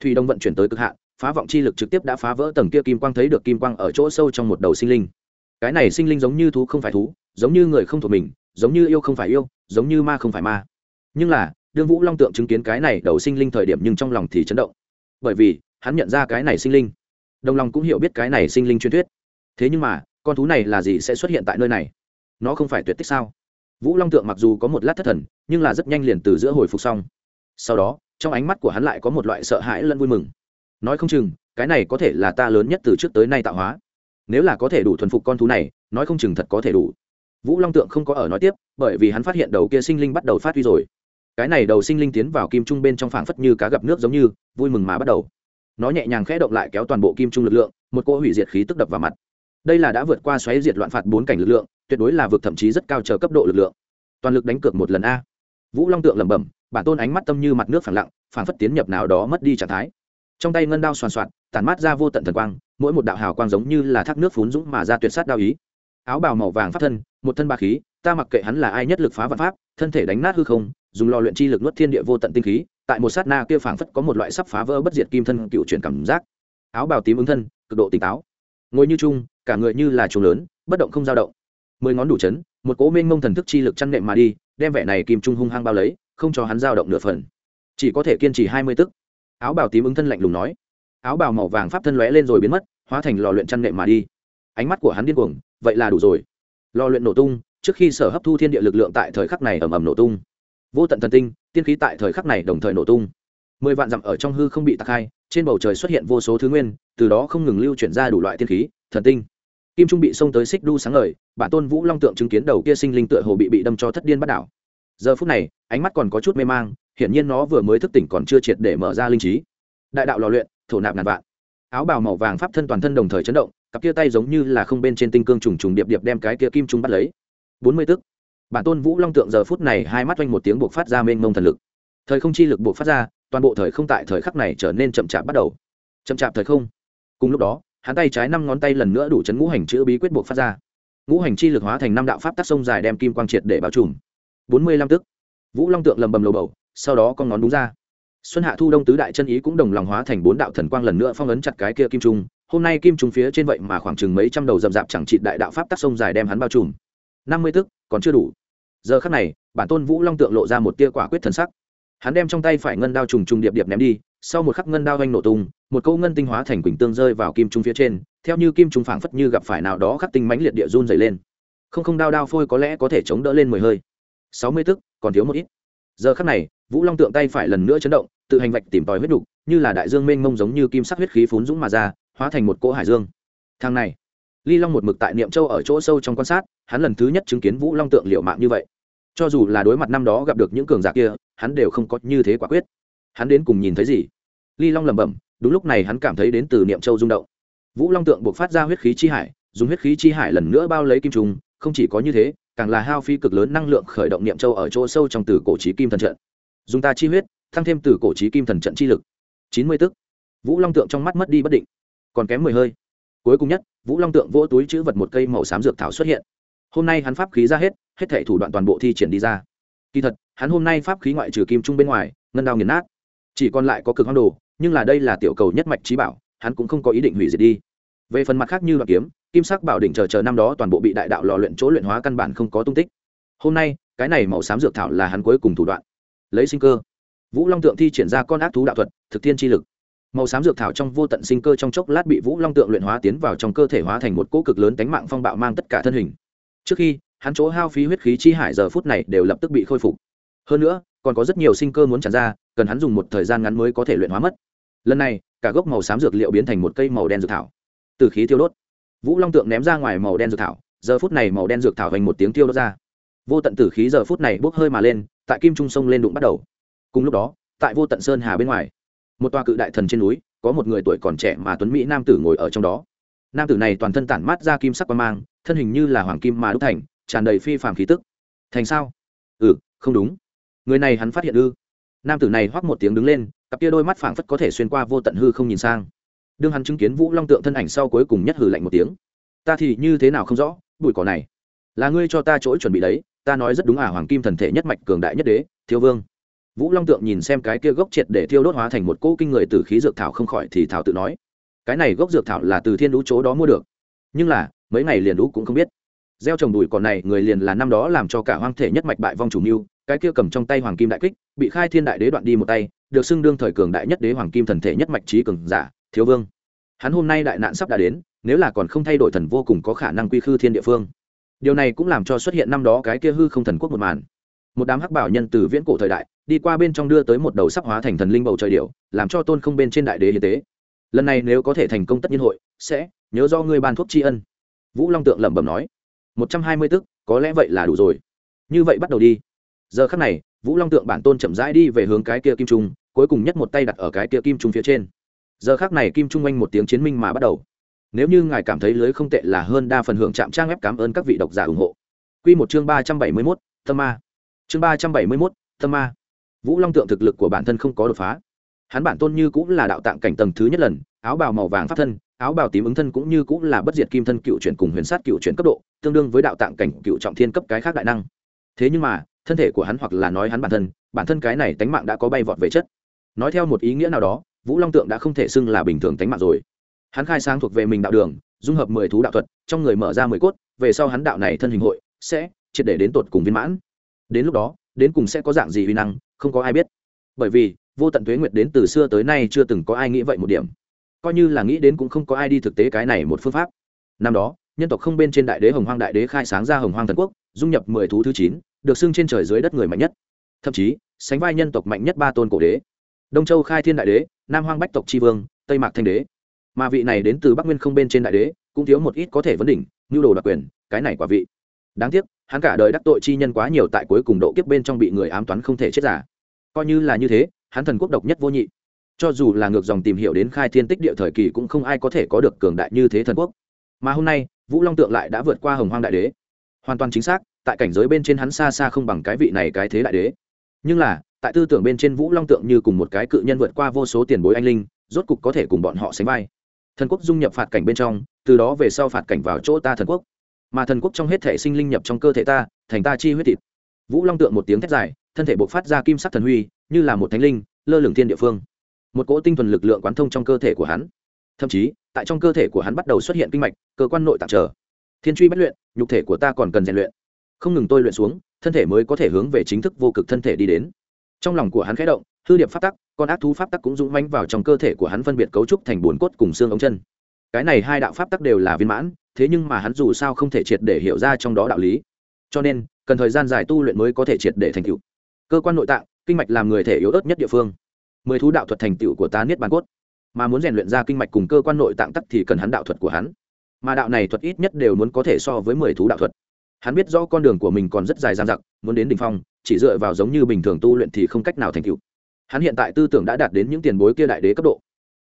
Thủy đông vận chuyển tới cực hạn, phá vọng chi lực trực tiếp đã phá vỡ tầng kia kim quang thấy được kim quang ở chỗ sâu trong một đầu sinh linh. Cái này sinh linh giống như thú không phải thú, giống như người không thuộc mình, giống như yêu không phải yêu, giống như ma không phải ma. Nhưng là đương vũ long tượng chứng kiến cái này đầu sinh linh thời điểm nhưng trong lòng thì chấn động bởi vì hắn nhận ra cái này sinh linh đồng lòng cũng hiểu biết cái này sinh linh truyền thuyết thế nhưng mà con thú này là gì sẽ xuất hiện tại nơi này nó không phải tuyệt tích sao vũ long tượng mặc dù có một lát thất thần nhưng là rất nhanh liền từ giữa hồi phục xong sau đó trong ánh mắt của hắn lại có một loại sợ hãi lẫn vui mừng nói không chừng cái này có thể là ta lớn nhất từ trước tới nay tạo hóa nếu là có thể đủ thuần phục con thú này nói không chừng thật có thể đủ vũ long tượng không có ở nói tiếp bởi vì hắn phát hiện đầu kia sinh linh bắt đầu phát huy rồi cái này đầu sinh linh tiến vào kim trung bên trong phảng phất như cá gặp nước giống như, vui mừng mà bắt đầu. Nó nhẹ nhàng khẽ động lại kéo toàn bộ kim trung lực lượng, một cỗ hủy diệt khí tức đập vào mặt. Đây là đã vượt qua xoáy diệt loạn phạt bốn cảnh lực lượng, tuyệt đối là vượt thậm chí rất cao chờ cấp độ lực lượng. Toàn lực đánh cược một lần a. Vũ long tượng lẩm bẩm, bản tôn ánh mắt tâm như mặt nước phẳng lặng, phảng phất tiến nhập nào đó mất đi trạng thái. Trong tay ngân đao soàn soạn tàn mát ra vô tận thần quang, mỗi một đạo hào quang giống như là thác nước phún dũng mà ra tuyệt sát đao ý. Áo bào màu vàng pháp thân, một thân ba khí, ta mặc kệ hắn là ai nhất lực phá vạn pháp, thân thể đánh nát hư không dùng lò luyện chi lực nuốt thiên địa vô tận tinh khí, tại một sát na kia phảng phất có một loại sắp phá vỡ bất diệt kim thân cựu chuyển cảm giác. Áo bào tím ứng thân, cực độ tỉnh táo. Ngồi như chung, cả người như là trùng lớn, bất động không dao động. Mười ngón đủ chấn, một cố minh mông thần thức chi lực chăn nệm mà đi, đem vẻ này kim trung hung hăng bao lấy, không cho hắn dao động nửa phần. Chỉ có thể kiên trì hai mươi tức. Áo bào tím ứng thân lạnh lùng nói. Áo bào màu vàng pháp thân lóe lên rồi biến mất, hóa thành lò luyện chăn nệm mà đi. Ánh mắt của hắn điên cuồng, vậy là đủ rồi. Lò luyện nổ tung, trước khi sở hấp thu thiên địa lực lượng tại thời khắc này ầm ầm nổ tung vô tận thần tinh, tiên khí tại thời khắc này đồng thời nổ tung. Mười vạn dặm ở trong hư không bị tạc hai, trên bầu trời xuất hiện vô số thứ nguyên, từ đó không ngừng lưu chuyển ra đủ loại tiên khí, thần tinh. Kim trung bị xông tới xích đu sáng ngời, bản tôn vũ long tượng chứng kiến đầu kia sinh linh tựa hồ bị bị đâm cho thất điên bắt đảo. Giờ phút này, ánh mắt còn có chút mê mang, hiển nhiên nó vừa mới thức tỉnh còn chưa triệt để mở ra linh trí. Đại đạo lò luyện, thổ nạp ngàn vạn. Áo bào màu vàng pháp thân toàn thân đồng thời chấn động, cặp kia tay giống như là không bên trên tinh cương trùng trùng điệp điệp đem cái kia kim trung bắt lấy. Bốn mươi tức bản tôn vũ long tượng giờ phút này hai mắt oanh một tiếng buộc phát ra mênh mông thần lực. Thời không chi lực buộc phát ra, toàn bộ thời không tại thời khắc này trở nên chậm chạp bắt đầu. Chậm chạp thời không. Cùng lúc đó, hắn tay trái năm ngón tay lần nữa đủ chấn ngũ hành chữ bí quyết buộc phát ra. Ngũ hành chi lực hóa thành năm đạo pháp tác sông dài đem kim quang triệt để bao trùm. Bốn mươi lăm tức. Vũ long tượng lầm bầm lầu bầu, sau đó con ngón đúng ra. Xuân hạ thu đông tứ đại chân ý cũng đồng lòng hóa thành bốn đạo thần quang lần nữa phong ấn chặt cái kia kim trung. Hôm nay kim trung phía trên vậy mà khoảng chừng mấy trăm đầu rậm rạp chẳng trị đại đạo pháp tác sông dài đem hắn bao trùm năm mươi tức, còn chưa đủ. Giờ khắc này, bản tôn vũ long tượng lộ ra một tia quả quyết thần sắc. Hắn đem trong tay phải ngân đao trùng trùng điệp điệp ném đi, sau một khắc ngân đao anh nổ tung, một câu ngân tinh hóa thành quỳnh tương rơi vào kim trung phía trên, theo như kim trung phảng phất như gặp phải nào đó khắc tinh mãnh liệt địa run dày lên. Không không đao đao phôi có lẽ có thể chống đỡ lên mười hơi. Sáu mươi tức, còn thiếu một ít. Giờ khắc này, vũ long tượng tay phải lần nữa chấn động, tự hành vạch tìm tòi huyết đục, như là đại dương mênh mông giống như kim sắc huyết khí phún dũng mà ra, hóa thành một cỗ hải dương. Thang này ly long một mực tại niệm châu ở chỗ sâu trong quan sát, hắn lần thứ nhất chứng kiến vũ long tượng liệu mạng như vậy. Cho dù là đối mặt năm đó gặp được những cường giả kia, hắn đều không có như thế quả quyết. Hắn đến cùng nhìn thấy gì? Ly long lẩm bẩm, đúng lúc này hắn cảm thấy đến từ niệm châu rung động. Vũ long tượng buộc phát ra huyết khí chi hải, dùng huyết khí chi hải lần nữa bao lấy kim trùng không chỉ có như thế, càng là hao phi cực lớn năng lượng khởi động niệm châu ở chỗ sâu trong từ cổ trí kim thần trận. Dùng ta chi huyết, thăng thêm từ cổ trí kim thần trận chi lực. Chín mươi tức. Vũ long tượng trong mắt mất đi bất định, còn kém mười hơi cuối cùng nhất, vũ long tượng vỗ túi chữ vật một cây màu xám dược thảo xuất hiện. Hôm nay hắn pháp khí ra hết hết thể thủ đoạn toàn bộ thi triển đi ra. Kỳ thật, hắn hôm nay pháp khí ngoại trừ kim trung bên ngoài, ngân đao nghiền nát. Chỉ còn lại có cực hoang đồ, nhưng là đây là tiểu cầu nhất mạch trí bảo, hắn cũng không có ý định hủy diệt đi. Về phần mặt khác như đoạn kiếm, kim sắc bảo đỉnh chờ chờ năm đó toàn bộ bị đại đạo lò luyện chỗ luyện hóa căn bản không có tung tích. Hôm nay, cái này màu xám dược thảo là hắn cuối cùng thủ đoạn. Lấy sinh cơ, vũ long tượng thi triển ra con ác thú đạo thuật, thực thiên chi lực màu xám dược thảo trong vô tận sinh cơ trong chốc lát bị vũ long tượng luyện hóa tiến vào trong cơ thể hóa thành một cỗ cực lớn tánh mạng phong bạo mang tất cả thân hình. Trước khi, hắn chỗ hao phí huyết khí chi hải giờ phút này đều lập tức bị khôi phục. Hơn nữa, còn có rất nhiều sinh cơ muốn tràn ra, cần hắn dùng một thời gian ngắn mới có thể luyện hóa mất. Lần này, cả gốc màu xám dược liệu biến thành một cây màu đen dược thảo. Từ khí tiêu đốt, vũ long tượng ném ra ngoài màu đen dược thảo, giờ phút này màu đen dược thảo thành một tiếng tiêu đốt ra. Vô tận tử khí giờ phút này bốc hơi mà lên, tại kim trung sông lên đụng bắt đầu. Cùng lúc đó, tại vô tận sơn hà bên ngoài một tòa cự đại thần trên núi, có một người tuổi còn trẻ mà tuấn mỹ nam tử ngồi ở trong đó. Nam tử này toàn thân tản mát ra kim sắc quan mang, thân hình như là hoàng kim mà đúc thành, tràn đầy phi phàm khí tức. Thành sao? Ừ không đúng. Người này hắn phát hiện ư? Nam tử này hoắc một tiếng đứng lên, cặp kia đôi mắt phảng phất có thể xuyên qua vô tận hư không nhìn sang. Đương hắn chứng kiến vũ long tượng thân ảnh sau cuối cùng nhất hử lạnh một tiếng. Ta thì như thế nào không rõ, bụi cỏ này? Là ngươi cho ta chỗ chuẩn bị đấy, ta nói rất đúng à hoàng kim thần thể nhất mạch cường đại nhất đế, thiếu vương vũ long tượng nhìn xem cái kia gốc triệt để thiêu đốt hóa thành một cỗ kinh người từ khí dược thảo không khỏi thì thảo tự nói, cái này gốc dược thảo là từ thiên đũ chỗ đó mua được. Nhưng là, mấy ngày liền đũ cũng không biết. Gieo trồng đùi còn này, người liền là năm đó làm cho cả hoang thể nhất mạch bại vong chủ mưu, cái kia cầm trong tay hoàng kim đại kích, bị khai thiên đại đế đoạn đi một tay, được xưng đương thời cường đại nhất đế hoàng kim thần thể nhất mạch trí cường giả, thiếu vương. Hắn hôm nay đại nạn sắp đã đến, nếu là còn không thay đổi thần vô cùng có khả năng quy khư thiên địa phương. Điều này cũng làm cho xuất hiện năm đó cái kia hư không thần quốc một màn một đám hắc bảo nhân từ viễn cổ thời đại, đi qua bên trong đưa tới một đầu sắc hóa thành thần linh bầu trời điệu làm cho tôn không bên trên đại đế hiến tế. Lần này nếu có thể thành công tất nhiên hội, sẽ, nhớ do ngươi ban thuốc tri ân. Vũ long tượng lẩm bẩm nói. Một trăm hai mươi tức, có lẽ vậy là đủ rồi. Như vậy bắt đầu đi. Giờ khắc này, vũ long tượng bản tôn chậm rãi đi về hướng cái kia kim trung, cuối cùng nhất một tay đặt ở cái kia kim trung phía trên. Giờ khắc này kim trung oanh một tiếng chiến minh mà bắt đầu. Nếu như ngài cảm thấy lưới không tệ là hơn đa phần hưởng chạm trang web cảm ơn các vị độc giả ủng hộ. Q một chương ba trăm bảy mươi mốt, tâm ma chương ba trăm bảy mươi mốt, tâm ma. Vũ long tượng thực lực của bản thân không có đột phá. Hắn bản tôn như cũng là đạo tạng cảnh tầng thứ nhất lần, áo bào màu vàng pháp thân, áo bào tím ứng thân cũng như cũng là bất diệt kim thân cựu chuyển cùng huyền sát cựu chuyển cấp độ, tương đương với đạo tạng cảnh cựu trọng thiên cấp cái khác đại năng. Thế nhưng mà, thân thể của hắn hoặc là nói hắn bản thân bản thân cái này tánh mạng đã có bay vọt về chất. Nói theo một ý nghĩa nào đó, vũ long tượng đã không thể xưng là bình thường tánh mạng rồi. Hắn khai sáng thuộc về mình đạo đường, dung hợp mười thú đạo thuật, trong người mở ra mười cốt, về sau hắn đạo này thân hình hội, sẽ triệt để đến tột cùng viên mãn đến lúc đó, đến cùng sẽ có dạng gì uy năng, không có ai biết. Bởi vì, vô tận tuế nguyệt đến từ xưa tới nay chưa từng có ai nghĩ vậy một điểm. Coi như là nghĩ đến cũng không có ai đi thực tế cái này một phương pháp. Năm đó, nhân tộc không bên trên đại đế hồng hoang đại đế khai sáng ra hồng hoang thần quốc, dung nhập mười thú thứ chín, được xưng trên trời dưới đất người mạnh nhất. Thậm chí, sánh vai nhân tộc mạnh nhất ba tôn cổ đế. Đông châu khai thiên đại đế, nam hoang bách tộc tri vương, tây mạc thanh đế. Mà vị này đến từ bắc nguyên không bên trên đại đế, cũng thiếu một ít có thể vấn đỉnh, nhu đồ đặc quyền, cái này quả vị. Đáng tiếc hắn cả đời đắc tội chi nhân quá nhiều tại cuối cùng độ kiếp bên trong bị người ám toán không thể chết giả. Coi như là như thế, hắn thần quốc độc nhất vô nhị. Cho dù là ngược dòng tìm hiểu đến khai thiên tích địa thời kỳ cũng không ai có thể có được cường đại như thế thần quốc. Mà hôm nay, vũ long tượng lại đã vượt qua hồng hoang đại đế. Hoàn toàn chính xác, tại cảnh giới bên trên hắn xa xa không bằng cái vị này cái thế đại đế. Nhưng là, tại tư tưởng bên trên vũ long tượng như cùng một cái cự nhân vượt qua vô số tiền bối anh linh, rốt cục có thể cùng bọn họ sánh vai. Thần quốc dung nhập phạt cảnh bên trong, từ đó về sau phạt cảnh vào chỗ ta thần quốc mà thần quốc trong hết thể sinh linh nhập trong cơ thể ta, thành ta chi huyết thịt. Vũ long tượng một tiếng thét dài, thân thể bộc phát ra kim sắc thần huy, như là một thánh linh, lơ lửng thiên địa phương. Một cỗ tinh thuần lực lượng quán thông trong cơ thể của hắn. Thậm chí, tại trong cơ thể của hắn bắt đầu xuất hiện kinh mạch, cơ quan nội tạng trở. Thiên truy bất luyện, nhục thể của ta còn cần rèn luyện. Không ngừng tôi luyện xuống, thân thể mới có thể hướng về chính thức vô cực thân thể đi đến. Trong lòng của hắn khẽ động, hư điệp pháp tắc, con ác thú pháp tắc cũng dũng mánh vào trong cơ thể của hắn phân biệt cấu trúc thành bốn cốt cùng xương ống chân. Cái này hai đạo pháp tắc đều là viên mãn thế nhưng mà hắn dù sao không thể triệt để hiểu ra trong đó đạo lý. Cho nên, cần thời gian dài tu luyện mới có thể triệt để thành tựu. Cơ quan nội tạng, kinh mạch làm người thể yếu ớt nhất địa phương. Mười thú đạo thuật thành tựu của ta niết bàn cốt. Mà muốn rèn luyện ra kinh mạch cùng cơ quan nội tạng tắc thì cần hắn đạo thuật của hắn. Mà đạo này thuật ít nhất đều muốn có thể so với mười thú đạo thuật. Hắn biết rõ con đường của mình còn rất dài dang dặc, muốn đến đ ỉ n h phong, chỉ dựa vào giống như bình thường tu luyện thì không cách nào thành tựu. hắn hiện tại tư tưởng đã đạt đến những tiền bối kia đại đế cấp độ.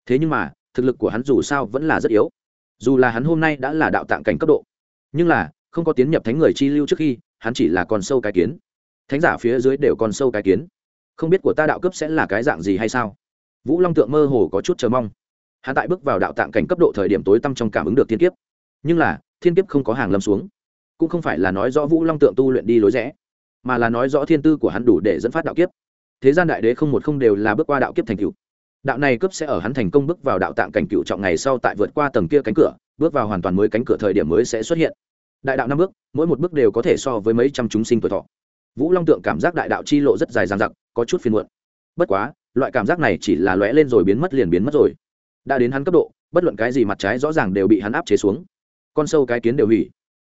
Thế nhưng mà, thực lực của hắn dù sao vẫn là rất yếu dù là hắn hôm nay đã là đạo tạng cảnh cấp độ, nhưng là, không có tiến nhập thánh người chi lưu trước khi, hắn chỉ là con sâu cái kiến. Thánh giả phía dưới đều con sâu cái kiến. Không biết của ta đạo cấp sẽ là cái dạng gì hay sao? Vũ long tượng mơ hồ có chút chờ mong. Hắn tại bước vào đạo tạng cảnh cấp độ thời điểm tối tăm trong cảm ứng được thiên kiếp. Nhưng là, thiên kiếp không có hàng lâm xuống. Cũng không phải là nói rõ vũ long tượng tu luyện đi lối rẽ, mà là nói rõ thiên tư của hắn đủ để dẫn phát đạo kiếp. Thế gian đại đế không một không đều là bước qua đạo kiếp thành cựu đạo này cấp sẽ ở hắn thành công bước vào đạo tạng cảnh cựu trọng ngày sau tại vượt qua tầng kia cánh cửa, bước vào hoàn toàn mới cánh cửa thời điểm mới sẽ xuất hiện. Đại đạo năm bước, mỗi một bước đều có thể so với mấy trăm chúng sinh tuổi thọ. Vũ long tượng cảm giác đại đạo chi lộ rất dài dằng dặc, có chút phiền muộn. Bất quá, loại cảm giác này chỉ là lóe lên rồi biến mất liền biến mất rồi. Đã đến hắn cấp độ, bất luận cái gì mặt trái rõ ràng đều bị hắn áp chế xuống. Con sâu cái kiến đều hủy.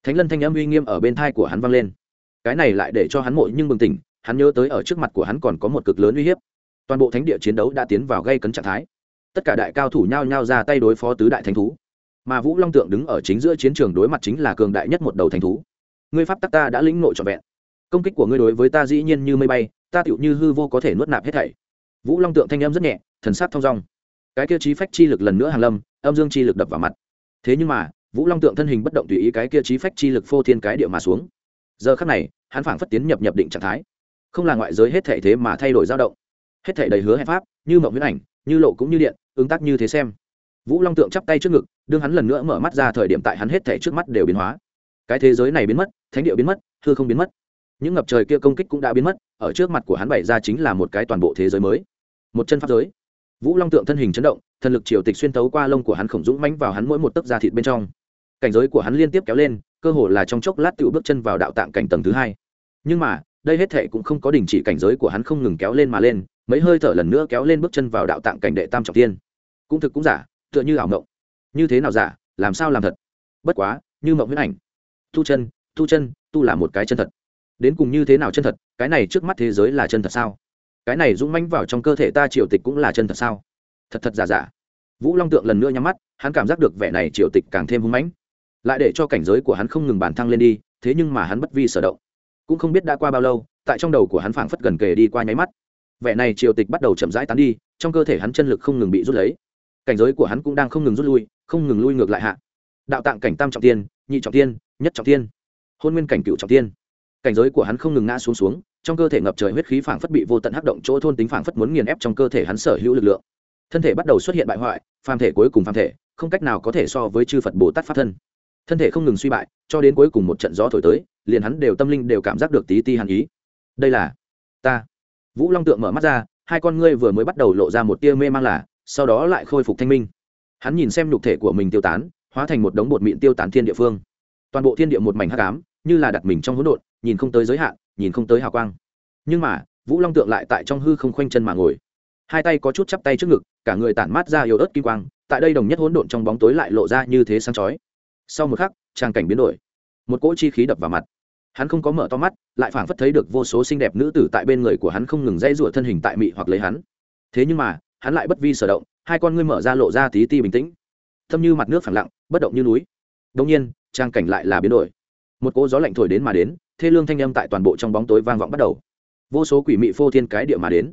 Thánh lân thanh âm uy nghiêm ở bên thai của hắn vang lên. Cái này lại để cho hắn mộ nhưng bừng tỉnh, hắn nhớ tới ở trước mặt của hắn còn có một cực lớn uy hiếp toàn bộ thánh địa chiến đấu đã tiến vào gây cấn trạng thái. Tất cả đại cao thủ nhao nhao ra tay đối phó tứ đại thánh thú. Mà vũ long tượng đứng ở chính giữa chiến trường đối mặt chính là cường đại nhất một đầu thánh thú. Ngươi pháp tắc ta đã lĩnh nội trọn vẹn. Công kích của ngươi đối với ta dĩ nhiên như mây bay, ta tựu như hư vô có thể nuốt nạp hết thảy. Vũ long tượng thanh âm rất nhẹ, thần sát thong dong. Cái kia trí phách chi lực lần nữa hàng lâm, âm dương chi lực đập vào mặt. Thế nhưng mà, vũ long tượng thân hình bất động tùy ý cái kia trí phách chi lực phô thiên cái địa mà xuống. Giờ khắc này, hắn phảng phất tiến nhập nhập định trạng thái. Không là ngoại giới hết thể thế mà thay đổi dao động hết thể đầy hứa hẹn pháp, như mộng huyết ảnh, như lộ cũng như điện, ứng tác như thế xem. Vũ long tượng chắp tay trước ngực, đương hắn lần nữa mở mắt ra thời điểm tại hắn hết thể trước mắt đều biến hóa. Cái thế giới này biến mất, thánh địa biến mất thư không biến mất. Những ngập trời kia công kích cũng đã biến mất, ở trước mặt của hắn bày ra chính là một cái toàn bộ thế giới mới. Một chân pháp giới. Vũ long tượng thân hình chấn động, thần lực triều tịch xuyên tấu qua lông của hắn khổng dũng mánh vào hắn mỗi một tấc da thịt bên trong. Cảnh giới của hắn liên tiếp kéo lên, cơ hồ là trong chốc lát tự bước chân vào đạo tạng cảnh tầng thứ hai. Nhưng mà, đây hết thệ cũng không có đình chỉ cảnh giới của hắn không ngừng kéo lên mà lên mấy hơi thở lần nữa kéo lên bước chân vào đạo tạng cảnh đệ tam trọng tiên. Cũng thực cũng giả, tựa như ảo mộng. Như thế nào giả, làm sao làm thật? Bất quá, như mộng huyết ảnh. Tu chân tu chân, tu là một cái chân thật. Đến cùng như thế nào chân thật, cái này trước mắt thế giới là chân thật sao? Cái này dũng manh vào trong cơ thể ta triều tịch cũng là chân thật sao? Thật thật giả giả. Vũ long tượng lần nữa nhắm mắt, hắn cảm giác được vẻ này triều tịch càng thêm hưng mãnh. Lại để cho cảnh giới của hắn không ngừng bàn thăng lên đi, thế nhưng mà hắn bất vi sở động. Cũng không biết đã qua bao lâu, tại trong đầu của hắn phảng phất gần kề đi qua nháy mắt vẻ này triều tịch bắt đầu chậm rãi tán đi, trong cơ thể hắn chân lực không ngừng bị rút lấy. Cảnh giới của hắn cũng đang không ngừng rút lui, không ngừng lui ngược lại hạ. Đạo tạng cảnh tam trọng tiên nhị trọng tiên nhất trọng tiên hôn nguyên cảnh cựu trọng tiên cảnh giới của hắn không ngừng ngã xuống xuống, trong cơ thể ngập trời huyết khí phảng phất bị vô tận hắc động chỗ thôn tính phảng phất muốn nghiền ép trong cơ thể hắn sở hữu lực lượng. Thân thể bắt đầu xuất hiện bại hoại, phàm thể cuối cùng phàm thể, không cách nào có thể so với chư phật bồ tát pháp thân. Thân thể không ngừng suy bại, cho đến cuối cùng một trận gió thổi tới, liền hắn đều tâm linh đều cảm giác được tí ti hàn ý. Đây là ta vũ long tượng mở mắt ra, hai con ngươi vừa mới bắt đầu lộ ra một tia mê mang là, sau đó lại khôi phục thanh minh. Hắn nhìn xem nhục thể của mình tiêu tán, hóa thành một đống bột mịn tiêu tán thiên địa phương. Toàn bộ thiên địa một mảnh hắc ám, như là đặt mình trong hỗn độn, nhìn không tới giới hạn, nhìn không tới hào quang. Nhưng mà, vũ long tượng lại tại trong hư không khoanh chân mà ngồi. Hai tay có chút chắp tay trước ngực, cả người tản mát ra yếu ớt kim quang, tại đây đồng nhất hỗn độn trong bóng tối lại lộ ra như thế sáng chói. Sau một khắc trang cảnh biến đổi. Một cỗ chi khí đập vào mặt hắn không có mở to mắt, lại phảng phất thấy được vô số xinh đẹp nữ tử tại bên người của hắn không ngừng dây rủa thân hình tại mị hoặc lấy hắn. Thế nhưng mà, hắn lại bất vi sở động, hai con ngươi mở ra lộ ra tí ti bình tĩnh. Thâm như mặt nước phẳng lặng, bất động như núi. Đông nhiên, trang cảnh lại là biến đổi. Một cỗ gió lạnh thổi đến mà đến, thê lương thanh âm tại toàn bộ trong bóng tối vang vọng bắt đầu. Vô số quỷ mị phô thiên cái địa mà đến.